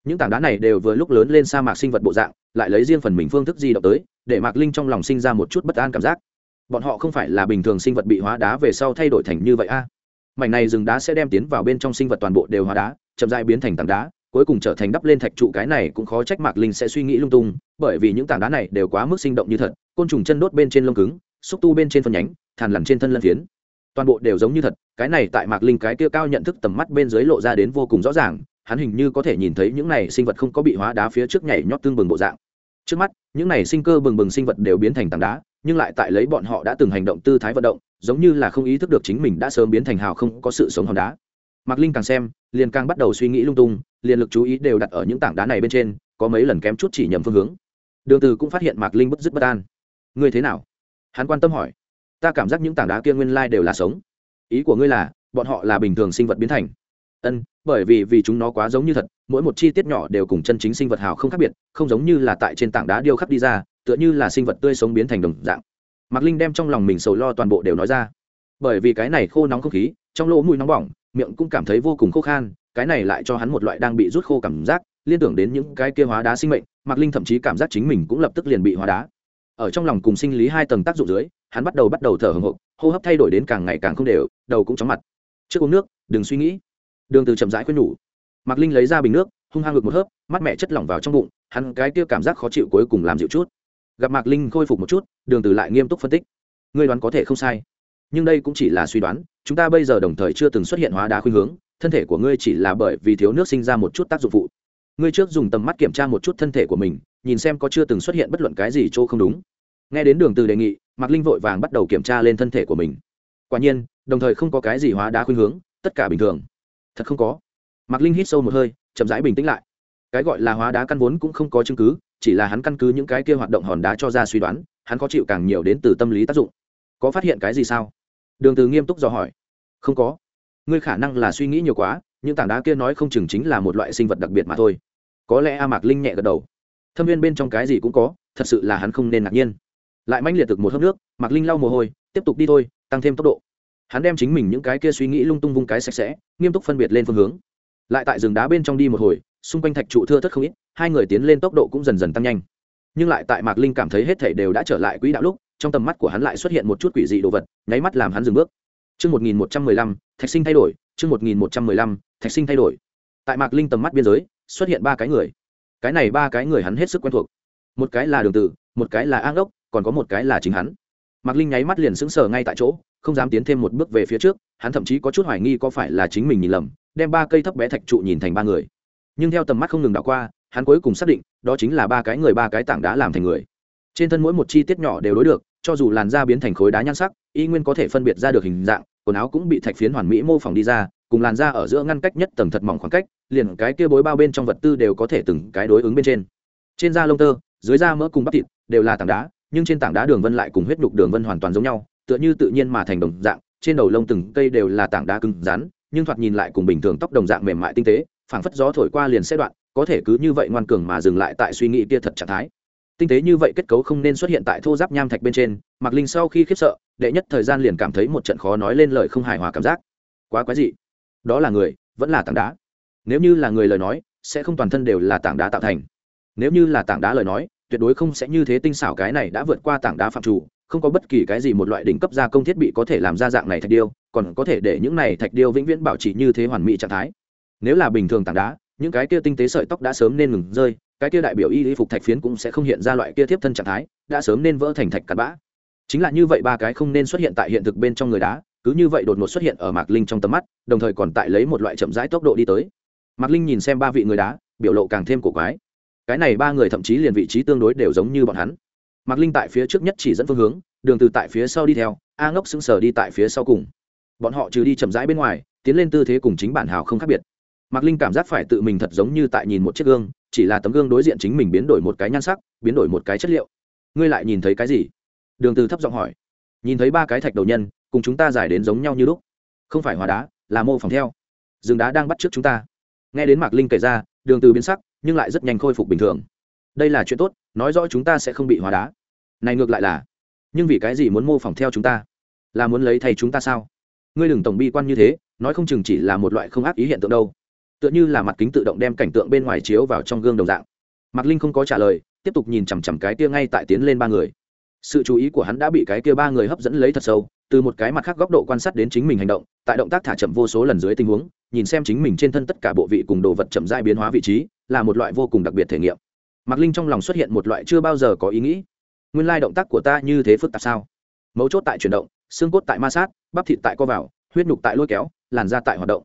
Những tảng đá này đều vừa lúc lớn lên sa mạc sinh vật bộ dạng, lại lấy riêng phần mình phương thức di động tới, để mạc linh trong lòng sinh ra một chút bất an cảm giác. Bọn họ không phải là bình thường sinh vật bị hóa đá về sau thay đổi thành như vậy a? Mảnh này rừng đá sẽ đem tiến vào bên trong sinh vật toàn bộ đều hóa đá, chậm rãi biến thành tảng đá, cuối cùng trở thành đắp lên thạch trụ cái này cũng khó trách mạc linh sẽ suy nghĩ lung tung, bởi vì những tảng đá này đều quá mức sinh động như thật, côn trùng chân đốt bên trên lông cứng, xúc tu bên trên phân nhánh, thàn lằn trên thân lân phiến. Toàn bộ đều giống như thật, cái này tại mạc linh cái kia cao nhận thức tầm mắt bên dưới lộ ra đến vô cùng rõ ràng, hắn hình như có thể nhìn thấy những này sinh vật không có bị hóa đá phía trước nhảy nhót tương bừng bộ dạng. Trước mắt, những này sinh cơ bừng bừng sinh vật đều biến thành tảng đá, nhưng lại tại lấy bọn họ đã từng hành động tư thái vận động giống như là không ý thức được chính mình đã sớm biến thành hào không có sự sống hòn đá. Mạc linh càng xem, liền càng bắt đầu suy nghĩ lung tung, liền lực chú ý đều đặt ở những tảng đá này bên trên, có mấy lần kém chút chỉ nhầm phương hướng. Đường từ cũng phát hiện mạc linh bứt rứt bất an. Ngươi thế nào? Hắn quan tâm hỏi. Ta cảm giác những tảng đá kia nguyên lai đều là sống. Ý của ngươi là, bọn họ là bình thường sinh vật biến thành. Ân, bởi vì vì chúng nó quá giống như thật, mỗi một chi tiết nhỏ đều cùng chân chính sinh vật hào không khác biệt, không giống như là tại trên tảng đá điêu khắc đi ra, tựa như là sinh vật tươi sống biến thành đồng dạng mạc linh đem trong lòng mình sầu lo toàn bộ đều nói ra. Bởi vì cái này khô nóng không khí, trong lỗ mùi nóng bỏng, miệng cũng cảm thấy vô cùng khô khan, cái này lại cho hắn một loại đang bị rút khô cảm giác, liên tưởng đến những cái kia hóa đá sinh mệnh, mạc linh thậm chí cảm giác chính mình cũng lập tức liền bị hóa đá. Ở trong lòng cùng sinh lý hai tầng tác dụng dưới, hắn bắt đầu bắt đầu thở hồng hộc, hô hấp thay đổi đến càng ngày càng không đều, đầu cũng chóng mặt. Trước uống nước, đừng suy nghĩ. Đường từ chậm rãi khuyên nhủ. Mạc linh lấy ra bình nước, hung hăng ngực một hớp mắt mẹ chất lỏng vào trong bụng, hắn cái kia cảm giác khó chịu cuối cùng làm dịu chút gặp mạc linh khôi phục một chút đường từ lại nghiêm túc phân tích ngươi đoán có thể không sai nhưng đây cũng chỉ là suy đoán chúng ta bây giờ đồng thời chưa từng xuất hiện hóa đá khuynh hướng thân thể của ngươi chỉ là bởi vì thiếu nước sinh ra một chút tác dụng phụ ngươi trước dùng tầm mắt kiểm tra một chút thân thể của mình nhìn xem có chưa từng xuất hiện bất luận cái gì chỗ không đúng nghe đến đường từ đề nghị mạc linh vội vàng bắt đầu kiểm tra lên thân thể của mình quả nhiên đồng thời không có cái gì hóa đá khuynh hướng tất cả bình thường thật không có mạc linh hít sâu một hơi chậm rãi bình tĩnh lại cái gọi là hóa đá căn vốn cũng không có chứng cứ chỉ là hắn căn cứ những cái kia hoạt động hòn đá cho ra suy đoán, hắn có chịu càng nhiều đến từ tâm lý tác dụng. Có phát hiện cái gì sao? Đường từ nghiêm túc dò hỏi. Không có. Ngươi khả năng là suy nghĩ nhiều quá, những tảng đá kia nói không chừng chính là một loại sinh vật đặc biệt mà thôi. Có lẽ a mạc linh nhẹ gật đầu. Thâm viên bên trong cái gì cũng có, thật sự là hắn không nên ngạc nhiên. Lại manh liệt thực một hớp nước, mạc linh lau mồ hôi, tiếp tục đi thôi, tăng thêm tốc độ. Hắn đem chính mình những cái kia suy nghĩ lung tung vung cái sạch sẽ, nghiêm túc phân biệt lên phương hướng. Lại tại rừng đá bên trong đi một hồi xung quanh thạch trụ thưa thất không ít hai người tiến lên tốc độ cũng dần dần tăng nhanh nhưng lại tại mạc linh cảm thấy hết thảy đều đã trở lại quỹ đạo lúc trong tầm mắt của hắn lại xuất hiện một chút quỷ dị đồ vật nháy mắt làm hắn dừng bước Chương 1115, Thạch Sinh thay đổi, chương 1115, Thạch Sinh thay đổi. Tại Mạc Linh tầm mắt biên giới, xuất hiện ba cái người. Cái này ba cái người hắn hết sức quen thuộc. Một cái là Đường Tử, một cái là Ang Đốc, còn có một cái là chính hắn. Mạc Linh nháy mắt liền sững sờ ngay tại chỗ, không dám tiến thêm một bước về phía trước, hắn thậm chí có chút hoài nghi có phải là chính mình nhìn lầm, đem ba cây thấp bé thạch trụ nhìn thành ba người. Nhưng theo tầm mắt không ngừng đảo qua, hắn cuối cùng xác định, đó chính là ba cái người ba cái tảng đá làm thành người. Trên thân mỗi một chi tiết nhỏ đều đối được, cho dù làn da biến thành khối đá nhan sắc y nguyên có thể phân biệt ra được hình dạng quần áo cũng bị thạch phiến hoàn mỹ mô phỏng đi ra cùng làn da ở giữa ngăn cách nhất tầng thật mỏng khoảng cách liền cái kia bối bao bên trong vật tư đều có thể từng cái đối ứng bên trên trên da lông tơ dưới da mỡ cùng bắp thịt đều là tảng đá nhưng trên tảng đá đường vân lại cùng huyết nhục đường vân hoàn toàn giống nhau tựa như tự nhiên mà thành đồng dạng trên đầu lông từng cây đều là tảng đá cứng rắn nhưng thoạt nhìn lại cùng bình thường tóc đồng dạng mềm mại tinh tế phảng phất gió thổi qua liền sẽ đoạn, có thể cứ như vậy ngoan cường mà dừng lại tại suy nghĩ kia thật trạng thái. Tinh tế như vậy kết cấu không nên xuất hiện tại thô giáp nham thạch bên trên, mạc linh sau khi khiếp sợ, đệ nhất thời gian liền cảm thấy một trận khó nói lên lời không hài hòa cảm giác. Quá quái dị. Đó là người, vẫn là tảng đá. Nếu như là người lời nói, sẽ không toàn thân đều là tảng đá tạo thành. Nếu như là tảng đá lời nói, tuyệt đối không sẽ như thế tinh xảo cái này đã vượt qua tảng đá phạm chủ, không có bất kỳ cái gì một loại đỉnh cấp gia công thiết bị có thể làm ra dạng này thạch điêu, còn có thể để những này thạch điêu vĩnh viễn bảo trì như thế hoàn mỹ trạng thái nếu là bình thường tảng đá, những cái kia tinh tế sợi tóc đã sớm nên ngừng rơi, cái kia đại biểu y phục thạch phiến cũng sẽ không hiện ra loại kia tiếp thân trạng thái, đã sớm nên vỡ thành thạch cặn bã. Chính là như vậy ba cái không nên xuất hiện tại hiện thực bên trong người đá, cứ như vậy đột ngột xuất hiện ở mạc linh trong tầm mắt, đồng thời còn tại lấy một loại chậm rãi tốc độ đi tới. Mạc linh nhìn xem ba vị người đá, biểu lộ càng thêm cổ quái. Cái này ba người thậm chí liền vị trí tương đối đều giống như bọn hắn. Mạc linh tại phía trước nhất chỉ dẫn phương hướng, đường từ tại phía sau đi theo, a ngốc sững sờ đi tại phía sau cùng. Bọn họ trừ đi chậm rãi bên ngoài, tiến lên tư thế cùng chính bản hào không khác biệt mạc linh cảm giác phải tự mình thật giống như tại nhìn một chiếc gương, chỉ là tấm gương đối diện chính mình biến đổi một cái nhan sắc, biến đổi một cái chất liệu. Ngươi lại nhìn thấy cái gì? Đường từ thấp giọng hỏi. Nhìn thấy ba cái thạch đầu nhân, cùng chúng ta giải đến giống nhau như lúc. Không phải hóa đá, là mô phỏng theo. Rừng đá đang bắt trước chúng ta. Nghe đến mạc linh kể ra, đường từ biến sắc, nhưng lại rất nhanh khôi phục bình thường. Đây là chuyện tốt, nói rõ chúng ta sẽ không bị hóa đá. Này ngược lại là, nhưng vì cái gì muốn mô phỏng theo chúng ta? Là muốn lấy thầy chúng ta sao? Ngươi đừng tổng bi quan như thế, nói không chừng chỉ là một loại không ác ý hiện tượng đâu tựa như là mặt kính tự động đem cảnh tượng bên ngoài chiếu vào trong gương đồng dạng. Mạc linh không có trả lời, tiếp tục nhìn chằm chằm cái kia ngay tại tiến lên ba người. Sự chú ý của hắn đã bị cái kia ba người hấp dẫn lấy thật sâu, từ một cái mặt khác góc độ quan sát đến chính mình hành động, tại động tác thả chậm vô số lần dưới tình huống, nhìn xem chính mình trên thân tất cả bộ vị cùng đồ vật chậm dai biến hóa vị trí, là một loại vô cùng đặc biệt thể nghiệm. Mạc linh trong lòng xuất hiện một loại chưa bao giờ có ý nghĩ. Nguyên lai động tác của ta như thế phức tạp sao? Mấu chốt tại chuyển động, xương cốt tại ma sát, bắp thịt tại co vào, huyết nhục tại lôi kéo, làn da tại hoạt động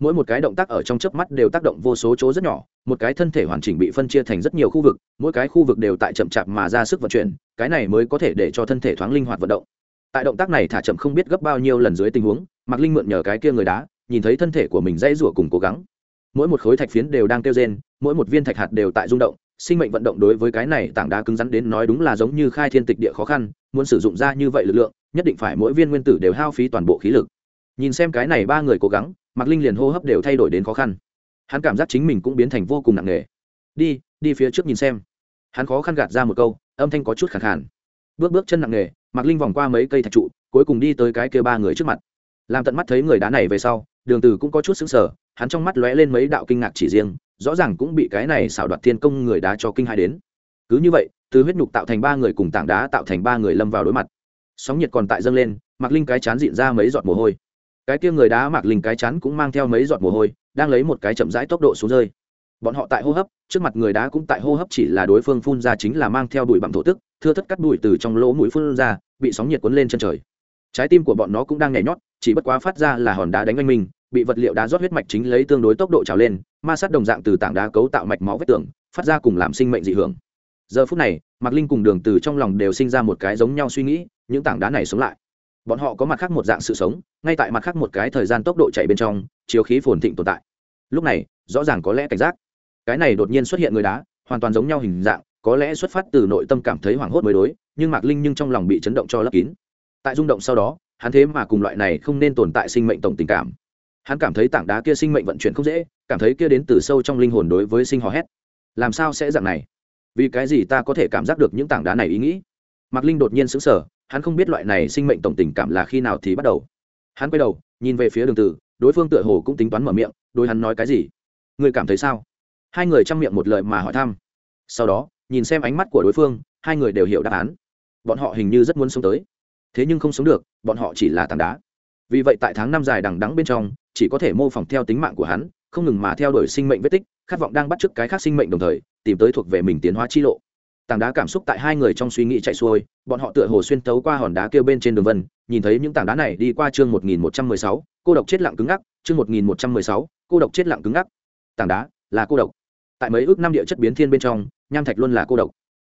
mỗi một cái động tác ở trong chớp mắt đều tác động vô số chỗ rất nhỏ, một cái thân thể hoàn chỉnh bị phân chia thành rất nhiều khu vực, mỗi cái khu vực đều tại chậm chạp mà ra sức vận chuyển, cái này mới có thể để cho thân thể thoáng linh hoạt vận động. Tại động tác này thả chậm không biết gấp bao nhiêu lần dưới tình huống, mạc linh mượn nhờ cái kia người đá, nhìn thấy thân thể của mình dãy rủa cùng cố gắng. Mỗi một khối thạch phiến đều đang kêu rên, mỗi một viên thạch hạt đều tại rung động, sinh mệnh vận động đối với cái này tảng đá cứng rắn đến nói đúng là giống như khai thiên tịch địa khó khăn, muốn sử dụng ra như vậy lực lượng, nhất định phải mỗi viên nguyên tử đều hao phí toàn bộ khí lực. Nhìn xem cái này ba người cố gắng mạc linh liền hô hấp đều thay đổi đến khó khăn. Hắn cảm giác chính mình cũng biến thành vô cùng nặng nề. Đi đi phía trước nhìn xem. Hắn khó khăn gạt ra một câu, âm thanh có chút khẳng khản bước bước chân nặng nề, mạc linh vòng qua mấy cây thạch trụ, cuối cùng đi tới cái kia ba người trước mặt. Làm tận mắt thấy người đá này về sau, đường từ cũng có chút sững sờ, hắn trong mắt lóe lên mấy đạo kinh ngạc chỉ riêng, rõ ràng cũng bị cái này xảo đoạt thiên công người đá cho kinh hai đến. Cứ như vậy, từ huyết nhục tạo thành ba người cùng tảng đá tạo thành ba người lâm vào đối mặt. Sóng nhiệt còn tại dâng lên, mạc linh cái chán dịn ra mấy giọt mồ hôi cái kia người đá mạc linh cái chắn cũng mang theo mấy giọt mồ hôi, đang lấy một cái chậm rãi tốc độ xuống rơi. Bọn họ tại hô hấp, trước mặt người đá cũng tại hô hấp chỉ là đối phương phun ra chính là mang theo bụi bặm thổ tức, thưa thất cắt bụi từ trong lỗ mũi phun ra, bị sóng nhiệt cuốn lên chân trời. Trái tim của bọn nó cũng đang nhảy nhót, chỉ bất quá phát ra là hòn đá đánh anh mình bị vật liệu đá rót huyết mạch chính lấy tương đối tốc độ trào lên, ma sát đồng dạng từ tảng đá cấu tạo mạch máu vết tường, phát ra cùng làm sinh mệnh dị hưởng. Giờ phút này, mạc linh cùng đường từ trong lòng đều sinh ra một cái giống nhau suy nghĩ, những tảng đá này sống lại bọn họ có mặt khác một dạng sự sống, ngay tại mặt khác một cái thời gian tốc độ chạy bên trong, chiếu khí phồn thịnh tồn tại. Lúc này, rõ ràng có lẽ cảnh giác. Cái này đột nhiên xuất hiện người đá, hoàn toàn giống nhau hình dạng, có lẽ xuất phát từ nội tâm cảm thấy hoảng hốt mới đối, nhưng mạc linh nhưng trong lòng bị chấn động cho lấp kín. Tại rung động sau đó, hắn thế mà cùng loại này không nên tồn tại sinh mệnh tổng tình cảm. Hắn cảm thấy tảng đá kia sinh mệnh vận chuyển không dễ, cảm thấy kia đến từ sâu trong linh hồn đối với sinh hò hét. Làm sao sẽ dạng này? Vì cái gì ta có thể cảm giác được những tảng đá này ý nghĩ? Mạc linh đột nhiên sững sờ, hắn không biết loại này sinh mệnh tổng tình cảm là khi nào thì bắt đầu. Hắn quay đầu, nhìn về phía đường tử, đối phương tựa hồ cũng tính toán mở miệng, đối hắn nói cái gì? Ngươi cảm thấy sao? Hai người chăm miệng một lời mà hỏi thăm. Sau đó, nhìn xem ánh mắt của đối phương, hai người đều hiểu đáp án. Bọn họ hình như rất muốn sống tới. Thế nhưng không sống được, bọn họ chỉ là tảng đá. Vì vậy tại tháng năm dài đằng đắng bên trong, chỉ có thể mô phỏng theo tính mạng của hắn, không ngừng mà theo đuổi sinh mệnh vết tích, khát vọng đang bắt chước cái khác sinh mệnh đồng thời, tìm tới thuộc về mình tiến hóa chi lộ tảng đá cảm xúc tại hai người trong suy nghĩ chạy xuôi, bọn họ tựa hồ xuyên tấu qua hòn đá kêu bên trên đường vân, nhìn thấy những tảng đá này đi qua chương một nghìn một trăm mười sáu, cô độc chết lặng cứng ngắc, chương một nghìn một trăm mười sáu, cô độc chết lặng cứng ngắc. Tảng đá là cô độc. Tại mấy ước năm địa chất biến thiên bên trong, nham thạch luôn là cô độc.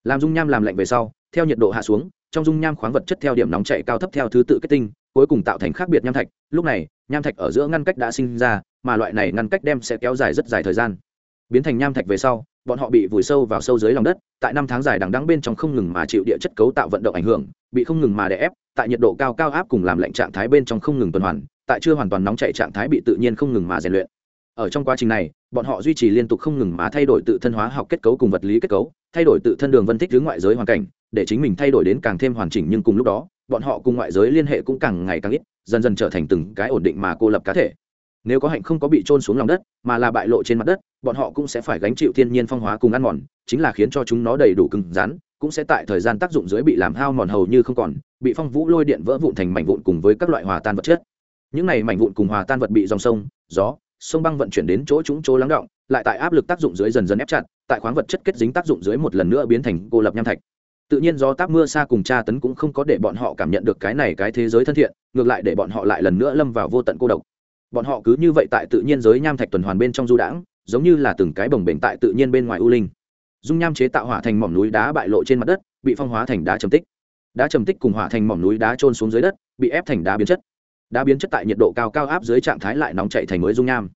Làm dung nham làm lạnh về sau, theo nhiệt độ hạ xuống, trong dung nham khoáng vật chất theo điểm nóng chạy cao thấp theo thứ tự kết tinh, cuối cùng tạo thành khác biệt nham thạch. Lúc này, nham thạch ở giữa ngăn cách đã sinh ra, mà loại này ngăn cách đem sẽ kéo dài rất dài thời gian. Biến thành nham thạch về sau bọn họ bị vùi sâu vào sâu dưới lòng đất, tại năm tháng dài đằng đắng bên trong không ngừng mà chịu địa chất cấu tạo vận động ảnh hưởng, bị không ngừng mà đè ép, tại nhiệt độ cao cao áp cùng làm lạnh trạng thái bên trong không ngừng tuần hoàn, tại chưa hoàn toàn nóng chạy trạng thái bị tự nhiên không ngừng mà rèn luyện. Ở trong quá trình này, bọn họ duy trì liên tục không ngừng mà thay đổi tự thân hóa học kết cấu cùng vật lý kết cấu, thay đổi tự thân đường vân thích hướng ngoại giới hoàn cảnh, để chính mình thay đổi đến càng thêm hoàn chỉnh nhưng cùng lúc đó, bọn họ cùng ngoại giới liên hệ cũng càng ngày càng ít, dần dần trở thành từng cái ổn định mà cô lập cá thể. Nếu có hạnh không có bị trôn xuống lòng đất, mà là bại lộ trên mặt đất bọn họ cũng sẽ phải gánh chịu thiên nhiên phong hóa cùng ăn mòn, chính là khiến cho chúng nó đầy đủ cứng rắn, cũng sẽ tại thời gian tác dụng dưới bị làm hao mòn hầu như không còn, bị phong vũ lôi điện vỡ vụn thành mảnh vụn cùng với các loại hòa tan vật chất. Những này mảnh vụn cùng hòa tan vật bị dòng sông, gió, sông băng vận chuyển đến chỗ chúng chỗ lắng động, lại tại áp lực tác dụng dưới dần dần ép chặt, tại khoáng vật chất kết dính tác dụng dưới một lần nữa biến thành cô lập nham thạch. Tự nhiên do táp mưa xa cùng tra tấn cũng không có để bọn họ cảm nhận được cái này cái thế giới thân thiện, ngược lại để bọn họ lại lần nữa lâm vào vô tận cô độc. Bọn họ cứ như vậy tại tự nhiên giới nham thạch tuần hoàn bên trong du đãng giống như là từng cái bồng bềnh tại tự nhiên bên ngoài u linh. Dung nham chế tạo hỏa thành mỏm núi đá bại lộ trên mặt đất, bị phong hóa thành đá trầm tích. Đá trầm tích cùng hỏa thành mỏm núi đá trôn xuống dưới đất, bị ép thành đá biến chất. Đá biến chất tại nhiệt độ cao cao áp dưới trạng thái lại nóng chạy thành mới dung nham.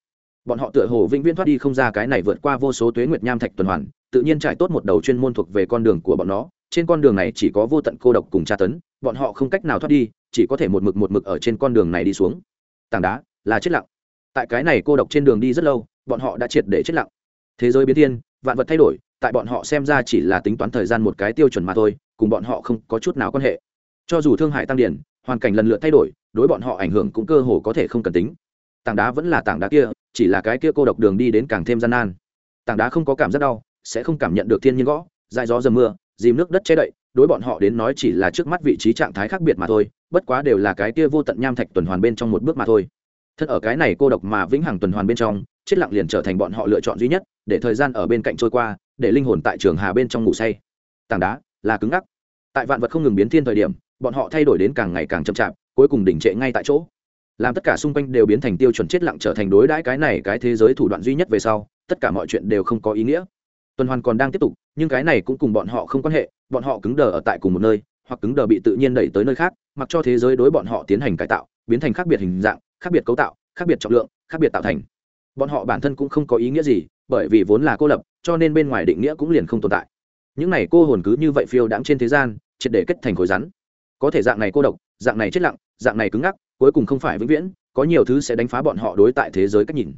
Bọn họ tựa hồ vĩnh viễn thoát đi không ra cái này vượt qua vô số tuế nguyệt nham thạch tuần hoàn, tự nhiên trải tốt một đầu chuyên môn thuộc về con đường của bọn nó. Trên con đường này chỉ có vô tận cô độc cùng tra tấn, bọn họ không cách nào thoát đi, chỉ có thể một mực một mực ở trên con đường này đi xuống. Tảng đá là chết lặng. Tại cái này cô độc trên đường đi rất lâu bọn họ đã triệt để chết lặng. Thế giới biến thiên, vạn vật thay đổi, tại bọn họ xem ra chỉ là tính toán thời gian một cái tiêu chuẩn mà thôi, cùng bọn họ không có chút nào quan hệ. Cho dù thương hại tăng điển, hoàn cảnh lần lượt thay đổi, đối bọn họ ảnh hưởng cũng cơ hồ có thể không cần tính. Tảng đá vẫn là tảng đá kia, chỉ là cái kia cô độc đường đi đến càng thêm gian nan. Tảng đá không có cảm giác đau, sẽ không cảm nhận được thiên nhiên gõ dài gió dầm mưa, dìm nước đất che đậy, đối bọn họ đến nói chỉ là trước mắt vị trí trạng thái khác biệt mà thôi, bất quá đều là cái kia vô tận nham thạch tuần hoàn bên trong một bước mà thôi thật ở cái này cô độc mà vĩnh hằng tuần hoàn bên trong, chết lặng liền trở thành bọn họ lựa chọn duy nhất, để thời gian ở bên cạnh trôi qua, để linh hồn tại trường hà bên trong ngủ say. Tảng đá, là cứng ngắc. Tại vạn vật không ngừng biến thiên thời điểm, bọn họ thay đổi đến càng ngày càng chậm chạp, cuối cùng đỉnh trệ ngay tại chỗ. Làm tất cả xung quanh đều biến thành tiêu chuẩn chết lặng trở thành đối đãi cái này, cái thế giới thủ đoạn duy nhất về sau, tất cả mọi chuyện đều không có ý nghĩa. Tuần hoàn còn đang tiếp tục, nhưng cái này cũng cùng bọn họ không quan hệ, bọn họ cứng đờ ở tại cùng một nơi, hoặc cứng đờ bị tự nhiên đẩy tới nơi khác, mặc cho thế giới đối bọn họ tiến hành cải tạo, biến thành khác biệt hình dạng khác biệt cấu tạo, khác biệt trọng lượng, khác biệt tạo thành. Bọn họ bản thân cũng không có ý nghĩa gì, bởi vì vốn là cô lập, cho nên bên ngoài định nghĩa cũng liền không tồn tại. Những này cô hồn cứ như vậy phiêu đãng trên thế gian, triệt để kết thành khối rắn. Có thể dạng này cô độc, dạng này chết lặng, dạng này cứng ngắc, cuối cùng không phải vĩnh viễn, có nhiều thứ sẽ đánh phá bọn họ đối tại thế giới cách nhìn.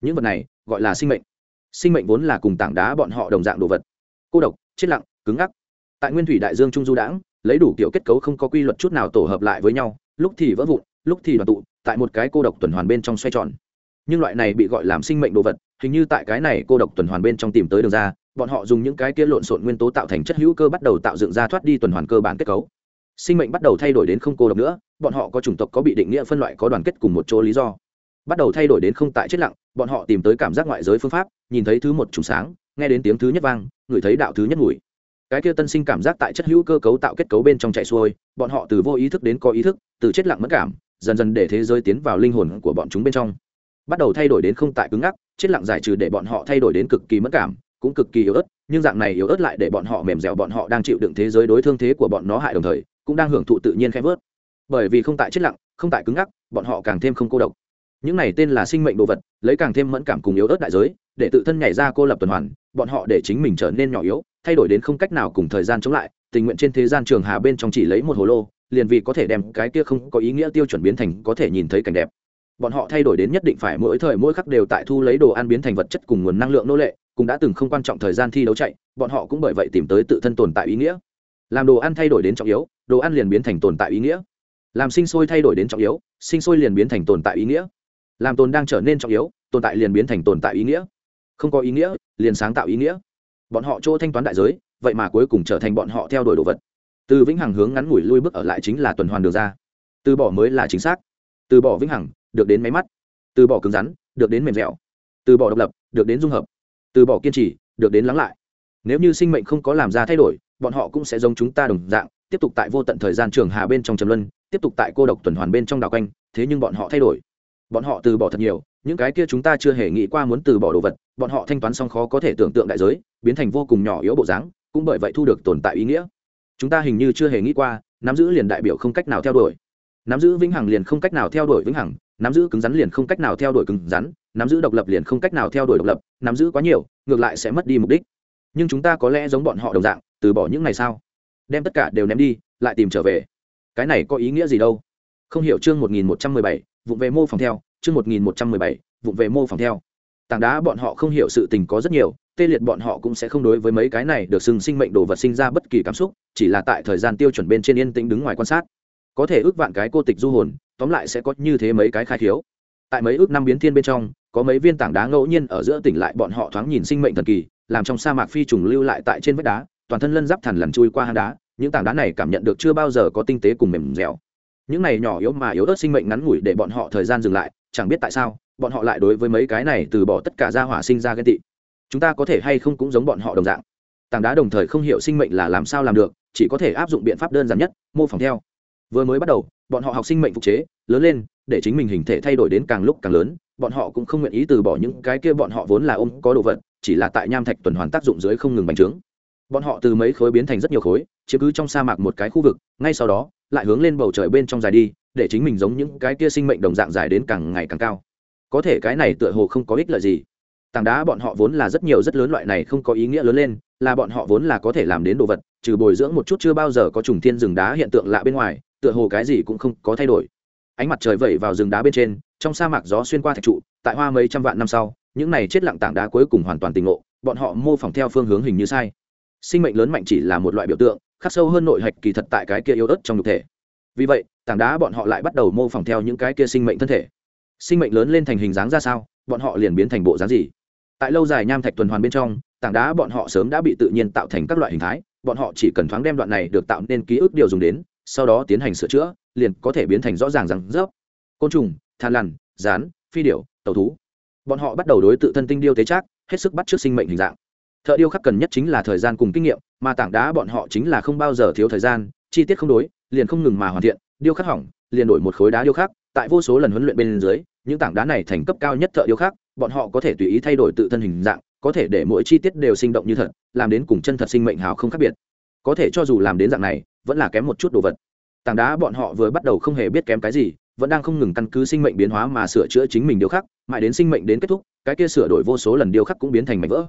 Những vật này, gọi là sinh mệnh. Sinh mệnh vốn là cùng tảng đá bọn họ đồng dạng đồ vật. Cô độc, chết lặng, cứng ngắc. Tại nguyên thủy đại dương trung du đãng, lấy đủ kiểu kết cấu không có quy luật chút nào tổ hợp lại với nhau, lúc thì vỡ vụn, lúc thì đoàn tụ tại một cái cô độc tuần hoàn bên trong xoay tròn. Nhưng loại này bị gọi làm sinh mệnh đồ vật, hình như tại cái này cô độc tuần hoàn bên trong tìm tới đường ra, bọn họ dùng những cái kia lộn xộn nguyên tố tạo thành chất hữu cơ bắt đầu tạo dựng ra thoát đi tuần hoàn cơ bản kết cấu. Sinh mệnh bắt đầu thay đổi đến không cô độc nữa, bọn họ có chủng tộc có bị định nghĩa phân loại có đoàn kết cùng một chỗ lý do. Bắt đầu thay đổi đến không tại chết lặng, bọn họ tìm tới cảm giác ngoại giới phương pháp, nhìn thấy thứ một trùng sáng, nghe đến tiếng thứ nhất vang, ngửi thấy đạo thứ nhất mùi. Cái kia tân sinh cảm giác tại chất hữu cơ cấu tạo kết cấu bên trong chạy xuôi, bọn họ từ vô ý thức đến có ý thức, từ chết lặng mất cảm dần dần để thế giới tiến vào linh hồn của bọn chúng bên trong. Bắt đầu thay đổi đến không tại cứng ngắc, chết lặng giải trừ để bọn họ thay đổi đến cực kỳ mất cảm, cũng cực kỳ yếu ớt, nhưng dạng này yếu ớt lại để bọn họ mềm dẻo, bọn họ đang chịu đựng thế giới đối thương thế của bọn nó hại đồng thời, cũng đang hưởng thụ tự nhiên khẽ vớt. Bởi vì không tại chết lặng, không tại cứng ngắc, bọn họ càng thêm không cô độc. Những này tên là sinh mệnh đồ vật, lấy càng thêm mẫn cảm cùng yếu ớt đại giới, để tự thân nhảy ra cô lập tuần hoàn, bọn họ để chính mình trở nên nhỏ yếu, thay đổi đến không cách nào cùng thời gian chống lại, tình nguyện trên thế gian trường hà bên trong chỉ lấy một hồ lô liền vì có thể đem cái kia không có ý nghĩa tiêu chuẩn biến thành có thể nhìn thấy cảnh đẹp. Bọn họ thay đổi đến nhất định phải mỗi thời mỗi khắc đều tại thu lấy đồ ăn biến thành vật chất cùng nguồn năng lượng nô lệ, cũng đã từng không quan trọng thời gian thi đấu chạy, bọn họ cũng bởi vậy tìm tới tự thân tồn tại ý nghĩa. Làm đồ ăn thay đổi đến trọng yếu, đồ ăn liền biến thành tồn tại ý nghĩa. Làm sinh sôi thay đổi đến trọng yếu, sinh sôi liền biến thành tồn tại ý nghĩa. Làm tồn đang trở nên trọng yếu, tồn tại liền biến thành tồn tại ý nghĩa. Không có ý nghĩa, liền sáng tạo ý nghĩa. Bọn họ chỗ thanh toán đại giới, vậy mà cuối cùng trở thành bọn họ theo đuổi đồ vật từ vĩnh hằng hướng ngắn ngủi lui bước ở lại chính là tuần hoàn đường ra. Từ bỏ mới là chính xác. Từ bỏ vĩnh hằng, được đến máy mắt. Từ bỏ cứng rắn, được đến mềm dẻo. Từ bỏ độc lập, được đến dung hợp. Từ bỏ kiên trì, được đến lắng lại. Nếu như sinh mệnh không có làm ra thay đổi, bọn họ cũng sẽ giống chúng ta đồng dạng, tiếp tục tại vô tận thời gian trường hà bên trong trầm luân, tiếp tục tại cô độc tuần hoàn bên trong đảo quanh, thế nhưng bọn họ thay đổi. Bọn họ từ bỏ thật nhiều, những cái kia chúng ta chưa hề nghĩ qua muốn từ bỏ đồ vật, bọn họ thanh toán xong khó có thể tưởng tượng đại giới, biến thành vô cùng nhỏ yếu bộ dáng, cũng bởi vậy thu được tồn tại ý nghĩa chúng ta hình như chưa hề nghĩ qua, nắm giữ liền đại biểu không cách nào theo đuổi. Nắm giữ vĩnh hằng liền không cách nào theo đuổi vĩnh hằng, nắm giữ cứng rắn liền không cách nào theo đuổi cứng rắn, nắm giữ độc lập liền không cách nào theo đuổi độc lập, nắm giữ quá nhiều, ngược lại sẽ mất đi mục đích. Nhưng chúng ta có lẽ giống bọn họ đồng dạng, từ bỏ những ngày sao? Đem tất cả đều ném đi, lại tìm trở về. Cái này có ý nghĩa gì đâu? Không hiểu chương một nghìn một trăm mười bảy, vụng về mô phòng theo, chương một nghìn một trăm mười bảy, vụng về mô phòng theo. Tảng đá bọn họ không hiểu sự tình có rất nhiều tê liệt bọn họ cũng sẽ không đối với mấy cái này được xưng sinh mệnh đồ vật sinh ra bất kỳ cảm xúc, chỉ là tại thời gian tiêu chuẩn bên trên yên tĩnh đứng ngoài quan sát. Có thể ước vạn cái cô tịch du hồn, tóm lại sẽ có như thế mấy cái khai thiếu tại mấy ước năm biến thiên bên trong, có mấy viên tảng đá ngẫu nhiên ở giữa tỉnh lại bọn họ thoáng nhìn sinh mệnh thần kỳ, làm trong sa mạc phi trùng lưu lại tại trên vách đá, toàn thân lân giáp thằn lằn chui qua hang đá, những tảng đá này cảm nhận được chưa bao giờ có tinh tế cùng mềm dẻo. Những này nhỏ yếu mà yếu ớt sinh mệnh ngắn ngủi để bọn họ thời gian dừng lại, chẳng biết tại sao, bọn họ lại đối với mấy cái này từ bỏ tất cả ra hỏa sinh ra ghen tị chúng ta có thể hay không cũng giống bọn họ đồng dạng. Tảng đá đồng thời không hiểu sinh mệnh là làm sao làm được, chỉ có thể áp dụng biện pháp đơn giản nhất, mô phỏng theo. Vừa mới bắt đầu, bọn họ học sinh mệnh phục chế, lớn lên, để chính mình hình thể thay đổi đến càng lúc càng lớn, bọn họ cũng không nguyện ý từ bỏ những cái kia bọn họ vốn là ôm có đồ vật, chỉ là tại nham thạch tuần hoàn tác dụng dưới không ngừng bành trướng. Bọn họ từ mấy khối biến thành rất nhiều khối chứ cứ trong sa mạc một cái khu vực, ngay sau đó, lại hướng lên bầu trời bên trong dài đi, để chính mình giống những cái kia sinh mệnh đồng dạng dài đến càng ngày càng cao. Có thể cái này tựa hồ không có ích lợi gì tảng đá bọn họ vốn là rất nhiều rất lớn loại này không có ý nghĩa lớn lên, là bọn họ vốn là có thể làm đến đồ vật, trừ bồi dưỡng một chút chưa bao giờ có trùng thiên rừng đá hiện tượng lạ bên ngoài, tựa hồ cái gì cũng không có thay đổi. Ánh mặt trời vẩy vào rừng đá bên trên, trong sa mạc gió xuyên qua thạch trụ, tại hoa mấy trăm vạn năm sau, những này chết lặng tảng đá cuối cùng hoàn toàn tình ngộ, bọn họ mô phỏng theo phương hướng hình như sai. Sinh mệnh lớn mạnh chỉ là một loại biểu tượng, khắc sâu hơn nội hạch kỳ thật tại cái kia yếu ớt trong nhục thể. Vì vậy, tảng đá bọn họ lại bắt đầu mô phỏng theo những cái kia sinh mệnh thân thể. Sinh mệnh lớn lên thành hình dáng ra sao, bọn họ liền biến thành bộ dáng gì? Tại lâu dài nham thạch tuần hoàn bên trong, tảng đá bọn họ sớm đã bị tự nhiên tạo thành các loại hình thái, bọn họ chỉ cần thoáng đem đoạn này được tạo nên ký ức điều dùng đến, sau đó tiến hành sửa chữa, liền có thể biến thành rõ ràng rằng rớp. Côn trùng, than lằn, rán, phi điểu tàu thú. Bọn họ bắt đầu đối tự thân tinh điêu tế trác, hết sức bắt t r ư ớ c sinh mệnh hình dạng. Thợ điêu khắc cần nhất chính là thời gian cùng kinh nghiệm, mà tảng đá bọn họ chính là không bao giờ thiếu thời gian, chi tiết không đối, liền không ngừng mà hoàn thiện, điêu khắc hỏng, liền đổi một khối đá điêu khắc tại vô số lần huấn luyện bên dưới, những tảng đá này thành cấp cao nhất thợ điêu khắc, bọn họ có thể tùy ý thay đổi tự thân hình dạng, có thể để mỗi chi tiết đều sinh động như thật, làm đến cùng chân thật sinh mệnh hào không khác biệt. Có thể cho dù làm đến dạng này, vẫn là kém một chút đồ vật. Tảng đá bọn họ vừa bắt đầu không hề biết kém cái gì, vẫn đang không ngừng căn cứ sinh mệnh biến hóa mà sửa chữa chính mình điêu khắc, mãi đến sinh mệnh đến kết thúc, cái kia sửa đổi vô số lần điêu khắc cũng biến thành mảnh vỡ.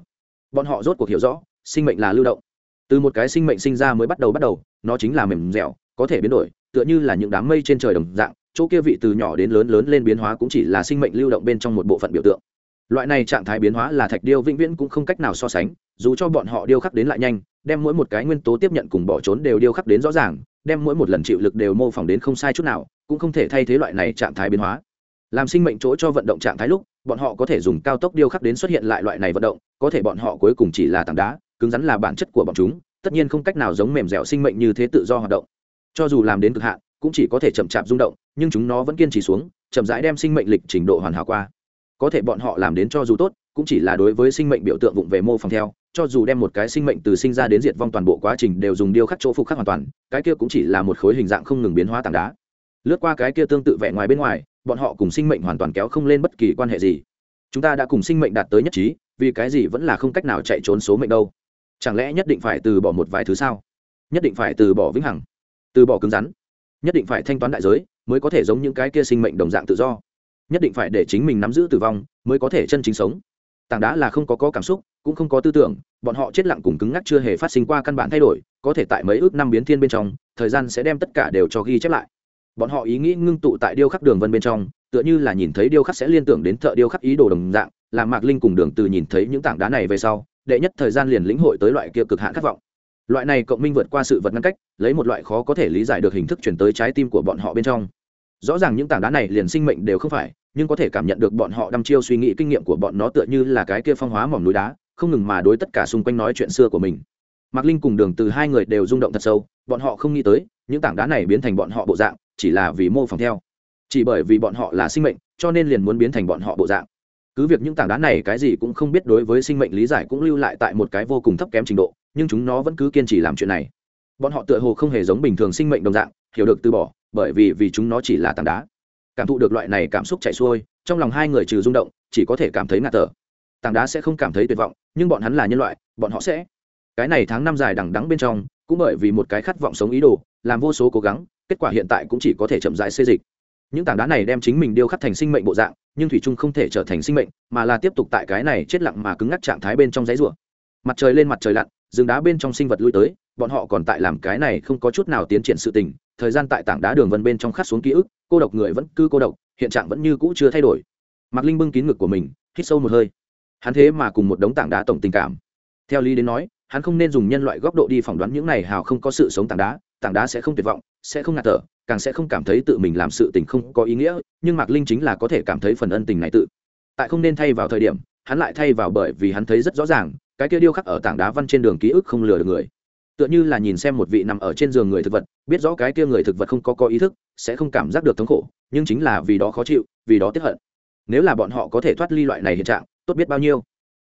Bọn họ rốt cuộc hiểu rõ, sinh mệnh là lưu động. Từ một cái sinh mệnh sinh ra mới bắt đầu bắt đầu, nó chính là mềm dẻo, có thể biến đổi, tựa như là những đám mây trên trời đồng dạng chỗ kia vị từ nhỏ đến lớn lớn lên biến hóa cũng chỉ là sinh mệnh lưu động bên trong một bộ phận biểu tượng. Loại này trạng thái biến hóa là thạch điêu vĩnh viễn cũng không cách nào so sánh, dù cho bọn họ điêu khắc đến lại nhanh, đem mỗi một cái nguyên tố tiếp nhận cùng bỏ trốn đều điêu khắc đến rõ ràng, đem mỗi một lần chịu lực đều mô phỏng đến không sai chút nào, cũng không thể thay thế loại này trạng thái biến hóa. Làm sinh mệnh chỗ cho vận động trạng thái lúc, bọn họ có thể dùng cao tốc điêu khắc đến xuất hiện lại loại này vận động, có thể bọn họ cuối cùng chỉ là tảng đá, cứng rắn là bản chất của bọn chúng, tất nhiên không cách nào giống mềm dẻo sinh mệnh như thế tự do hoạt động. Cho dù làm đến cực hạn, cũng chỉ có thể chậm chạp rung động nhưng chúng nó vẫn kiên trì xuống, chậm rãi đem sinh mệnh lịch trình độ hoàn hảo qua. Có thể bọn họ làm đến cho dù tốt, cũng chỉ là đối với sinh mệnh biểu tượng vụng về mô phỏng theo, cho dù đem một cái sinh mệnh từ sinh ra đến diệt vong toàn bộ quá trình đều dùng điêu khắc chỗ phục khắc hoàn toàn, cái kia cũng chỉ là một khối hình dạng không ngừng biến hóa tảng đá. Lướt qua cái kia tương tự vẻ ngoài bên ngoài, bọn họ cùng sinh mệnh hoàn toàn kéo không lên bất kỳ quan hệ gì. Chúng ta đã cùng sinh mệnh đạt tới nhất trí, vì cái gì vẫn là không cách nào chạy trốn số mệnh đâu? Chẳng lẽ nhất định phải từ bỏ một vài thứ sao? Nhất định phải từ bỏ vĩnh hằng, từ bỏ cứng rắn nhất định phải thanh toán đại giới mới có thể giống những cái kia sinh mệnh đồng dạng tự do. Nhất định phải để chính mình nắm giữ tử vong mới có thể chân chính sống. Tảng đá là không có, có cảm xúc cũng không có tư tưởng bọn họ chết lặng cùng cứng ngắc chưa hề phát sinh qua căn bản thay đổi có thể tại mấy ước năm biến thiên bên trong thời gian sẽ đem tất cả đều cho ghi chép lại. Bọn họ ý nghĩ ngưng tụ tại điêu khắc đường vân bên trong tựa như là nhìn thấy điêu khắc sẽ liên tưởng đến thợ điêu khắc ý đồ đồng dạng làm mạc linh cùng đường từ nhìn thấy những tảng đá này về sau đệ nhất thời gian liền lĩnh hội tới loại kia cực hạn khát vọng loại này cộng minh vượt qua sự vật ngăn cách, lấy một loại khó có thể lý giải được hình thức chuyển tới trái tim của bọn họ bên trong. Rõ ràng những tảng đá này liền sinh mệnh đều không phải, nhưng có thể cảm nhận được bọn họ đăm chiêu suy nghĩ kinh nghiệm của bọn nó tựa như là cái kia phong hóa mỏm núi đá, không ngừng mà đối tất cả xung quanh nói chuyện xưa của mình. Mạc linh cùng đường từ hai người đều rung động thật sâu, bọn họ không nghĩ tới, những tảng đá này biến thành bọn họ bộ dạng, chỉ là vì mô phỏng theo. Chỉ bởi vì bọn họ là sinh mệnh, cho nên liền muốn biến thành bọn họ bộ dạng. Cứ việc những tảng đá này cái gì cũng không biết đối với sinh mệnh lý giải cũng lưu lại tại một cái vô cùng thấp kém trình độ nhưng chúng nó vẫn cứ kiên trì làm chuyện này. Bọn họ tựa hồ không hề giống bình thường sinh mệnh đồng dạng, hiểu được từ bỏ, bởi vì vì chúng nó chỉ là tảng đá. Cảm thụ được loại này cảm xúc chảy xuôi, trong lòng hai người trừ rung động, chỉ có thể cảm thấy ngạt thở. Tảng đá sẽ không cảm thấy tuyệt vọng, nhưng bọn hắn là nhân loại, bọn họ sẽ. Cái này tháng năm dài đằng đắng bên trong, cũng bởi vì một cái khát vọng sống ý đồ, làm vô số cố gắng, kết quả hiện tại cũng chỉ có thể chậm rãi xê dịch. Những tảng đá này đem chính mình điêu khắc thành sinh mệnh bộ dạng, nhưng thủy trung không thể trở thành sinh mệnh, mà là tiếp tục tại cái này chết lặng mà cứng ngắc trạng thái bên trong giấy rùa mặt trời lên mặt trời lặn rừng đá bên trong sinh vật lui tới, bọn họ còn tại làm cái này không có chút nào tiến triển sự tình, thời gian tại tảng đá đường vân bên trong khắc xuống ký ức, cô độc người vẫn cứ cô độc, hiện trạng vẫn như cũ chưa thay đổi. Mạc linh bưng kín ngực của mình, hít sâu một hơi. Hắn thế mà cùng một đống tảng đá tổng tình cảm. Theo lý đến nói, hắn không nên dùng nhân loại góc độ đi phỏng đoán những này hào không có sự sống tảng đá tảng đá sẽ không tuyệt vọng, sẽ không ngạt thở, càng sẽ không cảm thấy tự mình làm sự tình không có ý nghĩa, nhưng mạc linh chính là có thể cảm thấy phần ân tình này tự. Tại không nên thay vào thời điểm, hắn lại thay vào bởi vì hắn thấy rất rõ ràng cái kia điêu khắc ở tảng đá văn trên đường ký ức không lừa được người tựa như là nhìn xem một vị nằm ở trên giường người thực vật biết rõ cái kia người thực vật không có có ý thức sẽ không cảm giác được thống khổ nhưng chính là vì đó khó chịu vì đó tiếp hận nếu là bọn họ có thể thoát ly loại này hiện trạng tốt biết bao nhiêu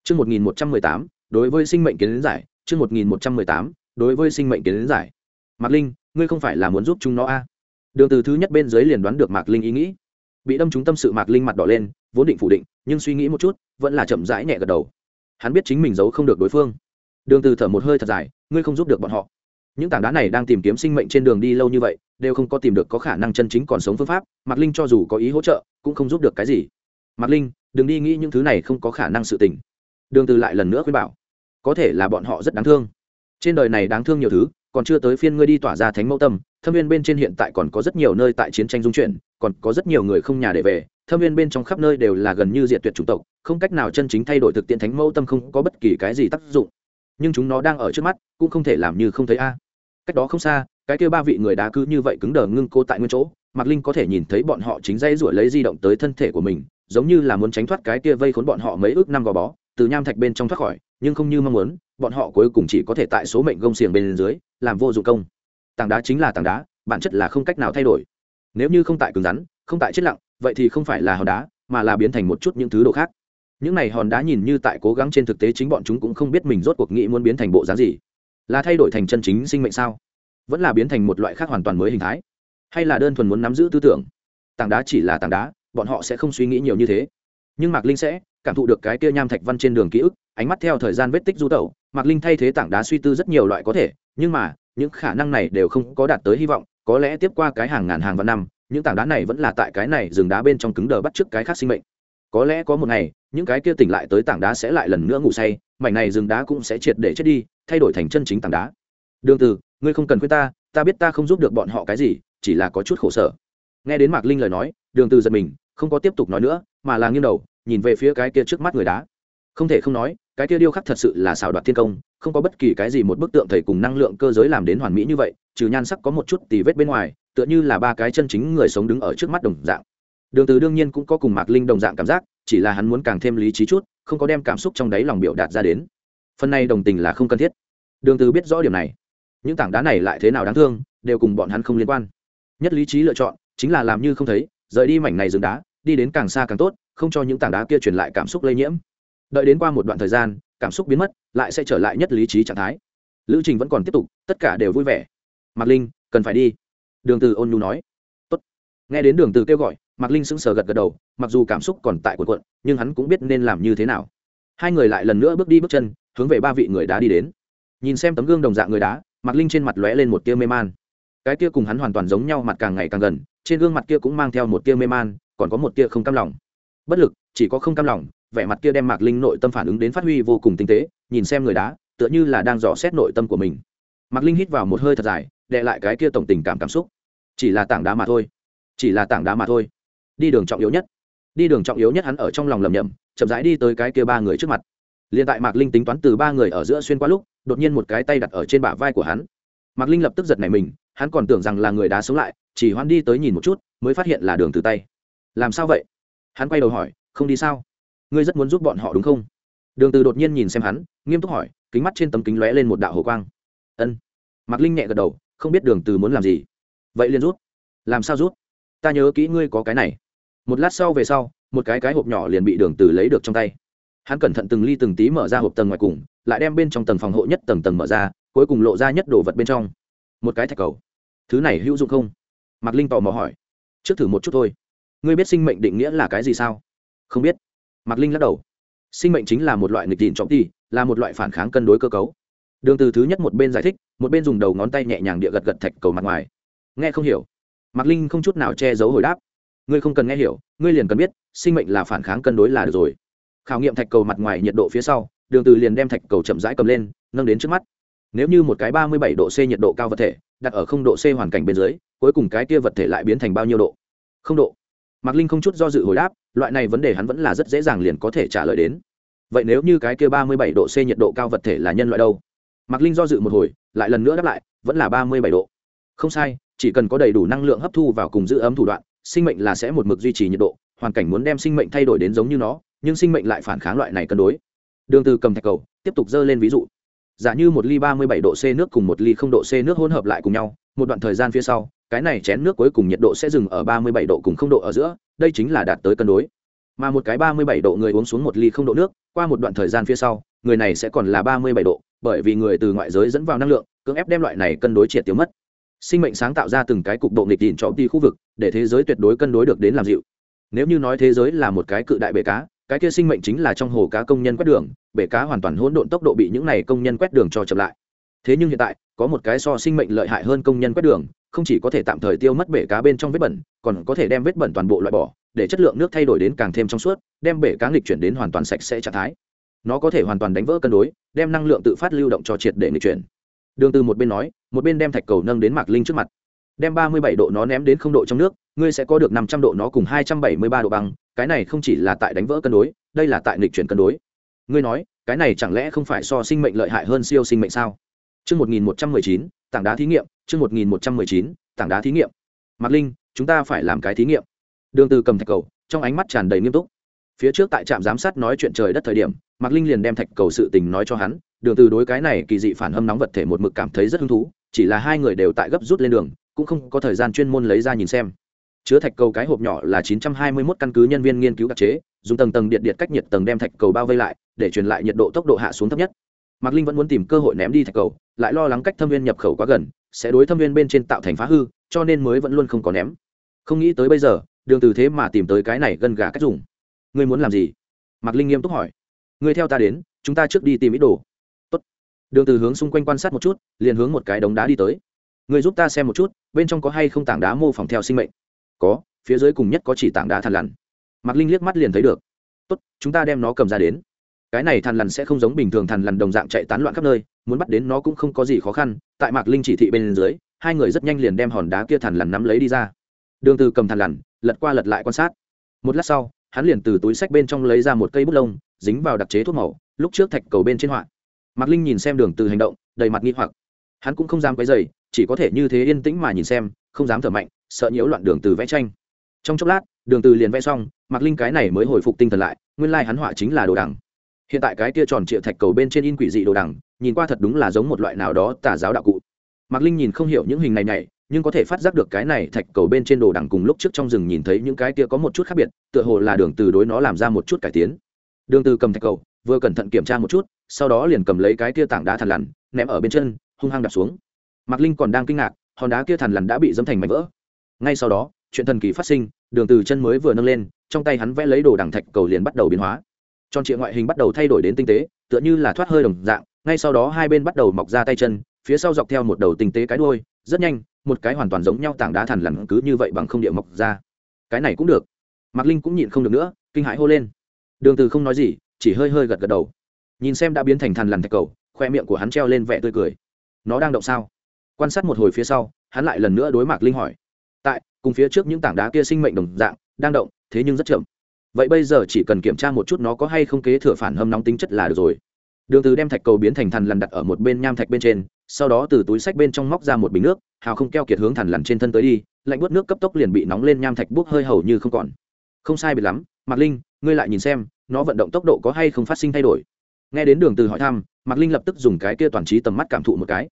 Chương 1118, đối với sinh mệnh kiến giải, chương 1118, đối với sinh mệnh kiến giải. Mạc Linh, ngươi không phải là muốn giúp chúng nó a? À? Đường từ thứ nhất bên dưới liền đoán được Mạc Linh ý nghĩ. Bị đâm trúng tâm sự Mạc Linh mặt đỏ lên, vốn định phủ định, nhưng suy nghĩ một chút, vẫn là chậm rãi nhẹ gật đầu. Hắn biết chính mình giấu không được đối phương. Đường từ thở một hơi thật dài, ngươi không giúp được bọn họ. Những tảng đá này đang tìm kiếm sinh mệnh trên đường đi lâu như vậy, đều không có tìm được có khả năng chân chính còn sống phương pháp, Mạc Linh cho dù có ý hỗ trợ, cũng không giúp được cái gì. Mạc Linh, đừng đi nghĩ những thứ này không có khả năng sự tình đường từ lại lần nữa khuyên bảo có thể là bọn họ rất đáng thương trên đời này đáng thương nhiều thứ còn chưa tới phiên ngươi đi tỏa ra thánh mẫu tâm thâm viên bên trên hiện tại còn có rất nhiều nơi tại chiến tranh dung chuyển còn có rất nhiều người không nhà để về thâm viên bên trong khắp nơi đều là gần như diệt tuyệt chủng tộc, không cách nào chân chính thay đổi thực tiễn thánh mẫu tâm không có bất kỳ cái gì tác dụng. Nhưng chúng nó đang ở trước mắt, cũng không thể làm như không thấy a. Cách đó không xa, cái kêu ba vị người đá cứ như vậy cứng đờ ngưng cô tại nguyên chỗ, mạc linh có thể nhìn thấy bọn họ chính dây ruổi lấy di động tới thân thể của mình, giống như là muốn tránh thoát cái kia vây khốn bọn họ mấy ước năm gò bó, từ nham thạch bên trong thoát khỏi, nhưng không như mong muốn, bọn họ cuối cùng chỉ có thể tại số mệnh gông xiềng bên dưới, làm vô dụng công. Tảng đá chính là tảng đá, bản chất là không cách nào thay đổi. Nếu như không tại cứng rắn, không tại chết lặng vậy thì không phải là hòn đá, mà là biến thành một chút những thứ đồ khác. Những này hòn đá nhìn như tại cố gắng trên thực tế chính bọn chúng cũng không biết mình rốt cuộc nghĩ muốn biến thành bộ dáng gì. Là thay đổi thành chân chính sinh mệnh sao? Vẫn là biến thành một loại khác hoàn toàn mới hình thái? Hay là đơn thuần muốn nắm giữ tư tưởng? Tảng đá chỉ là tảng đá, bọn họ sẽ không suy nghĩ nhiều như thế. Nhưng mạc linh sẽ cảm thụ được cái kia nham thạch văn trên đường ký ức, ánh mắt theo thời gian vết tích du tẩu. Mạc linh thay thế tảng đá suy tư rất nhiều loại có thể, nhưng mà, những khả năng này đều không có đạt tới hy vọng, có lẽ tiếp qua cái hàng ngàn hàng vạn năm những tảng đá này vẫn là tại cái này rừng đá bên trong cứng đờ bắt trước cái khác sinh mệnh. Có lẽ có một ngày, những cái kia tỉnh lại tới tảng đá sẽ lại lần nữa ngủ say, mảnh này rừng đá cũng sẽ triệt để chết đi, thay đổi thành chân chính tảng đá. Đường từ ngươi không cần khuyên ta ta biết ta không giúp được bọn họ cái gì, chỉ là có chút khổ sở. Nghe đến mạc linh lời nói, đường từ giật mình, không có tiếp tục nói nữa, mà là nghiêng đầu, nhìn về phía cái kia trước mắt người đá. Không thể không nói, cái kia điêu khắc thật sự là xảo đoạt thiên công không có bất kỳ cái gì một bức tượng thầy cùng năng lượng cơ giới làm đến hoàn mỹ như vậy, trừ nhan sắc có một chút tì vết bên ngoài, tựa như là ba cái chân chính người sống đứng ở trước mắt đồng dạng. Đường từ đương nhiên cũng có cùng mạc linh đồng dạng cảm giác, chỉ là hắn muốn càng thêm lý trí chút, không có đem cảm xúc trong đáy lòng biểu đạt ra đến. Phần này đồng tình là không cần thiết. Đường từ biết rõ điểm này. Những tảng đá này lại thế nào đáng thương, đều cùng bọn hắn không liên quan. Nhất lý trí lựa chọn, chính là làm như không thấy, rời đi mảnh này rừng đá, đi đến càng xa càng tốt, không cho những tảng đá kia truyền lại cảm xúc lây nhiễm. Đợi đến qua một đoạn thời gian cảm xúc biến mất, lại sẽ trở lại nhất lý trí trạng thái. Lữ trình vẫn còn tiếp tục, tất cả đều vui vẻ. Mạc linh, cần phải đi. Đường từ ôn nhu nói. Tốt. Nghe đến đường từ kêu gọi, mạc linh sững sờ gật gật đầu, mặc dù cảm xúc còn tại cuộn cuộn, nhưng hắn cũng biết nên làm như thế nào. Hai người lại lần nữa bước đi bước chân, hướng về ba vị người đá đi đến. Nhìn xem tấm gương đồng dạng người đá, mạc linh trên mặt lóe lên một tia mê man. Cái tia cùng hắn hoàn toàn giống nhau mặt càng ngày càng gần, trên gương mặt kia cũng mang theo một tia mê man, còn có một tia không cam lòng. Bất lực, chỉ có không cam lòng vẻ mặt kia đem mạc linh nội tâm phản ứng đến phát huy vô cùng tinh tế, nhìn xem người đá, tựa như là đang dò xét nội tâm của mình. Mạc linh hít vào một hơi thật dài đệ lại cái kia tổng tình cảm cảm xúc. Chỉ là tảng đá mà thôi. Chỉ là tảng đá mà thôi. Đi đường trọng yếu nhất. Đi đường trọng yếu nhất hắn ở trong lòng lầm nhầm chậm rãi đi tới cái kia ba người trước mặt. Liền tại mạc linh tính toán từ ba người ở giữa xuyên qua lúc, đột nhiên một cái tay đặt ở trên bả vai của hắn. Mạc linh lập tức giật nảy mình, hắn còn tưởng rằng là người đá sống lại, chỉ hoan đi tới nhìn một chút, mới phát hiện là đường từ tay. Làm sao vậy? Hắn quay đầu hỏi, không đi sao? Ngươi rất muốn giúp bọn họ đúng không? Đường từ đột nhiên nhìn xem hắn, nghiêm túc hỏi, kính mắt trên tấm kính lóe lên một đạo hồ quang. Ân. Mạc linh nhẹ gật đầu, không biết đường từ muốn làm gì. Vậy liền rút. Làm sao rút? Ta nhớ kỹ ngươi có cái này. Một lát sau về sau, một cái cái hộp nhỏ liền bị đường từ lấy được trong tay. Hắn cẩn thận từng ly từng tí mở ra hộp tầng ngoài cùng, lại đem bên trong tầng phòng hộ nhất tầng tầng mở ra, cuối cùng lộ ra nhất đồ vật bên trong. Một cái thạch cầu. Thứ này hữu dụng không? Mạc linh tò mò hỏi. Trước thử một chút thôi. Ngươi biết sinh mệnh định nghĩa là cái gì sao? Không biết mạc linh lắc đầu. Sinh mệnh chính là một loại nghịch tìm trọng ti là một loại phản kháng cân đối cơ cấu. Đường từ thứ nhất một bên giải thích, một bên dùng đầu ngón tay nhẹ nhàng địa gật gật thạch cầu mặt ngoài. Nghe không hiểu. Mạc linh không chút nào che giấu hồi đáp. Ngươi không cần nghe hiểu, ngươi liền cần biết, sinh mệnh là phản kháng cân đối là được rồi. Khảo nghiệm thạch cầu mặt ngoài nhiệt độ phía sau, đường từ liền đem thạch cầu chậm rãi cầm lên, nâng đến trước mắt. Nếu như một cái ba mươi bảy độ c nhiệt độ cao vật thể, đặt ở không độ c hoàn cảnh bên dưới, cuối cùng cái kia vật thể lại biến thành bao nhiêu độ? Không độ. Mạc linh không chút do dự hồi đáp loại này vấn đề hắn vẫn là rất dễ dàng liền có thể trả lời đến. Vậy nếu như cái kia ba mươi bảy độ c nhiệt độ cao vật thể là nhân loại đâu? Mạc linh do dự một hồi, lại lần nữa đáp lại, vẫn là ba mươi bảy độ. Không sai, chỉ cần có đầy đủ năng lượng hấp thu vào cùng giữ ấm thủ đoạn, sinh mệnh là sẽ một mực duy trì nhiệt độ, hoàn cảnh muốn đem sinh mệnh thay đổi đến giống như nó, nhưng sinh mệnh lại phản kháng loại này cân đối. Đường từ cầm thạch cầu, tiếp tục dơ lên ví dụ. Giả như một ly ba mươi bảy độ c nước cùng một ly không độ c nước hỗn hợp lại cùng nhau, một đoạn thời gian phía sau, cái này chén nước cuối cùng nhiệt độ sẽ dừng ở ba mươi bảy độ cùng không độ ở giữa đây chính là đạt tới cân đối. Mà một cái ba mươi bảy độ người uống xuống một ly không độ nước, qua một đoạn thời gian phía sau, người này sẽ còn là ba mươi bảy độ, bởi vì người từ ngoại giới dẫn vào năng lượng, cưỡng ép đem loại này cân đối triệt tiêu mất. Sinh mệnh sáng tạo ra từng cái cục độ nghịch đỉnh cho đi khu vực, để thế giới tuyệt đối cân đối được đến làm dịu. Nếu như nói thế giới là một cái cự đại bể cá, cái kia sinh mệnh chính là trong hồ cá công nhân quét đường, bể cá hoàn toàn hỗn độn tốc độ bị những này công nhân quét đường cho chậm lại. Thế nhưng hiện tại, có một cái so sinh mệnh lợi hại hơn công nhân quét đường không chỉ có thể tạm thời tiêu mất bể cá bên trong vết bẩn còn có thể đem vết bẩn toàn bộ loại bỏ để chất lượng nước thay đổi đến càng thêm trong suốt đem bể cá nghịch chuyển đến hoàn toàn sạch sẽ trạng thái. Nó có thể hoàn toàn đánh vỡ cân đối đem năng lượng tự phát lưu động cho triệt để nghịch chuyển. Đường từ một bên nói một bên đem thạch cầu nâng đến mạc linh trước mặt. Đem ba mươi bảy độ nó ném đến không độ trong nước ngươi sẽ có được năm trăm độ nó cùng hai trăm bảy mươi ba độ băng cái này không chỉ là tại đánh vỡ cân đối đây là tại nghịch chuyển cân đối. Ngươi nói cái này chẳng lẽ không phải so sinh mệnh lợi hại hơn siêu sinh mệnh sao? Chương 1119, tảng đá thí nghiệm, chương 1119, tảng đá thí nghiệm. Mạc Linh, chúng ta phải làm cái thí nghiệm. Đường Từ cầm thạch cầu, trong ánh mắt tràn đầy nghiêm túc. Phía trước tại trạm giám sát nói chuyện trời đất thời điểm, Mạc Linh liền đem thạch cầu sự tình nói cho hắn, Đường Từ đối cái này kỳ dị phản hâm nóng vật thể một mực cảm thấy rất hứng thú, chỉ là hai người đều tại gấp rút lên đường, cũng không có thời gian chuyên môn lấy ra nhìn xem. Chứa thạch cầu cái hộp nhỏ là 921 căn cứ nhân viên nghiên cứu đặc chế, dùng tầng tầng điện điện cách nhiệt tầng đem thạch cầu bao vây lại, để truyền lại nhiệt độ tốc độ hạ xuống thấp nhất mạc linh vẫn muốn tìm cơ hội ném đi thạch cầu, lại lo lắng cách thâm viên nhập khẩu quá gần, sẽ đối thâm viên bên trên tạo thành phá hư, cho nên mới vẫn luôn không có ném. Không nghĩ tới bây giờ, đường từ thế mà tìm tới cái này gần gà cách dùng. Ngươi muốn làm gì? Mạc linh nghiêm túc hỏi. Ngươi theo ta đến, chúng ta trước đi tìm ít đồ. Tốt. đường từ hướng xung quanh quan sát một chút, liền hướng một cái đống đá đi tới. Ngươi giúp ta xem một chút, bên trong có hay không tảng đá mô phỏng theo sinh mệnh? Có, phía dưới cùng nhất có chỉ tảng đá thằn lằn. Mạc linh liếc mắt liền thấy được. Tốt, chúng ta đem nó cầm ra đến cái này thằn lằn sẽ không giống bình thường thằn lằn đồng dạng chạy tán loạn khắp nơi, muốn bắt đến nó cũng không có gì khó khăn, tại mạc linh chỉ thị bên dưới, hai người rất nhanh liền đem hòn đá kia thằn lằn nắm lấy đi ra. Đường từ cầm thằn lằn, lật qua lật lại quan sát. Một lát sau, hắn liền từ túi sách bên trong lấy ra một cây bút lông, dính vào đặc chế thuốc màu, lúc trước thạch cầu bên trên họa. Mạc linh nhìn xem đường từ hành động, đầy mặt nghi hoặc. Hắn cũng không dám quấy rầy, chỉ có thể như thế yên tĩnh mà nhìn xem, không dám thở mạnh, sợ nhiễu loạn đường từ vẽ tranh. Trong chốc lát, đường từ liền vẽ xong, mạc linh cái này mới hồi phục tinh thần lại, nguyên lai like hắn họa chính là đồ đằng hiện tại cái kia tròn trịa thạch cầu bên trên in quỷ dị đồ đằng, nhìn qua thật đúng là giống một loại nào đó tà giáo đạo cụ. Mạc linh nhìn không hiểu những hình này này, nhưng có thể phát giác được cái này thạch cầu bên trên đồ đằng cùng lúc trước trong rừng nhìn thấy những cái kia có một chút khác biệt, tựa hồ là đường từ đối nó làm ra một chút cải tiến. Đường từ cầm thạch cầu, vừa cẩn thận kiểm tra một chút, sau đó liền cầm lấy cái kia tảng đá thằn lằn, ném ở bên chân, hung hăng đặt xuống. Mạc linh còn đang kinh ngạc, hòn đá kia thằn lằn đã bị dẫm thành mảnh vỡ. Ngay sau đó, chuyện thần kỳ phát sinh, đường từ chân mới vừa nâng lên, trong tay hắn vẽ lấy đồ đằng thạch cầu liền bắt đầu biến hóa tròn trịa ngoại hình bắt đầu thay đổi đến tinh tế, tựa như là thoát hơi đồng dạng, ngay sau đó hai bên bắt đầu mọc ra tay chân, phía sau dọc theo một đầu tinh tế cái đuôi, rất nhanh, một cái hoàn toàn giống nhau tảng đá thằn lằn cứ như vậy bằng không địa mọc ra. Cái này cũng được. Mạc linh cũng nhịn không được nữa, kinh hãi hô lên. Đường từ không nói gì, chỉ hơi hơi gật gật đầu. Nhìn xem đã biến thành thằn lằn thạch cầu, khoe miệng của hắn treo lên vẻ tươi cười. Nó đang động sao? Quan sát một hồi phía sau, hắn lại lần nữa đối mạc linh hỏi. Tại, cùng phía trước những tảng đá kia sinh mệnh đồng dạng, đang động, thế nhưng rất chậm vậy bây giờ chỉ cần kiểm tra một chút nó có hay không kế thừa phản hâm nóng tính chất là được rồi. Đường từ đem thạch cầu biến thành thằn lằn đặt ở một bên nham thạch bên trên, sau đó từ túi sách bên trong móc ra một bình nước, hào không keo kiệt hướng thằn lằn trên thân tới đi, lạnh buốt nước cấp tốc liền bị nóng lên nham thạch bốc hơi hầu như không còn. Không sai biệt lắm, mạc linh, ngươi lại nhìn xem, nó vận động tốc độ có hay không phát sinh thay đổi. Nghe đến đường từ hỏi thăm, mạc linh lập tức dùng cái kia toàn trí tầm mắt cảm thụ một cái.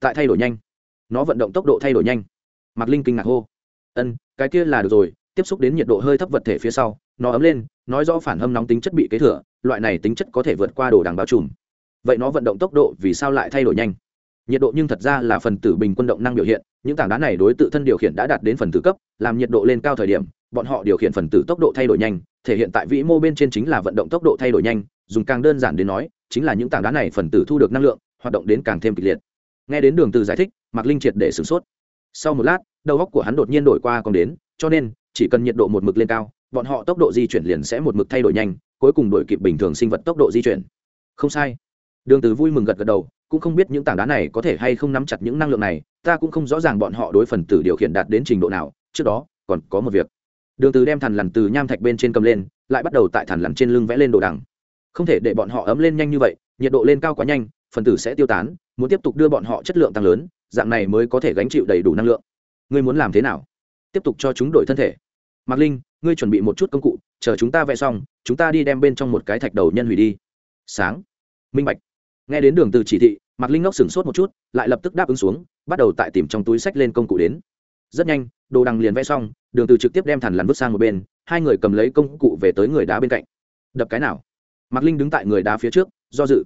Tại thay đổi nhanh. Nó vận động tốc độ thay đổi nhanh. Mạc linh kinh ngạc hô. Ân, cái kia là được rồi, tiếp xúc đến nhiệt độ hơi thấp vật thể phía sau nó ấm lên, nói rõ phản hâm nóng tính chất bị kế thừa, loại này tính chất có thể vượt qua đồ đằng bao trùm. Vậy nó vận động tốc độ vì sao lại thay đổi nhanh? Nhiệt độ nhưng thật ra là phần tử bình quân động năng biểu hiện, những tảng đá này đối tự thân điều khiển đã đạt đến phần tử cấp, làm nhiệt độ lên cao thời điểm, bọn họ điều khiển phần tử tốc độ thay đổi nhanh, thể hiện tại vĩ mô bên trên chính là vận động tốc độ thay đổi nhanh, dùng càng đơn giản đến nói, chính là những tảng đá này phần tử thu được năng lượng, hoạt động đến càng thêm kịch liệt. Nghe đến đường từ giải thích, mạc linh triệt để sửng sốt. Sau một lát, đầu óc của hắn đột nhiên đổi qua còn đến, cho nên chỉ cần nhiệt độ một mực lên cao, bọn họ tốc độ di chuyển liền sẽ một mực thay đổi nhanh, cuối cùng đổi kịp bình thường sinh vật tốc độ di chuyển. Không sai. Đường từ vui mừng gật gật đầu, cũng không biết những tảng đá này có thể hay không nắm chặt những năng lượng này, ta cũng không rõ ràng bọn họ đối phần tử điều khiển đạt đến trình độ nào, trước đó, còn có một việc. Đường từ đem thằn lằn từ nham thạch bên trên cầm lên, lại bắt đầu tại thằn lằn trên lưng vẽ lên đồ đằng. Không thể để bọn họ ấm lên nhanh như vậy, nhiệt độ lên cao quá nhanh, phần tử sẽ tiêu tán, muốn tiếp tục đưa bọn họ chất lượng tăng lớn, dạng này mới có thể gánh chịu đầy đủ năng lượng. Ngươi muốn làm thế nào? Tiếp tục cho chúng đổi thân thể. Mạc linh, ngươi chuẩn bị một chút công cụ, chờ chúng ta vẽ xong, chúng ta đi đem bên trong một cái thạch đầu nhân hủy đi. Sáng. Minh bạch. Nghe đến đường từ chỉ thị, mạc linh ngốc sửng sốt một chút, lại lập tức đáp ứng xuống, bắt đầu tại tìm trong túi sách lên công cụ đến. Rất nhanh, đồ đằng liền vẽ xong, đường từ trực tiếp đem thằn lằn vứt sang một bên, hai người cầm lấy công cụ về tới người đá bên cạnh. Đập cái nào? Mạc linh đứng tại người đá phía trước, do dự.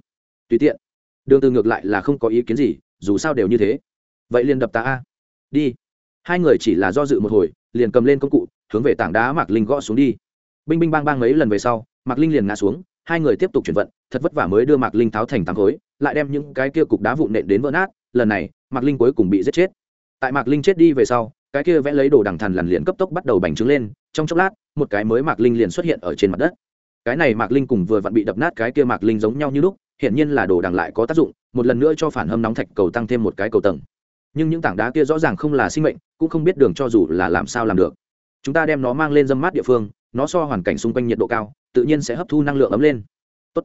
Tùy tiện. Đường từ ngược lại là không có ý kiến gì, dù sao đều như thế. Vậy liền đập ta a. Đi hai người chỉ là do dự một hồi, liền cầm lên công cụ, hướng về tảng đá mạc linh gõ xuống đi. Binh binh bang bang mấy lần về sau, mạc linh liền ngã xuống, hai người tiếp tục chuyển vận, thật vất vả mới đưa mạc linh tháo thành tám khối, lại đem những cái kia cục đá vụn nện đến vỡ nát, lần này, mạc linh cuối cùng bị giết chết. Tại mạc linh chết đi về sau, cái kia vẽ lấy đồ đằng thần lần liền cấp tốc bắt đầu bành trướng lên, trong chốc lát, một cái mới mạc linh liền xuất hiện ở trên mặt đất. Cái này mạc linh cùng vừa vặn bị đập nát cái kia mạc linh giống nhau như lúc hiện nhiên là đồ đằng lại có tác dụng, một lần nữa cho phản hâm nóng thạch cầu tăng thêm một cái cầu tầng nhưng những tảng đá kia rõ ràng không là sinh mệnh, cũng không biết đường cho dù là làm sao làm được. Chúng ta đem nó mang lên dâm mát địa phương, nó so hoàn cảnh xung quanh nhiệt độ cao, tự nhiên sẽ hấp thu năng lượng ấm lên. Tốt.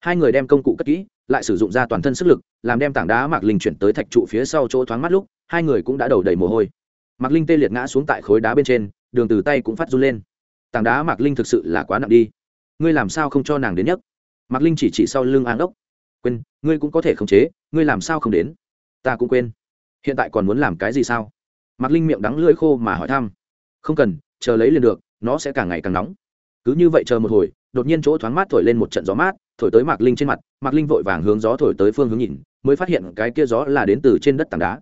hai người đem công cụ cất kỹ, lại sử dụng ra toàn thân sức lực, làm đem tảng đá mạc linh chuyển tới thạch trụ phía sau chỗ thoáng mắt lúc, hai người cũng đã đầu đầy mồ hôi. Mạc linh tê liệt ngã xuống tại khối đá bên trên, đường từ tay cũng phát run lên. Tảng đá mạc linh thực sự là quá nặng đi. Ngươi làm sao không cho nàng đến nhất mạc linh chỉ chỉ sau lưng áng ốc quên, ngươi cũng có thể khống chế, ngươi làm sao không đến? Ta cũng quên hiện tại còn muốn làm cái gì sao? Mạc linh miệng đắng lưỡi khô mà hỏi thăm. Không cần, chờ lấy liền được, nó sẽ càng ngày càng nóng. Cứ như vậy chờ một hồi, đột nhiên chỗ thoáng mát thổi lên một trận gió mát, thổi tới mạc linh trên mặt, mạc linh vội vàng hướng gió thổi tới phương hướng nhìn, mới phát hiện cái kia gió là đến từ trên đất tảng đá.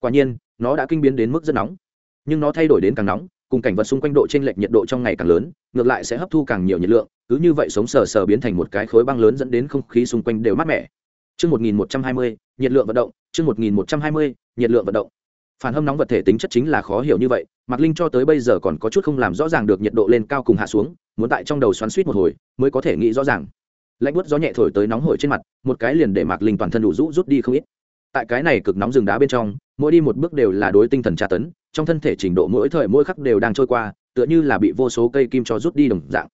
Quả nhiên, nó đã kinh biến đến mức rất nóng. Nhưng nó thay đổi đến càng nóng, cùng cảnh vật xung quanh độ t r ê n lệch nhiệt độ trong ngày càng lớn, ngược lại sẽ hấp thu càng nhiều nhiệt lượng, cứ như vậy sống sờ sờ biến thành một cái khối băng lớn dẫn đến không khí xung quanh đều mát mẻ. Chương 1120, nhiệt lượng vận động, chương 1120, nhiệt lượng vận động. Phản hâm nóng vật thể tính chất chính là khó hiểu như vậy, Mạc Linh cho tới bây giờ còn có chút không làm rõ ràng được nhiệt độ lên cao cùng hạ xuống, muốn tại trong đầu xoắn xuýt một hồi, mới có thể nghĩ rõ ràng. Lạnh buốt gió nhẹ thổi tới nóng hổi trên mặt, một cái liền để Mạc Linh toàn thân đủ rũ rút đi không ít. Tại cái này cực nóng rừng đá bên trong, mỗi đi một bước đều là đối tinh thần tra tấn, trong thân thể trình độ mỗi thời mỗi khắc đều đang trôi qua, tựa như là bị vô số cây kim cho rút đi đồng dạng.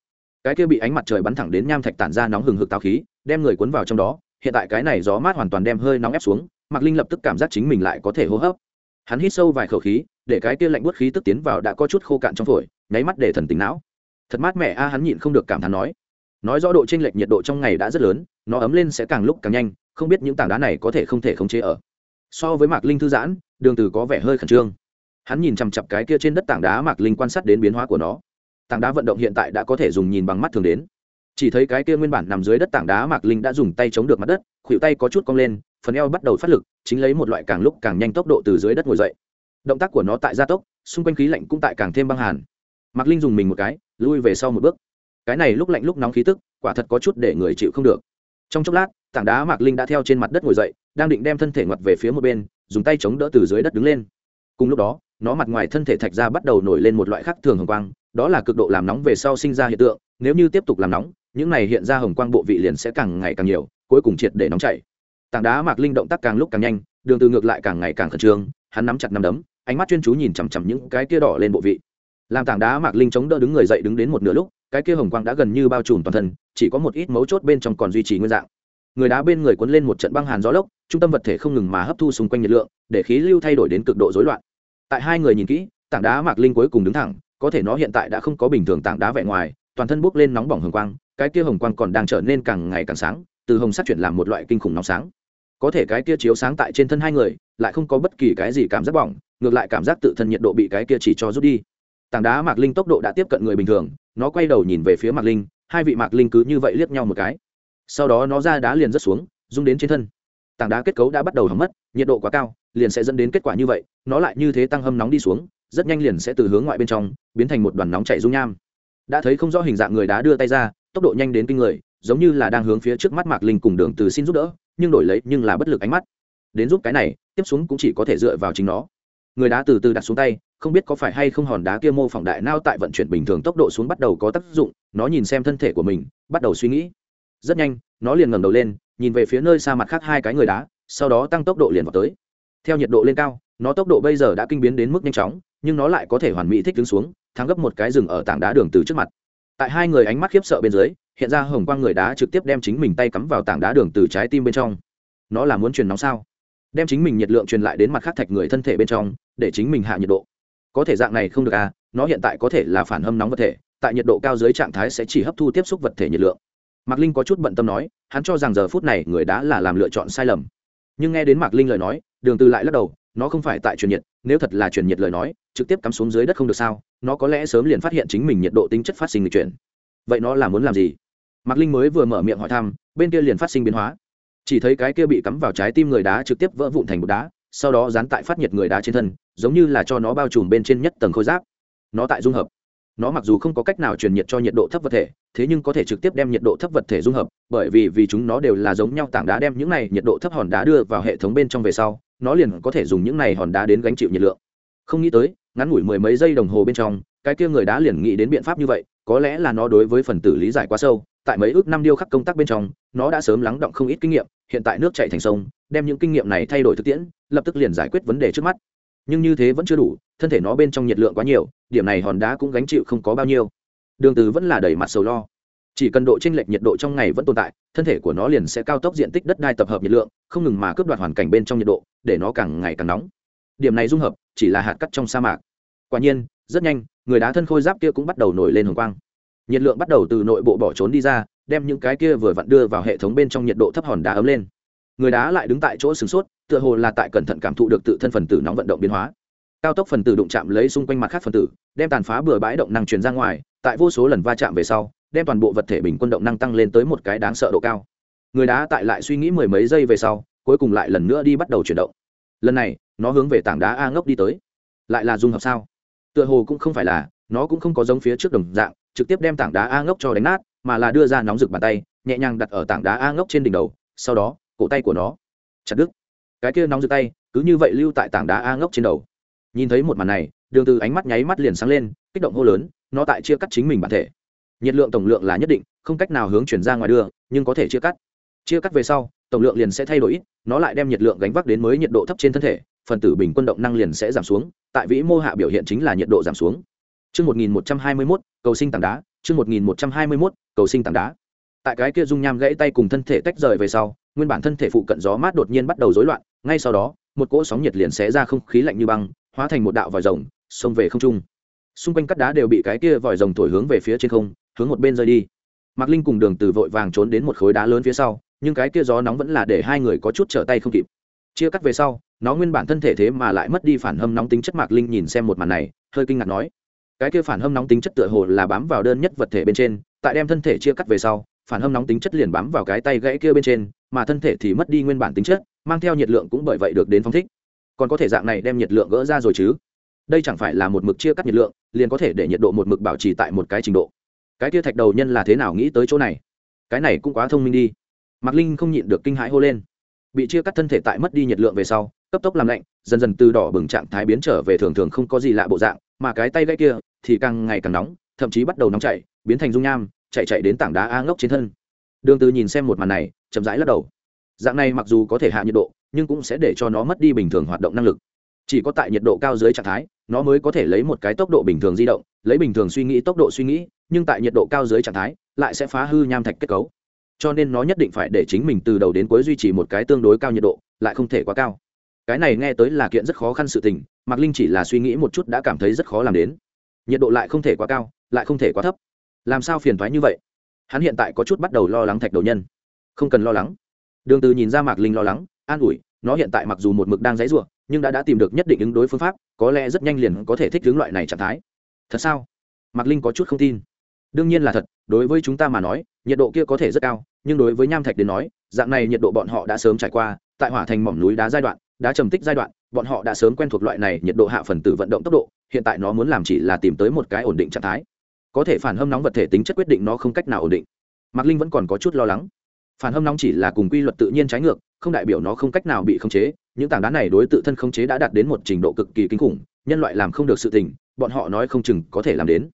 Cái kia bị ánh mặt trời bắn thẳng đến nham thạch tản ra nóng hừng hực táo khí, đem người cuốn vào trong đó, hiện tại cái này gió mát hoàn toàn đem hơi nóng ép xuống, mạc linh lập tức cảm giác chính mình lại có thể hô hấp. Hắn hít sâu vài khẩu khí, để cái kia lạnh buốt khí tức tiến vào đã có chút khô cạn trong phổi, nháy mắt để thần tính não. Thật mát mẻ a, hắn nhịn không được cảm thán nói. Nói rõ độ chênh lệch nhiệt độ trong ngày đã rất lớn, nó ấm lên sẽ càng lúc càng nhanh, không biết những tảng đá này có thể không thể khống chế ở. So với mạc linh thư giãn, đường từ có vẻ hơi khẩn trương. Hắn nhìn chằm chặp cái kia trên đất tảng đá mạc linh quan sát đến biến hóa của nó. Tảng đá vận động hiện tại đã có thể dùng nhìn bằng mắt thường đến chỉ thấy cái kia nguyên bản nằm dưới đất tảng đá mạc linh đã dùng tay chống được mặt đất, khuỷu tay có chút cong lên, phần eo bắt đầu phát lực, chính lấy một loại càng lúc càng nhanh tốc độ từ dưới đất ngồi dậy. Động tác của nó tại gia tốc, xung quanh khí lạnh cũng tại càng thêm băng hàn. Mạc linh dùng mình một cái, lui về sau một bước. Cái này lúc lạnh lúc nóng khí tức, quả thật có chút để người chịu không được. Trong chốc lát, tảng đá mạc linh đã theo trên mặt đất ngồi dậy, đang định đem thân thể ngoặt về phía một bên, dùng tay chống đỡ từ dưới đất đứng lên. Cùng lúc đó, nó mặt ngoài thân thể thạch ra bắt đầu nổi lên một loại khác thường hồng quang, đó là cực độ làm nóng về sau sinh ra hiện tượng, nếu như tiếp tục làm nóng những này hiện ra hồng quang bộ vị liền sẽ càng ngày càng nhiều, cuối cùng triệt để nóng chảy. Tảng đá mạc linh động tác càng lúc càng nhanh, đường từ ngược lại càng ngày càng khẩn trương, hắn nắm chặt nắm đấm, ánh mắt chuyên chú nhìn chằm chằm những cái kia đỏ lên bộ vị. Làm tảng đá mạc linh chống đỡ đứng người dậy đứng đến một nửa lúc, cái kia hồng quang đã gần như bao trùm toàn thân, chỉ có một ít mấu chốt bên trong còn duy trì nguyên dạng. Người đá bên người cuốn lên một trận băng hàn gió lốc, trung tâm vật thể không ngừng mà hấp thu xung quanh nhiệt lượng, để khí lưu thay đổi đến cực độ rối loạn. Tại hai người nhìn kỹ, tảng đá mạc linh cuối cùng đứng thẳng, có thể nó hiện tại đã không có bình thường tảng đá vẻ ngoài, toàn thân bốc lên nóng bỏng hồng quang cái kia hồng quang còn đang trở nên càng ngày càng sáng, từ hồng sắc chuyển làm một loại kinh khủng nóng sáng. Có thể cái kia chiếu sáng tại trên thân hai người, lại không có bất kỳ cái gì cảm giác bỏng, ngược lại cảm giác tự thân nhiệt độ bị cái kia chỉ cho rút đi. Tảng đá mạc linh tốc độ đã tiếp cận người bình thường, nó quay đầu nhìn về phía mạc linh, hai vị mạc linh cứ như vậy liếc nhau một cái. Sau đó nó ra đá liền rớt xuống, rung đến trên thân. Tảng đá kết cấu đã bắt đầu hỏng mất, nhiệt độ quá cao, liền sẽ dẫn đến kết quả như vậy, nó lại như thế tăng hâm nóng đi xuống, rất nhanh liền sẽ từ hướng ngoại bên trong, biến thành một đoàn nóng chảy dung nham. Đã thấy không rõ hình dạng người đá đưa tay ra tốc độ nhanh đến kinh người, giống như là đang hướng phía trước mắt mạc linh cùng đường từ xin giúp đỡ, nhưng đổi lấy, nhưng là bất lực ánh mắt. Đến giúp cái này, tiếp xuống cũng chỉ có thể dựa vào chính nó. Người đá từ từ đặt xuống tay, không biết có phải hay không hòn đá kia mô phỏng đại nao tại vận chuyển bình thường tốc độ xuống bắt đầu có tác dụng, nó nhìn xem thân thể của mình, bắt đầu suy nghĩ. Rất nhanh, nó liền ngẩng đầu lên, nhìn về phía nơi xa mặt khác hai cái người đá, sau đó tăng tốc độ liền vào tới. Theo nhiệt độ lên cao, nó tốc độ bây giờ đã kinh biến đến mức nhanh chóng, nhưng nó lại có thể hoàn mỹ thích đứng xuống, thắng gấp một cái rừng ở tảng đá đường từ trước mặt tại hai người ánh mắt khiếp sợ bên dưới, hiện ra hồng quang người đá trực tiếp đem chính mình tay cắm vào tảng đá đường từ trái tim bên trong. Nó là muốn truyền nóng sao? Đem chính mình nhiệt lượng truyền lại đến mặt khác thạch người thân thể bên trong, để chính mình hạ nhiệt độ. Có thể dạng này không được à nó hiện tại có thể là phản hâm nóng vật thể, tại nhiệt độ cao dưới trạng thái sẽ chỉ hấp thu tiếp xúc vật thể nhiệt lượng. Mạc linh có chút bận tâm nói, hắn cho rằng giờ phút này người đã là làm lựa chọn sai lầm. Nhưng nghe đến mạc linh lời nói, đường từ lại lắc đầu nó không phải tại truyền nhiệt, nếu thật là truyền nhiệt lời nói, trực tiếp cắm xuống dưới đất không được sao, nó có lẽ sớm liền phát hiện chính mình nhiệt độ tính chất phát sinh lịch chuyển. Vậy nó là muốn làm gì? Mạc linh mới vừa mở miệng hỏi thăm, bên kia liền phát sinh biến hóa. Chỉ thấy cái kia bị cắm vào trái tim người đá trực tiếp vỡ vụn thành một đá, sau đó dán tại phát nhiệt người đá trên thân, giống như là cho nó bao trùm bên trên nhất tầng khôi giáp. Nó tại dung hợp nó mặc dù không có cách nào truyền nhiệt cho nhiệt độ thấp vật thể, thế nhưng có thể trực tiếp đem nhiệt độ thấp vật thể dung hợp, bởi vì vì chúng nó đều là giống nhau tảng đá đem những này nhiệt độ thấp hòn đá đưa vào hệ thống bên trong về sau, nó liền có thể dùng những này hòn đá đến gánh chịu nhiệt lượng. Không nghĩ tới, ngắn ngủi mười mấy giây đồng hồ bên trong, cái kia người đá liền nghĩ đến biện pháp như vậy, có lẽ là nó đối với phần tử lý giải quá sâu, tại mấy ước năm điêu khắc công tác bên trong, nó đã sớm lắng động không ít kinh nghiệm, hiện tại nước chạy thành sông, đem những kinh nghiệm này thay đổi thực tiễn, lập tức liền giải quyết vấn đề trước mắt nhưng như thế vẫn chưa đủ, thân thể nó bên trong nhiệt lượng quá nhiều, điểm này hòn đá cũng gánh chịu không có bao nhiêu. Đường từ vẫn là đầy mặt sầu lo. Chỉ cần độ chênh lệch nhiệt độ trong ngày vẫn tồn tại, thân thể của nó liền sẽ cao tốc diện tích đất đai tập hợp nhiệt lượng, không ngừng mà cướp đoạt hoàn cảnh bên trong nhiệt độ, để nó càng ngày càng nóng. Điểm này dung hợp, chỉ là hạt cát trong sa mạc. Quả nhiên, rất nhanh, người đá thân khôi giáp kia cũng bắt đầu nổi lên hồng quang. Nhiệt lượng bắt đầu từ nội bộ bỏ trốn đi ra, đem những cái kia vừa vặn đưa vào hệ thống bên trong nhiệt độ thấp hòn đá ấm lên người đá lại đứng tại chỗ sửng sốt, tựa hồ là tại cẩn thận cảm thụ được tự thân phần tử nóng vận động biến hóa. Cao tốc phần tử đụng chạm lấy xung quanh mặt khác phần tử, đem tàn phá bừa bãi động năng truyền ra ngoài, tại vô số lần va chạm về sau, đem toàn bộ vật thể bình quân động năng tăng lên tới một cái đáng sợ độ cao. Người đá tại lại suy nghĩ mười mấy giây về sau, cuối cùng lại lần nữa đi bắt đầu chuyển động. Lần này, nó hướng về tảng đá a ngốc đi tới. Lại là dung hợp sao? Tựa hồ cũng không phải là, nó cũng không có giống phía trước đồng dạng, trực tiếp đem tảng đá a ngốc cho đánh nát, mà là đưa ra nóng rực bàn tay, nhẹ nhàng đặt ở tảng đá a ngốc trên đỉnh đầu, sau đó cổ tay của nó. Chặt đứt. Cái kia nóng rực tay cứ như vậy lưu tại tảng đá a ngốc trên đầu. Nhìn thấy một màn này đường từ ánh mắt nháy mắt liền sáng lên kích động hô lớn nó tại chia cắt chính mình bản thể. Nhiệt lượng tổng lượng là nhất định không cách nào hướng chuyển ra ngoài đưa nhưng có thể chia cắt. Chia cắt về sau tổng lượng liền sẽ thay đổi ít nó lại đem nhiệt lượng gánh vác đến mới nhiệt độ thấp trên thân thể phần tử bình quân động năng liền sẽ giảm xuống tại vĩ mô hạ biểu hiện chính là nhiệt độ giảm xuống. Chương 1121, cầu sinh tảng đá, chương 1121, cầu sinh tảng đá. Tại cái kia dung nham gãy tay cùng thân thể tách rời về sau, nguyên bản thân thể phụ cận gió mát đột nhiên bắt đầu rối loạn, ngay sau đó, một cỗ sóng nhiệt liền xé ra không khí lạnh như băng, hóa thành một đạo vòi rồng, xông về không trung. Xung quanh cắt đá đều bị cái kia vòi rồng thổi hướng về phía trên không, hướng một bên rơi đi. Mạc Linh cùng Đường Từ vội vàng trốn đến một khối đá lớn phía sau, nhưng cái kia gió nóng vẫn là để hai người có chút trở tay không kịp. Chia cắt về sau, nó nguyên bản thân thể thế mà lại mất đi phản hâm nóng tính chất Mạc Linh nhìn xem một màn này, hơi kinh ngạc nói: cái kia phản hâm nóng tính chất tựa hồ là bám vào đơn nhất vật thể bên trên tại đem thân thể chia cắt về sau phản hâm nóng tính chất liền bám vào cái tay gãy kia bên trên, mà thân thể thì mất đi nguyên bản tính chất, mang theo nhiệt lượng cũng bởi vậy được đến phóng thích. Còn có thể dạng này đem nhiệt lượng gỡ ra rồi chứ? Đây chẳng phải là một mực chia cắt nhiệt lượng, liền có thể để nhiệt độ một mực bảo trì tại một cái trình độ. Cái kia thạch đầu nhân là thế nào nghĩ tới chỗ này? Cái này cũng quá thông minh đi. Mạc linh không nhịn được kinh hãi hô lên. Bị chia cắt thân thể tại mất đi nhiệt lượng về sau, cấp tốc làm lạnh, dần dần từ đỏ bừng trạng thái biến trở về thường thường không có gì lạ bộ dạng, mà cái tay gãy kia thì càng ngày càng nóng, thậm chí bắt đầu nóng chảy, biến thành dung nham chạy chạy đến tảng đá a ngốc trên thân. Đường từ nhìn xem một màn này, chậm rãi lắc đầu. Dạng này mặc dù có thể hạ nhiệt độ, nhưng cũng sẽ để cho nó mất đi bình thường hoạt động năng lực. Chỉ có tại nhiệt độ cao dưới trạng thái, nó mới có thể lấy một cái tốc độ bình thường di động, lấy bình thường suy nghĩ tốc độ suy nghĩ, nhưng tại nhiệt độ cao dưới trạng thái, lại sẽ phá hư nham thạch kết cấu. Cho nên nó nhất định phải để chính mình từ đầu đến cuối duy trì một cái tương đối cao nhiệt độ, lại không thể quá cao. Cái này nghe tới là kiện rất khó khăn sự tình, mạc linh chỉ là suy nghĩ một chút đã cảm thấy rất khó làm đến. Nhiệt độ lại không thể quá cao, lại không thể quá thấp làm sao phiền thoái như vậy? Hắn hiện tại có chút bắt đầu lo lắng thạch đầu nhân. Không cần lo lắng. Đường từ nhìn ra mạc linh lo lắng, an ủi, nó hiện tại mặc dù một mực đang dãy ruộng nhưng đã đã tìm được nhất định ứng đối phương pháp, có lẽ rất nhanh liền có thể thích ứng loại này trạng thái. Thật sao? Mạc linh có chút không tin. Đương nhiên là thật, đối với chúng ta mà nói, nhiệt độ kia có thể rất cao, nhưng đối với nham thạch đến nói, dạng này nhiệt độ bọn họ đã sớm trải qua, tại hỏa thành mỏm núi đá giai đoạn, đá trầm tích giai đoạn, bọn họ đã sớm quen thuộc loại này nhiệt độ hạ phần tử vận động tốc độ, hiện tại nó muốn làm chỉ là tìm tới một cái ổn định trạng thái có thể phản hâm nóng vật thể tính chất quyết định nó không cách nào ổn định. Mạc linh vẫn còn có chút lo lắng. Phản hâm nóng chỉ là cùng quy luật tự nhiên trái ngược không đại biểu nó không cách nào bị khống chế. Những tảng đá này đối tự thân khống chế đã đạt đến một trình độ cực kỳ kinh khủng nhân loại làm không được sự tình bọn họ nói không chừng có thể làm đến.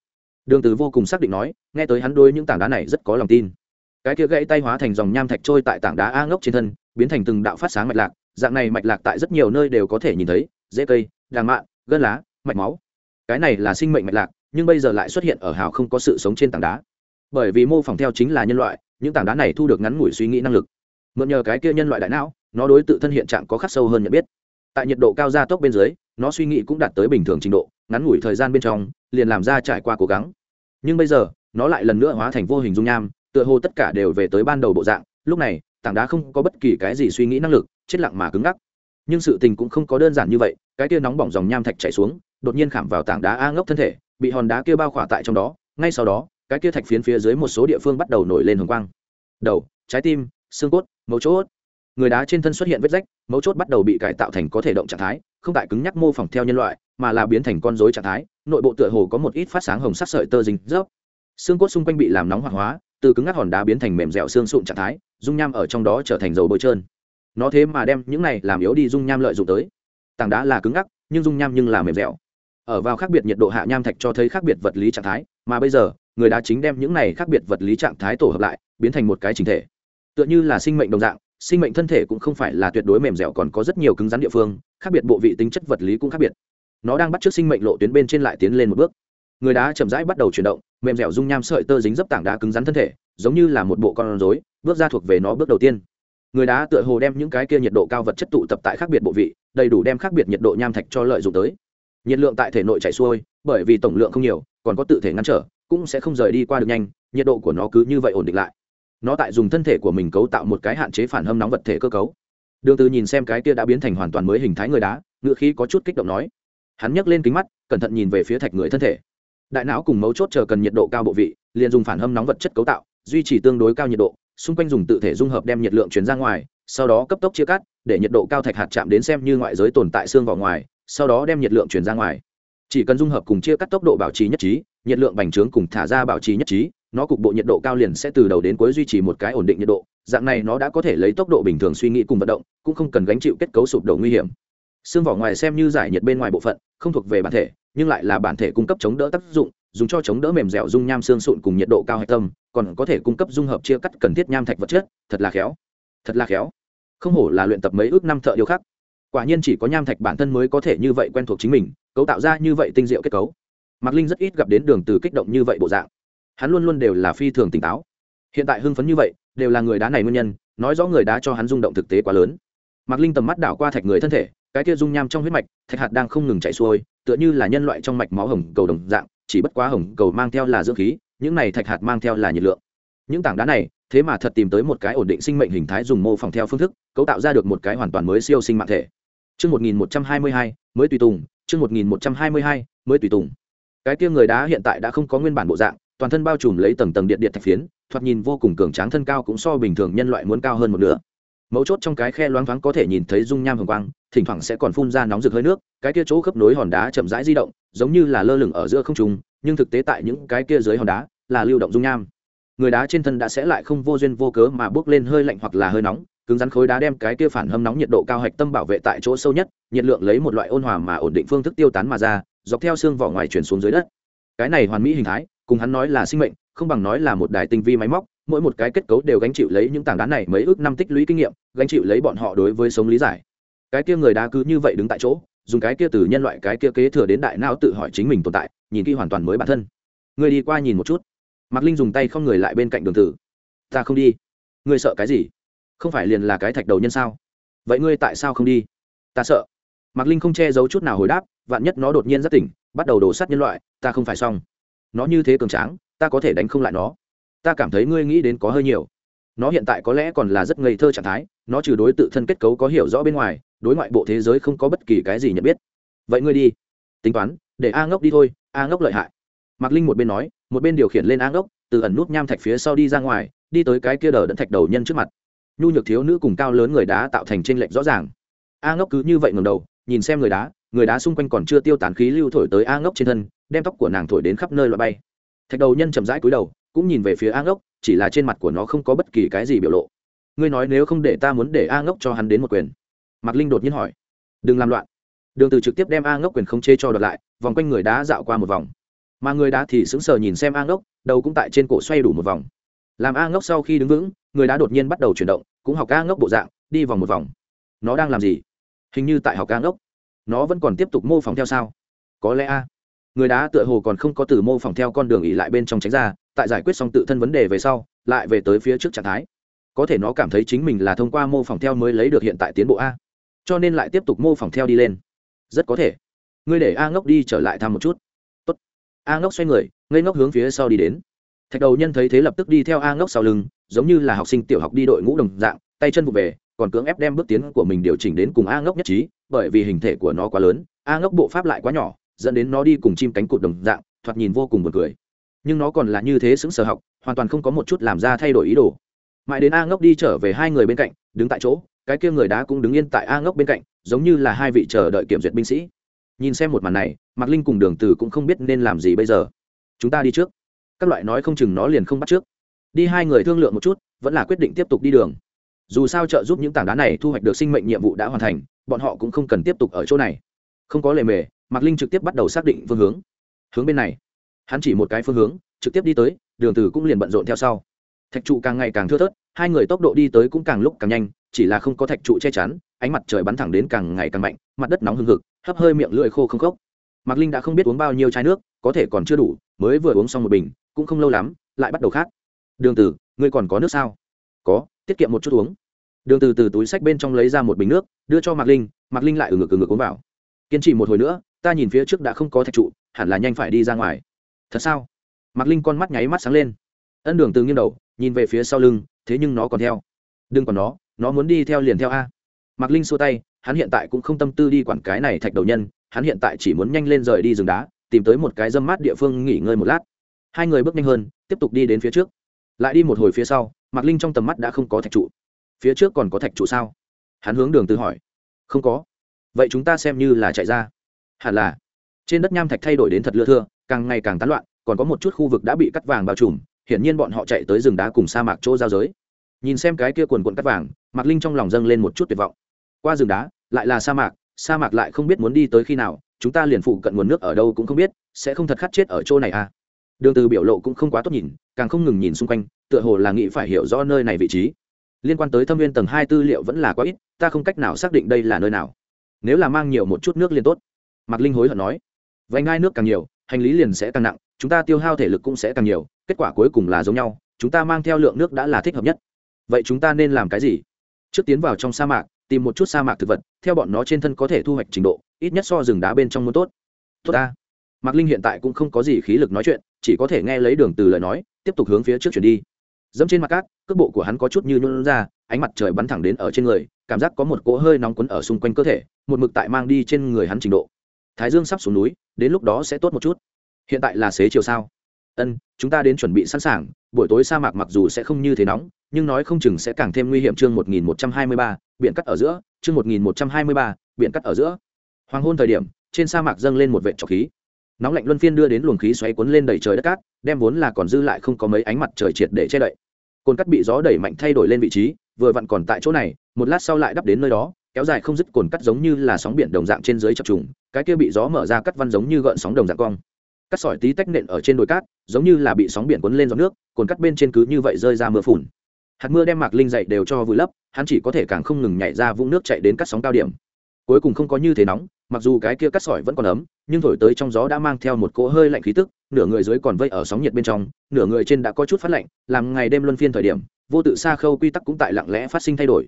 Đường từ vô cùng xác định nói nghe tới hắn đối những tảng đá này rất có lòng tin. Cái kia gãy tay hóa thành dòng nham thạch trôi tại tảng đá a ngốc trên thân biến thành từng đạo phát sáng mạch lạc dạng này mạch lạc tại rất nhiều nơi đều có thể nhìn thấy dễ cây đàng mạ, gân lá mạch máu. Cái này là sinh mệnh mạch lạc nhưng bây giờ lại xuất hiện ở hào không có sự sống trên tảng đá. Bởi vì mô phỏng theo chính là nhân loại, những tảng đá này thu được ngắn ngủi suy nghĩ năng lực. Mượn nhờ cái kia nhân loại đại não, nó đối tự thân hiện trạng có khắc sâu hơn nhận biết. Tại nhiệt độ cao gia tốc bên dưới, nó suy nghĩ cũng đạt tới bình thường trình độ, ngắn ngủi thời gian bên trong, liền làm ra trải qua cố gắng. Nhưng bây giờ, nó lại lần nữa hóa thành vô hình dung nham, tựa hồ tất cả đều về tới ban đầu bộ dạng. Lúc này, tảng đá không có bất kỳ cái gì suy nghĩ năng lực, chết lặng mà cứng ngắc. Nhưng sự tình cũng không có đơn giản như vậy, cái kia nóng bỏng dòng nham thạch chảy xuống, đột nhiên khảm vào tảng đá a ngốc thân thể bị hòn đá kia bao khỏa tại trong đó, ngay sau đó, cái kia thạch phiến phía dưới một số địa phương bắt đầu nổi lên hồng quang. Đầu, trái tim, xương cốt, mấu chốt. Người đá trên thân xuất hiện vết rách, mấu chốt bắt đầu bị cải tạo thành có thể động trạng thái, không tại cứng nhắc mô phỏng theo nhân loại, mà là biến thành con dối trạng thái, nội bộ tựa hồ có một ít phát sáng hồng sắc sợi tơ dính dốc. Xương cốt xung quanh bị làm nóng hoặc hóa, từ cứng ngắc hòn đá biến thành mềm dẻo xương sụn trạng thái, dung nham ở trong đó trở thành dầu bôi trơn. Nó thế mà đem những này làm yếu đi dung nham lợi dụng tới. Tảng đá là cứng ngắc, nhưng dung nham nhưng là mềm dẻo ở vào khác biệt nhiệt độ hạ nham thạch cho thấy khác biệt vật lý trạng thái, mà bây giờ, người đá chính đem những này khác biệt vật lý trạng thái tổ hợp lại, biến thành một cái chính thể. Tựa như là sinh mệnh đồng dạng, sinh mệnh thân thể cũng không phải là tuyệt đối mềm dẻo còn có rất nhiều cứng rắn địa phương, khác biệt bộ vị tính chất vật lý cũng khác biệt. Nó đang bắt t sinh mệnh lộ tuyến bên trên lại tiến lên một bước. Người đá chậm rãi bắt đầu chuyển động, mềm dẻo dung nham sợi tơ dính dấp tảng đá cứng rắn thân thể, giống như là một bộ con rối, bước ra thuộc về nó bước đầu tiên. Người đá tựa hồ đem những cái kia nhiệt độ cao vật chất tụ tập tại khác biệt bộ vị, đầy đủ đem khác biệt nhiệt độ nham thạch cho lợi dụng tới nhiệt lượng tại thể nội chảy xuôi, bởi vì tổng lượng không nhiều, còn có tự thể ngăn trở, cũng sẽ không rời đi qua được nhanh, nhiệt độ của nó cứ như vậy ổn định lại. Nó tại dùng thân thể của mình cấu tạo một cái hạn chế phản hâm nóng vật thể cơ cấu. Đường từ nhìn xem cái kia đã biến thành hoàn toàn mới hình thái người đá, ngựa khí có chút kích động nói. Hắn nhấc lên kính mắt, cẩn thận nhìn về phía thạch người thân thể. Đại não cùng mấu chốt chờ cần nhiệt độ cao bộ vị, liền dùng phản hâm nóng vật chất cấu tạo, duy trì tương đối cao nhiệt độ, xung quanh dùng tự thể dung hợp đem nhiệt lượng chuyển ra ngoài, sau đó cấp tốc chia cắt, để nhiệt độ cao thạch hạt chạm đến xem như ngoại giới tồn tại xương vào ngoài sau đó đem nhiệt lượng chuyển ra ngoài. Chỉ cần dung hợp cùng chia cắt tốc độ bảo trì nhất trí, nhiệt lượng bành trướng cùng thả ra bảo trì nhất trí, nó cục bộ nhiệt độ cao liền sẽ từ đầu đến cuối duy trì một cái ổn định nhiệt độ, dạng này nó đã có thể lấy tốc độ bình thường suy nghĩ cùng vận động, cũng không cần gánh chịu kết cấu sụp đổ nguy hiểm. Xương vỏ ngoài xem như giải nhiệt bên ngoài bộ phận, không thuộc về bản thể, nhưng lại là bản thể cung cấp chống đỡ tác dụng, dùng cho chống đỡ mềm dẻo dung nham xương sụn cùng nhiệt độ cao hạch tâm, còn có thể cung cấp dung hợp chia cắt cần thiết nham thạch vật chất, thật là khéo. Thật là khéo. Không hổ là luyện tập mấy ước năm thợ điêu khắc quả nhiên chỉ có nham thạch bản thân mới có thể như vậy quen thuộc chính mình, cấu tạo ra như vậy tinh diệu kết cấu. Mạc linh rất ít gặp đến đường từ kích động như vậy bộ dạng. Hắn luôn luôn đều là phi thường tỉnh táo. Hiện tại hưng phấn như vậy, đều là người đá này nguyên nhân, nói rõ người đá cho hắn rung động thực tế quá lớn. Mạc linh tầm mắt đảo qua thạch người thân thể, cái kia dung nham trong huyết mạch, thạch hạt đang không ngừng chảy xuôi, tựa như là nhân loại trong mạch máu hồng cầu đồng dạng, chỉ bất quá hồng cầu mang theo là dưỡng khí, những này thạch hạt mang theo là nhiệt lượng. Những tảng đá này, thế mà thật tìm tới một cái ổn định sinh mệnh hình thái dùng mô phỏng theo phương thức, cấu tạo ra được một cái hoàn toàn mới siêu sinh mạng thể. Chương 1122, mới tùy tùng, chương 1122, mới tùy tùng. Cái kia người đá hiện tại đã không có nguyên bản bộ dạng, toàn thân bao trùm lấy tầng tầng điện điện thạch phiến, thoạt nhìn vô cùng cường tráng thân cao cũng so bình thường nhân loại muốn cao hơn một nửa. Mấu chốt trong cái khe loáng thoáng có thể nhìn thấy dung nham hồng quang, thỉnh thoảng sẽ còn phun ra nóng rực hơi nước, cái kia chỗ khớp nối hòn đá chậm rãi di động, giống như là lơ lửng ở giữa không trung, nhưng thực tế tại những cái kia dưới hòn đá là lưu động dung nham. Người đá trên thân đã sẽ lại không vô duyên vô cớ mà bước lên hơi lạnh hoặc là hơi nóng, cứng rắn khối đá đem cái kia phản hâm nóng nhiệt độ cao hạch tâm bảo vệ tại chỗ sâu nhất, nhiệt lượng lấy một loại ôn hòa mà ổn định phương thức tiêu tán mà ra, dọc theo xương vỏ ngoài chuyển xuống dưới đất. Cái này hoàn mỹ hình thái, cùng hắn nói là sinh mệnh, không bằng nói là một đài tinh vi máy móc, mỗi một cái kết cấu đều gánh chịu lấy những tảng đá này mấy ước năm tích lũy kinh nghiệm, gánh chịu lấy bọn họ đối với sống lý giải. Cái kia người đá cứ như vậy đứng tại chỗ, dùng cái kia từ nhân loại, cái kia kế thừa đến đại não tự hỏi chính mình tồn tại, nhìn kỹ hoàn toàn mới bản thân. Người đi qua nhìn một chút. Mạc linh dùng tay không người lại bên cạnh đường tử. Ta không đi. Ngươi sợ cái gì? Không phải liền là cái thạch đầu nhân sao? Vậy ngươi tại sao không đi? Ta sợ. Mạc linh không che giấu chút nào hồi đáp, vạn nhất nó đột nhiên rất tỉnh, bắt đầu đổ sát nhân loại, ta không phải xong. Nó như thế cường tráng, ta có thể đánh không lại nó. Ta cảm thấy ngươi nghĩ đến có hơi nhiều. Nó hiện tại có lẽ còn là rất ngây thơ trạng thái, nó trừ đối tự thân kết cấu có hiểu rõ bên ngoài, đối ngoại bộ thế giới không có bất kỳ cái gì nhận biết. Vậy ngươi đi. Tính toán, để a ngốc đi thôi, a ngốc lợi hại. Mạc linh một bên nói, một bên điều khiển lên a ngốc, từ ẩn nút nham thạch phía sau đi ra ngoài, đi tới cái kia đờ đẫn thạch đầu nhân trước mặt nhu nhược thiếu nữ cùng cao lớn người đá tạo thành trên lệnh rõ ràng. A ngốc cứ như vậy ngẩng đầu, nhìn xem người đá người đá xung quanh còn chưa tiêu tán khí lưu thổi tới a ngốc trên thân, đem tóc của nàng thổi đến khắp nơi loại bay. Thạch đầu nhân chậm rãi cúi đầu, cũng nhìn về phía a ngốc, chỉ là trên mặt của nó không có bất kỳ cái gì biểu lộ. Ngươi nói nếu không để ta muốn để a ngốc cho hắn đến một quyền. Mạc linh đột nhiên hỏi. Đừng làm loạn. Đường từ trực tiếp đem a ngốc quyền không chê cho đoạt lại, vòng quanh người đá dạo qua một vòng. Mà người đá thì sững sờ nhìn xem a ngốc, đầu cũng tại trên cổ xoay đủ một vòng làm a ngốc sau khi đứng vững, người đã đột nhiên bắt đầu chuyển động, cũng học a ngốc bộ dạng, đi vòng một vòng. Nó đang làm gì? Hình như tại học a ngốc. Nó vẫn còn tiếp tục mô phỏng theo sao? Có lẽ a. Người đá tựa hồ còn không có từ mô phỏng theo con đường ỉ lại bên trong tránh ra, tại giải quyết xong tự thân vấn đề về sau, lại về tới phía trước trạng thái. Có thể nó cảm thấy chính mình là thông qua mô phỏng theo mới lấy được hiện tại tiến bộ a. Cho nên lại tiếp tục mô phỏng theo đi lên. Rất có thể. Ngươi để a ngốc đi trở lại thăm một chút. Tốt. a ngốc xoay người, ngây ngốc hướng phía sau đi đến thạch đầu nhân thấy thế lập tức đi theo a ngốc sau lưng, giống như là học sinh tiểu học đi đội ngũ đồng dạng, tay chân vụ về, còn cưỡng ép đem bước tiến của mình điều chỉnh đến cùng a ngốc nhất trí, bởi vì hình thể của nó quá lớn, a ngốc bộ pháp lại quá nhỏ, dẫn đến nó đi cùng chim cánh cụt đồng dạng, thoạt nhìn vô cùng buồn cười. Nhưng nó còn là như thế xứng sở học, hoàn toàn không có một chút làm ra thay đổi ý đồ. Mãi đến a ngốc đi trở về hai người bên cạnh, đứng tại chỗ, cái kia người đá cũng đứng yên tại a ngốc bên cạnh, giống như là hai vị chờ đợi kiểm duyệt binh sĩ. Nhìn xem một màn này, mạc linh cùng đường từ cũng không biết nên làm gì bây giờ. Chúng ta đi trước các loại nói không chừng nó liền không bắt trước. Đi hai người thương lượng một chút, vẫn là quyết định tiếp tục đi đường. Dù sao trợ giúp những tảng đá này thu hoạch được sinh mệnh nhiệm vụ đã hoàn thành, bọn họ cũng không cần tiếp tục ở chỗ này. Không có lề mề, mạc linh trực tiếp bắt đầu xác định phương hướng. Hướng bên này. Hắn chỉ một cái phương hướng, trực tiếp đi tới, đường từ cũng liền bận rộn theo sau. Thạch trụ càng ngày càng thưa thớt, hai người tốc độ đi tới cũng càng lúc càng nhanh, chỉ là không có thạch trụ che chắn, ánh mặt trời bắn thẳng đến càng ngày càng mạnh, mặt đất nóng hừng hực, hấp hơi miệng lưỡi khô không khốc. Mạc linh đã không biết uống bao nhiêu chai nước, có thể còn chưa đủ, mới vừa uống xong một bình cũng không lâu lắm, lại bắt đầu khát. Đường từ ngươi còn có nước sao? Có, tiết kiệm một chút uống. Đường từ từ túi sách bên trong lấy ra một bình nước, đưa cho mạc linh mạc linh lại ừ ngực ừ ngực uống vào. Kiên trì một hồi nữa, ta nhìn phía trước đã không có thạch trụ, hẳn là nhanh phải đi ra ngoài. Thật sao? Mạc linh con mắt nháy mắt sáng lên. Ân đường từ nghiêng đầu, nhìn về phía sau lưng, thế nhưng nó còn theo. Đừng còn nó nó muốn đi theo liền theo a. Mạc linh xua tay, hắn hiện tại cũng không tâm tư đi quản cái này thạch đầu nhân, hắn hiện tại chỉ muốn nhanh lên rời đi rừng đá, tìm tới một cái dâm mát địa phương nghỉ ngơi một lát hai người bước nhanh hơn, tiếp tục đi đến phía trước. Lại đi một hồi phía sau, mạc linh trong tầm mắt đã không có thạch trụ. Phía trước còn có thạch trụ sao? Hắn hướng đường từ hỏi. Không có. Vậy chúng ta xem như là chạy ra. Hẳn là. Trên đất nham thạch thay đổi đến thật lưa thưa, càng ngày càng tán loạn, còn có một chút khu vực đã bị cắt vàng bao trùm, hiển nhiên bọn họ chạy tới rừng đá cùng sa mạc chỗ giao giới. Nhìn xem cái kia quần cuộn cắt vàng, mạc linh trong lòng dâng lên một chút tuyệt vọng. Qua rừng đá, lại là sa mạc sa mạc lại không biết muốn đi tới khi nào, chúng ta liền phụ cận nguồn nước ở đâu cũng không biết, sẽ không thật khát chết ở chỗ này à? Đường từ biểu lộ cũng không quá tốt nhìn, càng không ngừng nhìn xung quanh, tựa hồ là nghĩ phải hiểu rõ nơi này vị trí. Liên quan tới thâm viên tầng hai tư liệu vẫn là quá ít, ta không cách nào xác định đây là nơi nào. Nếu là mang nhiều một chút nước liền tốt. Mạc linh hối hận nói. Vành ngai nước càng nhiều, hành lý liền sẽ càng nặng, chúng ta tiêu hao thể lực cũng sẽ càng nhiều, kết quả cuối cùng là giống nhau, chúng ta mang theo lượng nước đã là thích hợp nhất. Vậy chúng ta nên làm cái gì? Trước tiến vào trong sa mạc, tìm một chút sa mạc thực vật, theo bọn nó trên thân có thể thu hoạch trình độ, ít nhất so rừng đá bên trong muốn tốt. Tốt ta. Mạc linh hiện tại cũng không có gì khí lực nói chuyện chỉ có thể nghe lấy đường từ lời nói, tiếp tục hướng phía trước chuyển đi. Dẫm trên mặt cát, cước bộ của hắn có chút như nhún ra, ánh mặt trời bắn thẳng đến ở trên người, cảm giác có một cỗ hơi nóng quấn ở xung quanh cơ thể, một mực tại mang đi trên người hắn trình độ. Thái dương sắp xuống núi, đến lúc đó sẽ tốt một chút. Hiện tại là xế chiều sao? Ân, chúng ta đến chuẩn bị sẵn sàng, buổi tối sa mạc mặc dù sẽ không như thế nóng, nhưng nói không chừng sẽ càng thêm nguy hiểm. Chương một nghìn một trăm hai mươi ba, biển cắt ở giữa. Chương một nghìn một trăm hai mươi ba, biển cắt ở giữa. Hoàng hôn thời điểm, trên sa mạc dâng lên một vệt trọc khí nóng lạnh luân phiên đưa đến luồng khí xoáy cuốn lên đầy trời đất cát, đem vốn là còn dư lại không có mấy ánh mặt trời triệt để che đậy. Cồn cắt bị gió đẩy mạnh thay đổi lên vị trí, vừa vặn còn tại chỗ này, một lát sau lại đắp đến nơi đó, kéo dài không dứt cồn cắt giống như là sóng biển đồng dạng trên dưới chập trùng, cái kia bị gió mở ra cắt văn giống như gợn sóng đồng dạng cong. Cắt sỏi tí tách nện ở trên đồi cát, giống như là bị sóng biển cuốn lên giọt nước, cồn cắt bên trên cứ như vậy rơi ra mưa phùn. Hạt mưa đem mạc linh dậy đều cho vùi lấp, hắn chỉ có thể càng không ngừng nhảy ra vũng nước chạy đến cắt sóng cao điểm cuối cùng không có như thế nóng, mặc dù cái kia cắt sỏi vẫn còn ấm, nhưng thổi tới trong gió đã mang theo một cỗ hơi lạnh khí tức, nửa người dưới còn vây ở sóng nhiệt bên trong, nửa người trên đã có chút phát lạnh, làm ngày đêm luân phiên thời điểm, vô tự xa khâu quy tắc cũng tại lặng lẽ phát sinh thay đổi.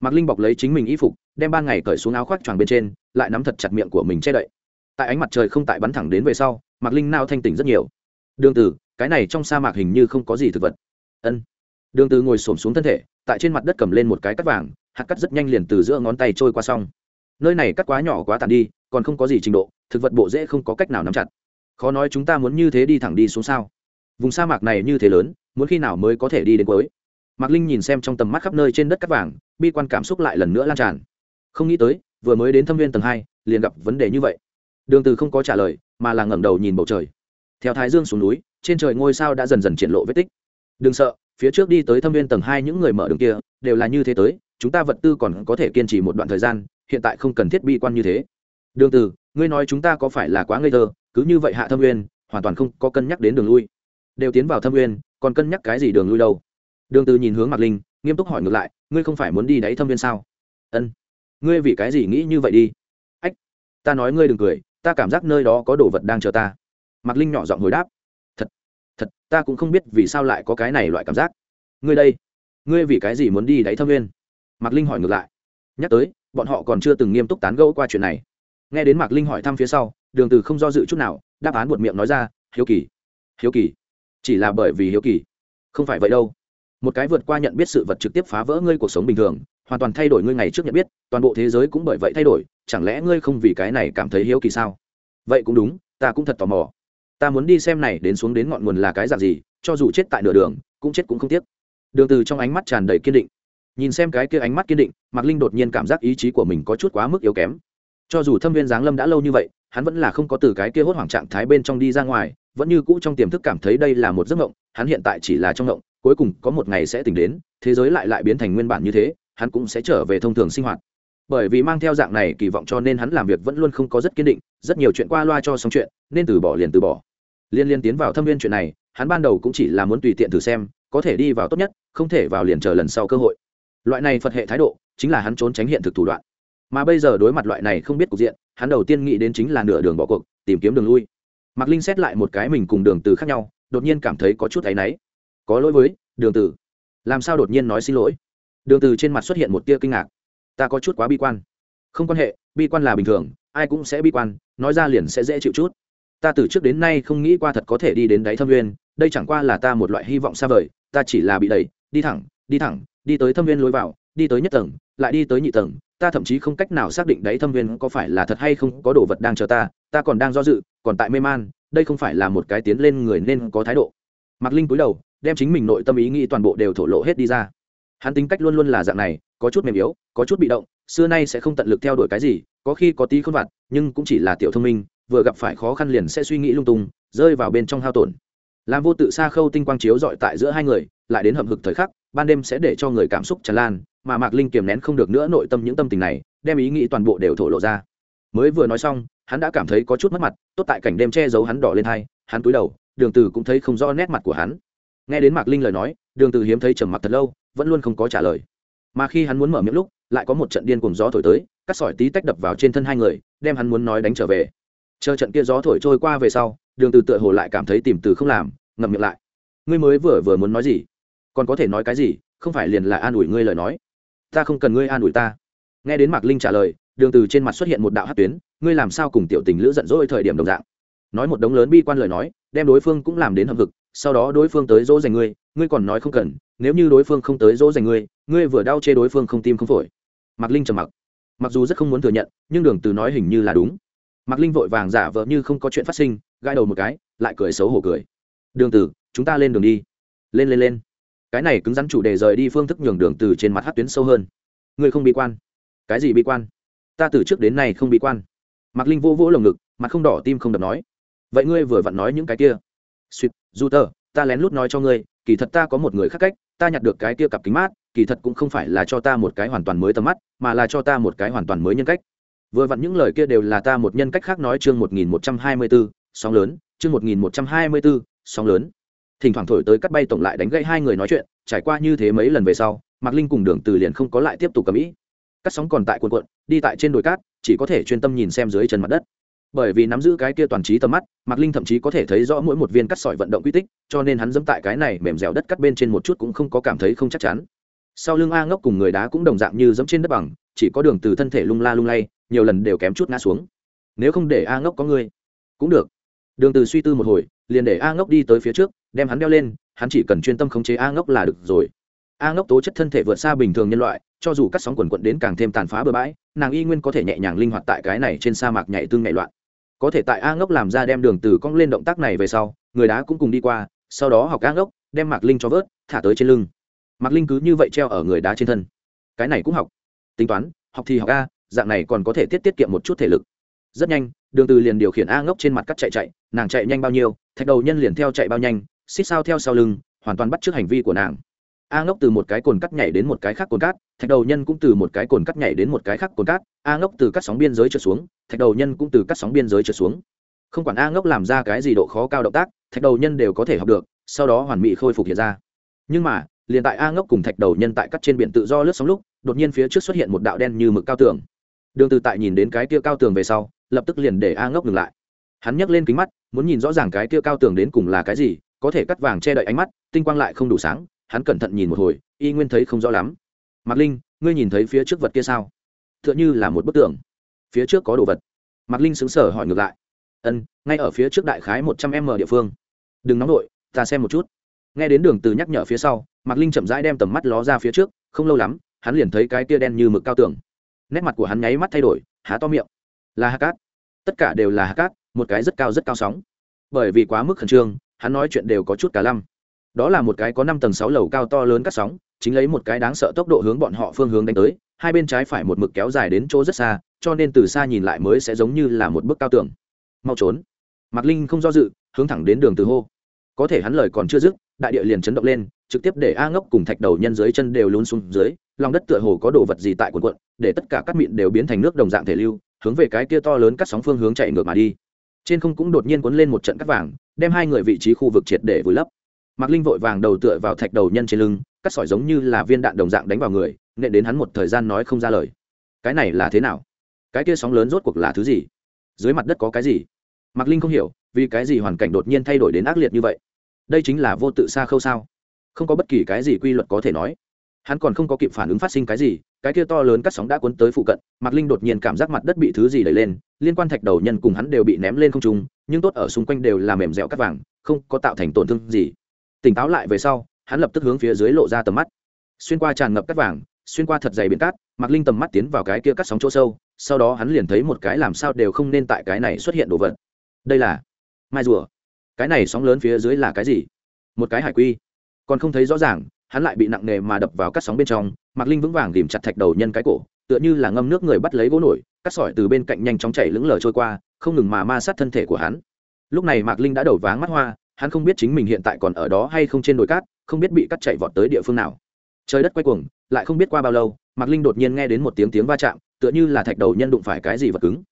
Mạc linh bọc lấy chính mình y phục, đem ban ngày cởi xuống áo khoác choàng bên trên, lại nắm thật chặt miệng của mình che đậy. Tại ánh mặt trời không tại bắn thẳng đến về sau, mạc linh nao thanh tỉnh rất nhiều. Đường từ cái này trong sa mạc hình như không có gì thực vật. Ân. Đường từ ngồi xổm xuống thân thể, tại trên mặt đất cầm lên một cái cắt vàng, hạt cắt rất nhanh liền từ giữa ngón tay trôi qua xong nơi này cắt quá nhỏ quá tàn đi, còn không có gì trình độ, thực vật bộ dễ không có cách nào nắm chặt. Khó nói chúng ta muốn như thế đi thẳng đi xuống sao? Vùng sa mạc này như thế lớn, muốn khi nào mới có thể đi đến cuối? Mạc linh nhìn xem trong tầm mắt khắp nơi trên đất cắt vàng, bi quan cảm xúc lại lần nữa lan tràn. Không nghĩ tới, vừa mới đến thâm viên tầng hai, liền gặp vấn đề như vậy. Đường từ không có trả lời, mà là ngẩng đầu nhìn bầu trời. Theo thái dương xuống núi, trên trời ngôi sao đã dần dần triển lộ vết tích. Đừng sợ, phía trước đi tới thâm viên tầng hai những người mở đường kia, đều là như thế tới, chúng ta vật tư còn có thể kiên trì một đoạn thời gian hiện tại không cần thiết bi quan như thế. Đường từ ngươi nói chúng ta có phải là quá ngây thơ, cứ như vậy hạ thâm nguyên hoàn toàn không có cân nhắc đến đường lui. Đều tiến vào thâm nguyên còn cân nhắc cái gì đường lui đâu? Đường từ nhìn hướng mạc linh, nghiêm túc hỏi ngược lại, ngươi không phải muốn đi đáy thâm nguyên sao? Ân. Ngươi vì cái gì nghĩ như vậy đi? Ách, ta nói ngươi đừng cười, ta cảm giác nơi đó có đồ vật đang chờ ta. Mạc linh nhỏ giọng hồi đáp. Thật thật, ta cũng không biết vì sao lại có cái này loại cảm giác. Ngươi đây, ngươi vì cái gì muốn đi đáy thâm nguyên mạc linh hỏi ngược lại. Nhắc tới bọn họ còn chưa từng nghiêm túc tán gẫu qua chuyện này. Nghe đến mạc linh hỏi thăm phía sau, đường từ không do dự chút nào, đáp án buột miệng nói ra, hiếu kỳ hiếu kỳ. Chỉ là bởi vì hiếu kỳ, không phải vậy đâu. Một cái vượt qua nhận biết sự vật trực tiếp phá vỡ ngươi cuộc sống bình thường, hoàn toàn thay đổi ngươi ngày trước nhận biết, toàn bộ thế giới cũng bởi vậy thay đổi, chẳng lẽ ngươi không vì cái này cảm thấy hiếu kỳ sao? Vậy cũng đúng, ta cũng thật tò mò. Ta muốn đi xem này đến xuống đến ngọn nguồn là cái dạng gì, cho dù chết tại nửa đường, cũng chết cũng không tiếc. Đường từ trong ánh mắt tràn đầy kiên định nhìn xem cái kia ánh mắt kiên định, mạc linh đột nhiên cảm giác ý chí của mình có chút quá mức yếu kém. Cho dù thâm viên giáng lâm đã lâu như vậy, hắn vẫn là không có từ cái kia hốt hoảng trạng thái bên trong đi ra ngoài, vẫn như cũ trong tiềm thức cảm thấy đây là một giấc mộng, hắn hiện tại chỉ là trong mộng, cuối cùng có một ngày sẽ tỉnh đến, thế giới lại lại biến thành nguyên bản như thế, hắn cũng sẽ trở về thông thường sinh hoạt. Bởi vì mang theo dạng này kỳ vọng cho nên hắn làm việc vẫn luôn không có rất kiên định, rất nhiều chuyện qua loa cho xong chuyện, nên từ bỏ liền từ bỏ. Liên liên tiến vào thâm viên chuyện này, hắn ban đầu cũng chỉ là muốn tùy tiện thử xem, có thể đi vào tốt nhất, không thể vào liền chờ lần sau cơ hội loại này phật hệ thái độ chính là hắn trốn tránh hiện thực thủ đoạn. Mà bây giờ đối mặt loại này không biết cục diện, hắn đầu tiên nghĩ đến chính là nửa đường bỏ cuộc, tìm kiếm đường lui. Mạc linh xét lại một cái mình cùng đường từ khác nhau, đột nhiên cảm thấy có chút áy náy. Có lỗi với, đường từ. Làm sao đột nhiên nói xin lỗi? Đường từ trên mặt xuất hiện một tia kinh ngạc. Ta có chút quá bi quan. Không quan hệ, bi quan là bình thường, ai cũng sẽ bi quan, nói ra liền sẽ dễ chịu chút. Ta từ trước đến nay không nghĩ qua thật có thể đi đến đáy thâm nguyên, đây chẳng qua là ta một loại hy vọng xa vời, ta chỉ là bị đẩy, đi thẳng đi thẳng đi tới thâm viên lối vào, đi tới nhất tầng, lại đi tới nhị tầng. Ta thậm chí không cách nào xác định đấy thâm viên có phải là thật hay không có đồ vật đang chờ ta ta còn đang do dự, còn tại mê man, đây không phải là một cái tiến lên người nên có thái độ. Mạc linh cúi đầu, đem chính mình nội tâm ý nghĩ toàn bộ đều thổ lộ hết đi ra. Hắn tính cách luôn luôn là dạng này, có chút mềm yếu, có chút bị động, xưa nay sẽ không tận lực theo đuổi cái gì, có khi có tí khôn vặt, nhưng cũng chỉ là tiểu thông minh, vừa gặp phải khó khăn liền sẽ suy nghĩ lung tung, rơi vào bên trong hao tổn. Làm vô tự xa khâu tinh quang chiếu dọi tại giữa hai người lại đến hầm hực thời khắc, ban đêm sẽ để cho người cảm xúc tràn lan, mà mạc linh kiềm nén không được nữa nội tâm những tâm tình này, đem ý nghĩ toàn bộ đều thổ lộ ra. Mới vừa nói xong, hắn đã cảm thấy có chút mất mặt, tốt tại cảnh đêm che giấu hắn đỏ lên hai, hắn cúi đầu, đường từ cũng thấy không rõ nét mặt của hắn. Nghe đến mạc linh lời nói, đường từ hiếm thấy trầm mặc thật lâu, vẫn luôn không có trả lời. Mà khi hắn muốn mở miệng lúc, lại có một trận điên cuồng gió thổi tới, cắt sỏi tí tách đập vào trên thân hai người, đem hắn muốn nói đánh trở về. Chờ trận kia gió thổi trôi qua về sau, đường từ tựa hồ lại cảm thấy tìm từ không làm, ngậm miệng lại. Ngươi mới vừa vừa muốn nói gì? Còn có thể nói cái gì, không phải liền là an ủi ngươi lời nói. Ta không cần ngươi an ủi ta. Nghe đến mạc linh trả lời, đường từ trên mặt xuất hiện một đạo hát tuyến, ngươi làm sao cùng tiểu tình lữ giận dỗi thời điểm đồng dạng? Nói một đống lớn bi quan lời nói, đem đối phương cũng làm đến hâm hực, sau đó đối phương tới dỗ dành ngươi ngươi còn nói không cần, nếu như đối phương không tới dỗ dành ngươi ngươi vừa đau chê đối phương không tim không phổi. Mạc linh trầm mặc. Mặc dù rất không muốn thừa nhận, nhưng đường từ nói hình như là đúng. Mạc linh vội vàng giả vờ như không có chuyện phát sinh, gãi đầu một cái, lại cười xấu hổ cười. Đường từ, chúng ta lên đường đi. Lên lên lên cái này cứng rắn chủ đề rời đi phương thức nhường đường từ trên mặt hát tuyến sâu hơn. Ngươi không bi quan. Cái gì bi quan? Ta từ trước đến nay không bi quan. Mạc linh vô vỗ lồng ngực, mặt không đỏ tim không đập nói. Vậy ngươi vừa vặn nói những cái kia. Suýt du tờ, ta lén lút nói cho ngươi, kỳ thật ta có một người khác cách, ta nhặt được cái kia cặp kính mát, kỳ thật cũng không phải là cho ta một cái hoàn toàn mới tầm mắt, mà là cho ta một cái hoàn toàn mới nhân cách. Vừa vặn những lời kia đều là ta một nhân cách khác nói chương một nghìn một trăm hai mươi bốn sóng lớn, chương một nghìn một trăm hai mươi bốn sóng lớn thỉnh thoảng thổi tới cắt bay tổng lại đánh gãy hai người nói chuyện, trải qua như thế mấy lần về sau, mạc linh cùng đường từ liền không có lại tiếp tục cầm ý. Cắt sóng còn tại cuộn cuộn, đi tại trên đồi cát, chỉ có thể chuyên tâm nhìn xem dưới chân mặt đất. Bởi vì nắm giữ cái kia toàn trí tầm mắt, mạc linh thậm chí có thể thấy rõ mỗi một viên cắt sỏi vận động quy tích, cho nên hắn dẫm tại cái này mềm dẻo đất cắt bên trên một chút cũng không có cảm thấy không chắc chắn. Sau lưng a ngốc cùng người đá cũng đồng dạng như dẫm trên đất bằng, chỉ có đường từ thân thể lung la lung lay, nhiều lần đều kém chút ngã xuống. Nếu không để a ngốc có người, cũng được đường từ suy tư một hồi, liền để a ngốc đi tới phía trước, đem hắn đeo lên, hắn chỉ cần chuyên tâm khống chế a ngốc là được rồi. A ngốc tố chất thân thể vượt xa bình thường nhân loại, cho dù cắt sóng quần quận đến càng thêm tàn phá bừa bãi, nàng y nguyên có thể nhẹ nhàng linh hoạt tại cái này trên sa mạc nhảy tương nhảy loạn. Có thể tại a ngốc làm ra đem đường từ cong lên động tác này về sau, người đá cũng cùng đi qua, sau đó học a ngốc, đem mạc linh cho vớt, thả tới trên lưng. Mạc linh cứ như vậy treo ở người đá trên thân. Cái này cũng học. Tính toán, học thì học a, dạng này còn có thể tiết tiết kiệm một chút thể lực rất nhanh, đường từ liền điều khiển a ngốc trên mặt cắt chạy chạy, nàng chạy nhanh bao nhiêu, thạch đầu nhân liền theo chạy bao nhanh, xích sao theo sau lưng, hoàn toàn bắt trước hành vi của nàng. A ngốc từ một cái cồn cắt nhảy đến một cái khác cồn cát thạch đầu nhân cũng từ một cái cồn cắt nhảy đến một cái khác cồn cát a ngốc từ cắt sóng biên giới trượt xuống, thạch đầu nhân cũng từ cắt sóng biên giới trượt xuống. Không quản a ngốc làm ra cái gì độ khó cao động tác, thạch đầu nhân đều có thể học được, sau đó hoàn mỹ khôi phục hiện ra. Nhưng mà, liền tại a ngốc cùng thạch đầu nhân tại cắt trên biển tự do lướt sóng lúc, đột nhiên phía trước xuất hiện một đạo đen như mực cao tường. Đường từ tại nhìn đến cái kia cao tường về sau lập tức liền để a ngốc dừng lại. Hắn nhấc lên kính mắt, muốn nhìn rõ ràng cái kia cao tường đến cùng là cái gì, có thể cắt vàng che đậy ánh mắt, tinh quang lại không đủ sáng, hắn cẩn thận nhìn một hồi, y nguyên thấy không rõ lắm. Mạc linh, ngươi nhìn thấy phía trước vật kia sao? T h ư ợ n h ư là một bức tường. Phía trước có đồ vật. Mạc linh xứng sở hỏi ngược lại. Ân, ngay ở phía trước đại khái một trăm m địa phương. Đừng nóng đội ta xem một chút. Nghe đến đường từ nhắc nhở phía sau, mạc linh chậm rãi đem tầm mắt ló ra phía trước, không lâu lắm, hắn liền thấy cái kia đen như mực cao tường. Nét mặt của hắn nháy mắt thay đổi, há to miệng. Là hạt cát tất cả đều là hạt cát, một cái rất cao rất cao sóng. Bởi vì quá mức khẩn trương, hắn nói chuyện đều có chút cả lăm. Đó là một cái có năm tầng sáu lầu cao to lớn cắt sóng, chính lấy một cái đáng sợ tốc độ hướng bọn họ phương hướng đánh tới, hai bên trái phải một mực kéo dài đến chỗ rất xa, cho nên từ xa nhìn lại mới sẽ giống như là một bức cao tường. Mau trốn. Mạc linh không do dự, hướng thẳng đến đường từ hô. Có thể hắn lời còn chưa dứt, đại địa liền chấn động lên, trực tiếp để a ngốc cùng thạch đầu nhân dưới chân đều lún xuống dưới, lòng đất tựa hồ có đồ vật gì tại cuộn cuộn, để tất cả các mịn đều biến thành nước đồng dạng thể lưu hướng về cái kia to lớn cắt sóng phương hướng chạy ngược mà đi. Trên không cũng đột nhiên cuốn lên một trận cắt vàng, đem hai người vị trí khu vực triệt để vùi lấp. Mạc linh vội vàng đầu tựa vào thạch đầu nhân trên lưng, cắt sỏi giống như là viên đạn đồng dạng đánh vào người, nện đến hắn một thời gian nói không ra lời. Cái này là thế nào? Cái kia sóng lớn rốt cuộc là thứ gì? Dưới mặt đất có cái gì? Mạc linh không hiểu, vì cái gì hoàn cảnh đột nhiên thay đổi đến ác liệt như vậy? Đây chính là vô tự xa khâu sao? Không có bất kỳ cái gì quy luật có thể nói. Hắn còn không có kịp phản ứng phát sinh cái gì cái kia to lớn cắt sóng đã cuốn tới phụ cận, mạc linh đột nhiên cảm giác mặt đất bị thứ gì đẩy lên, liên quan thạch đầu nhân cùng hắn đều bị ném lên không trung, nhưng tốt ở xung quanh đều là mềm dẻo cắt vàng, không có tạo thành tổn thương gì. Tỉnh táo lại về sau, hắn lập tức hướng phía dưới lộ ra tầm mắt. Xuyên qua tràn ngập cắt vàng, xuyên qua thật dày biển cát, mạc linh tầm mắt tiến vào cái kia cắt sóng chỗ sâu, sau đó hắn liền thấy một cái làm sao đều không nên tại cái này xuất hiện đồ vật. Đây là mai rùa. Cái này sóng lớn phía dưới là cái gì? Một cái hải quy. Còn không thấy rõ ràng, hắn lại bị nặng nề mà đập vào cắt sóng bên trong mạc linh vững vàng tìm chặt thạch đầu nhân cái cổ, tựa như là ngâm nước người bắt lấy gỗ nổi, cắt sỏi từ bên cạnh nhanh chóng chảy lững lờ trôi qua, không ngừng mà ma sát thân thể của hắn. Lúc này mạc linh đã đầu váng mắt hoa, hắn không biết chính mình hiện tại còn ở đó hay không trên đồi cát, không biết bị cắt chạy vọt tới địa phương nào. Trời đất quay cuồng, lại không biết qua bao lâu, mạc linh đột nhiên nghe đến một tiếng tiếng va chạm, tựa như là thạch đầu nhân đụng phải cái gì vật cứng.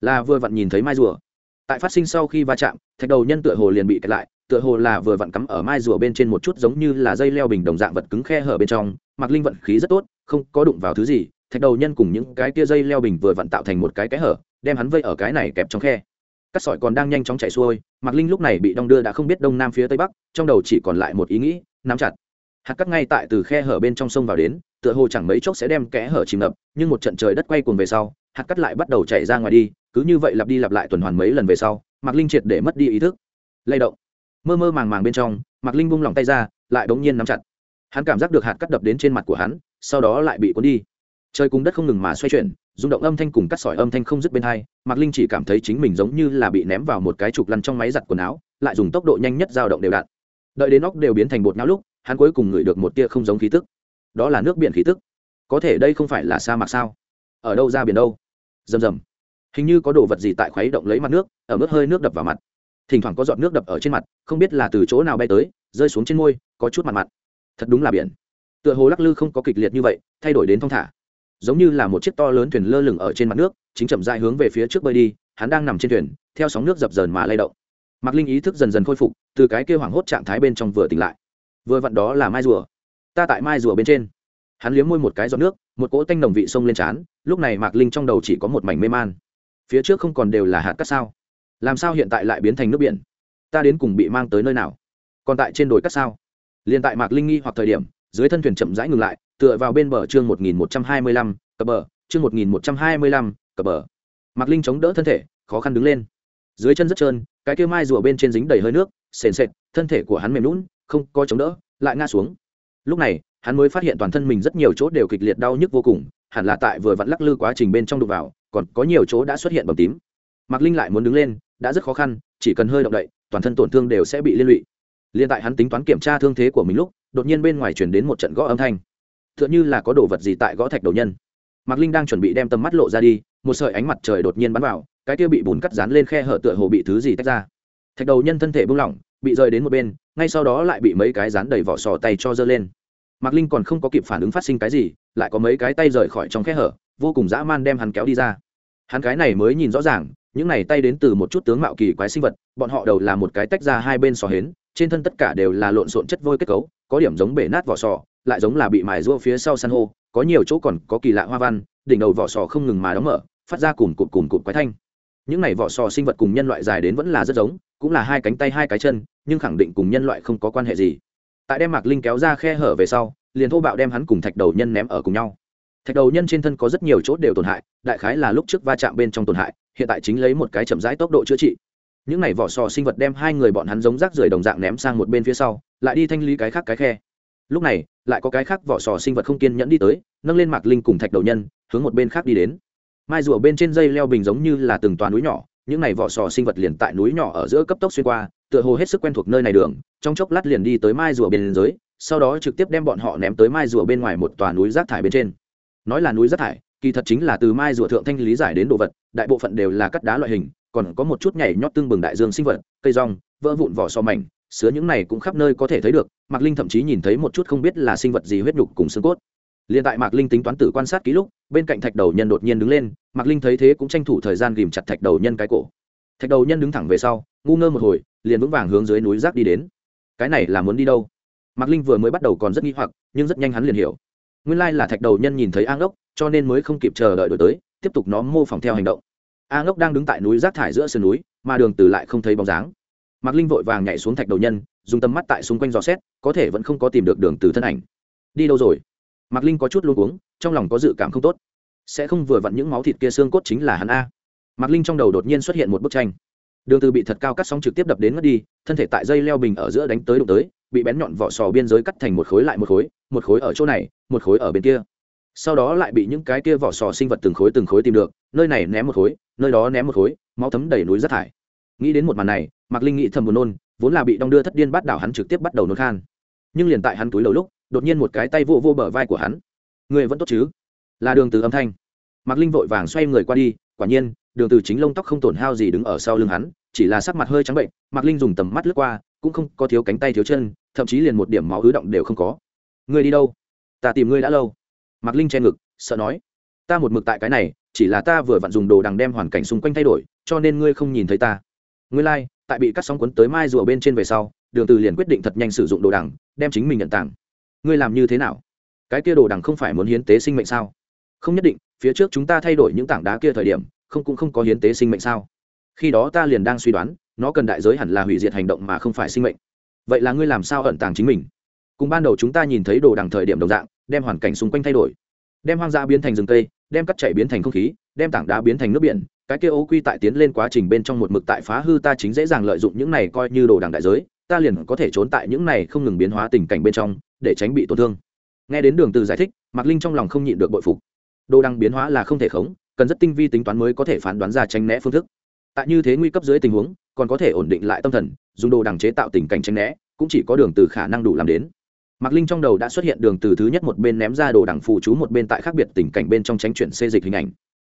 Là vừa vặn nhìn thấy mai rùa. Tại phát sinh sau khi va chạm, thạch đầu nhân tựa hồ liền bị kẹt lại tựa hồ là vừa vặn cắm ở mai rùa bên trên một chút giống như là dây leo bình đồng dạng vật cứng khe hở bên trong, mặc linh vận khí rất tốt, không có đụng vào thứ gì, thạch đầu nhân cùng những cái tia dây leo bình vừa vặn tạo thành một cái kẽ hở, đem hắn vây ở cái này kẹp trong khe. Cắt sỏi còn đang nhanh chóng chạy xuôi mạc linh lúc này bị đong đưa đã không biết đông nam phía tây bắc, trong đầu chỉ còn lại một ý nghĩ, nắm chặt. Hạt cắt ngay tại từ khe hở bên trong sông vào đến, tựa hồ chẳng mấy chốc sẽ đem kẽ hở chìm ngập, nhưng một trận trời đất quay cuồng về sau, hạt cắt lại bắt đầu chạy ra ngoài đi, cứ như vậy lặp đi lặp lại tuần hoàn mấy lần về sau mạc linh triệt để mất đi ý thức. Lay động mơ mơ màng màng bên trong, mạc linh bung lỏng tay ra, lại bỗng nhiên nắm chặt. Hắn cảm giác được hạt cắt đập đến trên mặt của hắn, sau đó lại bị cuốn đi. Trời cùng đất không ngừng mà xoay chuyển, rung động âm thanh cùng cắt sỏi âm thanh không dứt bên hai, mạc linh chỉ cảm thấy chính mình giống như là bị ném vào một cái trục lăn trong máy giặt quần áo, lại dùng tốc độ nhanh nhất dao động đều đặn. Đợi đến óc đều biến thành bột não lúc, hắn cuối cùng ngửi được một tia không giống khí tức. Đó là nước biển khí tức. Có thể đây không phải là sa mạc sao? Ở đâu ra biển đâu? Rầm rầm. Hình như có đồ vật gì tại khuấy động lấy mặt nước, ở mức hơi nước đập vào mặt thỉnh thoảng có giọt nước đập ở trên mặt, không biết là từ chỗ nào bay tới, rơi xuống trên môi, có chút mặt mặt thật đúng là biển. Tựa hồ lắc lư không có kịch liệt như vậy, thay đổi đến thong thả. Giống như là một chiếc to lớn thuyền lơ lửng ở trên mặt nước, chính chậm dại hướng về phía trước bơi đi, hắn đang nằm trên thuyền, theo sóng nước dập dờn mà lay động. Mạc linh ý thức dần dần khôi phục, từ cái kêu hoảng hốt trạng thái bên trong vừa tỉnh lại. Vừa vặn đó là mai rùa. Ta tại mai rùa bên trên. Hắn liếm môi một cái giọt nước, một cỗ tanh đồng vị sông lên trán, lúc này mạc linh trong đầu chỉ có một mảnh mê man. Phía trước không còn đều là hạt cát sao? Làm sao hiện tại lại biến thành nước biển? Ta đến cùng bị mang tới nơi nào? Còn tại trên đồi cắt sao? Liền tại mạc linh nghi hoặc thời điểm, dưới thân thuyền chậm rãi ngừng lại, tựa vào bên bờ chương một nghìn một trăm hai mươi lăm, cập bờ, chương một nghìn một trăm hai mươi lăm, cập bờ. Mạc linh chống đỡ thân thể, khó khăn đứng lên. Dưới chân rất trơn, cái kêu mai rùa bên trên dính đầy hơi nước, sền sệt, thân thể của hắn mềm lún không có chống đỡ, lại ngã xuống. Lúc này, hắn mới phát hiện toàn thân mình rất nhiều chỗ đều kịch liệt đau nhức vô cùng, hẳn là tại vừa vặn lắc lư quá trình bên trong đục vào, còn có nhiều chỗ đã xuất hiện bầm tím. Mạc linh lại muốn đứng lên đã rất khó khăn, chỉ cần hơi động đậy, toàn thân tổn thương đều sẽ bị liên lụy. Liên tại hắn tính toán kiểm tra thương thế của mình lúc, đột nhiên bên ngoài chuyển đến một trận gõ âm thanh. T h ư ợ n h ư là có đồ vật gì tại gõ thạch đầu nhân. Mạc linh đang chuẩn bị đem tầm mắt lộ ra đi, một sợi ánh mặt trời đột nhiên bắn vào, cái kia bị bùn cắt dán lên khe hở tựa hồ bị thứ gì tách ra. Thạch đầu nhân thân thể buông lỏng, bị rơi đến một bên, ngay sau đó lại bị mấy cái dán đầy vỏ sò tay cho dơ lên. Mạc linh còn không có kịp phản ứng phát sinh cái gì, lại có mấy cái tay rời khỏi trong khe hở, vô cùng dã man đem hắn kéo đi ra. Hắn cái này mới nhìn rõ ràng những này tay đến từ một chút tướng mạo kỳ quái sinh vật, bọn họ đầu là một cái tách ra hai bên sò hến, trên thân tất cả đều là lộn xộn chất vôi kết cấu, có điểm giống bể nát vỏ sò, lại giống là bị mài rua phía sau san hô, có nhiều chỗ còn có kỳ lạ hoa văn, đỉnh đầu vỏ sò không ngừng mà đóng mở, phát ra cùng cụm cụm cụm quái thanh. Những này vỏ sò sinh vật cùng nhân loại dài đến vẫn là rất giống, cũng là hai cánh tay hai cái chân, nhưng khẳng định cùng nhân loại không có quan hệ gì. Tại đem mạc linh kéo ra khe hở về sau, liền thô bạo đem hắn cùng thạch đầu nhân ném ở cùng nhau. Thạch đầu nhân trên thân có rất nhiều chỗ đều tổn hại, đại khái là lúc trước va chạm bên trong tổn hại hiện tại chính lấy một cái chậm rãi tốc độ chữa trị. Những này vỏ sò sinh vật đem hai người bọn hắn giống rác rưởi đồng dạng ném sang một bên phía sau, lại đi thanh lý cái khác cái khe. Lúc này, lại có cái khác vỏ sò sinh vật không kiên nhẫn đi tới, nâng lên mạc linh cùng thạch đầu nhân, hướng một bên khác đi đến. Mai rùa bên trên dây leo bình giống như là từng toàn núi nhỏ, những này vỏ sò sinh vật liền tại núi nhỏ ở giữa cấp tốc xuyên qua, tựa hồ hết sức quen thuộc nơi này đường, trong chốc lát liền đi tới mai rùa bên dưới, sau đó trực tiếp đem bọn họ ném tới mai rùa bên ngoài một tòa núi rác thải bên trên. Nói là núi rác thải kỳ thật chính là từ mai rùa thượng thanh lý giải đến đồ vật, đại bộ phận đều là cắt đá loại hình, còn có một chút nhảy nhót tương bừng đại dương sinh vật, cây rong, vỡ vụn vỏ so mảnh, sứa những này cũng khắp nơi có thể thấy được, mạc linh thậm chí nhìn thấy một chút không biết là sinh vật gì huyết nhục cùng xương cốt. Liền tại mạc linh tính toán tử quan sát ký lúc, bên cạnh thạch đầu nhân đột nhiên đứng lên, mạc linh thấy thế cũng tranh thủ thời gian ghìm chặt thạch đầu nhân cái cổ. Thạch đầu nhân đứng thẳng về sau, ngu ngơ một hồi, liền vững vàng hướng dưới núi rác đi đến. Cái này là muốn đi đâu? Mạc linh vừa mới bắt đầu còn rất nghi hoặc, nhưng rất nhanh hắn liền hiểu nguyên lai là thạch đầu nhân nhìn thấy a ngốc, cho nên mới không kịp chờ đợi đổi tới, tiếp tục nó mô phỏng theo hành động. A ngốc đang đứng tại núi rác thải giữa sườn núi, mà đường từ lại không thấy bóng dáng. Mạc linh vội vàng nhảy xuống thạch đầu nhân, dùng tầm mắt tại xung quanh dò xét, có thể vẫn không có tìm được đường từ thân ảnh. Đi đâu rồi? Mạc linh có chút luống uống trong lòng có dự cảm không tốt. Sẽ không vừa vặn những máu thịt kia xương cốt chính là hắn a. Mạc linh trong đầu đột nhiên xuất hiện một bức tranh. Đường từ bị thật cao cắt sóng trực tiếp đập đến mất đi, thân thể tại dây leo bình ở giữa đánh tới đụng tới, bị bén nhọn vỏ sò biên giới cắt thành một khối lại một khối một khối ở chỗ này một khối ở bên kia. Sau đó lại bị những cái kia vỏ sò sinh vật từng khối từng khối tìm được, nơi này ném một khối, nơi đó ném một khối, máu thấm đầy núi rác thải. Nghĩ đến một màn này, mạc linh nghĩ thầm buồn nôn, vốn là bị đong đưa thất điên bắt đảo hắn trực tiếp bắt đầu nôn khan. Nhưng liền tại hắn túi đầu lúc, đột nhiên một cái tay vô vô bờ vai của hắn. Người vẫn tốt chứ? Là đường từ âm thanh. Mạc linh vội vàng xoay người qua đi, quả nhiên, đường từ chính lông tóc không tổn hao gì đứng ở sau lưng hắn, chỉ là sắc mặt hơi trắng bệnh, mạc linh dùng tầm mắt lướt qua, cũng không có thiếu cánh tay thiếu chân, thậm chí liền một điểm máu ứ động đều không có. Người đi đâu? Ta tìm ngươi đã lâu. Mạc linh che ngực sợ nói ta một mực tại cái này chỉ là ta vừa vặn dùng đồ đằng đem hoàn cảnh xung quanh thay đổi cho nên ngươi không nhìn thấy ta. Ngươi lai、like, tại bị cắt sóng cuốn tới mai rùa bên trên về sau đường từ liền quyết định thật nhanh sử dụng đồ đằng đem chính mình nhận tảng ngươi làm như thế nào? Cái kia đồ đằng không phải muốn hiến tế sinh mệnh sao? Không nhất định phía trước chúng ta thay đổi những tảng đá kia thời điểm không cũng không có hiến tế sinh mệnh sao? Khi đó ta liền đang suy đoán nó cần đại giới hẳn là hủy diệt hành động mà không phải sinh mệnh. Vậy là ngươi làm sao ẩn tàng chính mình? Cùng ban đầu chúng ta nhìn thấy đồ đằng thời điểm đồng dạng, đem hoàn cảnh xung quanh thay đổi. Đem hoang dã biến thành rừng cây, đem cắt chảy biến thành không khí, đem tảng đá biến thành nước biển, cái kia ô quy tại tiến lên quá trình bên trong một mực tại phá hư ta chính dễ dàng lợi dụng những này coi như đồ đằng đại giới, ta liền có thể trốn tại những này không ngừng biến hóa tình cảnh bên trong, để tránh bị tổn thương. Nghe đến đường từ giải thích, mạc linh trong lòng không nhịn được bội phục. Đồ đằng biến hóa là không thể khống, cần rất tinh vi tính toán mới có thể phán đoán ra tránh né phương thức. Tại như thế nguy cấp dưới tình huống, còn có thể ổn định lại tâm thần, dùng đồ đằng chế tạo tình cảnh tránh né, cũng chỉ có đường từ khả năng đủ làm đến mạc linh trong đầu đã xuất hiện đường từ thứ nhất một bên ném ra đồ đẳng phù chú một bên tại khác biệt tình cảnh bên trong tránh chuyển xê dịch hình ảnh.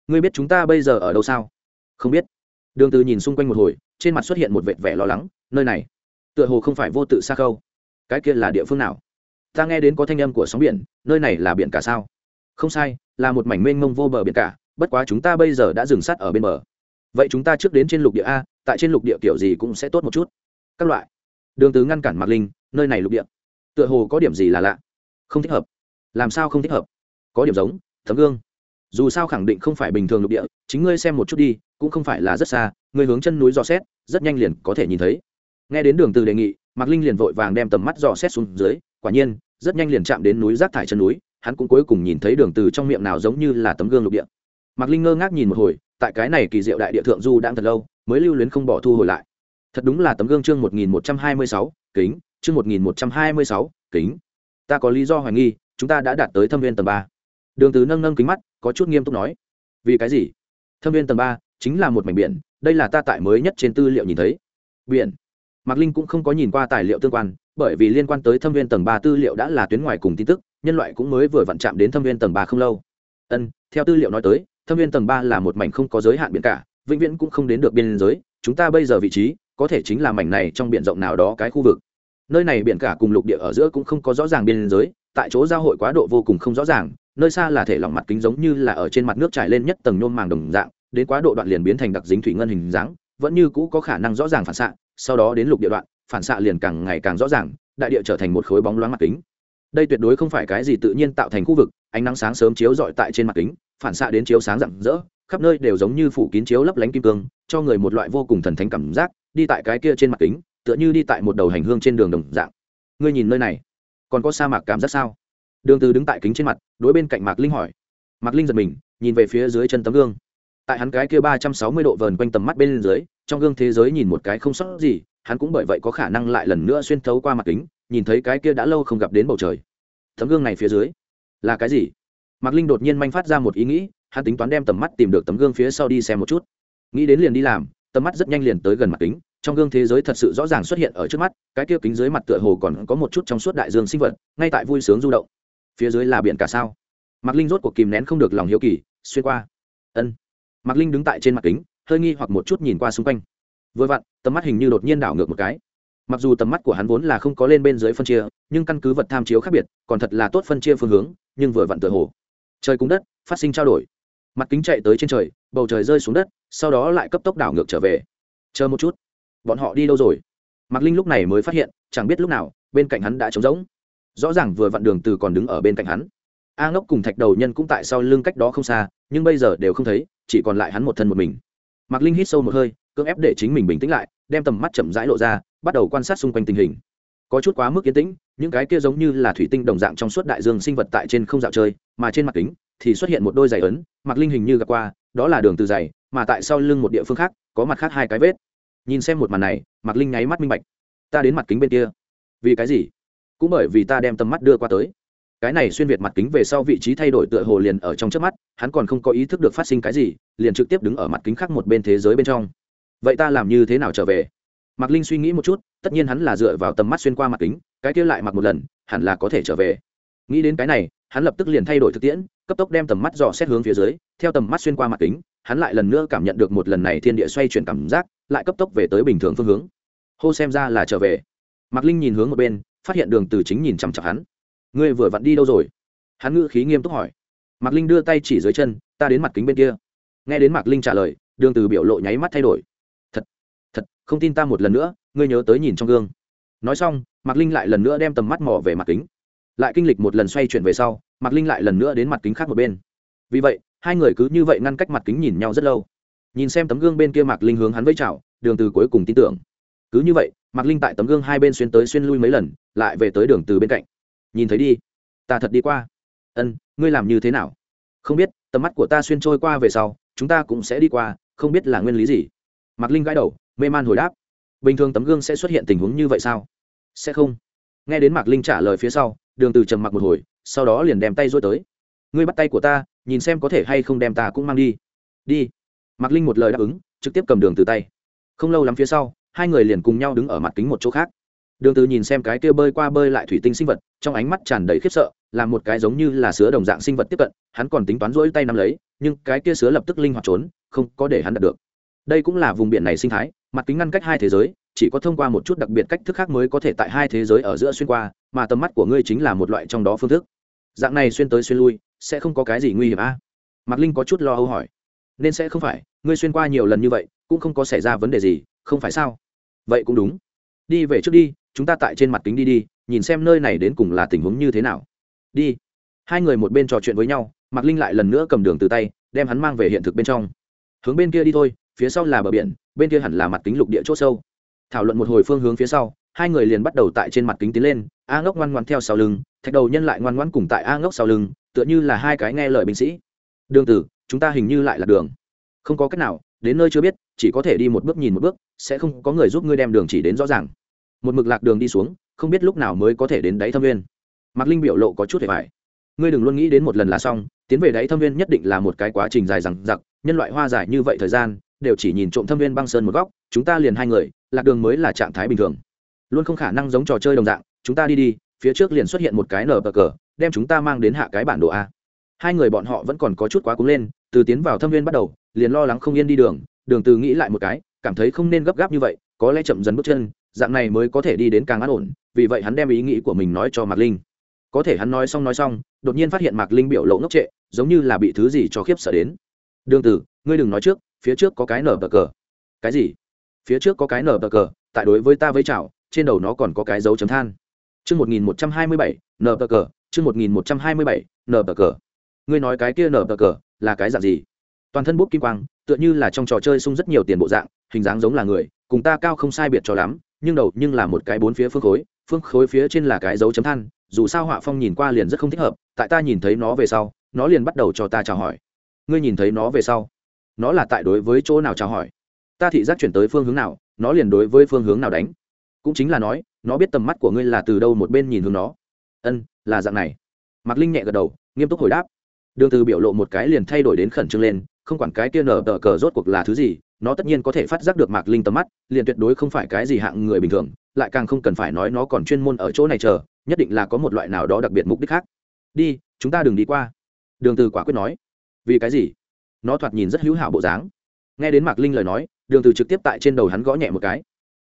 Ngươi biết chúng ta bây giờ ở đâu sao? Không biết. Đường từ nhìn xung quanh một hồi, trên mặt xuất hiện một vệt vẻ lo lắng, nơi này. Tựa hồ không phải vô tự xa khâu. Cái kia là địa phương nào? Ta nghe đến có thanh âm của sóng biển, nơi này là biển cả sao? Không sai, là một mảnh mênh mông vô bờ biển cả, bất quá chúng ta bây giờ đã dừng sát ở bên bờ. Vậy chúng ta trước đến trên lục địa a, tại trên lục địa kiểu gì cũng sẽ tốt một chút. Các loại. Đường tứ ngăn cản mạc linh, nơi này lục địa tựa hồ có điểm gì là lạ. Không thích hợp. Làm sao không thích hợp? Có điểm giống tấm gương. Dù sao khẳng định không phải bình thường lục địa, chính ngươi xem một chút đi, cũng không phải là rất xa, ngươi hướng chân núi dò xét, rất nhanh liền có thể nhìn thấy. Nghe đến đường từ đề nghị, mạc linh liền vội vàng đem tầm mắt dò xét xuống dưới, quả nhiên, rất nhanh liền chạm đến núi rác thải chân núi, hắn cũng cuối cùng nhìn thấy đường từ trong miệng nào giống như là tấm gương lục địa. Mạc linh ngơ ngác nhìn một hồi, tại cái này kỳ diệu đại địa thượng du đang thật lâu, mới lưu luyến không bỏ thu hồi lại. Thật đúng là tấm gương chương một nghìn một trăm hai mươi sáu, kính chương một nghìn một trăm hai mươi sáu, kính. Ta có lý do hoài nghi, chúng ta đã đạt tới thâm viên tầng ba. Đường từ nâng nâng kính mắt, có chút nghiêm túc nói. Vì cái gì? Thâm viên tầng ba chính là một mảnh biển, đây là ta tại mới nhất trên tư liệu nhìn thấy. Biển. Mạc linh cũng không có nhìn qua tài liệu tương quan, bởi vì liên quan tới thâm viên tầng ba tư liệu đã là tuyến ngoài cùng tin tức, nhân loại cũng mới vừa vặn chạm đến thâm viên tầng ba không lâu. Ân, theo tư liệu nói tới, thâm viên tầng ba là một mảnh không có giới hạn biển cả, vĩnh viễn cũng không đến được biên giới, chúng ta bây giờ vị trí, có thể chính là mảnh này trong biển rộng nào đó cái khu vực nơi này biển cả cùng lục địa ở giữa cũng không có rõ ràng biên giới, tại chỗ giao hội quá độ vô cùng không rõ ràng, nơi xa là thể lỏng mặt kính giống như là ở trên mặt nước trải lên nhất tầng nhôm màng đồng dạng, đến quá độ đoạn liền biến thành đặc dính thủy ngân hình dáng, vẫn như cũ có khả năng rõ ràng phản xạ, sau đó đến lục địa đoạn, phản xạ liền càng ngày càng rõ ràng, đại địa trở thành một khối bóng loáng mặt kính. Đây tuyệt đối không phải cái gì tự nhiên tạo thành khu vực, ánh nắng sáng sớm chiếu rọi tại trên mặt kính, phản xạ đến chiếu sáng rạng rỡ, khắp nơi đều giống như phủ kín chiếu lấp lánh kim cương, cho người một loại vô cùng thần thánh cảm giác, đi tại cái kia trên mặt kính tựa như đi tại một đầu hành hương trên đường đồng dạng. Ngươi nhìn nơi này, còn có sa mạc cảm giác sao? Đường từ đứng tại kính trên mặt, đối bên cạnh mạc linh hỏi. Mạc linh giật mình, nhìn về phía dưới chân tấm gương. Tại hắn cái kia ba trăm sáu mươi độ vờn quanh tầm mắt bên dưới, trong gương thế giới nhìn một cái không sót gì, hắn cũng bởi vậy có khả năng lại lần nữa xuyên thấu qua mặt kính, nhìn thấy cái kia đã lâu không gặp đến bầu trời. Tấm gương này phía dưới, là cái gì? Mạc linh đột nhiên manh phát ra một ý nghĩ, hắn tính toán đem tầm mắt tìm được tấm gương phía sau đi xem một chút. Nghĩ đến liền đi làm, tầm mắt rất nhanh liền tới gần mặt kính trong gương thế giới thật sự rõ ràng xuất hiện ở trước mắt, cái kia kính dưới mặt tựa hồ còn có một chút trong suốt đại dương sinh vật, ngay tại vui sướng du động. Phía dưới là biển cả sao? Mạc linh rốt cuộc kìm nén không được lòng hiếu kỳ, xuyên qua. Ân. Mạc linh đứng tại trên mặt kính, hơi nghi hoặc một chút nhìn qua xung quanh. Vừa vặn, tầm mắt hình như đột nhiên đảo ngược một cái. Mặc dù tầm mắt của hắn vốn là không có lên bên dưới phân chia, nhưng căn cứ vật tham chiếu khác biệt, còn thật là tốt phân chia phương hướng, nhưng vừa vặn tựa hồ, trời cung đất, phát sinh trao đổi. Mặt kính chạy tới trên trời, bầu trời rơi xuống đất, sau đó lại cấp tốc đảo ngược trở về. Chờ một chút bọn họ đi đâu rồi? Mạc linh lúc này mới phát hiện, chẳng biết lúc nào, bên cạnh hắn đã trống rỗng. Rõ ràng vừa vặn đường từ còn đứng ở bên cạnh hắn. A ngốc cùng thạch đầu nhân cũng tại sau lưng cách đó không xa, nhưng bây giờ đều không thấy, chỉ còn lại hắn một thân một mình. Mạc linh hít sâu một hơi, cưỡng ép để chính mình bình tĩnh lại, đem tầm mắt chậm rãi lộ ra, bắt đầu quan sát xung quanh tình hình. Có chút quá mức yên tĩnh, những cái kia giống như là thủy tinh đồng dạng trong suốt đại dương sinh vật tại trên không dạo chơi, mà trên mặt kính thì xuất hiện một đôi giày ấn, mạc linh hình như gặp qua, đó là đường từ giày, mà tại sau lưng một địa phương khác, có mặt khác hai cái vết nhìn xem một màn này, mạc linh nháy mắt minh bạch. Ta đến mặt kính bên kia. Vì cái gì? Cũng bởi vì ta đem tầm mắt đưa qua tới. Cái này xuyên việt mặt kính về sau vị trí thay đổi tựa hồ liền ở trong trước mắt, hắn còn không có ý thức được phát sinh cái gì, liền trực tiếp đứng ở mặt kính khác một bên thế giới bên trong. Vậy ta làm như thế nào trở về? Mạc linh suy nghĩ một chút, tất nhiên hắn là dựa vào tầm mắt xuyên qua mặt kính, cái kia lại mặc một lần, hẳn là có thể trở về. Nghĩ đến cái này, hắn lập tức liền thay đổi thực tiễn, cấp tốc đem tầm mắt dò xét hướng phía dưới, theo tầm mắt xuyên qua mặt kính, hắn lại lần nữa cảm nhận được một lần này thiên địa xoay chuyển cảm giác lại cấp tốc về tới bình thường phương hướng. Hô xem ra là trở về. Mạc linh nhìn hướng một bên, phát hiện đường từ chính nhìn chằm chặp hắn. Ngươi vừa vặn đi đâu rồi? Hắn ngữ khí nghiêm túc hỏi. Mạc linh đưa tay chỉ dưới chân, ta đến mặt kính bên kia. Nghe đến mạc linh trả lời, đường từ biểu lộ nháy mắt thay đổi. Thật thật, không tin ta một lần nữa, ngươi nhớ tới nhìn trong gương. Nói xong, mạc linh lại lần nữa đem tầm mắt mò về mặt kính. Lại kinh lịch một lần xoay chuyển về sau, mạc linh lại lần nữa đến mặt kính khác một bên. Vì vậy, hai người cứ như vậy ngăn cách mặt kính nhìn nhau rất lâu nhìn xem tấm gương bên kia mạc linh hướng hắn với chào, đường từ cuối cùng tin tưởng. Cứ như vậy, mạc linh tại tấm gương hai bên xuyên tới xuyên lui mấy lần, lại về tới đường từ bên cạnh. Nhìn thấy đi, ta thật đi qua. Ân, ngươi làm như thế nào? Không biết, tầm mắt của ta xuyên trôi qua về sau, chúng ta cũng sẽ đi qua, không biết là nguyên lý gì. Mạc linh gãi đầu, mê man hồi đáp. Bình thường tấm gương sẽ xuất hiện tình huống như vậy sao? Sẽ không. Nghe đến mạc linh trả lời phía sau, đường từ trầm mặc một hồi, sau đó liền đem tay duỗi tới. Ngươi bắt tay của ta, nhìn xem có thể hay không đem ta cũng mang đi. Đi mạc linh một lời đáp ứng, trực tiếp cầm đường từ tay. Không lâu lắm phía sau, hai người liền cùng nhau đứng ở mặt kính một chỗ khác. Đường từ nhìn xem cái kia bơi qua bơi lại thủy tinh sinh vật, trong ánh mắt tràn đầy khiếp sợ, là một cái giống như là sứa đồng dạng sinh vật tiếp cận, hắn còn tính toán rỗi tay nắm lấy, nhưng cái kia sứa lập tức linh hoạt trốn, không có để hắn đạt được. Đây cũng là vùng biển này sinh thái, mặt kính ngăn cách hai thế giới, chỉ có thông qua một chút đặc biệt cách thức khác mới có thể tại hai thế giới ở giữa xuyên qua, mà tầm mắt của ngươi chính là một loại trong đó phương thức. Dạng này xuyên tới xuyên lui, sẽ không có cái gì nguy hiểm a? À? mạc linh có chút lo âu hỏi nên sẽ không phải, ngươi xuyên qua nhiều lần như vậy, cũng không có xảy ra vấn đề gì, không phải sao? Vậy cũng đúng. Đi về trước đi, chúng ta tại trên mặt kính đi đi, nhìn xem nơi này đến cùng là tình huống như thế nào. Đi. Hai người một bên trò chuyện với nhau, mạc linh lại lần nữa cầm đường từ tay, đem hắn mang về hiện thực bên trong. Hướng bên kia đi thôi, phía sau là bờ biển, bên kia hẳn là mặt kính lục địa c h ỗ sâu. Thảo luận một hồi phương hướng phía sau, hai người liền bắt đầu tại trên mặt kính tiến lên, a ngốc ngoan ngoan theo sau lưng, thạch đầu nhân lại ngoan ngoan cùng tại a ngốc sau lưng, tựa như là hai cái nghe lời binh sĩ. Đường tử chúng ta hình như lại là đường. Không có cách nào, đến nơi chưa biết, chỉ có thể đi một bước nhìn một bước, sẽ không có người giúp ngươi đem đường chỉ đến rõ ràng. Một mực lạc đường đi xuống, không biết lúc nào mới có thể đến đáy thâm viên mạc linh biểu lộ có chút hề vải ngươi đừng luôn nghĩ đến một lần là xong, tiến về đáy thâm viên nhất định là một cái quá trình dài dằng dặc, nhân loại hoa dài như vậy thời gian, đều chỉ nhìn trộm thâm viên băng sơn một góc, chúng ta liền hai người, lạc đường mới là trạng thái bình thường. Luôn không khả năng giống trò chơi đồng dạng, chúng ta đi đi, phía trước liền xuất hiện một cái nở bờ cờ, đem chúng ta mang đến hạ cái bản đồ a hai người bọn họ vẫn còn có chút quá cúng lên, từ tiến vào thâm viên bắt đầu, liền lo lắng không yên đi đường đường từ nghĩ lại một cái, cảm thấy không nên gấp gáp như vậy, có lẽ chậm dần bước chân, dạng này mới có thể đi đến càng an ổn, vì vậy hắn đem ý nghĩ của mình nói cho mạc linh. Có thể hắn nói xong nói xong, đột nhiên phát hiện mạc linh biểu lộ ngốc trệ, giống như là bị thứ gì cho khiếp sợ đến. Đường tử, ngươi đừng nói trước, phía trước có cái nở bờ cờ. Cái gì? Phía trước có cái nở bờ cờ, tại đối với ta với chảo, trên đầu nó còn có cái dấu chấm than. Chương một nghìn một trăm hai mươi bảy, nở bờ cờ, chương một nghìn một trăm hai mươi bảy, nở bờ cờ ngươi nói cái kia nở bờ cờ là cái dạng gì? Toàn thân bút kim quang, tựa như là trong trò chơi sung rất nhiều tiền bộ dạng, hình dáng giống là người, cùng ta cao không sai biệt cho lắm, nhưng đầu nhưng là một cái bốn phía phương khối phương khối phía trên là cái dấu chấm than, dù sao họa phong nhìn qua liền rất không thích hợp, tại ta nhìn thấy nó về sau, nó liền bắt đầu cho ta chào hỏi. Ngươi nhìn thấy nó về sau, nó là tại đối với chỗ nào chào hỏi? Ta thị giác chuyển tới phương hướng nào, nó liền đối với phương hướng nào đánh. Cũng chính là nói, nó biết tầm mắt của ngươi là từ đâu một bên nhìn hướng nó. Ân, là dạng này. Mạc linh nhẹ gật đầu, nghiêm túc hồi đáp đường từ biểu lộ một cái liền thay đổi đến khẩn trương lên, không quản cái kia nở tờ cờ rốt cuộc là thứ gì, nó tất nhiên có thể phát giác được mạc linh tầm mắt, liền tuyệt đối không phải cái gì hạng người bình thường, lại càng không cần phải nói nó còn chuyên môn ở chỗ này chờ, nhất định là có một loại nào đó đặc biệt mục đích khác. Đi, chúng ta đừng đi qua. Đường từ quả quyết nói. Vì cái gì? Nó thoạt nhìn rất hữu hảo bộ dáng. Nghe đến mạc linh lời nói, đường từ trực tiếp tại trên đầu hắn gõ nhẹ một cái.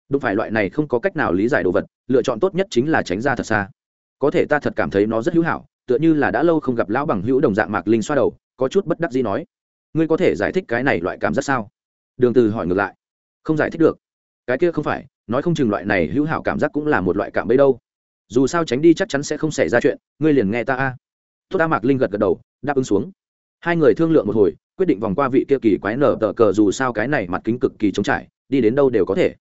Đúng phải loại này không có cách nào lý giải đồ vật, lựa chọn tốt nhất chính là tránh ra thật xa. Có thể ta thật cảm thấy nó rất hữu hảo tựa như là đã lâu không gặp lão bằng hữu đồng dạng mạc linh xoa đầu, có chút bất đắc dĩ nói, ngươi có thể giải thích cái này loại cảm giác sao? Đường từ hỏi ngược lại, không giải thích được. Cái kia không phải, nói không chừng loại này hữu hảo cảm giác cũng là một loại cảm bấy đâu. Dù sao tránh đi chắc chắn sẽ không xảy ra chuyện, ngươi liền nghe ta a. Tốt ta, mạc linh gật gật đầu, đáp ứng xuống. Hai người thương lượng một hồi, quyết định vòng qua vị kia kỳ quái nở tờ cờ dù sao cái này mặt kính cực kỳ trống trải, đi đến đâu đều có thể.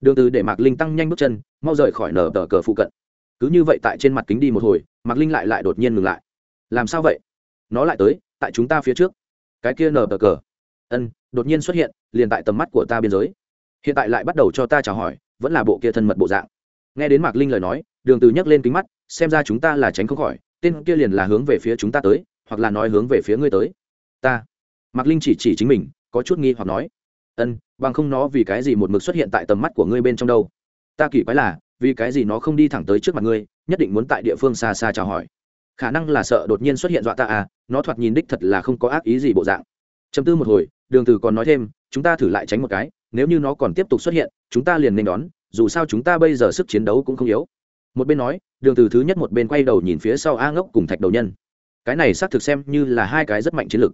Đường từ để mạc linh tăng nhanh bước chân, mau rời khỏi nở tờ cờ phụ cận cứ như vậy tại trên mặt kính đi một hồi, mạc linh lại lại đột nhiên ngừng lại. Làm sao vậy? Nó lại tới, tại chúng ta phía trước. Cái kia nờ tờ cờ. Ân, đột nhiên xuất hiện, liền tại tầm mắt của ta biên giới. Hiện tại lại bắt đầu cho ta chào hỏi, vẫn là bộ kia thân mật bộ dạng. Nghe đến mạc linh lời nói, đường từ nhấc lên kính mắt, xem ra chúng ta là tránh không khỏi, tên kia liền là hướng về phía chúng ta tới, hoặc là nói hướng về phía ngươi tới. Ta. Mạc linh chỉ chỉ chính mình, có chút nghi hoặc nói. Ân, bằng không nó vì cái gì một mực xuất hiện tại tầm mắt của ngươi bên trong đâu? Ta kỳ quái là vì cái gì nó không đi thẳng tới trước mặt ngươi, nhất định muốn tại địa phương xa xa chào hỏi. Khả năng là sợ đột nhiên xuất hiện dọa ta à nó thoạt nhìn đích thật là không có ác ý gì bộ dạng. Chấm tư một hồi, đường từ còn nói thêm, chúng ta thử lại tránh một cái, nếu như nó còn tiếp tục xuất hiện, chúng ta liền nên đón, dù sao chúng ta bây giờ sức chiến đấu cũng không yếu. Một bên nói, đường từ thứ nhất một bên quay đầu nhìn phía sau a ngốc cùng thạch đầu nhân. Cái này xác thực xem như là hai cái rất mạnh chiến lược.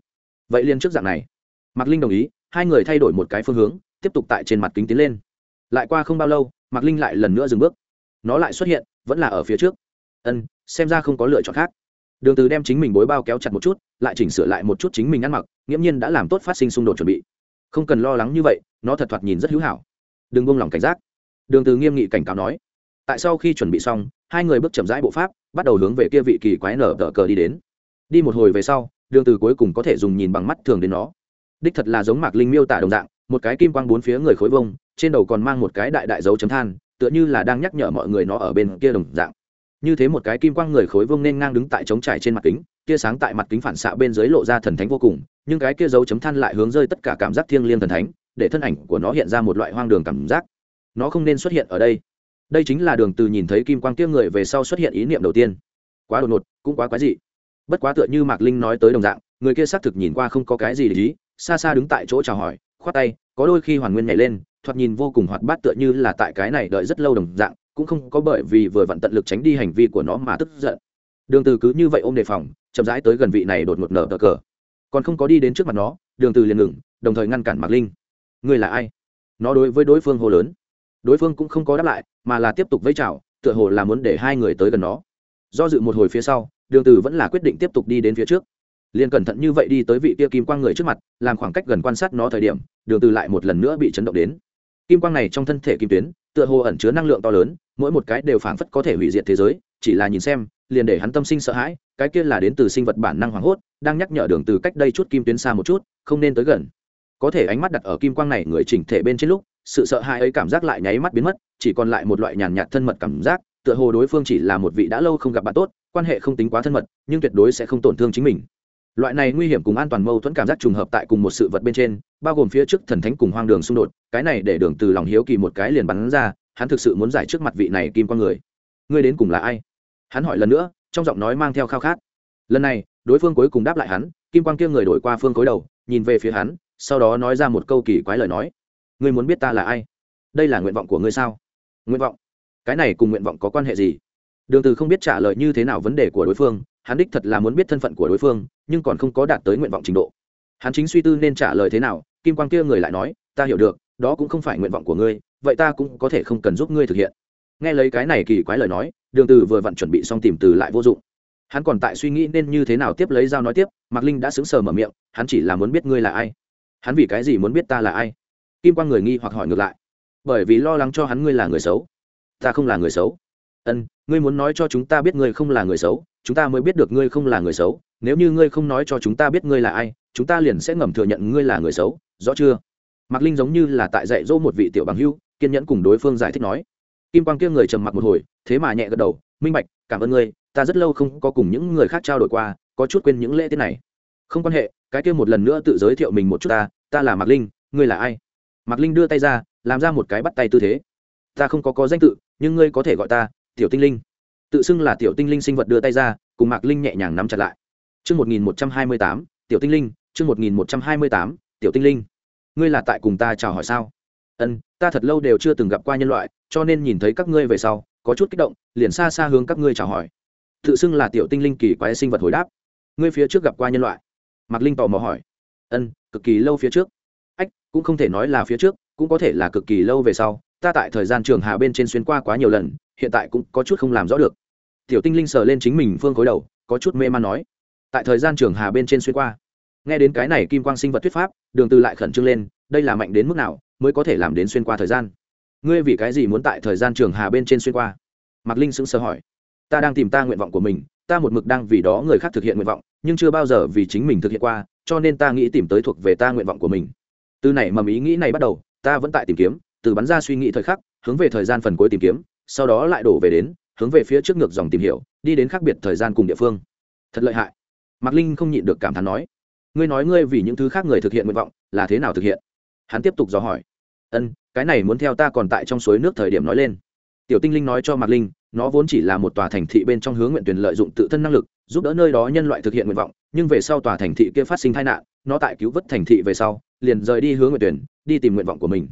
Vậy liền trước dạng này. Mạc linh đồng ý, hai người thay đổi một cái phương hướng, tiếp tục tại trên mặt kính tiến lên. Lại qua không bao lâu mạc linh lại lần nữa dừng bước. Nó lại xuất hiện, vẫn là ở phía trước. Ân, xem ra không có lựa chọn khác. Đường từ đem chính mình bối bao kéo chặt một chút, lại chỉnh sửa lại một chút chính mình ăn mặc, nghiễm nhiên đã làm tốt phát sinh xung đột chuẩn bị. Không cần lo lắng như vậy, nó thật thoạt nhìn rất hữu hảo. Đừng buông lỏng cảnh giác. Đường từ nghiêm nghị cảnh cáo nói. Tại sau khi chuẩn bị xong, hai người bước chậm rãi bộ pháp, bắt đầu hướng về kia vị kỳ quái nở tờ cờ đi đến. Đi một hồi về sau, đường từ cuối cùng có thể dùng nhìn bằng mắt thường đến nó. Đích thật là giống mạc linh miêu tả đồng dạng, một cái kim quang bốn phía người khối vông trên đầu còn mang một cái đại đại dấu chấm than, tựa như là đang nhắc nhở mọi người nó ở bên kia đồng dạng. Như thế một cái kim quang người khối vông nên ngang đứng tại trống trải trên mặt kính kia sáng tại mặt kính phản xạ bên dưới lộ ra thần thánh vô cùng, nhưng cái kia dấu chấm than lại hướng rơi tất cả cảm giác thiêng liêng thần thánh, để thân ảnh của nó hiện ra một loại hoang đường cảm giác. Nó không nên xuất hiện ở đây. Đây chính là đường từ nhìn thấy kim quang kia người về sau xuất hiện ý niệm đầu tiên. Quá đột ngột, cũng quá quái dị. Bất quá tựa như mạc linh nói tới đồng dạng, người kia xác thực nhìn qua không có cái gì để ý, xa xa đứng tại chỗ chào hỏi, khoát tay, có đôi khi hoàn nguyên nhảy lên thoạt nhìn vô cùng hoạt bát tựa như là tại cái này đợi rất lâu đồng dạng, cũng không có bởi vì vừa vặn tận lực tránh đi hành vi của nó mà tức giận. Đường từ cứ như vậy ôm đề phòng, chậm rãi tới gần vị này đột ngột nở cờ cờ. Còn không có đi đến trước mặt nó, đường từ liền ngừng, đồng thời ngăn cản mạc linh. Ngươi là ai? Nó đối với đối phương hô lớn. Đối phương cũng không có đáp lại, mà là tiếp tục vẫy chào, tựa hồ là muốn để hai người tới gần nó. Do dự một hồi phía sau, đường từ vẫn là quyết định tiếp tục đi đến phía trước. Liền cẩn thận như vậy đi tới vị kia kim quang người trước mặt, làm khoảng cách gần quan sát nó thời điểm, đường từ lại một lần nữa bị chấn động đến kim quang này trong thân thể kim tuyến, tựa hồ ẩn chứa năng lượng to lớn, mỗi một cái đều phảng phất có thể hủy diệt thế giới, chỉ là nhìn xem, liền để hắn tâm sinh sợ hãi, cái kia là đến từ sinh vật bản năng hoảng hốt, đang nhắc nhở đường từ cách đây chút kim tuyến xa một chút, không nên tới gần. Có thể ánh mắt đặt ở kim quang này người chỉnh thể bên trên lúc, sự sợ hãi ấy cảm giác lại nháy mắt biến mất, chỉ còn lại một loại nhàn nhạt thân mật cảm giác, tựa hồ đối phương chỉ là một vị đã lâu không gặp bạn tốt, quan hệ không tính quá thân mật, nhưng tuyệt đối sẽ không tổn thương chính mình loại này nguy hiểm cùng an toàn mâu thuẫn cảm giác trùng hợp tại cùng một sự vật bên trên, bao gồm phía trước thần thánh cùng hoang đường xung đột, cái này để đường từ lòng hiếu kỳ một cái liền bắn ra, hắn thực sự muốn giải trước mặt vị này kim con người. Ngươi đến cùng là ai? Hắn hỏi lần nữa, trong giọng nói mang theo khao khát. Lần này, đối phương cuối cùng đáp lại hắn, kim quang kia người đổi qua phương cối đầu, nhìn về phía hắn, sau đó nói ra một câu kỳ quái lời nói. Ngươi muốn biết ta là ai? Đây là nguyện vọng của ngươi sao? Nguyện vọng? Cái này cùng nguyện vọng có quan hệ gì? Đường từ không biết trả lời như thế nào vấn đề của đối phương hắn đích thật là muốn biết thân phận của đối phương, nhưng còn không có đạt tới nguyện vọng trình độ. Hắn chính suy tư nên trả lời thế nào, kim quang kia người lại nói, ta hiểu được, đó cũng không phải nguyện vọng của ngươi, vậy ta cũng có thể không cần giúp ngươi thực hiện. Nghe lấy cái này kỳ quái lời nói, đường từ vừa vặn chuẩn bị xong tìm từ lại vô dụng. Hắn còn tại suy nghĩ nên như thế nào tiếp lấy dao nói tiếp, mạc linh đã sững sờ mở miệng, hắn chỉ là muốn biết ngươi là ai. Hắn vì cái gì muốn biết ta là ai? Kim quang người nghi hoặc hỏi ngược lại. Bởi vì lo lắng cho hắn ngươi là người xấu. Ta không là người xấu. Ân, ngươi muốn nói cho chúng ta biết ngươi không là người xấu chúng ta mới biết được ngươi không là người xấu, nếu như ngươi không nói cho chúng ta biết ngươi là ai, chúng ta liền sẽ ngầm thừa nhận ngươi là người xấu, rõ chưa? Mạc linh giống như là tại dạy dỗ một vị tiểu bằng hưu kiên nhẫn cùng đối phương giải thích nói. Kim quang kia người trầm mặc một hồi, thế mà nhẹ gật đầu, minh bạch, cảm ơn ngươi, ta rất lâu không có cùng những người khác trao đổi qua, có chút quên những lễ tiết này. Không quan hệ, cái kia một lần nữa tự giới thiệu mình một chút ta ta là mạc linh, ngươi là ai? Mạc linh đưa tay ra, làm ra một cái bắt tay tư thế. Ta không có có danh tự, nhưng ngươi có thể gọi ta, tiểu tinh linh tự xưng là tiểu tinh linh sinh vật đưa tay ra cùng mạc linh nhẹ nhàng nắm chặt lại Trước 1128, tiểu tinh linh, trước 1128, tiểu tinh linh. Ngươi là tại cùng ta chào hỏi sao? Ân, ta thật lâu đều chưa từng gặp qua nhân loại, cho nên nhìn thấy các ngươi về sau, có chút kích động, liền xa xa hướng các ngươi chào hỏi. Tự xưng là tiểu tinh linh kỳ quái sinh vật hồi đáp. Ngươi phía trước gặp qua nhân loại? Mạc Linh tò mò hỏi. Ân, cực kỳ lâu phía trước. Ách, cũng không thể nói là phía trước, cũng có thể là cực kỳ lâu về sau, ta tại thời gian trường hà bên trên xuyên qua quá nhiều lần, hiện tại cũng có chút không làm rõ được tiểu tinh linh sờ lên chính mình phương khối đầu, có chút mê man nói. Tại thời gian trường hà bên trên xuyên qua, nghe đến cái này kim quang sinh vật thuyết pháp, đường từ lại khẩn trương lên, đây là mạnh đến mức nào mới có thể làm đến xuyên qua thời gian? Ngươi vì cái gì muốn tại thời gian trường hà bên trên xuyên qua? Mạc linh sững sờ hỏi. Ta đang tìm ta nguyện vọng của mình, ta một mực đang vì đó người khác thực hiện nguyện vọng, nhưng chưa bao giờ vì chính mình thực hiện qua, cho nên ta nghĩ tìm tới thuộc về ta nguyện vọng của mình. Từ này mầm ý nghĩ này bắt đầu, ta vẫn tại tìm kiếm, từ bắn ra suy nghĩ thời khắc, hướng về thời gian phần cuối tìm kiếm, sau đó lại đổ về đến hướng về phía trước ngược dòng tìm hiểu, đi đến khác biệt thời gian cùng địa phương. Thật lợi hại. Mạc linh không nhịn được cảm thán nói, ngươi nói ngươi vì những thứ khác người thực hiện nguyện vọng, là thế nào thực hiện? Hắn tiếp tục dò hỏi, ân, cái này muốn theo ta còn tại trong suối nước thời điểm nói lên. Tiểu tinh linh nói cho mạc linh, nó vốn chỉ là một tòa thành thị bên trong hướng nguyện tuyển lợi dụng tự thân năng lực, giúp đỡ nơi đó nhân loại thực hiện nguyện vọng, nhưng về sau tòa thành thị kia phát sinh tai nạn, nó tại cứu vớt thành thị về sau, liền rời đi hướng nguyện tuyển, đi tìm nguyện vọng của mình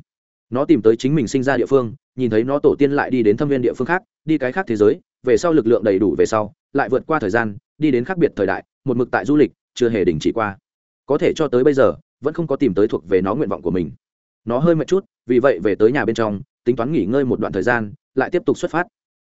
nó tìm tới chính mình sinh ra địa phương, nhìn thấy nó tổ tiên lại đi đến thâm viên địa phương khác, đi cái khác thế giới, về sau lực lượng đầy đủ về sau, lại vượt qua thời gian, đi đến khác biệt thời đại, một mực tại du lịch, chưa hề đình chỉ qua. Có thể cho tới bây giờ, vẫn không có tìm tới thuộc về nó nguyện vọng của mình. Nó hơi mệt chút, vì vậy về tới nhà bên trong, tính toán nghỉ ngơi một đoạn thời gian, lại tiếp tục xuất phát.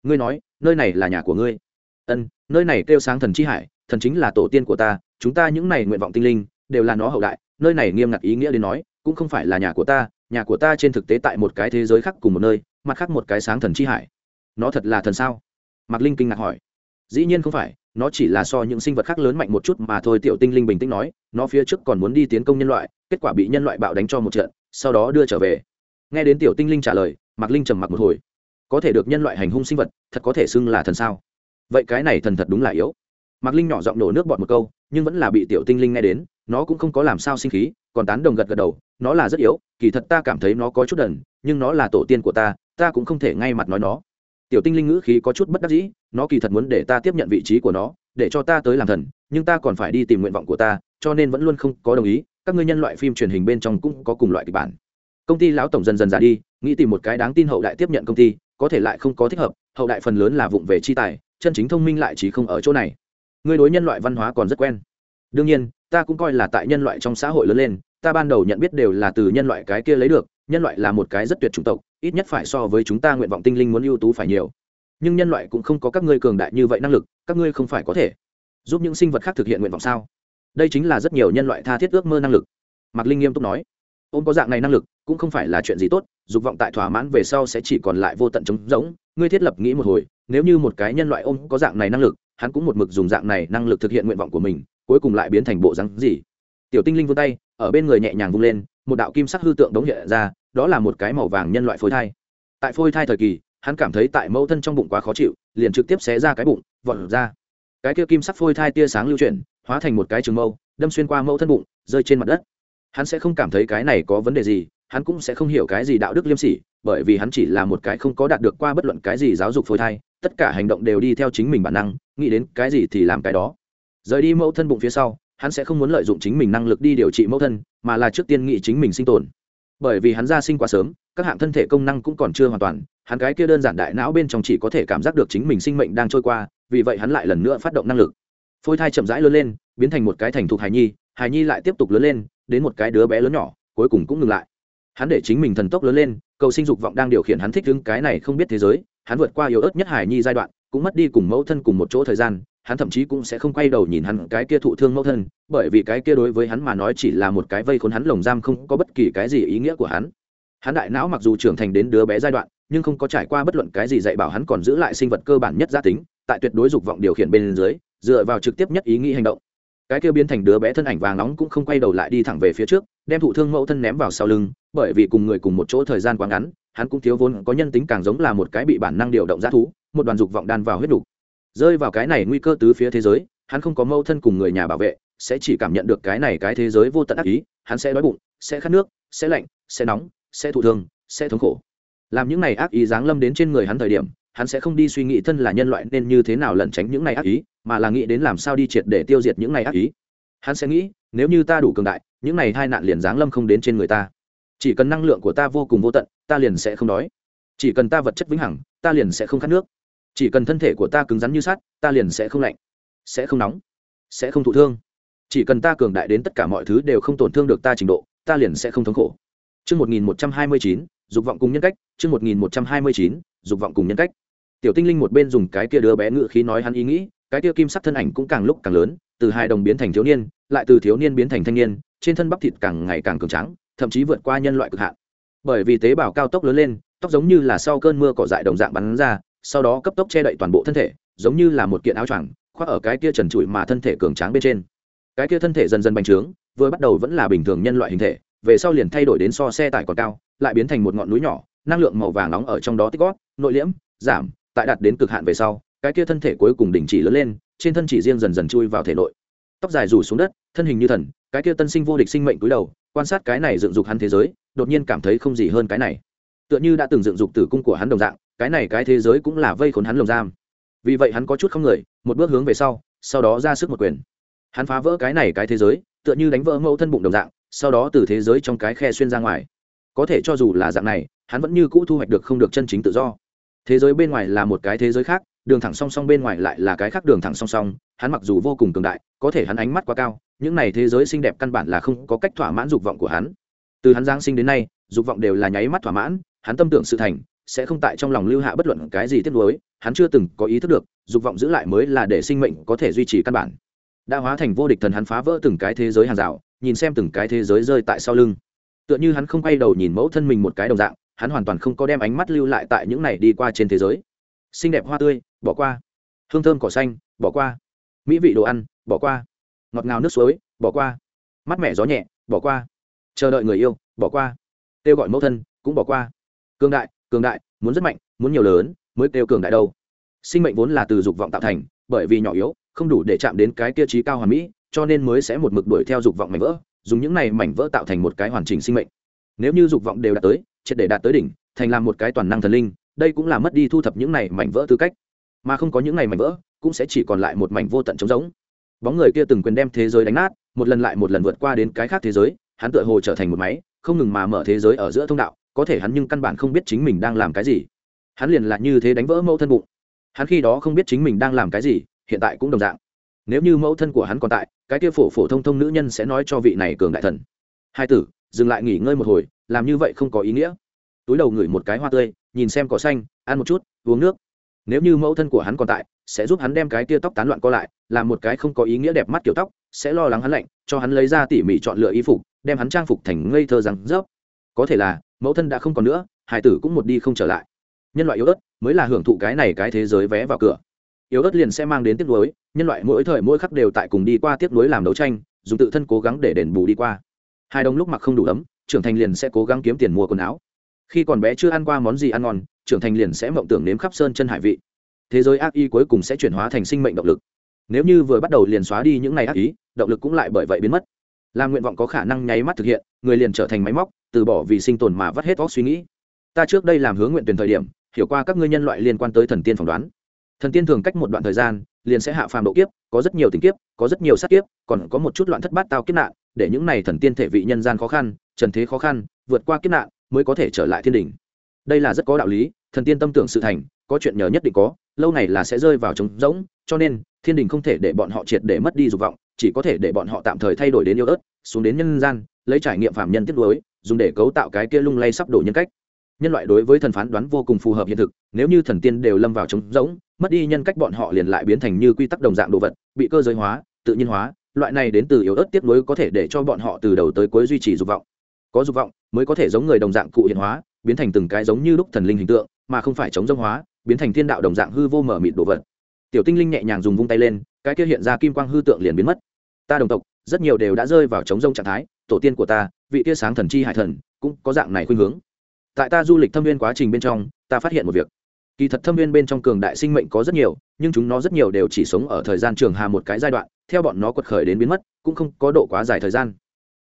Ngươi nói, nơi này là nhà của ngươi. Ân, nơi này kêu sáng thần chi hải, thần chính là tổ tiên của ta, chúng ta những này nguyện vọng tinh linh, đều là nó hậu đại, nơi này nghiêm ngặt ý nghĩa đến nói, cũng không phải là nhà của ta nhà của ta trên thực tế tại một cái thế giới khác cùng một nơi, mặt khác một cái sáng thần chi hải. Nó thật là thần sao? Mạc linh kinh ngạc hỏi. Dĩ nhiên không phải, nó chỉ là so những sinh vật khác lớn mạnh một chút mà thôi, tiểu tinh linh bình tĩnh nói, nó phía trước còn muốn đi tiến công nhân loại, kết quả bị nhân loại bạo đánh cho một trận, sau đó đưa trở về. Nghe đến tiểu tinh linh trả lời, mạc linh trầm mặc một hồi. Có thể được nhân loại hành hung sinh vật, thật có thể xưng là thần sao? Vậy cái này thần thật đúng là yếu. Mạc linh nhỏ giọng nổ nước bọt một câu, nhưng vẫn là bị tiểu tinh linh nghe đến, nó cũng không có làm sao sinh khí, còn tán đồng gật gật đầu, nó là rất yếu kỳ thật ta cảm thấy nó có chút đần, nhưng nó là tổ tiên của ta ta cũng không thể ngay mặt nói nó. Tiểu tinh linh ngữ khí có chút bất đắc dĩ, nó kỳ thật muốn để ta tiếp nhận vị trí của nó, để cho ta tới làm thần, nhưng ta còn phải đi tìm nguyện vọng của ta, cho nên vẫn luôn không có đồng ý, các ngươi nhân loại phim truyền hình bên trong cũng có cùng loại kịch bản. Công ty lão tổng dần dần ra đi, nghĩ tìm một cái đáng tin hậu đại tiếp nhận công ty, có thể lại không có thích hợp, hậu đại phần lớn là vụng về chi tài, chân chính thông minh lại chỉ không ở chỗ này. Ngươi đối nhân loại văn hóa còn rất quen. Đương nhiên, ta cũng coi là tại nhân loại trong xã hội lớn lên ta ban đầu nhận biết đều là từ nhân loại cái kia lấy được, nhân loại là một cái rất tuyệt chủng tộc, ít nhất phải so với chúng ta nguyện vọng tinh linh muốn ưu tú phải nhiều. Nhưng nhân loại cũng không có các ngươi cường đại như vậy năng lực, các ngươi không phải có thể giúp những sinh vật khác thực hiện nguyện vọng sao? Đây chính là rất nhiều nhân loại tha thiết ước mơ năng lực. Mạc linh nghiêm túc nói, ôm có dạng này năng lực, cũng không phải là chuyện gì tốt, dục vọng tại thỏa mãn về sau sẽ chỉ còn lại vô tận trống rỗng, ngươi thiết lập nghĩ một hồi, nếu như một cái nhân loại ôm có dạng này năng lực, hắn cũng một mực dùng dạng này năng lực thực hiện nguyện vọng của mình, cuối cùng lại biến thành bộ rắn gì? Tiểu tinh linh vươn tay ở bên người nhẹ nhàng vung lên, một đạo kim sắc hư tượng đống hiện ra, đó là một cái màu vàng nhân loại phôi thai. Tại phôi thai thời kỳ, hắn cảm thấy tại mẫu thân trong bụng quá khó chịu, liền trực tiếp xé ra cái bụng, vọt ra. Cái kia kim sắc phôi thai tia sáng lưu chuyển, hóa thành một cái trường mâu, đâm xuyên qua mẫu thân bụng, rơi trên mặt đất. Hắn sẽ không cảm thấy cái này có vấn đề gì, hắn cũng sẽ không hiểu cái gì đạo đức liêm sỉ, bởi vì hắn chỉ là một cái không có đạt được qua bất luận cái gì giáo dục phôi thai, tất cả hành động đều đi theo chính mình bản năng, nghĩ đến cái gì thì làm cái đó. Rời đi mẫu thân bụng phía sau hắn sẽ không muốn lợi dụng chính mình năng lực đi điều trị mẫu thân, mà là trước tiên nghĩ chính mình sinh tồn. Bởi vì hắn ra sinh quá sớm, các hạng thân thể công năng cũng còn chưa hoàn toàn, hắn cái kia đơn giản đại não bên trong chỉ có thể cảm giác được chính mình sinh mệnh đang trôi qua, vì vậy hắn lại lần nữa phát động năng lực. Phôi thai chậm rãi lớn lên, biến thành một cái thành thục hài nhi hài nhi lại tiếp tục lớn lên, đến một cái đứa bé lớn nhỏ, cuối cùng cũng ngừng lại. Hắn để chính mình thần tốc lớn lên, cầu sinh dục vọng đang điều khiển hắn thích đứng cái này không biết thế giới, hắn vượt qua yếu ớt nhất hài nhi giai đoạn, cũng mất đi cùng mẫu thân cùng một chỗ thời gian hắn thậm chí cũng sẽ không quay đầu nhìn hắn cái kia thụ thương mẫu thân, bởi vì cái kia đối với hắn mà nói chỉ là một cái vây khốn hắn lồng giam không có bất kỳ cái gì ý nghĩa của hắn. Hắn đại não mặc dù trưởng thành đến đứa bé giai đoạn, nhưng không có trải qua bất luận cái gì dạy bảo hắn còn giữ lại sinh vật cơ bản nhất gia tính, tại tuyệt đối dục vọng điều khiển bên dưới, dựa vào trực tiếp nhất ý nghĩ hành động. Cái kia biến thành đứa bé thân ảnh vàng nóng cũng không quay đầu lại đi thẳng về phía trước, đem thụ thương mẫu thân ném vào sau lưng, bởi vì cùng người cùng một chỗ thời gian quá ngắn, hắn cũng thiếu vốn, có nhân tính càng giống là một cái bị bản năng điều động g thú, một đoàn dục vọng đan vào huyết đủ rơi vào cái này nguy cơ tứ phía thế giới, hắn không có mâu thân cùng người nhà bảo vệ, sẽ chỉ cảm nhận được cái này cái thế giới vô tận ác ý, hắn sẽ đói bụng, sẽ khát nước, sẽ lạnh, sẽ nóng, sẽ thụ thương, sẽ thống khổ. Làm những này ác ý giáng lâm đến trên người hắn thời điểm, hắn sẽ không đi suy nghĩ thân là nhân loại nên như thế nào lẩn tránh những này ác ý, mà là nghĩ đến làm sao đi triệt để tiêu diệt những này ác ý. Hắn sẽ nghĩ, nếu như ta đủ cường đại, những này hai nạn liền giáng lâm không đến trên người ta. Chỉ cần năng lượng của ta vô cùng vô tận, ta liền sẽ không đói. Chỉ cần ta vật chất vĩnh hằng, ta liền sẽ không khát nước chỉ cần thân thể của ta cứng rắn như sắt ta liền sẽ không lạnh sẽ không nóng sẽ không thụ thương chỉ cần ta cường đại đến tất cả mọi thứ đều không tổn thương được ta trình độ ta liền sẽ không thống khổ Trước 1129, dục vọng cùng nhân cách, trước 1129, dục vọng cùng nhân cách. Tiểu tinh linh một bên dùng cái kia đứa bé ngự khí nói hắn ý nghĩ, cái kia kim sắc thân ảnh cũng càng lúc càng lớn, từ hai đồng biến thành thiếu niên, lại từ thiếu niên biến thành thanh niên, trên thân bắp thịt càng ngày càng cường trắng, thậm chí vượt qua nhân loại cực hạn. Bởi vì tế bào cao tốc lớn lên, tóc giống như là sau cơn mưa cỏ dại đồng dạng bắn ra, sau đó cấp tốc che đậy toàn bộ thân thể, giống như là một kiện áo choàng, khoác ở cái kia trần trụi mà thân thể cường tráng bên trên. Cái kia thân thể dần dần bành trướng, vừa bắt đầu vẫn là bình thường nhân loại hình thể, về sau liền thay đổi đến so xe tải còn cao, lại biến thành một ngọn núi nhỏ, năng lượng màu vàng nóng ở trong đó tích gót nội liễm, giảm, tại đạt đến cực hạn về sau, cái kia thân thể cuối cùng đình chỉ lớn lên, trên thân chỉ riêng dần dần chui vào thể nội. Tóc dài rủ xuống đất, thân hình như thần, cái kia tân sinh vô địch sinh mệnh cúi đầu, quan sát cái này dựng dục hắn thế giới, đột nhiên cảm thấy không gì hơn cái này. Tựa như đã từng dựng dục tử cung của hắn đồng dạng cái này cái thế giới cũng là vây khốn hắn lồng giam. Vì vậy hắn có chút không người, một bước hướng về sau sau đó ra sức một quyền. Hắn phá vỡ cái này cái thế giới, tựa như đánh vỡ mẫu thân bụng đồng dạng, sau đó từ thế giới trong cái khe xuyên ra ngoài. Có thể cho dù là dạng này, hắn vẫn như cũ thu hoạch được không được chân chính tự do. Thế giới bên ngoài là một cái thế giới khác, đường thẳng song song bên ngoài lại là cái khác đường thẳng song song, hắn mặc dù vô cùng cường đại, có thể hắn ánh mắt quá cao, những này thế giới xinh đẹp căn bản là không có cách thỏa mãn dục vọng của hắn. Từ hắn giáng sinh đến nay, dục vọng đều là nháy mắt thỏa mãn, hắn tâm tưởng sự thành sẽ không tại trong lòng lưu hạ bất luận cái gì tiếc nuối, hắn chưa từng có ý thức được, dục vọng giữ lại mới là để sinh mệnh có thể duy trì căn bản. Đã hóa thành vô địch thần hắn phá vỡ từng cái thế giới hàng rào, nhìn xem từng cái thế giới rơi tại sau lưng. Tựa như hắn không quay đầu nhìn mẫu thân mình một cái đồng dạng, hắn hoàn toàn không có đem ánh mắt lưu lại tại những này đi qua trên thế giới. Xinh đẹp hoa tươi, bỏ qua. Hương thơm cỏ xanh, bỏ qua. Mỹ vị đồ ăn, bỏ qua. Ngọt ngào nước suối, bỏ qua. Mắt mẻ gió nhẹ, bỏ qua. Chờ đợi người yêu, bỏ qua. Kêu gọi mẫu thân, cũng bỏ qua. Cường đại cường đại, muốn rất mạnh, muốn nhiều lớn, mới kêu cường đại đâu. Sinh mệnh vốn là từ dục vọng tạo thành, bởi vì nhỏ yếu, không đủ để chạm đến cái tiêu chí cao hoàn mỹ, cho nên mới sẽ một mực đuổi theo dục vọng mảnh vỡ, dùng những này mảnh vỡ tạo thành một cái hoàn chỉnh sinh mệnh. Nếu như dục vọng đều đạt tới, triệt để đạt tới đỉnh, thành làm một cái toàn năng thần linh, đây cũng là mất đi thu thập những này mảnh vỡ tư cách. Mà không có những này mảnh vỡ, cũng sẽ chỉ còn lại một mảnh vô tận trống rỗng. Bóng người kia từng quyền đem thế giới đánh nát, một lần lại một lần vượt qua đến cái khác thế giới, hắn tựa hồ trở thành một máy, không ngừng mà mở thế giới ở giữa thông đạo có thể hắn nhưng căn bản không biết chính mình đang làm cái gì. Hắn liền là như thế đánh vỡ mẫu thân bụng. Hắn khi đó không biết chính mình đang làm cái gì, hiện tại cũng đồng dạng. Nếu như mẫu thân của hắn còn tại, cái kia phổ phổ thông thông nữ nhân sẽ nói cho vị này cường đại thần. Hai tử, dừng lại nghỉ ngơi một hồi, làm như vậy không có ý nghĩa. Túi đầu ngửi một cái hoa tươi, nhìn xem cỏ xanh, ăn một chút, uống nước. Nếu như mẫu thân của hắn còn tại, sẽ giúp hắn đem cái tia tóc tán loạn co lại, làm một cái không có ý nghĩa đẹp mắt kiểu tóc, sẽ lo lắng hắn lạnh, cho hắn lấy ra tỉ mỉ chọn lựa y phục, đem hắn trang phục thành ngây thơ rằng rớp. Có thể là mẫu thân đã không còn nữa, hải tử cũng một đi không trở lại. Nhân loại yếu ớt mới là hưởng thụ cái này cái thế giới vé vào cửa. Yếu ớt liền sẽ mang đến tiếc nuối, nhân loại mỗi thời mỗi khắc đều tại cùng đi qua tiếc nuối làm đấu tranh, dùng tự thân cố gắng để đền bù đi qua. Hai đồng lúc mặc không đủ ấm, trưởng thành liền sẽ cố gắng kiếm tiền mua quần áo. Khi còn bé chưa ăn qua món gì ăn ngon, trưởng thành liền sẽ mộng tưởng nếm khắp sơn chân hải vị. Thế giới ác y cuối cùng sẽ chuyển hóa thành sinh mệnh động lực. Nếu như vừa bắt đầu liền xóa đi những ngày ác ý, động lực cũng lại bởi vậy biến mất. Làm nguyện vọng có khả năng nháy mắt thực hiện, người liền trở thành máy móc từ bỏ vì sinh tồn mà vắt hết óc suy nghĩ. Ta trước đây làm hướng nguyện tuyển thời điểm, hiểu qua các ngươi nhân loại liên quan tới thần tiên phỏng đoán. Thần tiên thường cách một đoạn thời gian, liền sẽ hạ phàm độ kiếp, có rất nhiều tình kiếp, có rất nhiều sát kiếp, còn có một chút loạn thất bát tao kiếp nạn, để những này thần tiên thể vị nhân gian khó khăn, trần thế khó khăn, vượt qua kiếp nạn, mới có thể trở lại thiên đình đây là rất có đạo lý, thần tiên tâm tưởng sự thành, có chuyện nhờ nhất định có, lâu này là sẽ rơi vào trống rỗng, cho nên, thiên đình không thể để bọn họ triệt để mất đi dục vọng, chỉ có thể để bọn họ tạm thời thay đổi đến yêu ớt, xuống đến nhân gian, lấy trải nghiệm phạm nhân tiếp nối dùng để cấu tạo cái kia lung lay sắp đổ nhân cách. Nhân loại đối với thần phán đoán vô cùng phù hợp hiện thực, nếu như thần tiên đều lâm vào trống rỗng, mất đi nhân cách bọn họ liền lại biến thành như quy tắc đồng dạng đồ vật, bị cơ giới hóa, tự nhiên hóa, loại này đến từ yếu ớt tiếp nối có thể để cho bọn họ từ đầu tới cuối duy trì dục vọng. Có dục vọng mới có thể giống người đồng dạng cụ hiện hóa, biến thành từng cái giống như lúc thần linh hình tượng, mà không phải chống rông hóa, biến thành thiên đạo đồng dạng hư vô mở mịt đồ vật. Tiểu tinh linh nhẹ nhàng dùng vung tay lên, cái kia hiện ra kim quang hư tượng liền biến mất. Ta đồng tộc, rất nhiều đều đã rơi vào chống rông trạng thái tổ tiên của ta, vị tia sáng thần chi hải thần, cũng có dạng này khuynh hướng. Tại ta du lịch thâm viên quá trình bên trong, ta phát hiện một việc. Kỳ thật thâm viên bên trong cường đại sinh mệnh có rất nhiều, nhưng chúng nó rất nhiều đều chỉ sống ở thời gian trường hà một cái giai đoạn, theo bọn nó quật khởi đến biến mất, cũng không có độ quá dài thời gian.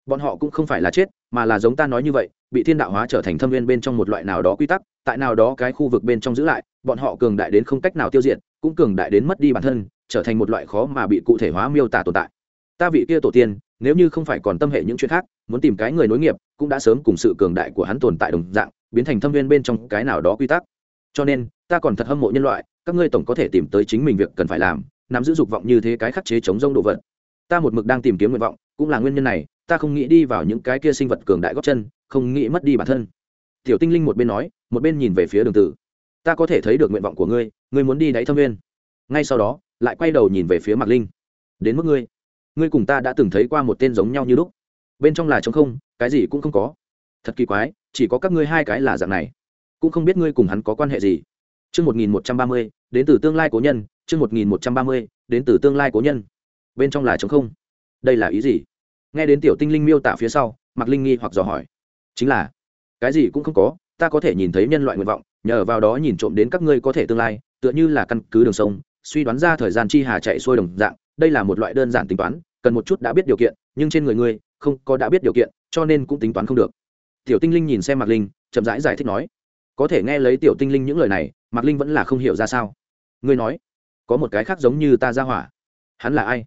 Bọn họ cũng không phải là chết, mà là giống ta nói như vậy, bị thiên đạo hóa trở thành thâm viên bên trong một loại nào đó quy tắc, tại nào đó cái khu vực bên trong giữ lại, bọn họ cường đại đến không cách nào tiêu diệt, cũng cường đại đến mất đi bản thân, trở thành một loại khó mà bị cụ thể hóa miêu tả tồn tại. Ta vị kia tổ tiên nếu như không phải còn tâm hệ những chuyện khác, muốn tìm cái người nối nghiệp, cũng đã sớm cùng sự cường đại của hắn tồn tại đồng dạng, biến thành thâm viên bên trong cái nào đó quy tắc. Cho nên, ta còn thật hâm mộ nhân loại, các ngươi tổng có thể tìm tới chính mình việc cần phải làm, nắm giữ dục vọng như thế cái khắc chế chống rông đồ vật. Ta một mực đang tìm kiếm nguyện vọng, cũng là nguyên nhân này, ta không nghĩ đi vào những cái kia sinh vật cường đại góp chân, không nghĩ mất đi bản thân. Tiểu tinh linh một bên nói, một bên nhìn về phía đường tử. Ta có thể thấy được nguyện vọng của ngươi ngươi muốn đi đáy thâm viên. Ngay sau đó, lại quay đầu nhìn về phía mạc linh. Đến mức ngươi ngươi cùng ta đã từng thấy qua một tên giống nhau như lúc. Bên trong là trống không, cái gì cũng không có. Thật kỳ quái, chỉ có các ngươi hai cái là dạng này. Cũng không biết ngươi cùng hắn có quan hệ gì. Chương một nghìn một trăm ba mươi, đến từ tương lai cố nhân. Chương một nghìn một trăm ba mươi, đến từ tương lai cố nhân. Bên trong là trống không. Đây là ý gì? Nghe đến tiểu tinh linh miêu tả phía sau mặc linh nghi hoặc dò hỏi. Chính là, cái gì cũng không có, ta có thể nhìn thấy nhân loại nguyện vọng, nhờ vào đó nhìn trộm đến các ngươi có thể tương lai, tựa như là căn cứ đường sông, suy đoán ra thời gian chi hà chạy xuôi đồng dạng đây là một loại đơn giản tính toán cần một chút đã biết điều kiện nhưng trên người ngươi không có đã biết điều kiện cho nên cũng tính toán không được. Tiểu tinh linh nhìn xem mạc linh chậm rãi giải, giải thích nói có thể nghe lấy tiểu tinh linh những lời này mạc linh vẫn là không hiểu ra sao. Ngươi nói có một cái khác giống như ta ra hỏa. Hắn là ai?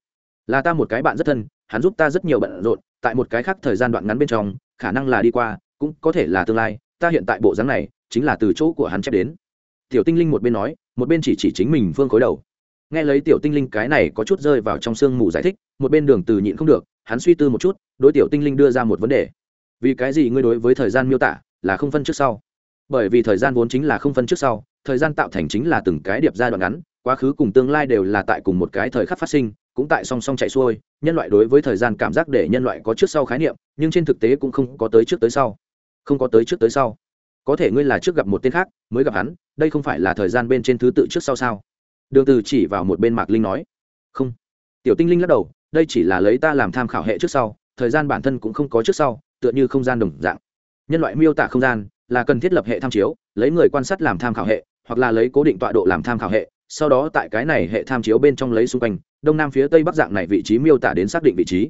Là ta một cái bạn rất thân hắn giúp ta rất nhiều bận rộn tại một cái khác thời gian đoạn ngắn bên trong khả năng là đi qua cũng có thể là tương lai ta hiện tại bộ dáng này chính là từ chỗ của hắn chép đến. Tiểu tinh linh một bên nói một bên chỉ chỉ chính mình phương khối đầu nghe lấy tiểu tinh linh cái này có chút rơi vào trong sương mù giải thích, một bên đường từ nhịn không được, hắn suy tư một chút, đối tiểu tinh linh đưa ra một vấn đề. Vì cái gì ngươi đối với thời gian miêu tả là không phân trước sau? Bởi vì thời gian vốn chính là không phân trước sau, thời gian tạo thành chính là từng cái điệp gia đoạn ngắn, quá khứ cùng tương lai đều là tại cùng một cái thời khắc phát sinh, cũng tại song song chạy xuôi, nhân loại đối với thời gian cảm giác để nhân loại có trước sau khái niệm, nhưng trên thực tế cũng không có tới trước tới sau. Không có tới trước tới sau. Có thể ngươi là trước gặp một tên khác, mới gặp hắn, đây không phải là thời gian bên trên thứ tự trước sau sao? Đường từ chỉ vào một bên mạc linh nói, không. Tiểu tinh linh lắc đầu, đây chỉ là lấy ta làm tham khảo hệ trước sau, thời gian bản thân cũng không có trước sau, tựa như không gian đồng dạng. Nhân loại miêu tả không gian là cần thiết lập hệ tham chiếu, lấy người quan sát làm tham khảo hệ, hoặc là lấy cố định tọa độ làm tham khảo hệ, sau đó tại cái này hệ tham chiếu bên trong lấy xung quanh, đông nam phía tây bắc dạng này vị trí miêu tả đến xác định vị trí.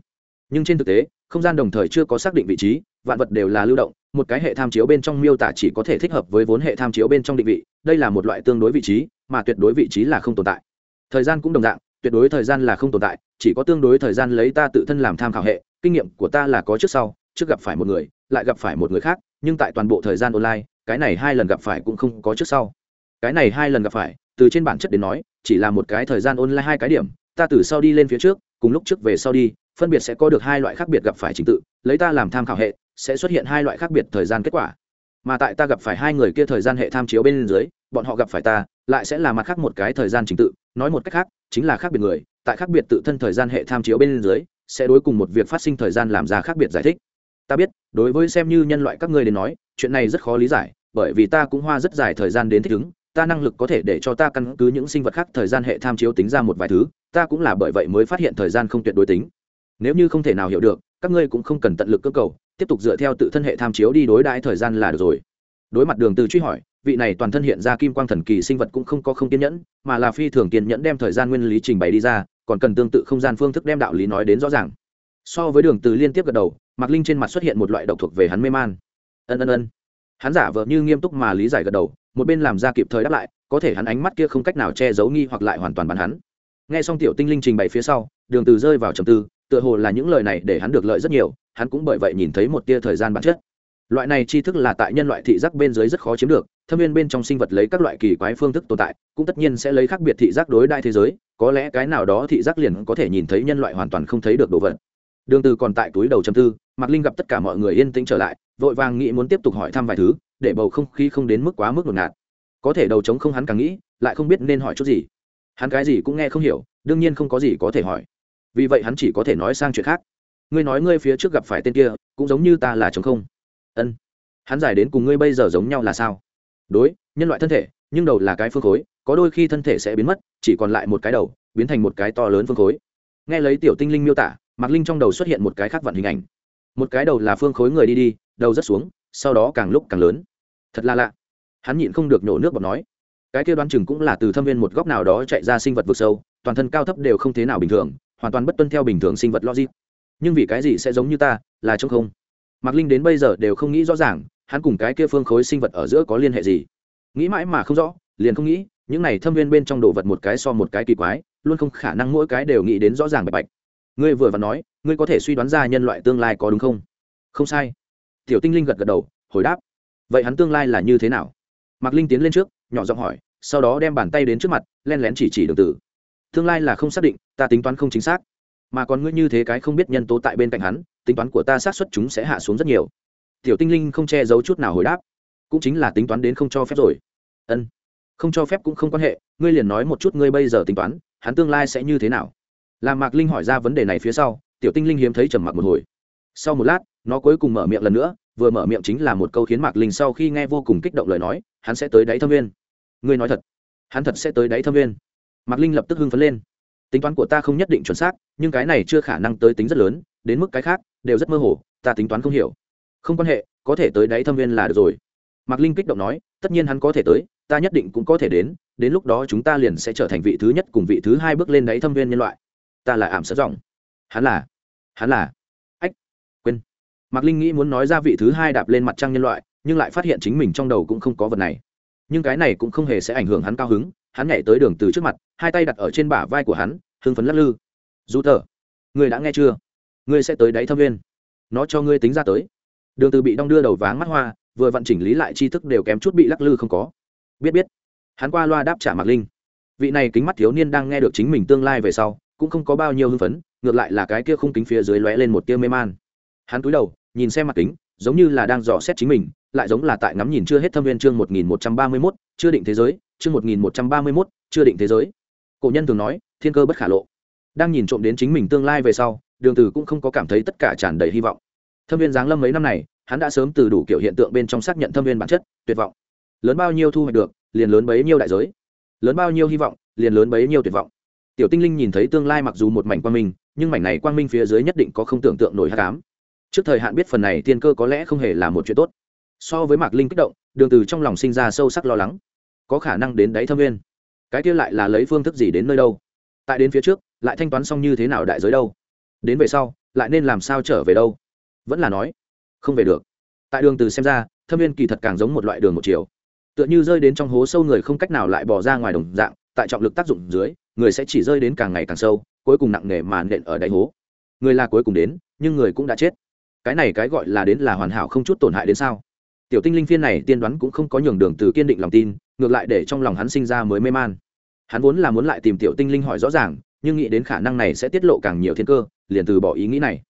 Nhưng trên thực tế, không gian đồng thời chưa có xác định vị trí vạn vật đều là lưu động, một cái hệ tham chiếu bên trong miêu tả chỉ có thể thích hợp với vốn hệ tham chiếu bên trong định vị, đây là một loại tương đối vị trí, mà tuyệt đối vị trí là không tồn tại. Thời gian cũng đồng dạng, tuyệt đối thời gian là không tồn tại, chỉ có tương đối thời gian lấy ta tự thân làm tham khảo hệ, kinh nghiệm của ta là có trước sau, trước gặp phải một người, lại gặp phải một người khác, nhưng tại toàn bộ thời gian online, cái này hai lần gặp phải cũng không có trước sau. Cái này hai lần gặp phải, từ trên bản chất đến nói, chỉ là một cái thời gian online hai cái điểm, ta từ sau đi lên phía trước, cùng lúc trước về sau đi phân biệt sẽ có được hai loại khác biệt gặp phải trình tự, lấy ta làm tham khảo hệ, sẽ xuất hiện hai loại khác biệt thời gian kết quả. Mà tại ta gặp phải hai người kia thời gian hệ tham chiếu bên dưới, bọn họ gặp phải ta, lại sẽ là mặt khác một cái thời gian trình tự, nói một cách khác, chính là khác biệt người, tại khác biệt tự thân thời gian hệ tham chiếu bên dưới, sẽ đối cùng một việc phát sinh thời gian làm ra khác biệt giải thích. Ta biết, đối với xem như nhân loại các ngươi đến nói, chuyện này rất khó lý giải, bởi vì ta cũng hoa rất dài thời gian đến thích ứng, ta năng lực có thể để cho ta căn cứ những sinh vật khác thời gian hệ tham chiếu tính ra một vài thứ, ta cũng là bởi vậy mới phát hiện thời gian không tuyệt đối tính nếu như không thể nào hiểu được, các ngươi cũng không cần tận lực cơ cầu, tiếp tục dựa theo tự thân hệ tham chiếu đi đối đãi thời gian là được rồi. Đối mặt đường từ truy hỏi, vị này toàn thân hiện ra kim quang thần kỳ sinh vật cũng không có không kiên nhẫn, mà là phi thường kiên nhẫn đem thời gian nguyên lý trình bày đi ra, còn cần tương tự không gian phương thức đem đạo lý nói đến rõ ràng. So với đường từ liên tiếp gật đầu, mạc linh trên mặt xuất hiện một loại độc thuộc về hắn mê man. Ân ân ân. Hắn giả vờ như nghiêm túc mà lý giải gật đầu, một bên làm ra kịp thời đáp lại, có thể hắn ánh mắt kia không cách nào che giấu nghi hoặc lại hoàn toàn bắn hắn. Nghe xong tiểu tinh linh trình bày phía sau, đường từ rơi vào trầm tư tựa hồ là những lời này để hắn được lợi rất nhiều, hắn cũng bởi vậy nhìn thấy một tia thời gian bản chất. Loại này tri thức là tại nhân loại thị giác bên dưới rất khó chiếm được, thâm viên bên trong sinh vật lấy các loại kỳ quái phương thức tồn tại, cũng tất nhiên sẽ lấy khác biệt thị giác đối đại thế giới, có lẽ cái nào đó thị giác liền có thể nhìn thấy nhân loại hoàn toàn không thấy được đồ vật. Đường từ còn tại túi đầu châm tư, mạc linh gặp tất cả mọi người yên tĩnh trở lại, vội vàng nghĩ muốn tiếp tục hỏi thăm vài thứ, để bầu không khí không đến mức quá mức ngột ngạt. Có thể đầu trống không hắn càng nghĩ, lại không biết nên hỏi chút gì. Hắn cái gì cũng nghe không hiểu, đương nhiên không có gì có thể hỏi vì vậy hắn chỉ có thể nói sang chuyện khác. Ngươi nói ngươi phía trước gặp phải tên kia, cũng giống như ta là chống không. Ân. Hắn giải đến cùng ngươi bây giờ giống nhau là sao? Đối, nhân loại thân thể, nhưng đầu là cái phương khối, có đôi khi thân thể sẽ biến mất, chỉ còn lại một cái đầu, biến thành một cái to lớn phương khối. Nghe lấy tiểu tinh linh miêu tả, mạc linh trong đầu xuất hiện một cái khác vặn hình ảnh. Một cái đầu là phương khối người đi đi, đầu rất xuống, sau đó càng lúc càng lớn. Thật là lạ. Hắn nhịn không được nhổ nước bọt nói. Cái kia đoán chừng cũng là từ thâm viên một góc nào đó chạy ra sinh vật vực sâu, toàn thân cao thấp đều không thế nào bình thường hoàn toàn bất tuân theo bình thường sinh vật logic. Nhưng vì cái gì sẽ giống như ta, là trong không? Mạc linh đến bây giờ đều không nghĩ rõ ràng, hắn cùng cái kia phương khối sinh vật ở giữa có liên hệ gì. Nghĩ mãi mà không rõ, liền không nghĩ, những này thâm viên bên trong đồ vật một cái so một cái kỳ quái, luôn không khả năng mỗi cái đều nghĩ đến rõ ràng bạch bạch. Ngươi vừa và nói, ngươi có thể suy đoán ra nhân loại tương lai có đúng không? Không sai. Tiểu tinh linh gật gật đầu, hồi đáp. Vậy hắn tương lai là như thế nào? Mạc linh tiến lên trước, nhỏ giọng hỏi, sau đó đem bàn tay đến trước mặt, len lén chỉ chỉ đường tử tương lai là không xác định, ta tính toán không chính xác. Mà còn ngươi như thế cái không biết nhân tố tại bên cạnh hắn, tính toán của ta xác suất chúng sẽ hạ xuống rất nhiều. Tiểu tinh linh không che giấu chút nào hồi đáp. Cũng chính là tính toán đến không cho phép rồi. Ân, không cho phép cũng không quan hệ, ngươi liền nói một chút ngươi bây giờ tính toán, hắn tương lai sẽ như thế nào? Làm mạc linh hỏi ra vấn đề này phía sau, tiểu tinh linh hiếm thấy trầm mặc một hồi. Sau một lát, nó cuối cùng mở miệng lần nữa, vừa mở miệng chính là một câu khiến mạc linh sau khi nghe vô cùng kích động lời nói, hắn sẽ tới đáy thâm viên. Ngươi nói thật, hắn thật sẽ tới đáy thâm viên mạc linh lập tức hưng phấn lên. Tính toán của ta không nhất định chuẩn xác, nhưng cái này chưa khả năng tới tính rất lớn, đến mức cái khác, đều rất mơ hồ, ta tính toán không hiểu. Không quan hệ, có thể tới đáy thâm viên là được rồi. Mạc linh kích động nói, tất nhiên hắn có thể tới, ta nhất định cũng có thể đến đến lúc đó chúng ta liền sẽ trở thành vị thứ nhất cùng vị thứ hai bước lên đáy thâm viên nhân loại. Ta là ảm sợ giọng. hắn là hắn là. Ách, quên. Mạc linh nghĩ muốn nói ra vị thứ hai đạp lên mặt trăng nhân loại, nhưng lại phát hiện chính mình trong đầu cũng không có vật này. Nhưng cái này cũng không hề sẽ ảnh hưởng hắn cao hứng hắn nhảy tới đường từ trước mặt, hai tay đặt ở trên bả vai của hắn, hưng phấn lắc lư. Dù thở ngươi đã nghe chưa? Ngươi sẽ tới đáy thâm viên. Nó cho ngươi tính ra tới. Đường từ bị đong đưa đầu váng mắt hoa, vừa vận chỉnh lý lại tri thức đều kém chút bị lắc lư không có. Biết biết. Hắn qua loa đáp trả mạc linh. Vị này kính mắt thiếu niên đang nghe được chính mình tương lai về sau, cũng không có bao nhiêu hưng phấn, ngược lại là cái kia khung kính phía dưới lóe lên một tia mê man. Hắn cúi đầu, nhìn xem mặt kính, giống như là đang dò xét chính mình, lại giống là tại ngắm nhìn chưa hết thâm viên chương một nghìn một trăm ba mươi mốt, chưa định thế giới chương một nghìn một trăm ba mươi mốt, chưa định thế giới. Cổ nhân thường nói, thiên cơ bất khả lộ. Đang nhìn trộm đến chính mình tương lai về sau, đường từ cũng không có cảm thấy tất cả tràn đầy hy vọng. Thâm viên giáng lâm mấy năm này, hắn đã sớm từ đủ kiểu hiện tượng bên trong xác nhận thâm viên bản chất, tuyệt vọng. Lớn bao nhiêu thu hoạch được, liền lớn bấy nhiêu đại giới. Lớn bao nhiêu hy vọng, liền lớn bấy nhiêu tuyệt vọng. Tiểu tinh linh nhìn thấy tương lai mặc dù một mảnh quang minh, nhưng mảnh này quang minh phía dưới nhất định có không tưởng tượng nổi hắc ám. trước thời hạn biết phần này thiên cơ có lẽ không hề là một chuyện tốt. So với mạc linh kích động, đường từ trong lòng sinh ra sâu sắc lo lắng có khả năng đến đáy thâm viên cái kia lại là lấy phương thức gì đến nơi đâu? Tại đến phía trước, lại thanh toán xong như thế nào đại giới đâu? Đến về sau, lại nên làm sao trở về đâu? Vẫn là nói, không về được. Tại đường từ xem ra, thâm viên kỳ thật càng giống một loại đường một chiều. Tựa như rơi đến trong hố sâu người không cách nào lại bỏ ra ngoài đồng dạng, tại trọng lực tác dụng dưới, người sẽ chỉ rơi đến càng ngày càng sâu, cuối cùng nặng nề màn nện ở đáy hố. Người là cuối cùng đến, nhưng người cũng đã chết. Cái này cái gọi là đến là hoàn hảo không chút tổn hại đến sao? Tiểu tinh linh phiên này tiên đoán cũng không có nhường đường từ kiên định lòng tin, ngược lại để trong lòng hắn sinh ra mới mê man. Hắn vốn là muốn lại tìm tiểu tinh linh hỏi rõ ràng, nhưng nghĩ đến khả năng này sẽ tiết lộ càng nhiều thiên cơ, liền từ bỏ ý nghĩ này.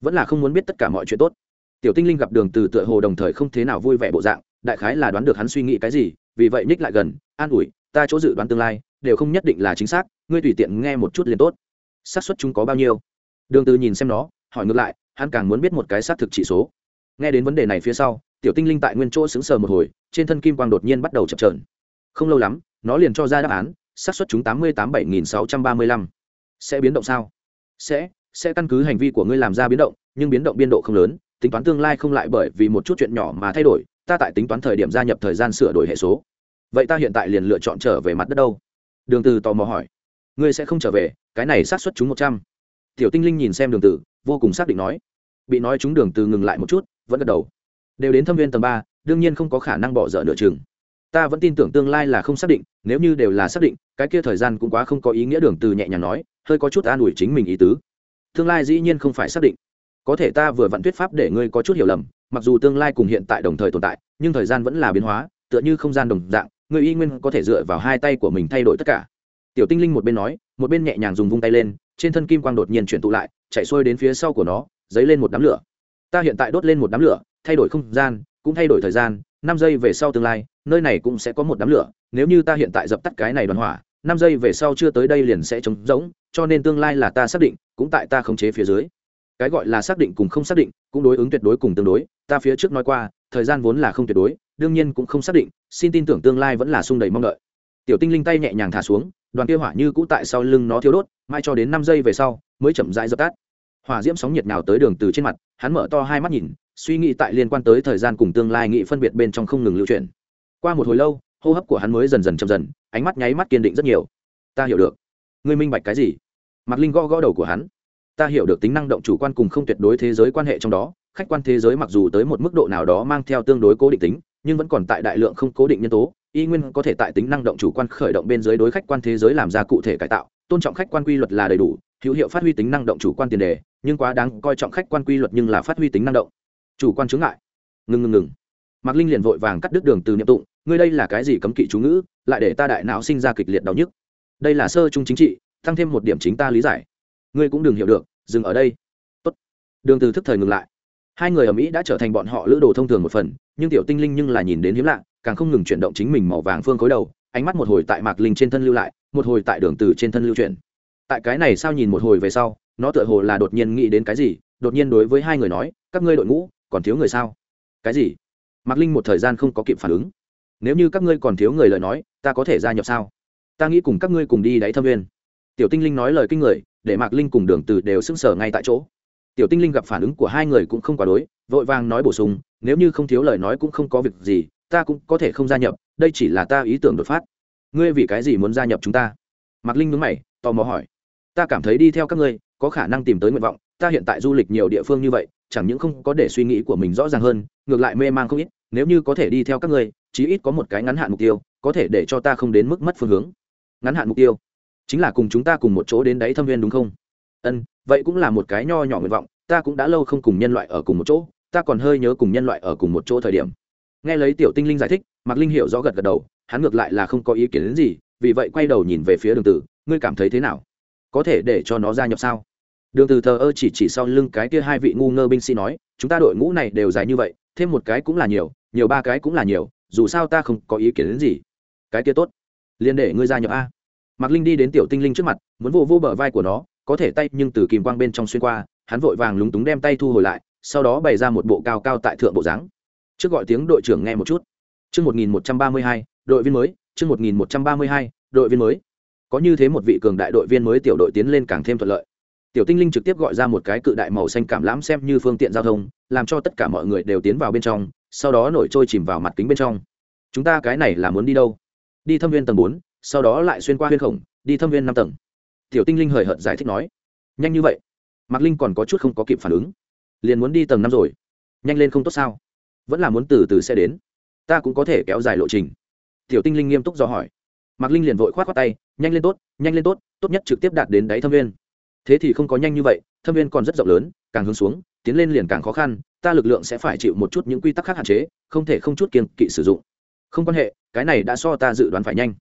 Vẫn là không muốn biết tất cả mọi chuyện tốt. Tiểu tinh linh gặp đường từ tựa hồ đồng thời không thế nào vui vẻ bộ dạng, đại khái là đoán được hắn suy nghĩ cái gì, vì vậy nhích lại gần, an ủi, ta chỗ dự đoán tương lai, đều không nhất định là chính xác, ngươi tùy tiện nghe một chút liền tốt. Xác suất chúng có bao nhiêu? Đường từ nhìn xem nó, hỏi ngược lại, hắn càng muốn biết một cái xác thực chỉ số. Nghe đến vấn đề này phía sau tiểu tinh linh tại nguyên chỗ sững sờ một hồi, trên thân kim quang đột nhiên bắt đầu chập chờn. Không lâu lắm, nó liền cho ra đáp án, xác suất chúng tám mươi tám bảy nghìn sáu trăm ba mươi lăm. Sẽ biến động sao? Sẽ sẽ căn cứ hành vi của ngươi làm ra biến động, nhưng biến động biên độ không lớn, tính toán tương lai không lại bởi vì một chút chuyện nhỏ mà thay đổi, ta tại tính toán thời điểm gia nhập thời gian sửa đổi hệ số. Vậy ta hiện tại liền lựa chọn trở về mặt đất đâu? Đường từ tò mò hỏi. Ngươi sẽ không trở về, cái này xác suất chúng một trăm. Tiểu tinh linh nhìn xem đường từ, vô cùng xác định nói. Bị nói chúng đường từ ngừng lại một chút, vẫn gật đầu đều đến thâm viên tầng ba, đương nhiên không có khả năng bỏ dở nửa chừng. Ta vẫn tin tưởng tương lai là không xác định, nếu như đều là xác định, cái kia thời gian cũng quá không có ý nghĩa đường từ nhẹ nhàng nói, hơi có chút an ủi chính mình ý tứ. Tương lai dĩ nhiên không phải xác định. Có thể ta vừa vặn thuyết pháp để ngươi có chút hiểu lầm, mặc dù tương lai cùng hiện tại đồng thời tồn tại, nhưng thời gian vẫn là biến hóa, tựa như không gian đồng dạng người y nguyên có thể dựa vào hai tay của mình thay đổi tất cả. Tiểu tinh linh một bên nói, một bên nhẹ nhàng dùng vung tay lên, trên thân kim quang đột nhiên chuyển tụ lại, chạy xuôi đến phía sau của nó, dấy lên một đám lửa ta hiện tại đốt lên một đám lửa, thay đổi không gian, cũng thay đổi thời gian, năm giây về sau tương lai, nơi này cũng sẽ có một đám lửa, nếu như ta hiện tại dập tắt cái này đoàn hỏa, năm giây về sau chưa tới đây liền sẽ trống rỗng, cho nên tương lai là ta xác định, cũng tại ta khống chế phía dưới. Cái gọi là xác định cùng không xác định, cũng đối ứng tuyệt đối cùng tương đối, ta phía trước nói qua, thời gian vốn là không tuyệt đối, đương nhiên cũng không xác định, xin tin tưởng tương lai vẫn là sung đầy mong đợi. Tiểu tinh linh tay nhẹ nhàng thả xuống, đoàn kia hỏa như cũ tại sau lưng nó thiếu đốt, mãi cho đến năm giây về sau, mới chậm rãi dập tắt hỏa diễm sóng nhiệt nào tới đường từ trên mặt, hắn mở to hai mắt nhìn, suy nghĩ tại liên quan tới thời gian cùng tương lai nghị phân biệt bên trong không ngừng lưu chuyển. Qua một hồi lâu, hô hấp của hắn mới dần dần chậm dần, ánh mắt nháy mắt kiên định rất nhiều. Ta hiểu được. Ngươi minh bạch cái gì? Mạc linh gõ gõ đầu của hắn. Ta hiểu được tính năng động chủ quan cùng không tuyệt đối thế giới quan hệ trong đó, khách quan thế giới mặc dù tới một mức độ nào đó mang theo tương đối cố định tính, nhưng vẫn còn tại đại lượng không cố định nhân tố, y nguyên có thể tại tính năng động chủ quan khởi động bên dưới đối khách quan thế giới làm ra cụ thể cải tạo, tôn trọng khách quan quy luật là đầy đủ, hữu hiệu phát huy tính năng động chủ quan tiền đề nhưng quá đáng coi trọng khách quan quy luật nhưng là phát huy tính năng động. Chủ quan chướng ngại. Ngừng ngừng ngừng. Mạc linh liền vội vàng cắt đứt đường từ niệm tụng, ngươi đây là cái gì cấm kỵ chú ngữ, lại để ta đại não sinh ra kịch liệt đau nhức. Đây là sơ trung chính trị, tăng thêm một điểm chính ta lý giải. Ngươi cũng đừng hiểu được, dừng ở đây. Tốt. đường từ thức thời ngừng lại. Hai người ở mỹ đã trở thành bọn họ lữ đồ thông thường một phần, nhưng tiểu tinh linh nhưng là nhìn đến hiếm lạ, càng không ngừng chuyển động chính mình màu vàng phương khối đầu, ánh mắt một hồi tại mạc linh trên thân lưu lại, một hồi tại đường từ trên thân lưu chuyển. Tại cái này sao nhìn một hồi về sau nó tựa hồ là đột nhiên nghĩ đến cái gì, đột nhiên đối với hai người nói, các ngươi đội ngũ, còn thiếu người sao? Cái gì? Mạc linh một thời gian không có kịp phản ứng. Nếu như các ngươi còn thiếu người lời nói, ta có thể gia nhập sao? Ta nghĩ cùng các ngươi cùng đi đáy thâm viên. Tiểu tinh linh nói lời kinh người, để mạc linh cùng đường từ đều sững sờ ngay tại chỗ. Tiểu tinh linh gặp phản ứng của hai người cũng không quá đối, vội vàng nói bổ sung, nếu như không thiếu lời nói cũng không có việc gì, ta cũng có thể không gia nhập, đây chỉ là ta ý tưởng đột phát. Ngươi vì cái gì muốn gia nhập chúng ta? Mạc linh nhướng mày, tò mò hỏi. Ta cảm thấy đi theo các ngươi có khả năng tìm tới nguyện vọng, ta hiện tại du lịch nhiều địa phương như vậy, chẳng những không có để suy nghĩ của mình rõ ràng hơn, ngược lại mê mang không ít, nếu như có thể đi theo các ngươi, chí ít có một cái ngắn hạn mục tiêu, có thể để cho ta không đến mức mất phương hướng. Ngắn hạn mục tiêu? Chính là cùng chúng ta cùng một chỗ đến đáy thâm viên đúng không? Ân, vậy cũng là một cái nho nhỏ nguyện vọng, ta cũng đã lâu không cùng nhân loại ở cùng một chỗ, ta còn hơi nhớ cùng nhân loại ở cùng một chỗ thời điểm. Nghe lấy tiểu tinh linh giải thích, mạc linh hiểu rõ gật gật đầu, hắn ngược lại là không có ý kiến đến gì, vì vậy quay đầu nhìn về phía đường tử, ngươi cảm thấy thế nào? Có thể để cho nó gia nhập sao? Đường từ thờ ơ chỉ chỉ sau lưng cái kia hai vị ngu ngơ binh sĩ nói, chúng ta đội ngũ này đều dài như vậy, thêm một cái cũng là nhiều nhiều ba cái cũng là nhiều, dù sao ta không có ý kiến đến gì. Cái kia tốt, liền để ngươi ra nhập a. Mạc linh đi đến tiểu tinh linh trước mặt, muốn vô vô bờ vai của nó, có thể tay nhưng từ kìm quang bên trong xuyên qua, hắn vội vàng lúng túng đem tay thu hồi lại, sau đó bày ra một bộ cao cao tại thượng bộ dáng. Trước gọi tiếng đội trưởng nghe một chút. Chương một nghìn một trăm ba mươi hai, đội viên mới, chương một nghìn một trăm ba mươi hai, đội viên mới. Có như thế một vị cường đại đội viên mới tiểu đội tiến lên càng thêm thuận lợi tiểu tinh linh trực tiếp gọi ra một cái cự đại màu xanh cảm lãm xem như phương tiện giao thông, làm cho tất cả mọi người đều tiến vào bên trong, sau đó nổi trôi chìm vào mặt kính bên trong. Chúng ta cái này là muốn đi đâu? Đi thâm viên tầng bốn, sau đó lại xuyên qua huyên khổng, đi thâm viên năm tầng. Tiểu tinh linh hời hợt giải thích nói. Nhanh như vậy? Mạc linh còn có chút không có kịp phản ứng. Liền muốn đi tầng năm rồi. Nhanh lên không tốt sao? Vẫn là muốn từ từ sẽ đến. Ta cũng có thể kéo dài lộ trình. Tiểu tinh linh nghiêm túc do hỏi. Mạc linh liền vội k h o á t khoác tay. Nhanh lên tốt, nhanh lên tốt tốt nhất trực tiếp đạt đến đáy thâm viên thế thì không có nhanh như vậy, thâm viên còn rất rộng lớn, càng hướng xuống, tiến lên liền càng khó khăn, ta lực lượng sẽ phải chịu một chút những quy tắc khác hạn chế, không thể không chút kiên kỵ sử dụng. Không quan hệ, cái này đã so ta dự đoán phải nhanh.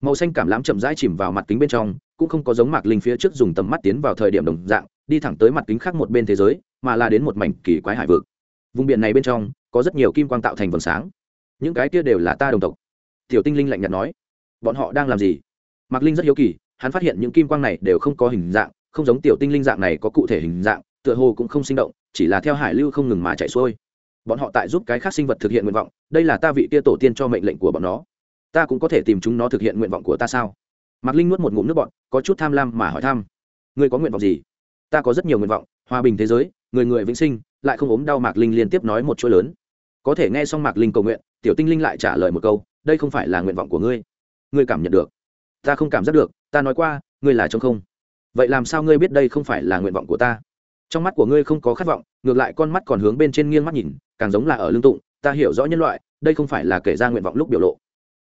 Màu xanh cảm lãm chậm rãi chìm vào mặt kính bên trong, cũng không có giống mạc linh phía trước dùng tầm mắt tiến vào thời điểm đồng dạng, đi thẳng tới mặt kính khác một bên thế giới, mà là đến một mảnh kỳ quái hải vực. Vùng biển này bên trong, có rất nhiều kim quang tạo thành vầng sáng. Những cái kia đều là ta đồng tộc. Tiểu tinh linh lạnh nhạt nói, bọn họ đang làm gì? Mạc linh rất hiếu kỳ, hắn phát hiện những kim quang này đều không có hình dạng không giống tiểu tinh linh dạng này có cụ thể hình dạng, tựa hồ cũng không sinh động, chỉ là theo hải lưu không ngừng mà chạy xuôi. Bọn họ tại giúp cái khác sinh vật thực hiện nguyện vọng, đây là ta vị tia tổ tiên cho mệnh lệnh của bọn nó. Ta cũng có thể tìm chúng nó thực hiện nguyện vọng của ta sao? Mạc linh nuốt một ngụm nước bọn có chút tham lam mà hỏi thăm. Ngươi có nguyện vọng gì? Ta có rất nhiều nguyện vọng, hòa bình thế giới, người người vĩnh sinh, lại không ốm đau mạc linh liên tiếp nói một chuỗi lớn. Có thể nghe xong mạc linh cầu nguyện, tiểu tinh linh lại trả lời một câu, đây không phải là nguyện vọng của ngươi. Ngươi cảm nhận được. Ta không cảm giác được, ta nói qua, ngươi là trong không vậy làm sao ngươi biết đây không phải là nguyện vọng của ta? Trong mắt của ngươi không có khát vọng, ngược lại con mắt còn hướng bên trên nghiêng mắt nhìn, càng giống là ở lương tụng, ta hiểu rõ nhân loại, đây không phải là kể ra nguyện vọng lúc biểu lộ.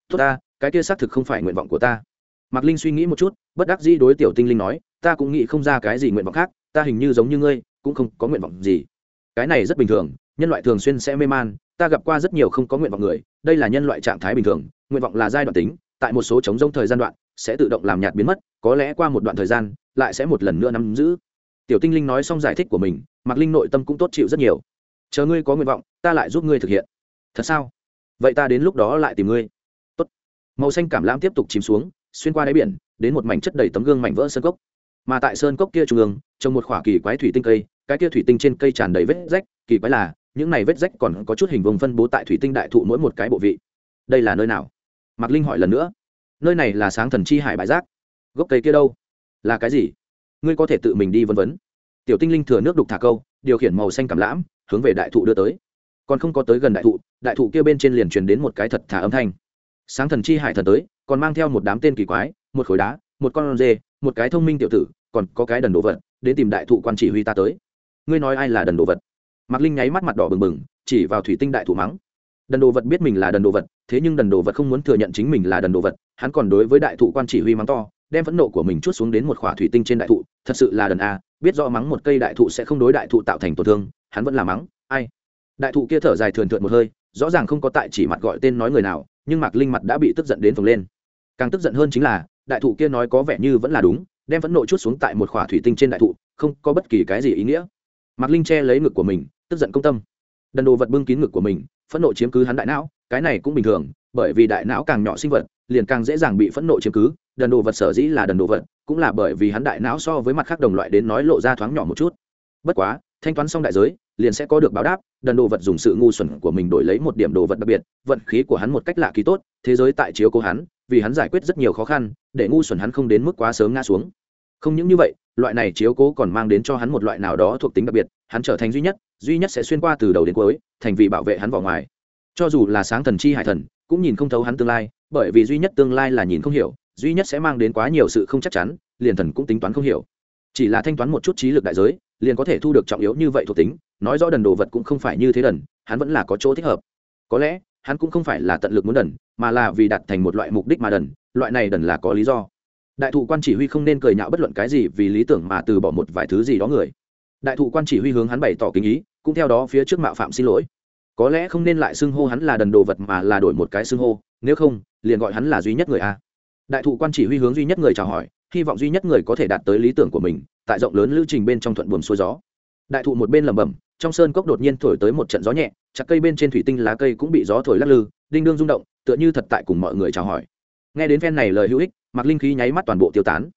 Tốt ta, cái kia xác thực không phải nguyện vọng của ta. Mạc linh suy nghĩ một chút, bất đắc dĩ đối tiểu tinh linh nói, ta cũng nghĩ không ra cái gì nguyện vọng khác, ta hình như giống như ngươi, cũng không có nguyện vọng gì. Cái này rất bình thường, nhân loại thường xuyên sẽ mê man, ta gặp qua rất nhiều không có nguyện vọng người, đây là nhân loại trạng thái bình thường, nguyện vọng là giai đoạn tính, tại một số chống rông thời gian đoạn sẽ tự động làm nhạt biến mất, có lẽ qua một đoạn thời gian, lại sẽ một lần nữa nắm giữ. Tiểu tinh linh nói xong giải thích của mình, mạc linh nội tâm cũng tốt chịu rất nhiều. Chờ ngươi có nguyện vọng, ta lại giúp ngươi thực hiện. Thật sao? Vậy ta đến lúc đó lại tìm ngươi. Tốt. màu xanh cảm lãm tiếp tục chìm xuống, xuyên qua đáy biển, đến một mảnh chất đầy tấm gương mảnh vỡ sơn cốc. Mà tại sơn cốc kia trung ương, trồng một khoả kỳ quái thủy tinh cây, cái kia thủy tinh trên cây tràn đầy vết rách, kỳ quái là, những này vết rách còn có chút hình vùng phân bố tại thủy tinh đại thụ mỗi một cái bộ vị. Đây là nơi nào? Mạc linh hỏi lần nữa nơi này là sáng thần chi hải bãi rác. Gốc cây kia đâu? Là cái gì? Ngươi có thể tự mình đi vân vấn tiểu tinh linh thừa nước đục thả câu, điều khiển màu xanh cảm lãm, hướng về đại thụ đưa tới. Còn không có tới gần đại thụ đại thụ kia bên trên liền truyền đến một cái thật thả âm thanh. Sáng thần chi hải thần tới, còn mang theo một đám tên kỳ quái, một khối đá, một con dê một cái thông minh tiểu tử, còn có cái đần đồ vật, đến tìm đại thụ quan chỉ huy ta tới. Ngươi nói ai là đần đồ vật? Mạc linh nháy mắt mặt đỏ bừng bừng, chỉ vào thủy tinh đại thụ mắng đần đồ vật biết mình là đần đồ vật, thế nhưng đần đồ vật không muốn thừa nhận chính mình là đần đồ vật, hắn còn đối với đại thụ quan chỉ huy mắng to, đem phẫn nộ của mình chút xuống đến một khỏa thủy tinh trên đại thụ, thật sự là đần a, biết rõ mắng một cây đại thụ sẽ không đối đại thụ tạo thành tổn thương, hắn vẫn là mắng, ai? Đại thụ kia thở dài thườn thượt một hơi, rõ ràng không có tại chỉ mặt gọi tên nói người nào, nhưng mạc linh mặt đã bị tức giận đến phồng lên. Càng tức giận hơn chính là, đại thụ kia nói có vẻ như vẫn là đúng, đem phẫn nộ chút xuống tại một khỏa thủy tinh trên đại thụ, không có bất kỳ cái gì ý nghĩa. Mạc linh che lấy ngực của mình, tức giận công tâm. Đần đồ vật bưng kín ngực của mình phẫn nộ chiếm cứ hắn đại não, cái này cũng bình thường, bởi vì đại não càng nhỏ sinh vật, liền càng dễ dàng bị phẫn nộ chiếm cứ, đần đồ vật sở dĩ là đần đồ vật, cũng là bởi vì hắn đại não so với mặt khác đồng loại đến nói lộ ra thoáng nhỏ một chút. Bất quá, thanh toán xong đại giới, liền sẽ có được báo đáp, đần đồ vật dùng sự ngu xuẩn của mình đổi lấy một điểm đồ vật đặc biệt, vận khí của hắn một cách lạ kỳ tốt, thế giới tại chiếu cố hắn, vì hắn giải quyết rất nhiều khó khăn, để ngu xuẩn hắn không đến mức quá sớm ngã xuống không những như vậy, loại này chiếu cố còn mang đến cho hắn một loại nào đó thuộc tính đặc biệt, hắn trở thành duy nhất duy nhất sẽ xuyên qua từ đầu đến cuối, thành vì bảo vệ hắn vào ngoài. Cho dù là sáng thần chi hải thần, cũng nhìn không thấu hắn tương lai, bởi vì duy nhất tương lai là nhìn không hiểu, duy nhất sẽ mang đến quá nhiều sự không chắc chắn, liền thần cũng tính toán không hiểu. Chỉ là thanh toán một chút trí lực đại giới, liền có thể thu được trọng yếu như vậy thuộc tính, nói rõ đần đồ vật cũng không phải như thế đần, hắn vẫn là có chỗ thích hợp. Có lẽ, hắn cũng không phải là tận lực muốn đần, mà là vì đặt thành một loại mục đích mà đần, loại này đần là có lý do đại thụ quan chỉ huy không nên cười nhạo bất luận cái gì vì lý tưởng mà từ bỏ một vài thứ gì đó người. Đại thụ quan chỉ huy hướng hắn bày tỏ kính ý, cũng theo đó phía trước mạo phạm xin lỗi. Có lẽ không nên lại xưng hô hắn là đần đồ vật mà là đổi một cái xưng hô, nếu không, liền gọi hắn là duy nhất người a. Đại thụ quan chỉ huy hướng duy nhất người chào hỏi, hy vọng duy nhất người có thể đạt tới lý tưởng của mình, tại rộng lớn lưu trình bên trong thuận buồm xuôi gió. Đại thụ một bên lẩm bẩm, trong sơn cốc đột nhiên thổi tới một trận gió nhẹ, chặt cây bên trên thủy tinh lá cây cũng bị gió thổi lắc lư, đinh đương rung động, tựa như thật tại cùng mọi người chào hỏi nghe đến phen này lời hữu ích mặc linh khí nháy mắt toàn bộ tiêu tán.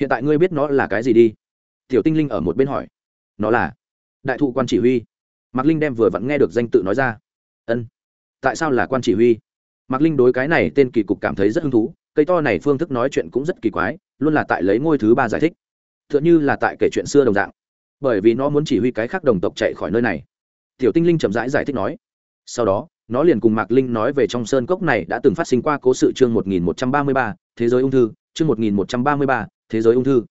Hiện tại ngươi biết nó là cái gì đi? Tiểu tinh linh ở một bên hỏi. Nó là đại thụ quan chỉ huy. Mạc linh đem vừa vặn nghe được danh tự nói ra. Ân tại sao là quan chỉ huy? Mạc linh đối cái này tên kỳ cục cảm thấy rất hứng thú cây to này phương thức nói chuyện cũng rất kỳ quái luôn là tại lấy ngôi thứ ba giải thích. T h ư ợ n h ư là tại kể chuyện xưa đồng dạng. Bởi vì nó muốn chỉ huy cái khác đồng tộc chạy khỏi nơi này. Tiểu tinh linh chậm rãi giải, giải thích nói sau đó, nó liền cùng mạc linh nói về trong sơn cốc này đã từng phát sinh qua cố sự chương một nghìn một trăm ba mươi ba, thế giới ung thư, chương một nghìn một trăm ba mươi ba, thế giới ung thư.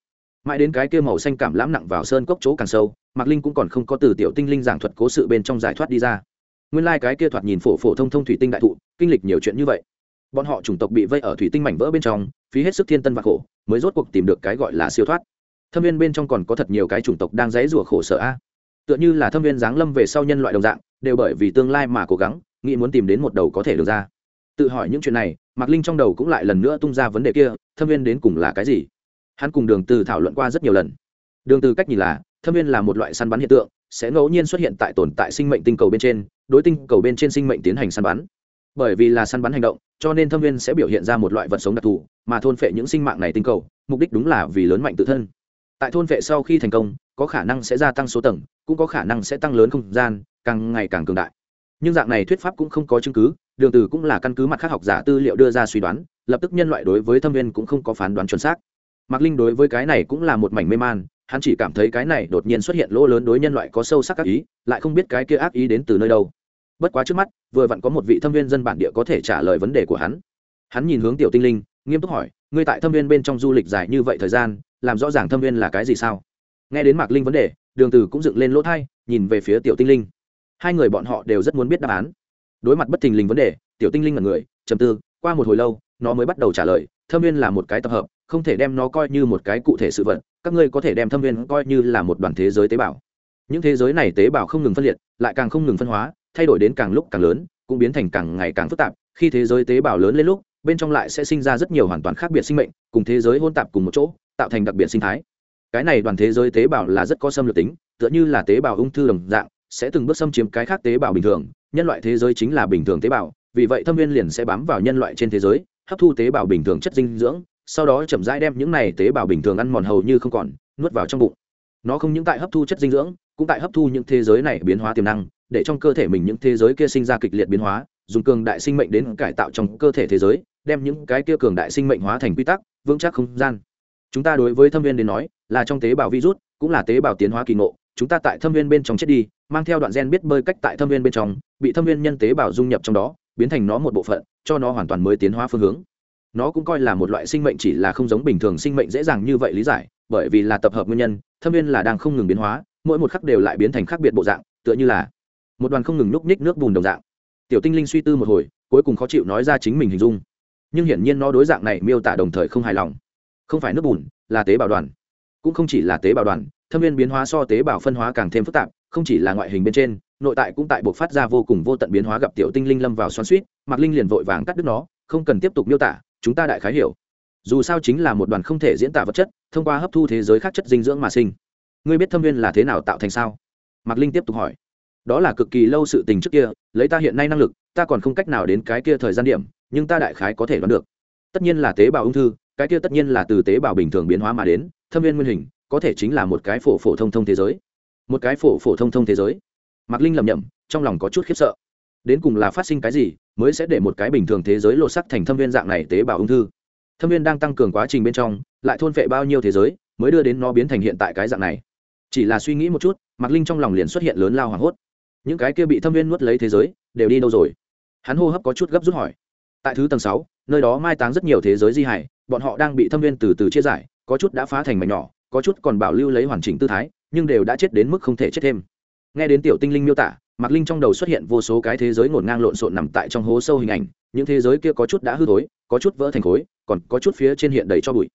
Mãi đến cái kia màu xanh cảm lãm nặng vào sơn cốc chỗ càng sâu, mạc linh cũng còn không có từ tiểu tinh linh giảng thuật cố sự bên trong giải thoát đi ra. Nguyên lai、like、cái kia thoạt nhìn phổ phổ thông thông thủy tinh đại thụ, kinh lịch nhiều chuyện như vậy. Bọn họ chủng tộc bị vây ở thủy tinh mảnh vỡ bên trong, phí hết sức thiên tân và khổ, mới rốt cuộc tìm được cái gọi là siêu thoát. Thâm viên bên trong còn có thật nhiều cái chủng tộc đang dãy rủa khổ sở a. Tựa như là thâm viên giáng lâm về sau nhân loại đồng dạng đều bởi vì tương lai mà cố gắng, nghĩ muốn tìm đến một đầu có thể được ra. Tự hỏi những chuyện này, mạc linh trong đầu cũng lại lần nữa tung ra vấn đề kia, thâm viên đến cùng là cái gì? Hắn cùng đường từ thảo luận qua rất nhiều lần. Đường từ cách nhìn là, thâm viên là một loại săn bắn hiện tượng, sẽ ngẫu nhiên xuất hiện tại tồn tại sinh mệnh tinh cầu bên trên, đối tinh cầu bên trên sinh mệnh tiến hành săn bắn. Bởi vì là săn bắn hành động, cho nên thâm viên sẽ biểu hiện ra một loại vật sống đặc thù, mà thôn phệ những sinh mạng này tinh cầu, mục đích đúng là vì lớn mạnh tự thân. Tại thôn phệ sau khi thành công, có khả năng sẽ gia tăng số tầng, cũng có khả năng sẽ tăng lớn không gian càng ngày càng cường đại. Nhưng dạng này thuyết pháp cũng không có chứng cứ, đường từ cũng là căn cứ mặt khác học giả tư liệu đưa ra suy đoán, lập tức nhân loại đối với thâm viên cũng không có phán đoán chuẩn xác. Mạc linh đối với cái này cũng là một mảnh mê man, hắn chỉ cảm thấy cái này đột nhiên xuất hiện lỗ lớn đối nhân loại có sâu sắc ác ý, lại không biết cái kia ác ý đến từ nơi đâu. Bất quá trước mắt, vừa vặn có một vị thâm viên dân bản địa có thể trả lời vấn đề của hắn. Hắn nhìn hướng tiểu tinh linh, nghiêm túc hỏi, ngươi tại thâm viên bên trong du lịch dài như vậy thời gian, làm rõ ràng thâm viên là cái gì sao? Nghe đến mạc linh vấn đề, đường từ cũng dựng lên lỗ thai, nhìn về phía tiểu tinh linh hai người bọn họ đều rất muốn biết đáp án. Đối mặt bất thình lình vấn đề, tiểu tinh linh là người, trầm tư, qua một hồi lâu, nó mới bắt đầu trả lời, thâm viên là một cái tập hợp, không thể đem nó coi như một cái cụ thể sự vật, các ngươi có thể đem thâm viên coi như là một đoàn thế giới tế bào. Những thế giới này tế bào không ngừng phân liệt, lại càng không ngừng phân hóa, thay đổi đến càng lúc càng lớn, cũng biến thành càng ngày càng phức tạp. Khi thế giới tế bào lớn lên lúc, bên trong lại sẽ sinh ra rất nhiều hoàn toàn khác biệt sinh mệnh, cùng thế giới hôn tạp cùng một chỗ, tạo thành đặc biệt sinh thái. Cái này đoàn thế giới tế bào là rất có xâm lược tính, tựa như là tế bào ung thư đồng dạng sẽ từng bước xâm chiếm cái khác tế bào bình thường, nhân loại thế giới chính là bình thường tế bào, vì vậy thâm viên liền sẽ bám vào nhân loại trên thế giới, hấp thu tế bào bình thường chất dinh dưỡng, sau đó chậm rãi đem những này tế bào bình thường ăn mòn hầu như không còn, nuốt vào trong bụng. Nó không những tại hấp thu chất dinh dưỡng, cũng tại hấp thu những thế giới này biến hóa tiềm năng, để trong cơ thể mình những thế giới kia sinh ra kịch liệt biến hóa, dùng cường đại sinh mệnh đến cải tạo trong cơ thể thế giới, đem những cái kia cường đại sinh mệnh hóa thành quy tắc, vững chắc không gian. Chúng ta đối với thâm viên đến nói, là trong tế bào virus, cũng là tế bào tiến hóa kỳ ngộ chúng ta tại thâm viên bên trong chết đi, mang theo đoạn gen biết bơi cách tại thâm viên bên trong, bị thâm viên nhân tế bào dung nhập trong đó, biến thành nó một bộ phận, cho nó hoàn toàn mới tiến hóa phương hướng. Nó cũng coi là một loại sinh mệnh chỉ là không giống bình thường sinh mệnh dễ dàng như vậy lý giải, bởi vì là tập hợp nguyên nhân, thâm viên là đang không ngừng biến hóa, mỗi một khắc đều lại biến thành khác biệt bộ dạng, tựa như là một đoàn không ngừng núp ních nước bùn đồng dạng. Tiểu tinh linh suy tư một hồi, cuối cùng khó chịu nói ra chính mình hình dung. Nhưng hiển nhiên nó đối dạng này miêu tả đồng thời không hài lòng. Không phải nước bùn, là tế bào đoàn. Cũng không chỉ là tế bào đoàn thâm viên biến hóa so tế bào phân hóa càng thêm phức tạp, không chỉ là ngoại hình bên trên, nội tại cũng tại buộc phát ra vô cùng vô tận biến hóa gặp tiểu tinh linh lâm vào xoắn suýt mạc linh liền vội vàng cắt đứt nó, không cần tiếp tục miêu tả, chúng ta đại khái hiểu. Dù sao chính là một đoàn không thể diễn tả vật chất, thông qua hấp thu thế giới khác chất dinh dưỡng mà sinh. Ngươi biết thâm viên là thế nào tạo thành sao? Mạc linh tiếp tục hỏi. Đó là cực kỳ lâu sự tình trước kia, lấy ta hiện nay năng lực, ta còn không cách nào đến cái kia thời gian điểm, nhưng ta đại khái có thể đoán được. Tất nhiên là tế bào ung thư, cái kia tất nhiên là từ tế bào bình thường biến hóa mà đến, thâm viên nguyên hình có thể chính là một cái phổ phổ thông thông thế giới. Một cái phổ phổ thông thông thế giới. Mạc linh lầm nhầm trong lòng có chút khiếp sợ. Đến cùng là phát sinh cái gì mới sẽ để một cái bình thường thế giới lột sắc thành thâm viên dạng này tế bào ung thư? Thâm viên đang tăng cường quá trình bên trong, lại thôn phệ bao nhiêu thế giới mới đưa đến nó biến thành hiện tại cái dạng này? Chỉ là suy nghĩ một chút, mạc linh trong lòng liền xuất hiện lớn lao hoảng hốt. Những cái kia bị thâm viên nuốt lấy thế giới, đều đi đâu rồi? Hắn hô hấp có chút gấp rút hỏi. Tại thứ tầng sáu, nơi đó mai táng rất nhiều thế giới di hải bọn họ đang bị thâm viên từ từ chia giải, có chút đã phá thành mảnh nhỏ có chút còn bảo lưu lấy hoàn chỉnh tư thái, nhưng đều đã chết đến mức không thể chết thêm. Nghe đến tiểu tinh linh miêu tả, mạc linh trong đầu xuất hiện vô số cái thế giới ngổn ngang lộn xộn nằm tại trong hố sâu hình ảnh, những thế giới kia có chút đã hư thối, có chút vỡ thành khối, còn có chút phía trên hiện đầy cho bụi.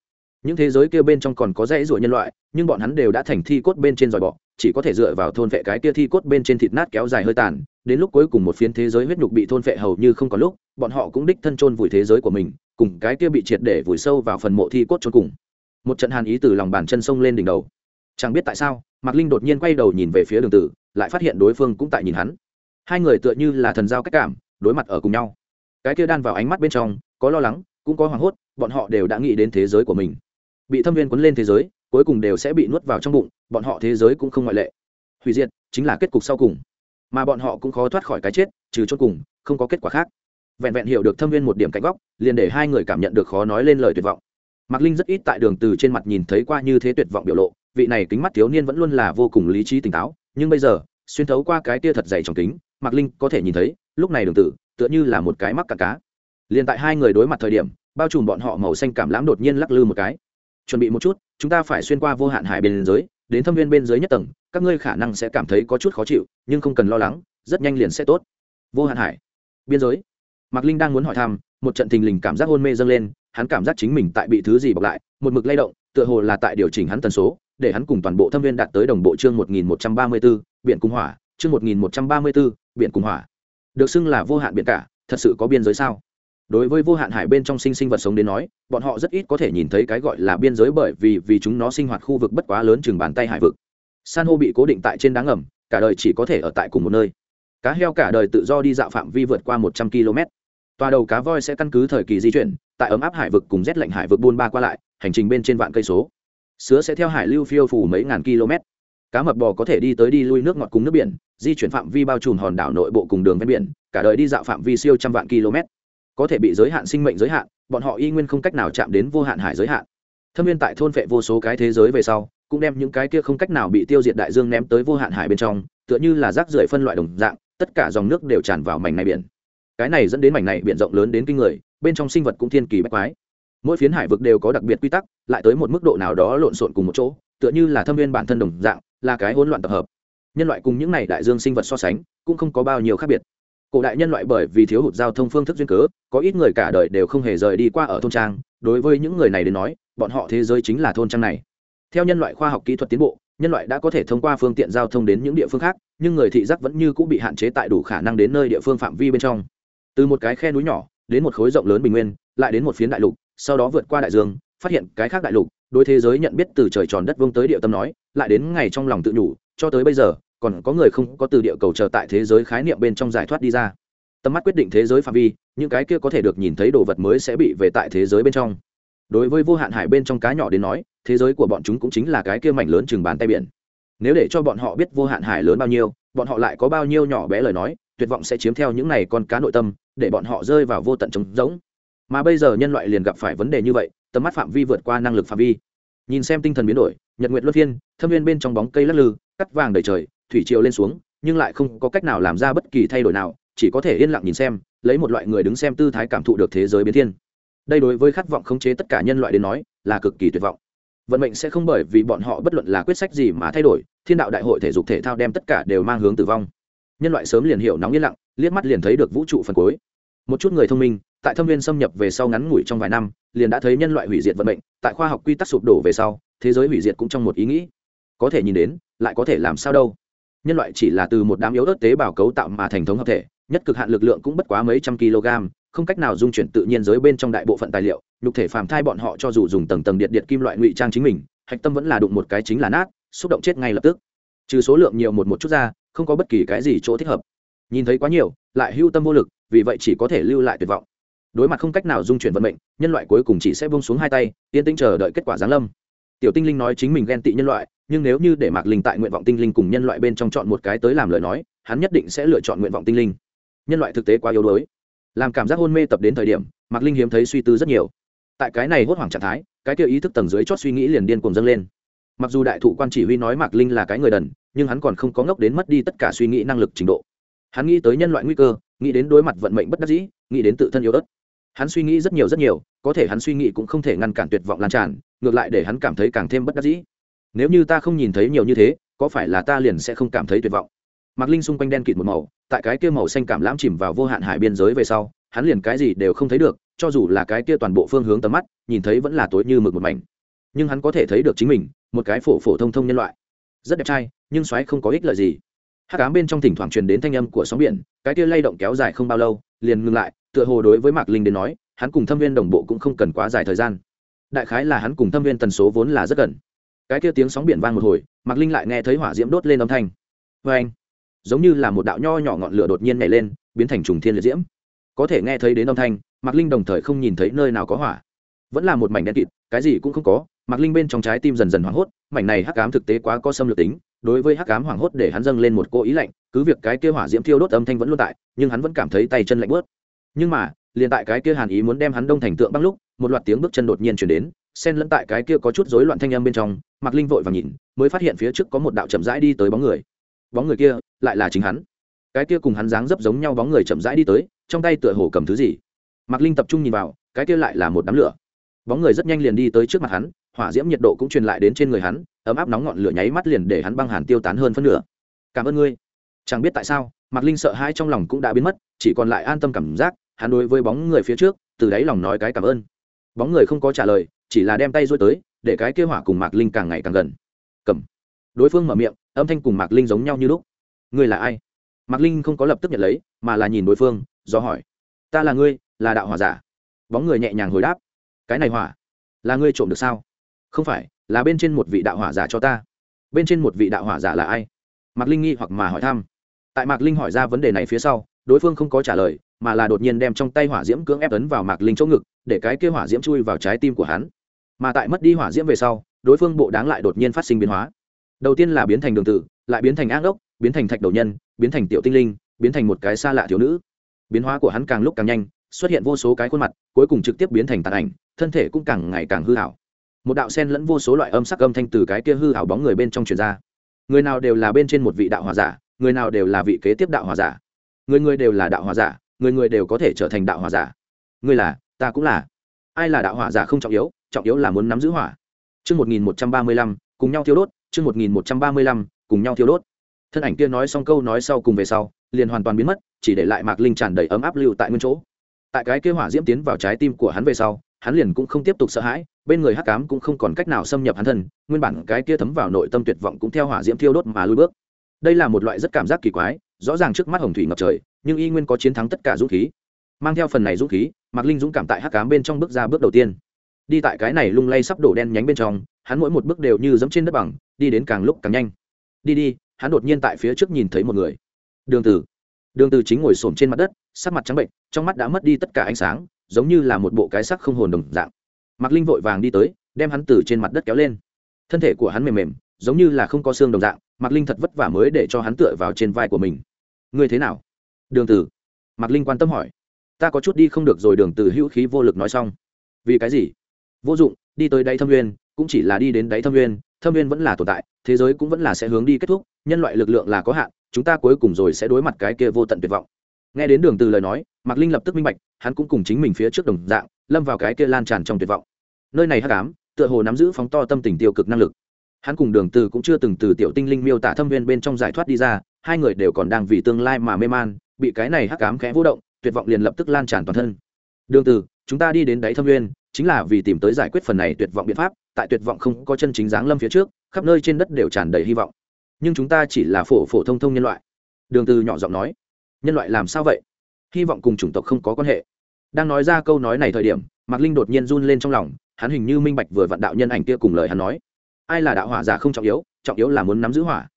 Những thế giới kia bên trong còn có dãy ruộng nhân loại, nhưng bọn hắn đều đã thành thi cốt bên trên dòi bọ, chỉ có thể dựa vào thôn vệ cái kia thi cốt bên trên thịt nát kéo dài hơi tàn, đến lúc cuối cùng một phiến thế giới huyết nhục bị thôn vệ hầu như không có lúc, bọn họ cũng đích thân chôn vùi thế giới của mình, cùng cái kia bị triệt để vùi sâu vào phần mộ thi cốt chôn cùng một trận hàn ý từ lòng bàn chân sông lên đỉnh đầu. Chẳng biết tại sao, mạc linh đột nhiên quay đầu nhìn về phía đường tử, lại phát hiện đối phương cũng tại nhìn hắn. Hai người tựa như là thần giao cách cảm, đối mặt ở cùng nhau. Cái kia đan vào ánh mắt bên trong, có lo lắng, cũng có hoảng hốt, bọn họ đều đã nghĩ đến thế giới của mình. Bị thâm viên quấn lên thế giới, cuối cùng đều sẽ bị nuốt vào trong bụng, bọn họ thế giới cũng không ngoại lệ. Hủy diệt, chính là kết cục sau cùng. Mà bọn họ cũng khó thoát khỏi cái chết, trừ chốt cùng, không có kết quả khác. Vẹn vẹn hiểu được thâm viên một điểm cạnh góc, liền để hai người cảm nhận được khó nói lên lời tuyệt vọng mạc linh rất ít tại đường từ trên mặt nhìn thấy qua như thế tuyệt vọng biểu lộ, vị này kính mắt thiếu niên vẫn luôn là vô cùng lý trí tỉnh táo, nhưng bây giờ, xuyên thấu qua cái tia thật dày trong kính, mạc linh có thể nhìn thấy, lúc này đường tử, tựa như là một cái mắc cả cá. Liền tại hai người đối mặt thời điểm, bao trùm bọn họ màu xanh cảm lãm đột nhiên lắc lư một cái. Chuẩn bị một chút, chúng ta phải xuyên qua vô hạn hải bên dưới đến thâm viên bên dưới nhất tầng, các ngươi khả năng sẽ cảm thấy có chút khó chịu, nhưng không cần lo lắng, rất nhanh liền sẽ tốt. Vô hạn hải biên giới? Mạc linh đang muốn hỏi thăm, một trận thình lình cảm giác hôn mê dâng lên hắn cảm giác chính mình tại bị thứ gì bọc lại, một mực lay động, tựa hồ là tại điều chỉnh hắn tần số, để hắn cùng toàn bộ thâm viên đạt tới đồng bộ chương một nghìn một trăm ba mươi b ố biển cung hỏa, chương một nghìn một trăm ba mươi b ố biển cung hỏa. Được xưng là vô hạn biển cả, thật sự có biên giới sao? Đối với vô hạn hải bên trong sinh sinh vật sống đến nói, bọn họ rất ít có thể nhìn thấy cái gọi là biên giới bởi vì vì chúng nó sinh hoạt khu vực bất quá lớn chừng bàn tay hải vực. San hô bị cố định tại trên đá ngầm, cả đời chỉ có thể ở tại cùng một nơi. Cá heo cả đời tự do đi dạo phạm vi vượt qua một trăm km toa đầu cá voi sẽ căn cứ thời kỳ di chuyển, tại ấm áp hải vực cùng rét lạnh hải vực buôn ba qua lại, hành trình bên trên vạn cây số. Sứa sẽ theo hải lưu phiêu phủ mấy ngàn km. Cá mập bò có thể đi tới đi lui nước ngọt cùng nước biển, di chuyển phạm vi bao trùm hòn đảo nội bộ cùng đường ven biển, cả đời đi dạo phạm vi siêu trăm vạn km. Có thể bị giới hạn sinh mệnh giới hạn, bọn họ y nguyên không cách nào chạm đến vô hạn hải giới hạn. Thâm viên tại thôn vệ vô số cái thế giới về sau, cũng đem những cái kia không cách nào bị tiêu diệt đại dương ném tới vô hạn hải bên trong, tựa như là rác rưởi phân loại đồng dạng, tất cả dòng nước đều tràn vào mảnh này biển cái này dẫn đến mảnh này biển rộng lớn đến kinh người, bên trong sinh vật cũng thiên kỳ bách quái. Mỗi phiến hải vực đều có đặc biệt quy tắc, lại tới một mức độ nào đó lộn xộn cùng một chỗ, tựa như là thâm viên bản thân đồng dạng, là cái hỗn loạn tập hợp. Nhân loại cùng những này đại dương sinh vật so sánh, cũng không có bao nhiêu khác biệt. Cổ đại nhân loại bởi vì thiếu hụt giao thông phương thức duyên cớ, có ít người cả đời đều không hề rời đi qua ở thôn trang, đối với những người này đến nói, bọn họ thế giới chính là thôn trang này. Theo nhân loại khoa học kỹ thuật tiến bộ, nhân loại đã có thể thông qua phương tiện giao thông đến những địa phương khác, nhưng người thị giác vẫn như cũng bị hạn chế tại đủ khả năng đến nơi địa phương phạm vi bên trong từ một cái khe núi nhỏ, đến một khối rộng lớn bình nguyên, lại đến một phiến đại lục, sau đó vượt qua đại dương, phát hiện cái khác đại lục, đối thế giới nhận biết từ trời tròn đất vương tới địa tâm nói, lại đến ngày trong lòng tự nhủ, cho tới bây giờ, còn có người không có từ địa cầu chờ tại thế giới khái niệm bên trong giải thoát đi ra. Tầm mắt quyết định thế giới phạm vi, những cái kia có thể được nhìn thấy đồ vật mới sẽ bị về tại thế giới bên trong. Đối với vô hạn hải bên trong cá nhỏ đến nói, thế giới của bọn chúng cũng chính là cái kia mảnh lớn chừng bàn tay biển. Nếu để cho bọn họ biết vô hạn hải lớn bao nhiêu, bọn họ lại có bao nhiêu nhỏ bé lời nói tuyệt vọng sẽ chiếm theo những này con cá nội tâm, để bọn họ rơi vào vô tận trống rỗng. Mà bây giờ nhân loại liền gặp phải vấn đề như vậy, tầm mắt phạm vi vượt qua năng lực phạm vi. Nhìn xem tinh thần biến đổi, nhật nguyện luân phiên, thâm viên bên trong bóng cây lắc lư, cắt vàng đầy trời, thủy triều lên xuống, nhưng lại không có cách nào làm ra bất kỳ thay đổi nào, chỉ có thể yên lặng nhìn xem, lấy một loại người đứng xem tư thái cảm thụ được thế giới biến thiên. Đây đối với khát vọng khống chế tất cả nhân loại đến nói, là cực kỳ tuyệt vọng. Vận mệnh sẽ không bởi vì bọn họ bất luận là quyết sách gì mà thay đổi, thiên đạo đại hội thể dục thể thao đem tất cả đều mang hướng tử vong nhân loại sớm liền hiểu nóng yên lặng, liếc mắt liền thấy được vũ trụ phần cuối. Một chút người thông minh, tại thâm viên xâm nhập về sau ngắn ngủi trong vài năm, liền đã thấy nhân loại hủy diệt vận mệnh, tại khoa học quy tắc sụp đổ về sau, thế giới hủy diệt cũng trong một ý nghĩ. Có thể nhìn đến, lại có thể làm sao đâu. Nhân loại chỉ là từ một đám yếu ớt tế bào cấu tạo mà thành thống hợp thể, nhất cực hạn lực lượng cũng bất quá mấy trăm kg, không cách nào dung chuyển tự nhiên giới bên trong đại bộ phận tài liệu, nhục thể phàm thai bọn họ cho dù dùng tầng tầng điện điện kim loại ngụy trang chính mình, hạch tâm vẫn là đụng một cái chính là nát, xúc động chết ngay lập tức. Trừ số lượng nhiều một một chút ra không có bất kỳ cái gì chỗ thích hợp. Nhìn thấy quá nhiều, lại hưu tâm vô lực, vì vậy chỉ có thể lưu lại tuyệt vọng. Đối mặt không cách nào dung chuyển vận mệnh, nhân loại cuối cùng chỉ sẽ bông xuống hai tay, yên tĩnh chờ đợi kết quả giáng lâm. Tiểu tinh linh nói chính mình ghen tị nhân loại, nhưng nếu như để mạc linh tại nguyện vọng tinh linh cùng nhân loại bên trong chọn một cái tới làm lời nói, hắn nhất định sẽ lựa chọn nguyện vọng tinh linh. Nhân loại thực tế quá yếu đuối. Làm cảm giác hôn mê tập đến thời điểm, mạc linh hiếm thấy suy tư rất nhiều. Tại cái này hốt hoảng trạng thái, cái kia ý thức tầng dưới chót suy nghĩ liền điên cuồng dâng lên. Mặc dù đại thụ quan chỉ huy nói mạc linh là cái người đần nhưng hắn còn không có ngốc đến mất đi tất cả suy nghĩ năng lực trình độ. Hắn nghĩ tới nhân loại nguy cơ, nghĩ đến đối mặt vận mệnh bất đắc dĩ, nghĩ đến tự thân yếu ớt. Hắn suy nghĩ rất nhiều rất nhiều, có thể hắn suy nghĩ cũng không thể ngăn cản tuyệt vọng lan tràn, ngược lại để hắn cảm thấy càng thêm bất đắc dĩ. Nếu như ta không nhìn thấy nhiều như thế, có phải là ta liền sẽ không cảm thấy tuyệt vọng? Mạc linh xung quanh đen kịt một màu, tại cái kia màu xanh cảm lãm chìm vào vô hạn hải biên giới về sau, hắn liền cái gì đều không thấy được, cho dù là cái kia toàn bộ phương hướng tầm mắt, nhìn thấy vẫn là tối như mực một mảnh. Nhưng hắn có thể thấy được chính mình, một cái phổ phổ thông thông nhân loại. Rất đẹp trai nhưng xoáy không có ích lợi gì. Hát cám bên trong thỉnh thoảng truyền đến thanh âm của sóng biển, cái kia lay động kéo dài không bao lâu, liền ngừng lại, tựa hồ đối với mạc linh đến nói, hắn cùng thâm viên đồng bộ cũng không cần quá dài thời gian. Đại khái là hắn cùng thâm viên tần số vốn là rất gần. Cái kia tiếng sóng biển vang một hồi, mạc linh lại nghe thấy hỏa diễm đốt lên âm thanh. Vê anh giống như là một đạo nho nhỏ ngọn lửa đột nhiên nhảy lên, biến thành trùng thiên liệt diễm. Có thể nghe thấy đến âm thanh, mạc linh đồng thời không nhìn thấy nơi nào có hỏa. Vẫn là một mảnh đen kịt, cái gì cũng không có, mạc linh bên trong trái tim dần dần hoảng hốt, mảnh này hắc ám thực tế quá có xâm lược tính đối với hắc ám hoảng hốt để hắn dâng lên một cô ý lạnh, cứ việc cái kia hỏa diễm thiêu đốt âm thanh vẫn luôn tại, nhưng hắn vẫn cảm thấy tay chân lạnh bớt nhưng mà, liền tại cái kia hàn ý muốn đem hắn đông thành tượng băng lúc, một loạt tiếng bước chân đột nhiên chuyển đến, xen lẫn tại cái kia có chút rối loạn thanh âm bên trong, mạc linh vội và nhìn, mới phát hiện phía trước có một đạo chậm rãi đi tới bóng người. Bóng người kia, lại là chính hắn. Cái kia cùng hắn dáng dấp giống nhau bóng người chậm rãi đi tới, trong tay tựa hồ cầm thứ gì. Mạc linh tập trung nhìn vào, cái kia lại là một đám lửa bóng người rất nhanh liền đi tới trước mặt hắn, hỏa diễm nhiệt độ cũng truyền lại đến trên người hắn, ấm áp nóng ngọn lửa nháy mắt liền để hắn băng hàn tiêu tán hơn phân nửa. Cảm ơn ngươi. Chẳng biết tại sao, mạc linh sợ hãi trong lòng cũng đã biến mất, chỉ còn lại an tâm cảm giác, hắn đối với bóng người phía trước, từ đáy lòng nói cái cảm ơn. Bóng người không có trả lời, chỉ là đem tay rối tới, để cái kêu hỏa cùng mạc linh càng ngày càng gần. Cầm. Đối phương mở miệng, âm thanh cùng mạc linh giống nhau như lúc. Ngươi là ai? Mạc linh không có lập tức nhận lấy, mà là nhìn đối phương, do hỏi. Ta là ngươi, là đạo hỏa giả. Bóng người nhẹ nhàng hồi đáp cái này hỏa là ngươi trộm được sao? Không phải, là bên trên một vị đạo hỏa giả cho ta. Bên trên một vị đạo hỏa giả là ai? Mạc linh nghi hoặc mà hỏi thăm. Tại mạc linh hỏi ra vấn đề này phía sau, đối phương không có trả lời, mà là đột nhiên đem trong tay hỏa diễm cưỡng ép ấn vào mạc linh chỗ ngực, để cái kia hỏa diễm chui vào trái tim của hắn. Mà tại mất đi hỏa diễm về sau, đối phương bộ đáng lại đột nhiên phát sinh biến hóa. Đầu tiên là biến thành đường tử, lại biến thành ác ốc biến thành thạch đầu nhân, biến thành tiểu tinh linh, biến thành một cái xa lạ thiếu nữ. Biến hóa của hắn càng lúc càng nhanh xuất hiện vô số cái khuôn mặt, cuối cùng trực tiếp biến thành tàn ảnh, thân thể cũng càng ngày càng hư hảo. Một đạo sen lẫn vô số loại âm sắc âm thanh từ cái kia hư hảo bóng người bên trong truyền ra. Người nào đều là bên trên một vị đạo hòa giả, người nào đều là vị kế tiếp đạo hòa giả. Người người đều là đạo hòa giả, người người đều có thể trở thành đạo hòa giả. Người là, ta cũng là. Ai là đạo hòa giả không trọng yếu trọng yếu là muốn nắm giữ hỏa. Chương một nghìn một trăm ba mươi lăm, cùng nhau thiêu đốt, chương một nghìn một trăm ba mươi lăm, cùng nhau thiêu đốt. Thân ảnh kia nói xong câu nói sau cùng về sau, liền hoàn toàn biến mất, chỉ để lại mạc linh tràn đầy ấm áp lưu tại nguyên chỗ tại cái kia hỏa diễm tiến vào trái tim của hắn về sau, hắn liền cũng không tiếp tục sợ hãi, bên người hắc cám cũng không còn cách nào xâm nhập hắn thân, nguyên bản cái kia thấm vào nội tâm tuyệt vọng cũng theo hỏa diễm thiêu đốt mà lui bước. Đây là một loại rất cảm giác kỳ quái, rõ ràng trước mắt hồng thủy ngập trời, nhưng y nguyên có chiến thắng tất cả dũng khí. Mang theo phần này dũng khí, mạc linh dũng cảm tại hắc cám bên trong bước ra bước đầu tiên. Đi tại cái này lung lay sắp đổ đen nhánh bên trong, hắn mỗi một bước đều như dẫm trên đất bằng, đi đến càng lúc càng nhanh. Đi đi, hắn đột nhiên tại phía trước nhìn thấy một người. Đường từ đường từ chính ngồi xổm trên mặt đất sắc mặt trắng bệnh, trong mắt đã mất đi tất cả ánh sáng, giống như là một bộ cái sắc không hồn đồng dạng. Mạc linh vội vàng đi tới, đem hắn từ trên mặt đất kéo lên. Thân thể của hắn mềm mềm, giống như là không có xương đồng dạng, mạc linh thật vất vả mới để cho hắn tựa vào trên vai của mình. Ngươi thế nào? Đường từ mạc linh quan tâm hỏi. Ta có chút đi không được rồi, đường từ hữu khí vô lực nói xong. Vì cái gì? Vô dụng, đi tới đáy thâm nguyên, cũng chỉ là đi đến đáy thâm nguyên thâm nguyên vẫn là tồn tại, thế giới cũng vẫn là sẽ hướng đi kết thúc, nhân loại lực lượng là có hạn, chúng ta cuối cùng rồi sẽ đối mặt cái kia vô tận tuyệt vọng nghe đến đường từ lời nói, mạc linh lập tức minh bạch, hắn cũng cùng chính mình phía trước đồng dạng, lâm vào cái kia lan tràn trong tuyệt vọng. Nơi này hắc ám, tựa hồ nắm giữ phóng to tâm tình tiêu cực năng lực. Hắn cùng đường từ cũng chưa từng từ tiểu tinh linh miêu tả thâm viên bên trong giải thoát đi ra, hai người đều còn đang vì tương lai mà mê man, bị cái này hắc ám khẽ vô động, tuyệt vọng liền lập tức lan tràn toàn thân. Đường từ, chúng ta đi đến đáy thâm viên, chính là vì tìm tới giải quyết phần này tuyệt vọng biện pháp, tại tuyệt vọng không có chân chính dáng lâm phía trước, khắp nơi trên đất đều tràn đầy hy vọng. Nhưng chúng ta chỉ là phổ phổ thông thông nhân loại. Đường từ nhỏ giọng nói nhân loại làm sao vậy? Hy vọng cùng chủng tộc không có quan hệ. Đang nói ra câu nói này thời điểm, mạc linh đột nhiên run lên trong lòng, hắn hình như minh bạch vừa vặn đạo nhân ảnh kia cùng lời hắn nói. Ai là đạo hỏa giả không trọng yếu trọng yếu là muốn nắm giữ hỏa.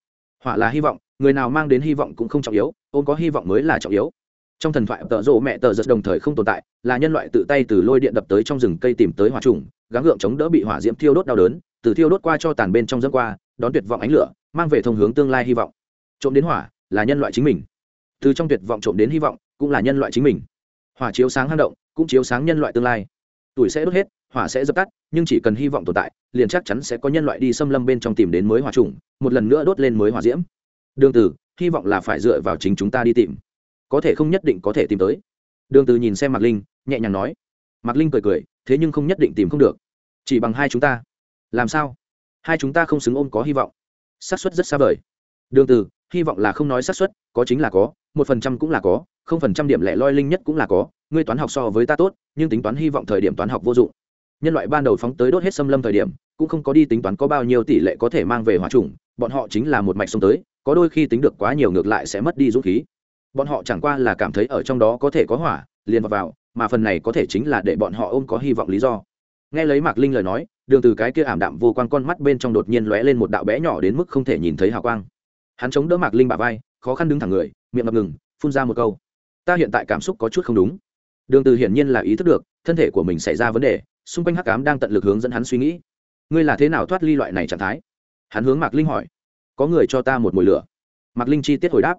Hỏa là hy vọng, người nào mang đến hy vọng cũng không trọng yếu, ôm có hy vọng mới là trọng yếu. Trong thần thoại, tợ rộ mẹ tờ giật đồng thời không tồn tại, là nhân loại tự tay từ lôi điện đập tới trong rừng cây tìm tới hỏa trùng, gắng gượng chống đỡ bị hỏa diễm thiêu đốt đau đớn, từ thiêu đốt qua cho tàn bên trong dân qua, đón tuyệt vọng ánh lửa, mang về thông hướng tương lai hy vọng. Trộm đến hỏa, là nhân loại chính mình từ trong tuyệt vọng trộm đến hy vọng, cũng là nhân loại chính mình. Hỏa chiếu sáng hang động, cũng chiếu sáng nhân loại tương lai. Tuổi sẽ đốt hết, hỏa sẽ dập tắt, nhưng chỉ cần hy vọng tồn tại, liền chắc chắn sẽ có nhân loại đi xâm lâm bên trong tìm đến mới hỏa trùng một lần nữa đốt lên mới hỏa diễm. Đường từ hy vọng là phải dựa vào chính chúng ta đi tìm. Có thể không nhất định có thể tìm tới. Đường từ nhìn xem mạc linh, nhẹ nhàng nói. Mạc linh cười cười, thế nhưng không nhất định tìm không được. Chỉ bằng hai chúng ta. Làm sao? Hai chúng ta không xứng ôm có hy vọng. Xác suất rất xa vời. Đường từ hy vọng là không nói xác suất, có chính là có một phần trăm cũng là có không phần trăm điểm lẻ loi linh nhất cũng là có ngươi toán học so với ta tốt nhưng tính toán hy vọng thời điểm toán học vô dụng. Nhân loại ban đầu phóng tới đốt hết xâm lâm thời điểm cũng không có đi tính toán có bao nhiêu tỷ lệ có thể mang về hỏa trùng bọn họ chính là một mạch sông tới có đôi khi tính được quá nhiều ngược lại sẽ mất đi dũng khí. Bọn họ chẳng qua là cảm thấy ở trong đó có thể có hỏa liền vào, vào mà phần này có thể chính là để bọn họ ôm có hy vọng lý do. Nghe lấy mạc linh lời nói đường từ cái kia ảm đạm vô quang con mắt bên trong đột nhiên lóe lên một đạo bé nhỏ đến mức không thể nhìn thấy hào quang. Hắn chống đỡ mạc linh bả vai khó khăn đứng thẳng người, miệng ngập ngừng, phun ra một câu. Ta hiện tại cảm xúc có chút không đúng. Đường từ hiển nhiên là ý thức được, thân thể của mình xảy ra vấn đề, xung quanh hắc ám đang tận lực hướng dẫn hắn suy nghĩ. Ngươi là thế nào thoát ly loại này trạng thái? Hắn hướng mạc linh hỏi. Có người cho ta một mùi lửa. Mạc linh chi tiết hồi đáp.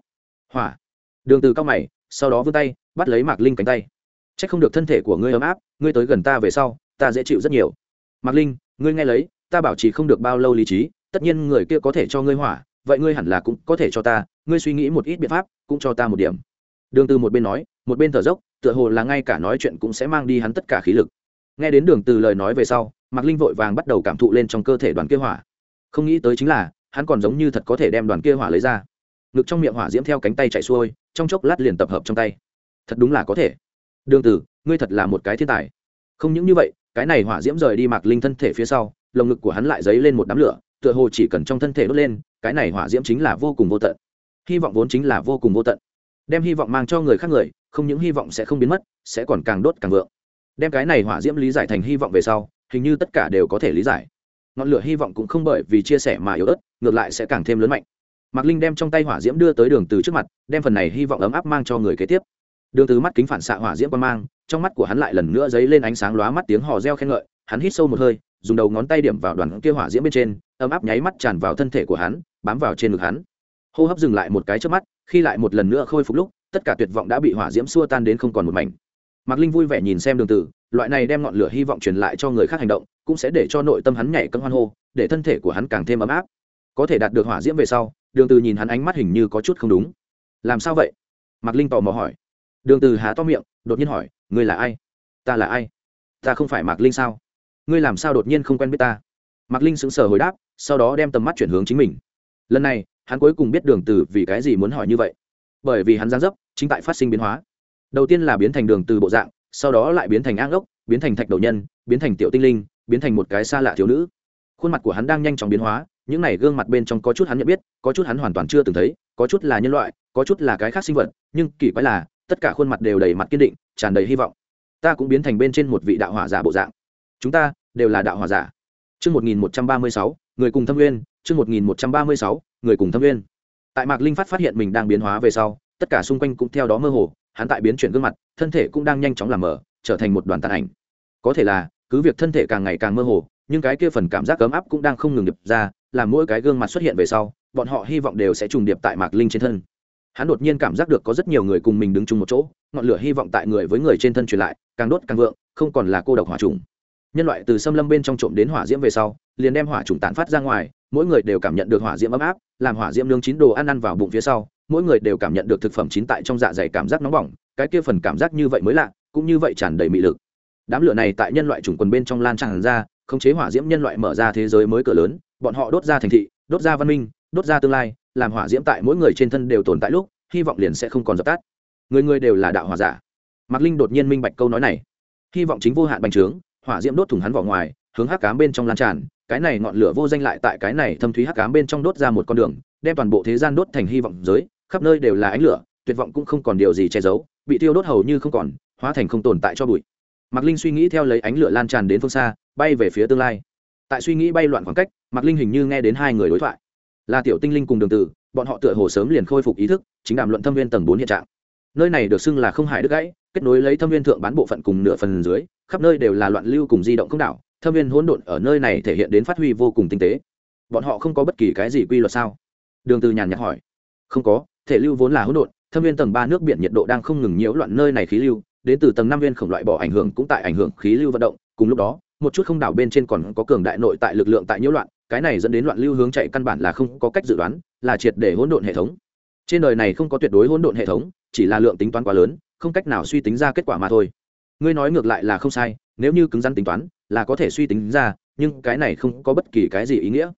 Hỏa. Đường từ cao mày, sau đó vươn tay, bắt lấy mạc linh cánh tay. Chắc không được thân thể của ngươi ấm áp, ngươi tới gần ta về sau, ta dễ chịu rất nhiều. Mạc linh, ngươi nghe lấy, ta bảo trì không được bao lâu lý trí, tất nhiên người kia có thể cho ngươi hỏa vậy ngươi hẳn là cũng có thể cho ta, ngươi suy nghĩ một ít biện pháp, cũng cho ta một điểm. Đường từ một bên nói, một bên thở dốc, tựa hồ là ngay cả nói chuyện cũng sẽ mang đi hắn tất cả khí lực. Nghe đến đường từ lời nói về sau, mạc linh vội vàng bắt đầu cảm thụ lên trong cơ thể đoàn kia hỏa. Không nghĩ tới chính là, hắn còn giống như thật có thể đem đoàn kia hỏa lấy ra. Ngực trong miệng hỏa diễm theo cánh tay chạy xuôi, trong chốc lát liền tập hợp trong tay. Thật đúng là có thể. Đường tử ngươi thật là một cái thiên tài. Không những như vậy, cái này hỏa diễm rời đi mạc linh thân thể phía sau, lồng ngực của hắn lại dấy lên một đám lửa, tựa hồ chỉ cần trong thân thể đốt lên cái này hỏa diễm chính là vô cùng vô tận. Hy vọng vốn chính là vô cùng vô tận. Đem hy vọng mang cho người khác người, không những hy vọng sẽ không biến mất, sẽ còn càng đốt càng vượng. Đem cái này hỏa diễm lý giải thành hy vọng về sau, hình như tất cả đều có thể lý giải. Ngọn lửa hy vọng cũng không bởi vì chia sẻ mà yếu ớt, ngược lại sẽ càng thêm lớn mạnh. Mạc linh đem trong tay hỏa diễm đưa tới đường từ trước mặt, đem phần này hy vọng ấm áp mang cho người kế tiếp. Đường từ mắt kính phản xạ hỏa diễm qua mang, trong mắt của hắn lại lần nữa dấy lên ánh sáng lóa mắt tiếng hò reo khen ngợi, hắn hít sâu một hơi, dùng đầu ngón tay điểm vào đoàn kia hỏa diễm bên trên, ấm áp nháy mắt tràn vào thân thể của hắn bám vào trên ngực hắn. Hô hấp dừng lại một cái trước mắt khi lại một lần nữa khôi phục lúc tất cả tuyệt vọng đã bị hỏa diễm xua tan đến không còn một mảnh. Mạc linh vui vẻ nhìn xem đường Tử, loại này đem ngọn lửa hy vọng truyền lại cho người khác hành động cũng sẽ để cho nội tâm hắn nhảy cân hoan hô để thân thể của hắn càng thêm ấm áp. Có thể đạt được hỏa diễm về sau đường từ nhìn hắn ánh mắt hình như có chút không đúng. Làm sao vậy? Mạc linh tò mò hỏi. Đường từ há to miệng đột nhiên hỏi ngươi là ai? Ta là ai? Ta không phải mạc linh sao? Ngươi làm sao đột nhiên không quen biết ta? Mạc linh sững sờ hồi đáp sau đó đem tầm mắt chuyển hướng chính mình lần này, hắn cuối cùng biết đường từ vì cái gì muốn hỏi như vậy. Bởi vì hắn giáng dấp chính tại phát sinh biến hóa. Đầu tiên là biến thành đường từ bộ dạng, sau đó lại biến thành ang ốc biến thành thạch đầu nhân, biến thành tiểu tinh linh, biến thành một cái xa lạ thiếu nữ. Khuôn mặt của hắn đang nhanh chóng biến hóa, những này gương mặt bên trong có chút hắn nhận biết, có chút hắn hoàn toàn chưa từng thấy, có chút là nhân loại, có chút là cái khác sinh vật, nhưng kỳ quái là, tất cả khuôn mặt đều đầy mặt kiên định, tràn đầy hy vọng. Ta cũng biến thành bên trên một vị đạo hỏa giả bộ dạng. Chúng ta đều là đạo hỏa giả. Trước một nghìn một trăm ba mươi sáu, người cùng thâm nguyên chương một nghìn một trăm ba mươi sáu, người cùng thâm nguyên tại mạc linh phát phát hiện mình đang biến hóa về sau, tất cả xung quanh cũng theo đó mơ hồ, hắn tại biến chuyển gương mặt, thân thể cũng đang nhanh chóng làm mở trở thành một đoàn tàn ảnh. Có thể là, cứ việc thân thể càng ngày càng mơ hồ, nhưng cái kia phần cảm giác ấm áp cũng đang không ngừng điệp ra, làm mỗi cái gương mặt xuất hiện về sau, bọn họ hy vọng đều sẽ trùng điệp tại mạc linh trên thân. Hắn đột nhiên cảm giác được có rất nhiều người cùng mình đứng chung một chỗ, ngọn lửa hy vọng tại người với người trên thân truyền lại, càng đốt càng vượng, không còn là cô độc hỏa trùng. Nhân loại từ xâm lâm bên trong trộm đến hỏa diễm về sau, liền đem hỏa trùng tản phát ra ngoài mỗi người đều cảm nhận được hỏa diễm ấm áp, làm hỏa diễm nướng chín đồ ăn ăn vào bụng phía sau, mỗi người đều cảm nhận được thực phẩm chín tại trong dạ dày cảm giác nóng bỏng, cái kia phần cảm giác như vậy mới lạ, cũng như vậy tràn đầy mị lực. Đám lửa này tại nhân loại chủng quần bên trong lan tràn ra, khống chế hỏa diễm nhân loại mở ra thế giới mới cửa lớn, bọn họ đốt ra thành thị, đốt ra văn minh, đốt ra tương lai, làm hỏa diễm tại mỗi người trên thân đều tồn tại lúc, hy vọng liền sẽ không còn dập tắt. Người người đều là đạo hòa giả. Mạc linh đột nhiên minh bạch câu nói này. Hy vọng chính vô hạn bành trướng, hỏa diễm đốt thủng hắn vào ngoài hướng hắc cám bên trong lan tràn, cái này ngọn lửa vô danh lại tại cái này thâm thúy hắc cám bên trong đốt ra một con đường, đem toàn bộ thế gian đốt thành hy vọng giới, khắp nơi đều là ánh lửa, tuyệt vọng cũng không còn điều gì che giấu, bị tiêu đốt hầu như không còn, hóa thành không tồn tại cho bụi. Mạc linh suy nghĩ theo lấy ánh lửa lan tràn đến phương xa, bay về phía tương lai. Tại suy nghĩ bay loạn khoảng cách, mạc linh hình như nghe đến hai người đối thoại. Là tiểu tinh linh cùng đường tử, bọn họ tựa hồ sớm liền khôi phục ý thức, chính đàm luận thâm viên tầng bốn hiện trạng. Nơi này được xưng là không hải đức gãy, kết nối lấy thâm viên thượng bán bộ phận cùng nửa phần dưới, khắp nơi đều là loạn lưu cùng di động không đảo thâm viên hỗn độn ở nơi này thể hiện đến phát huy vô cùng tinh tế. Bọn họ không có bất kỳ cái gì quy luật sao? Đường từ nhàn nhạt hỏi. Không có, thể lưu vốn là hỗn độn, thâm viên tầng ba nước biển nhiệt độ đang không ngừng nhiễu loạn nơi này khí lưu, đến từ tầng năm viên khổng loại bỏ ảnh hưởng cũng tại ảnh hưởng khí lưu vận động, cùng lúc đó, một chút không đảo bên trên còn có cường đại nội tại lực lượng tại nhiễu loạn, cái này dẫn đến loạn lưu hướng chạy căn bản là không có cách dự đoán, là triệt để hỗn độn hệ thống. Trên đời này không có tuyệt đối hỗn độn hệ thống, chỉ là lượng tính toán quá lớn, không cách nào suy tính ra kết quả mà thôi. Ngươi nói ngược lại là không sai, nếu như cứng rắn tính toán là có thể suy tính ra, nhưng cái này không có bất kỳ cái gì ý nghĩa.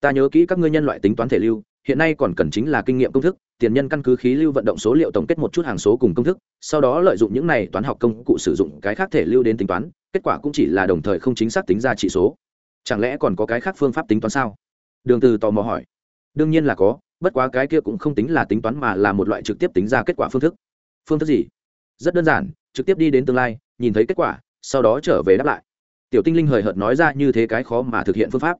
Ta nhớ kỹ các ngươi nhân loại tính toán thể lưu, hiện nay còn cần chính là kinh nghiệm công thức, tiền nhân căn cứ khí lưu vận động số liệu tổng kết một chút hàng số cùng công thức, sau đó lợi dụng những này toán học công cụ sử dụng cái khác thể lưu đến tính toán, kết quả cũng chỉ là đồng thời không chính xác tính ra trị số. Chẳng lẽ còn có cái khác phương pháp tính toán sao? Đường từ tò mò hỏi. Đương nhiên là có, bất quá cái kia cũng không tính là tính toán mà là một loại trực tiếp tính ra kết quả phương thức. Phương thức gì? Rất đơn giản, trực tiếp đi đến tương lai, nhìn thấy kết quả, sau đó trở về đáp lại tiểu tinh linh hời hợt nói ra như thế cái khó mà thực hiện phương pháp.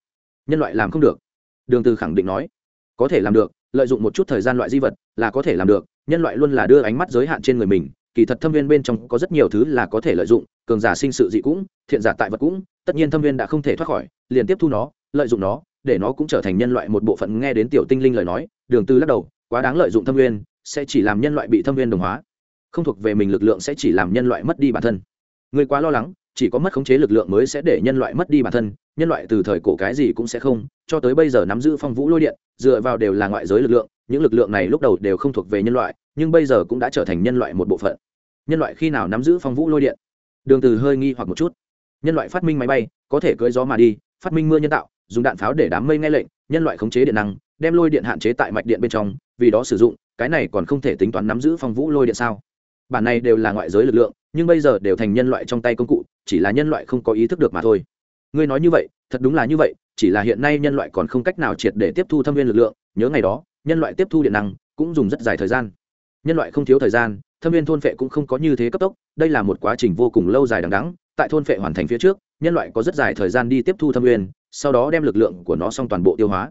Nhân loại làm không được. Đường từ khẳng định nói. Có thể làm được, lợi dụng một chút thời gian loại di vật là có thể làm được, nhân loại luôn là đưa ánh mắt giới hạn trên người mình, kỳ thật thâm viên bên trong có rất nhiều thứ là có thể lợi dụng, cường giả sinh sự dị cũng, thiện giả tại vật cũng, tất nhiên thâm viên đã không thể thoát khỏi, liền tiếp thu nó, lợi dụng nó, để nó cũng trở thành nhân loại một bộ phận nghe đến tiểu tinh linh lời nói, đường tư lắc đầu, quá đáng lợi dụng thâm viên, sẽ chỉ làm nhân loại bị thâm viên đồng hóa. Không thuộc về mình lực lượng sẽ chỉ làm nhân loại mất đi bản thân. Người quá lo lắng chỉ có mất khống chế lực lượng mới sẽ để nhân loại mất đi bản thân, nhân loại từ thời cổ cái gì cũng sẽ không, cho tới bây giờ nắm giữ phong vũ lôi điện, dựa vào đều là ngoại giới lực lượng, những lực lượng này lúc đầu đều không thuộc về nhân loại, nhưng bây giờ cũng đã trở thành nhân loại một bộ phận. Nhân loại khi nào nắm giữ phong vũ lôi điện? Đường từ hơi nghi hoặc một chút. Nhân loại phát minh máy bay, có thể cưỡi gió mà đi, phát minh mưa nhân tạo, dùng đạn pháo để đám mây nghe lệnh, nhân loại khống chế điện năng, đem lôi điện hạn chế tại mạch điện bên trong, vì đó sử dụng, cái này còn không thể tính toán nắm giữ phong vũ lôi điện sao? Bản này đều là ngoại giới lực lượng, nhưng bây giờ đều thành nhân loại trong tay công cụ, chỉ là nhân loại không có ý thức được mà thôi. Ngươi nói như vậy, thật đúng là như vậy, chỉ là hiện nay nhân loại còn không cách nào triệt để tiếp thu thâm viên lực lượng, nhớ ngày đó, nhân loại tiếp thu điện năng cũng dùng rất dài thời gian. Nhân loại không thiếu thời gian, thâm viên thôn phệ cũng không có như thế cấp tốc, đây là một quá trình vô cùng lâu dài đằng đắng tại thôn phệ hoàn thành phía trước, nhân loại có rất dài thời gian đi tiếp thu thâm viên, sau đó đem lực lượng của nó xong toàn bộ tiêu hóa.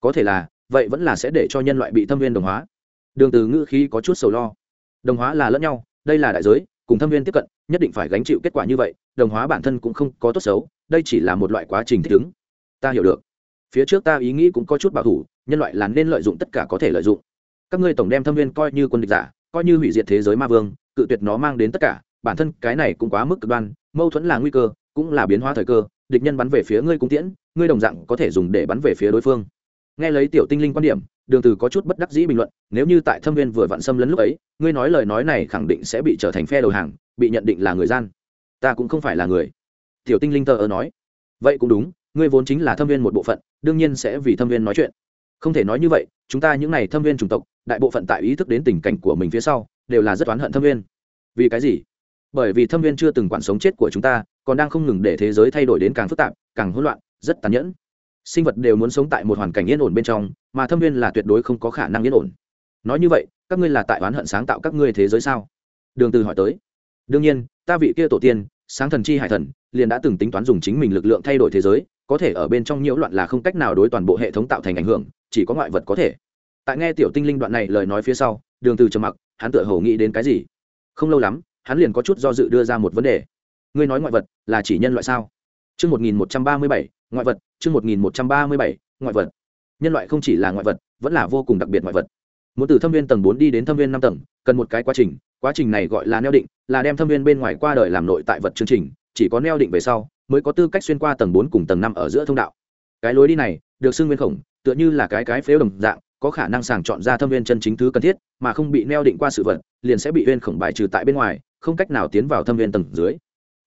Có thể là, vậy vẫn là sẽ để cho nhân loại bị thâm viên đồng hóa. Đường từ ngữ khí có chút sầu lo đồng hóa là lẫn nhau, đây là đại giới, cùng thâm viên tiếp cận, nhất định phải gánh chịu kết quả như vậy, đồng hóa bản thân cũng không có tốt xấu, đây chỉ là một loại quá trình thích ứng. Ta hiểu được. Phía trước ta ý nghĩ cũng có chút bảo thủ, nhân loại là nên lợi dụng tất cả có thể lợi dụng. Các ngươi tổng đem thâm viên coi như quân địch giả, coi như hủy diệt thế giới ma vương, cự tuyệt nó mang đến tất cả, bản thân cái này cũng quá mức cực đoan, mâu thuẫn là nguy cơ, cũng là biến hóa thời cơ, địch nhân bắn về phía ngươi cung tiễn, ngươi đồng dạng có thể dùng để bắn về phía đối phương. Nghe lấy tiểu tinh linh quan điểm đường từ có chút bất đắc dĩ bình luận, nếu như tại thâm viên vừa vặn xâm lấn lúc ấy, ngươi nói lời nói này khẳng định sẽ bị trở thành phe đầu hàng, bị nhận định là người gian. Ta cũng không phải là người. Tiểu tinh linh tờ ơ nói. Vậy cũng đúng, ngươi vốn chính là thâm viên một bộ phận, đương nhiên sẽ vì thâm viên nói chuyện. Không thể nói như vậy, chúng ta những n à y thâm viên chủng tộc, đại bộ phận tại ý thức đến tình cảnh của mình phía sau, đều là rất oán hận thâm viên vì cái gì? Bởi vì thâm viên chưa từng quản sống chết của chúng ta, còn đang không ngừng để thế giới thay đổi đến càng phức tạp, càng hỗn loạn, rất tàn nhẫn sinh vật đều muốn sống tại một hoàn cảnh yên ổn bên trong, mà thâm viên là tuyệt đối không có khả năng yên ổn. Nói như vậy, các ngươi là tại oán hận sáng tạo các ngươi thế giới sao? Đường từ hỏi tới. Đương nhiên, ta vị kia tổ tiên, sáng thần chi hải thần, liền đã từng tính toán dùng chính mình lực lượng thay đổi thế giới, có thể ở bên trong nhiễu loạn là không cách nào đối toàn bộ hệ thống tạo thành ảnh hưởng, chỉ có ngoại vật có thể. Tại nghe tiểu tinh linh đoạn này lời nói phía sau, đường từ trầm mặc, hắn tựa hồ nghĩ đến cái gì? Không lâu lắm, hắn liền có chút do dự đưa ra một vấn đề. Ngươi nói ngoại vật là chỉ nhân loại sao? Chương 1137, ngoại vật chương 1137, ngoại vật. Nhân loại không chỉ là ngoại vật vẫn là vô cùng đặc biệt ngoại vật. Muốn từ thâm viên tầng bốn đi đến thâm viên năm tầng cần một cái quá trình quá trình này gọi là neo định là đem thâm viên bên ngoài qua đời làm nội tại vật chương trình chỉ có neo định về sau mới có tư cách xuyên qua tầng bốn cùng tầng năm ở giữa thông đạo. Cái lối đi này được xưng nguyên khổng tựa như là cái cái phếu đồng dạng có khả năng sàng chọn ra thâm viên chân chính thứ cần thiết mà không bị neo định qua sự vật liền sẽ bị viên khổng bài trừ tại bên ngoài không cách nào tiến vào thâm viên tầng dưới.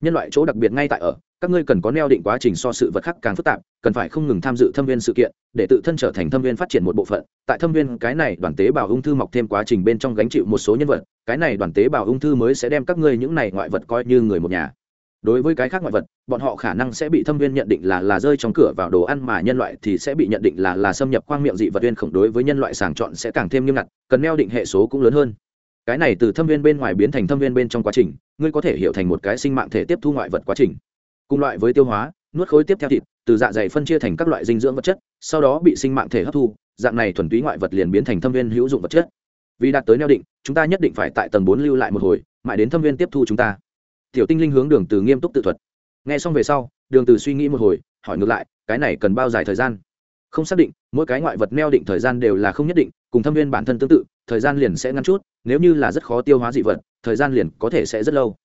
Nhân loại chỗ đặc biệt ngay tại ở các ngươi cần có neo định quá trình so sự vật khác càng phức tạp, cần phải không ngừng tham dự thâm viên sự kiện, để tự thân trở thành thâm viên phát triển một bộ phận. Tại thâm viên, cái này đoàn tế bào ung thư mọc thêm quá trình bên trong gánh chịu một số nhân vật, cái này đoàn tế bào ung thư mới sẽ đem các ngươi những này ngoại vật coi như người một nhà. Đối với cái khác ngoại vật, bọn họ khả năng sẽ bị thâm viên nhận định là là rơi trong cửa vào đồ ăn mà nhân loại thì sẽ bị nhận định là là xâm nhập khoang miệng dị vật viên khổng đối với nhân loại sàng chọn sẽ càng thêm nghiêm ngặt, cần neo định hệ số cũng lớn hơn. Cái này từ thâm viên bên ngoài biến thành thâm viên bên trong quá trình, ngươi có thể hiểu thành một cái sinh mạng thể tiếp thu ngoại vật quá trình cùng loại với tiêu hóa, nuốt khối tiếp theo thịt, từ dạ dày phân chia thành các loại dinh dưỡng vật chất, sau đó bị sinh mạng thể hấp thu, dạng này thuần túy ngoại vật liền biến thành thâm viên hữu dụng vật chất. Vì đạt tới neo định, chúng ta nhất định phải tại tầng bốn lưu lại một hồi, mãi đến thâm viên tiếp thu chúng ta. Tiểu tinh linh hướng đường từ nghiêm túc tự thuật. Nghe xong về sau, đường từ suy nghĩ một hồi, hỏi ngược lại, cái này cần bao dài thời gian? Không xác định, mỗi cái ngoại vật neo định thời gian đều là không nhất định, cùng thâm viên bản thân tương tự, thời gian liền sẽ ngắn chút, nếu như là rất khó tiêu hóa dị vật, thời gian liền có thể sẽ rất lâu.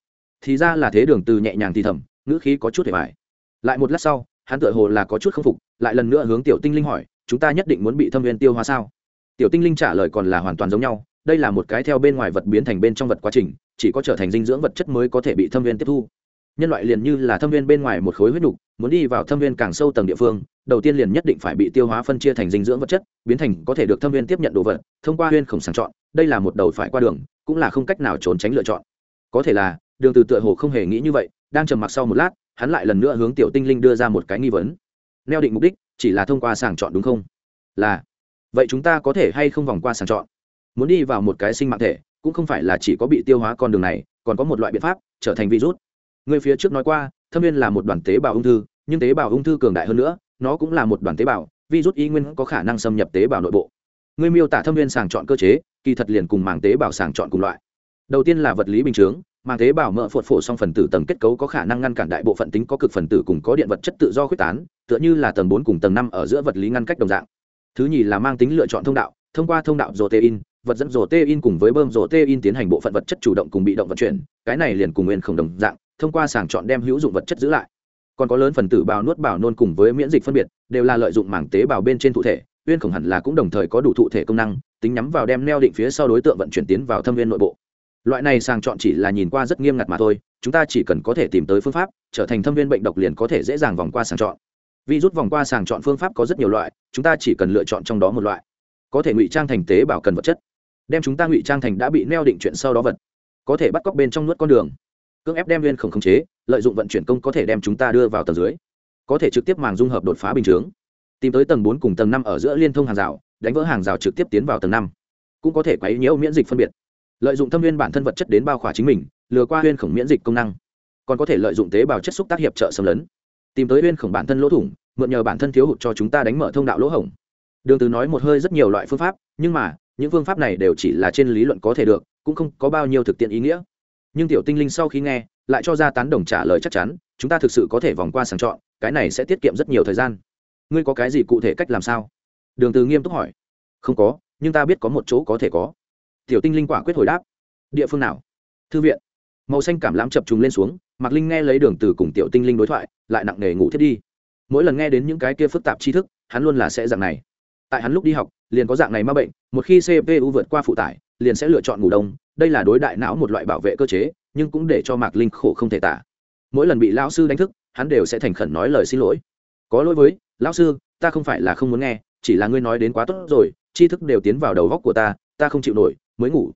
Thì ra là thế, đường từ nhẹ nhàng thì thầm ngữ khí có chút hề bại lại một lát sau, hắn tựa hồ là có chút không phục, lại lần nữa hướng tiểu tinh linh hỏi, chúng ta nhất định muốn bị thâm viên tiêu hóa sao? Tiểu tinh linh trả lời còn là hoàn toàn giống nhau, đây là một cái theo bên ngoài vật biến thành bên trong vật quá trình, chỉ có trở thành dinh dưỡng vật chất mới có thể bị thâm viên tiếp thu. Nhân loại liền như là thâm viên bên ngoài một khối huyết đục muốn đi vào thâm viên càng sâu tầng địa phương, đầu tiên liền nhất định phải bị tiêu hóa phân chia thành dinh dưỡng vật chất, biến thành có thể được thâm viên tiếp nhận đồ vật, thông qua huyên khổng sàng chọn, đây là một đầu phải qua đường, cũng là không cách nào trốn tránh lựa chọn. Có thể là, đường từ tựa hồ không hề nghĩ như vậy đang trầm mặc sau một lát, hắn lại lần nữa hướng tiểu tinh linh đưa ra một cái nghi vấn. Neo định mục đích, chỉ là thông qua sàng chọn đúng không? Là. Vậy chúng ta có thể hay không vòng qua sàng chọn? Muốn đi vào một cái sinh mạng thể, cũng không phải là chỉ có bị tiêu hóa con đường này, còn có một loại biện pháp, trở thành virus. Người phía trước nói qua, thâm viên là một đoàn tế bào ung thư, nhưng tế bào ung thư cường đại hơn nữa, nó cũng là một đoàn tế bào, virus y nguyên có khả năng xâm nhập tế bào nội bộ. Người miêu tả thâm viên sàng chọn cơ chế, kỳ thật liền cùng màng tế bào sàng chọn cùng loại. Đầu tiên là vật lý bình chướng màng tế bào mỡ phột phổ song phần tử tầng kết cấu có khả năng ngăn cản đại bộ phận tính có cực phần tử cùng có điện vật chất tự do khuếch tán, tựa như là tầng bốn cùng tầng năm ở giữa vật lý ngăn cách đồng dạng. Thứ nhì là mang tính lựa chọn thông đạo, thông qua thông đạo protein, vật dẫn protein cùng với bơm protein tiến hành bộ phận vật chất chủ động cùng bị động vận chuyển, cái này liền cùng nguyên không đồng dạng, thông qua sàng chọn đem hữu dụng vật chất giữ lại. Còn có lớn phần tử bào nuốt bào nôn cùng với miễn dịch phân biệt, đều là lợi dụng mảng tế bào bên trên thụ thể uyên khổng hẳn là cũng đồng thời có đủ thụ thể công năng, tính nhắm vào đem neo định phía sau đối tượng vận chuyển tiến vào thâm viên nội bộ loại này sàng chọn chỉ là nhìn qua rất nghiêm ngặt mà thôi, chúng ta chỉ cần có thể tìm tới phương pháp, trở thành thâm viên bệnh độc liền có thể dễ dàng vòng qua sàng chọn. Vì rút vòng qua sàng chọn phương pháp có rất nhiều loại, chúng ta chỉ cần lựa chọn trong đó một loại. Có thể ngụy trang thành tế bào cần vật chất, đem chúng ta ngụy trang thành đã bị neo định chuyện sau đó vật, có thể bắt cóc bên trong nuốt con đường, cưỡng ép đem viên khổng khống chế, lợi dụng vận chuyển công có thể đem chúng ta đưa vào tầng dưới, có thể trực tiếp màng dung hợp đột phá bình chướng, tìm tới tầng bốn cùng tầng năm ở giữa liên thông hàng rào, đánh vỡ hàng rào trực tiếp tiến vào tầng năm, cũng có thể quấy nhiễu miễn dịch phân biệt lợi dụng thâm viên bản thân vật chất đến bao khỏa chính mình, lừa qua huyên khổng miễn dịch công năng. Còn có thể lợi dụng tế bào chất xúc tác hiệp trợ xâm lấn. Tìm tới huyên khổng bản thân lỗ thủng, mượn nhờ bản thân thiếu hụt cho chúng ta đánh mở thông đạo lỗ hổng. Đường từ nói một hơi rất nhiều loại phương pháp, nhưng mà, những phương pháp này đều chỉ là trên lý luận có thể được, cũng không có bao nhiêu thực tiễn ý nghĩa. Nhưng tiểu tinh linh sau khi nghe, lại cho ra tán đồng trả lời chắc chắn, chúng ta thực sự có thể vòng qua sàng chọn, cái này sẽ tiết kiệm rất nhiều thời gian. Ngươi có cái gì cụ thể cách làm sao? Đường từ nghiêm túc hỏi. Không có, nhưng ta biết có một chỗ có thể có tiểu tinh linh quả quyết hồi đáp. Địa phương nào? Thư viện. Màu xanh cảm lãm chập trùng lên xuống, mạc linh nghe lấy đường từ cùng tiểu tinh linh đối thoại, lại nặng nề ngủ thiết đi. Mỗi lần nghe đến những cái kia phức tạp tri thức, hắn luôn là sẽ dạng này. Tại hắn lúc đi học, liền có dạng này ma bệnh, một khi cpu vượt qua phụ tải, liền sẽ lựa chọn ngủ đông. Đây là đối đại não một loại bảo vệ cơ chế, nhưng cũng để cho mạc linh khổ không thể tả. Mỗi lần bị lão sư đánh thức, hắn đều sẽ thành khẩn nói lời xin lỗi. Có lỗi với, lão sư, ta không phải là không muốn nghe, chỉ là ngươi nói đến quá tốt rồi, tri thức đều tiến vào đầu góc của ta ta không chịu nổi mới ngủ.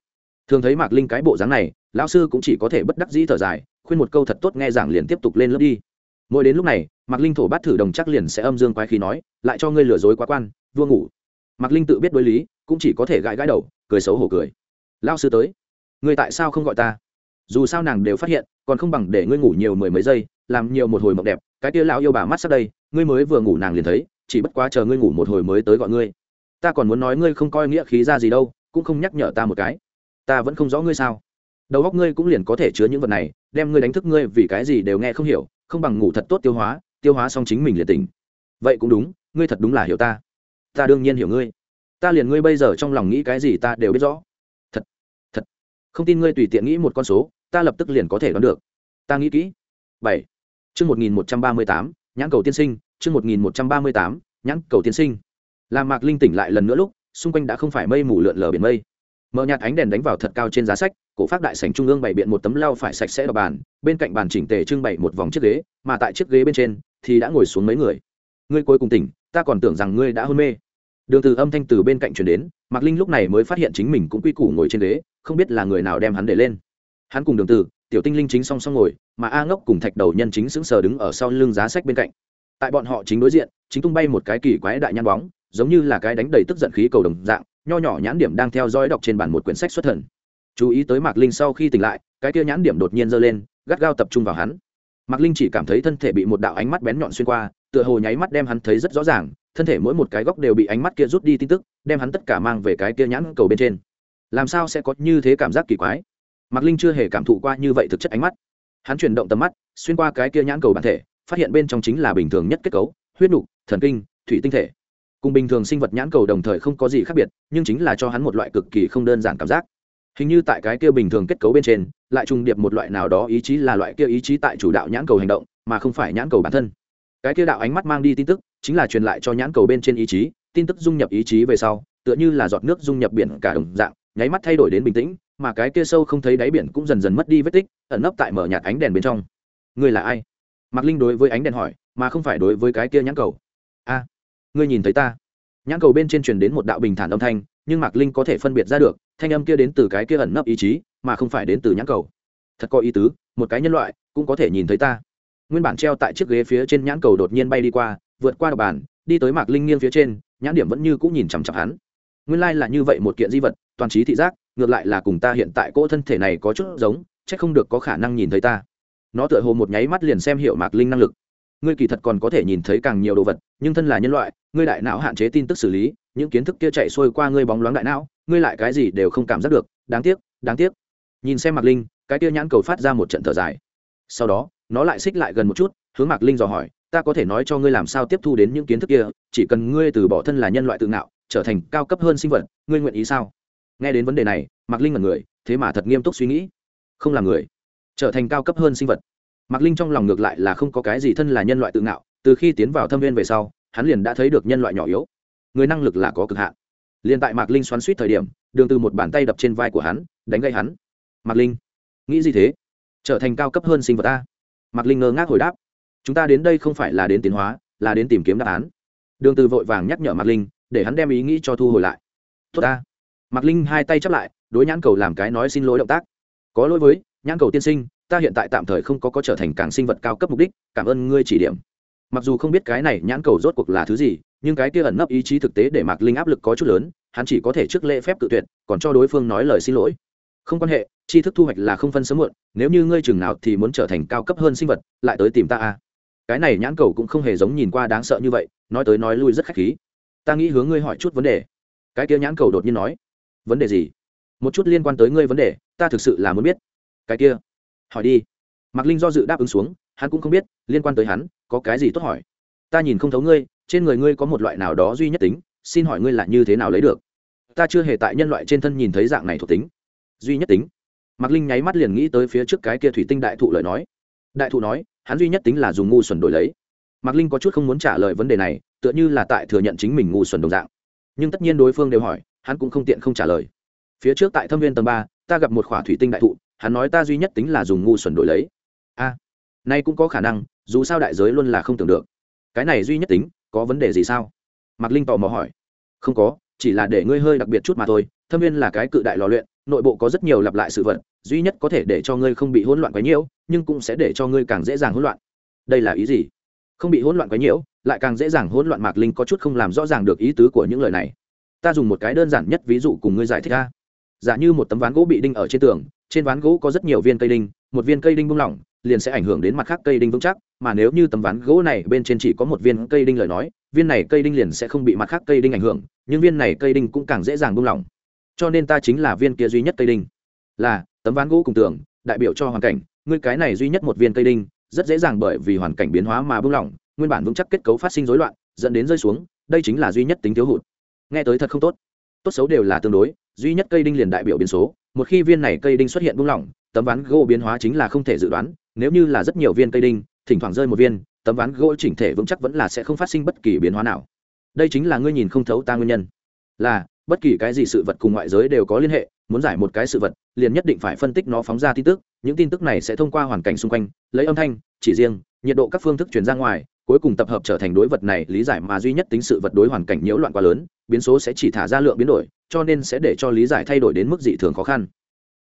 Thường thấy mạc linh cái bộ dáng này, lão sư cũng chỉ có thể bất đắc dĩ thở dài, khuyên một câu thật tốt nghe giảng liền tiếp tục lên lớp đi. Mỗi đến lúc này, mạc linh thổ bát thử đồng chắc liền sẽ âm dương quái khí nói, lại cho ngươi lừa dối quá quan, vua ngủ. Mạc linh tự biết đối lý, cũng chỉ có thể gãi gãi đầu, cười xấu hổ cười. Lao sư tới, ngươi tại sao không gọi ta? Dù sao nàng đều phát hiện, còn không bằng để ngươi ngủ nhiều mười mấy giây, làm nhiều một hồi mộng đẹp, cái tia lão yêu bà mắt sắp đây, ngươi mới vừa ngủ nàng liền thấy, chỉ bất quá chờ ngươi ngủ một hồi mới tới gọi ngươi. Ta còn muốn nói ngươi không coi nghĩa khí ra gì đâu cũng không nhắc nhở ta một cái. Ta vẫn không rõ ngươi sao. Đầu óc ngươi cũng liền có thể chứa những vật này, đem ngươi đánh thức ngươi vì cái gì đều nghe không hiểu, không bằng ngủ thật tốt tiêu hóa tiêu hóa xong chính mình liền tỉnh. Vậy cũng đúng, ngươi thật đúng là hiểu ta. Ta đương nhiên hiểu ngươi. Ta liền ngươi bây giờ trong lòng nghĩ cái gì ta đều biết rõ. Thật thật. Không tin ngươi tùy tiện nghĩ một con số, ta lập tức liền có thể đoán được. Ta nghĩ kỹ. Bảy. Chương một nghìn một trăm ba mươi tám, nhãn cầu tiên sinh, chương một nghìn một trăm ba mươi tám, nhãn cầu tiên sinh. Làm mạc linh tỉnh lại lần nữa lúc xung quanh đã không phải mây mù lượn lờ biển mây. Mở nhạt ánh đèn đánh vào thật cao trên giá sách, cổ phát đại sảnh trung ương bày biện một tấm lau phải sạch sẽ ở bàn bên cạnh bàn chỉnh tề trưng bày một vòng chiếc ghế, mà tại chiếc ghế bên trên thì đã ngồi xuống mấy người. Ngươi cuối cùng tỉnh, ta còn tưởng rằng ngươi đã hôn mê. Đường từ âm thanh từ bên cạnh truyền đến, mạc linh lúc này mới phát hiện chính mình cũng quy củ ngồi trên ghế, không biết là người nào đem hắn để lên. Hắn cùng đường từ, tiểu tinh linh chính song song ngồi, mà a ngốc cùng thạch đầu nhân chính sững sờ đứng ở sau lưng giá sách bên cạnh. Tại bọn họ chính đối diện, chính tung bay một cái kỳ quái đại nhăn bóng giống như là cái đánh đầy tức giận khí cầu đồng dạng, nho nhỏ nhãn điểm đang theo dõi đọc trên bàn một quyển sách xuất thần. Chú ý tới mạc linh sau khi tỉnh lại, cái kia nhãn điểm đột nhiên giơ lên, gắt gao tập trung vào hắn. Mạc linh chỉ cảm thấy thân thể bị một đạo ánh mắt bén nhọn xuyên qua, tựa hồ nháy mắt đem hắn thấy rất rõ ràng, thân thể mỗi một cái góc đều bị ánh mắt kia rút đi tin tức, đem hắn tất cả mang về cái kia nhãn cầu bên trên. Làm sao sẽ có như thế cảm giác kỳ quái? Mạc linh chưa hề cảm thụ qua như vậy thực chất ánh mắt. Hắn chuyển động tầm mắt, xuyên qua cái kia nhãn cầu bản thể, phát hiện bên trong chính là bình thường nhất kết cấu, huyết nục, thần kinh, thủy tinh thể cùng bình thường sinh vật nhãn cầu đồng thời không có gì khác biệt, nhưng chính là cho hắn một loại cực kỳ không đơn giản cảm giác. Hình như tại cái kia bình thường kết cấu bên trên, lại trùng điệp một loại nào đó ý chí là loại kia ý chí tại chủ đạo nhãn cầu hành động, mà không phải nhãn cầu bản thân. Cái kia đạo ánh mắt mang đi tin tức, chính là truyền lại cho nhãn cầu bên trên ý chí, tin tức dung nhập ý chí về sau, tựa như là giọt nước dung nhập biển cả đồng dạng, nháy mắt thay đổi đến bình tĩnh, mà cái kia sâu không thấy đáy biển cũng dần dần mất đi vết tích, ẩn nấp tại mở nhạt ánh đèn bên trong. Người là ai? Mạc linh đối với ánh đèn hỏi, mà không phải đối với cái kia nhãn cầu. A ngươi nhìn thấy ta. Nhãn cầu bên trên truyền đến một đạo bình thản âm thanh, nhưng mạc linh có thể phân biệt ra được, thanh âm kia đến từ cái kia ẩn nấp ý chí, mà không phải đến từ nhãn cầu. Thật có ý tứ, một cái nhân loại cũng có thể nhìn thấy ta. Nguyên bản treo tại chiếc ghế phía trên nhãn cầu đột nhiên bay đi qua, vượt qua đ bàn đi tới mạc linh nghiêng phía trên, nhãn điểm vẫn như cũng nhìn chằm chặp hắn. Nguyên lai là như vậy một kiện di vật, toàn trí thị giác, ngược lại là cùng ta hiện tại cỗ thân thể này có chút giống c h ắ c không được có khả năng nhìn thấy ta. Nó tựa hồ một nháy mắt liền xem hiệu mạc linh năng lực ngươi kỳ thật còn có thể nhìn thấy càng nhiều đồ vật, nhưng thân là nhân loại, ngươi đại não hạn chế tin tức xử lý, những kiến thức kia chạy xuôi qua ngươi bóng loáng đại não, ngươi lại cái gì đều không cảm giác được, đáng tiếc đáng tiếc. Nhìn xem mạc linh, cái kia nhãn cầu phát ra một trận thở dài. Sau đó, nó lại xích lại gần một chút, hướng mạc linh dò hỏi, ta có thể nói cho ngươi làm sao tiếp thu đến những kiến thức kia, chỉ cần ngươi từ bỏ thân là nhân loại tự ngạo, trở thành cao cấp hơn sinh vật, ngươi nguyện ý sao? Nghe đến vấn đề này, mạc linh là người, thế mà thật nghiêm túc suy nghĩ. Không là người, trở thành cao cấp hơn sinh vật mạc linh trong lòng ngược lại là không có cái gì thân là nhân loại tự ngạo, từ khi tiến vào thâm viên về sau, hắn liền đã thấy được nhân loại nhỏ yếu. Người năng lực là có cực hạn. Liền tại mạc linh xoắn suýt thời điểm, đường từ một bàn tay đập trên vai của hắn, đánh gây hắn. Mạc linh, nghĩ gì thế? Trở thành cao cấp hơn sinh vật ta mạc linh ngơ ngác hồi đáp. Chúng ta đến đây không phải là đến tiến hóa, là đến tìm kiếm đáp án. Đường từ vội vàng nhắc nhở mạc linh, để hắn đem ý nghĩ cho thu hồi lại. Tốt ta mạc linh hai tay chắp lại, đối nhãn cầu làm cái nói xin lỗi động tác. Có lỗi với nhãn cầu tiên sinh ta hiện tại tạm thời không có có trở thành càng sinh vật cao cấp mục đích, cảm ơn ngươi chỉ điểm. Mặc dù không biết cái này nhãn cầu rốt cuộc là thứ gì, nhưng cái kia ẩn nấp ý chí thực tế để mạc linh áp lực có chút lớn, hắn chỉ có thể trước lễ phép tự tuyệt, còn cho đối phương nói lời xin lỗi. Không quan hệ, tri thức thu hoạch là không phân sớm muộn, nếu như ngươi chừng nào thì muốn trở thành cao cấp hơn sinh vật, lại tới tìm ta à? cái này nhãn cầu cũng không hề giống nhìn qua đáng sợ như vậy, nói tới nói lui rất khách khí. Ta nghĩ hướng ngươi hỏi chút vấn đề. Cái kia nhãn cầu đột nhiên nói. Vấn đề gì? Một chút liên quan tới ngươi vấn đề, ta thực sự là muốn biết. Cái kia hỏi đi. Mạc linh do dự đáp ứng xuống, hắn cũng không biết, liên quan tới hắn, có cái gì tốt hỏi. Ta nhìn không thấu ngươi, trên người ngươi có một loại nào đó duy nhất tính, xin hỏi ngươi là như thế nào lấy được? Ta chưa hề tại nhân loại trên thân nhìn thấy dạng này thuộc tính. Duy nhất tính. Mạc linh nháy mắt liền nghĩ tới phía trước cái kia thủy tinh đại thụ lời nói. Đại thụ nói, hắn duy nhất tính là dùng ngu xuẩn đổi lấy. Mạc linh có chút không muốn trả lời vấn đề này, tựa như là tại thừa nhận chính mình ngu xuẩn đồng dạng. Nhưng tất nhiên đối phương đều hỏi, hắn cũng không tiện không trả lời. Phía trước tại thâm viên tầng ba, ta gặp một khỏa thủy tinh đại thụ hắn nói ta duy nhất tính là dùng ngu xuẩn đổi lấy. A à, nay cũng có khả năng dù sao đại giới luôn là không tưởng được. Cái này duy nhất tính có vấn đề gì sao? Mạc linh tò mò hỏi. Không có chỉ là để ngươi hơi đặc biệt chút mà thôi thâm viên là cái cự đại lò luyện nội bộ có rất nhiều lặp lại sự vật duy nhất có thể để cho ngươi không bị hỗn loạn quấy nhiễu nhưng cũng sẽ để cho ngươi càng dễ dàng hỗn loạn. Đây là ý gì? Không bị hỗn loạn quấy nhiễu lại càng dễ dàng hỗn loạn mạc linh có chút không làm rõ ràng được ý tứ của những lời này. Ta dùng một cái đơn giản nhất ví dụ cùng ngươi giải thích ra giả như một tấm ván gỗ bị đinh ở trên tường, trên ván gỗ có rất nhiều viên cây đinh, một viên cây đinh buông lỏng, liền sẽ ảnh hưởng đến mặt khác cây đinh vững chắc, mà nếu như tấm ván gỗ này bên trên chỉ có một viên cây đinh lời nói, viên này cây đinh liền sẽ không bị mặt khác cây đinh ảnh hưởng, nhưng viên này cây đinh cũng càng dễ dàng buông lỏng. Cho nên ta chính là viên kia duy nhất cây đinh. Là, tấm ván gỗ cùng tường, đại biểu cho hoàn cảnh, ngươi cái này duy nhất một viên cây đinh, rất dễ dàng bởi vì hoàn cảnh biến hóa mà buông lỏng, nguyên bản vững chắc kết cấu phát sinh rối loạn, dẫn đến rơi xuống, đây chính là duy nhất tính thiếu hụt. Nghe tới thật không tốt. Tốt xấu đều là tương đối duy nhất cây đinh liền đại biểu biến số, một khi viên này cây đinh xuất hiện buông lỏng, tấm ván gỗ biến hóa chính là không thể dự đoán, nếu như là rất nhiều viên cây đinh, thỉnh thoảng rơi một viên, tấm ván gỗ chỉnh thể vững chắc vẫn là sẽ không phát sinh bất kỳ biến hóa nào. Đây chính là ngươi nhìn không thấu ta nguyên nhân. Là, bất kỳ cái gì sự vật cùng ngoại giới đều có liên hệ, muốn giải một cái sự vật, liền nhất định phải phân tích nó phóng ra tin tức, những tin tức này sẽ thông qua hoàn cảnh xung quanh, lấy âm thanh, chỉ riêng, nhiệt độ các phương thức truyền ra ngoài, cuối cùng tập hợp trở thành đối vật này lý giải mà duy nhất tính sự vật đối hoàn cảnh nhiễu loạn quá lớn, biến số sẽ chỉ thả ra lượng biến đổi cho nên sẽ để cho lý giải thay đổi đến mức dị thường khó khăn.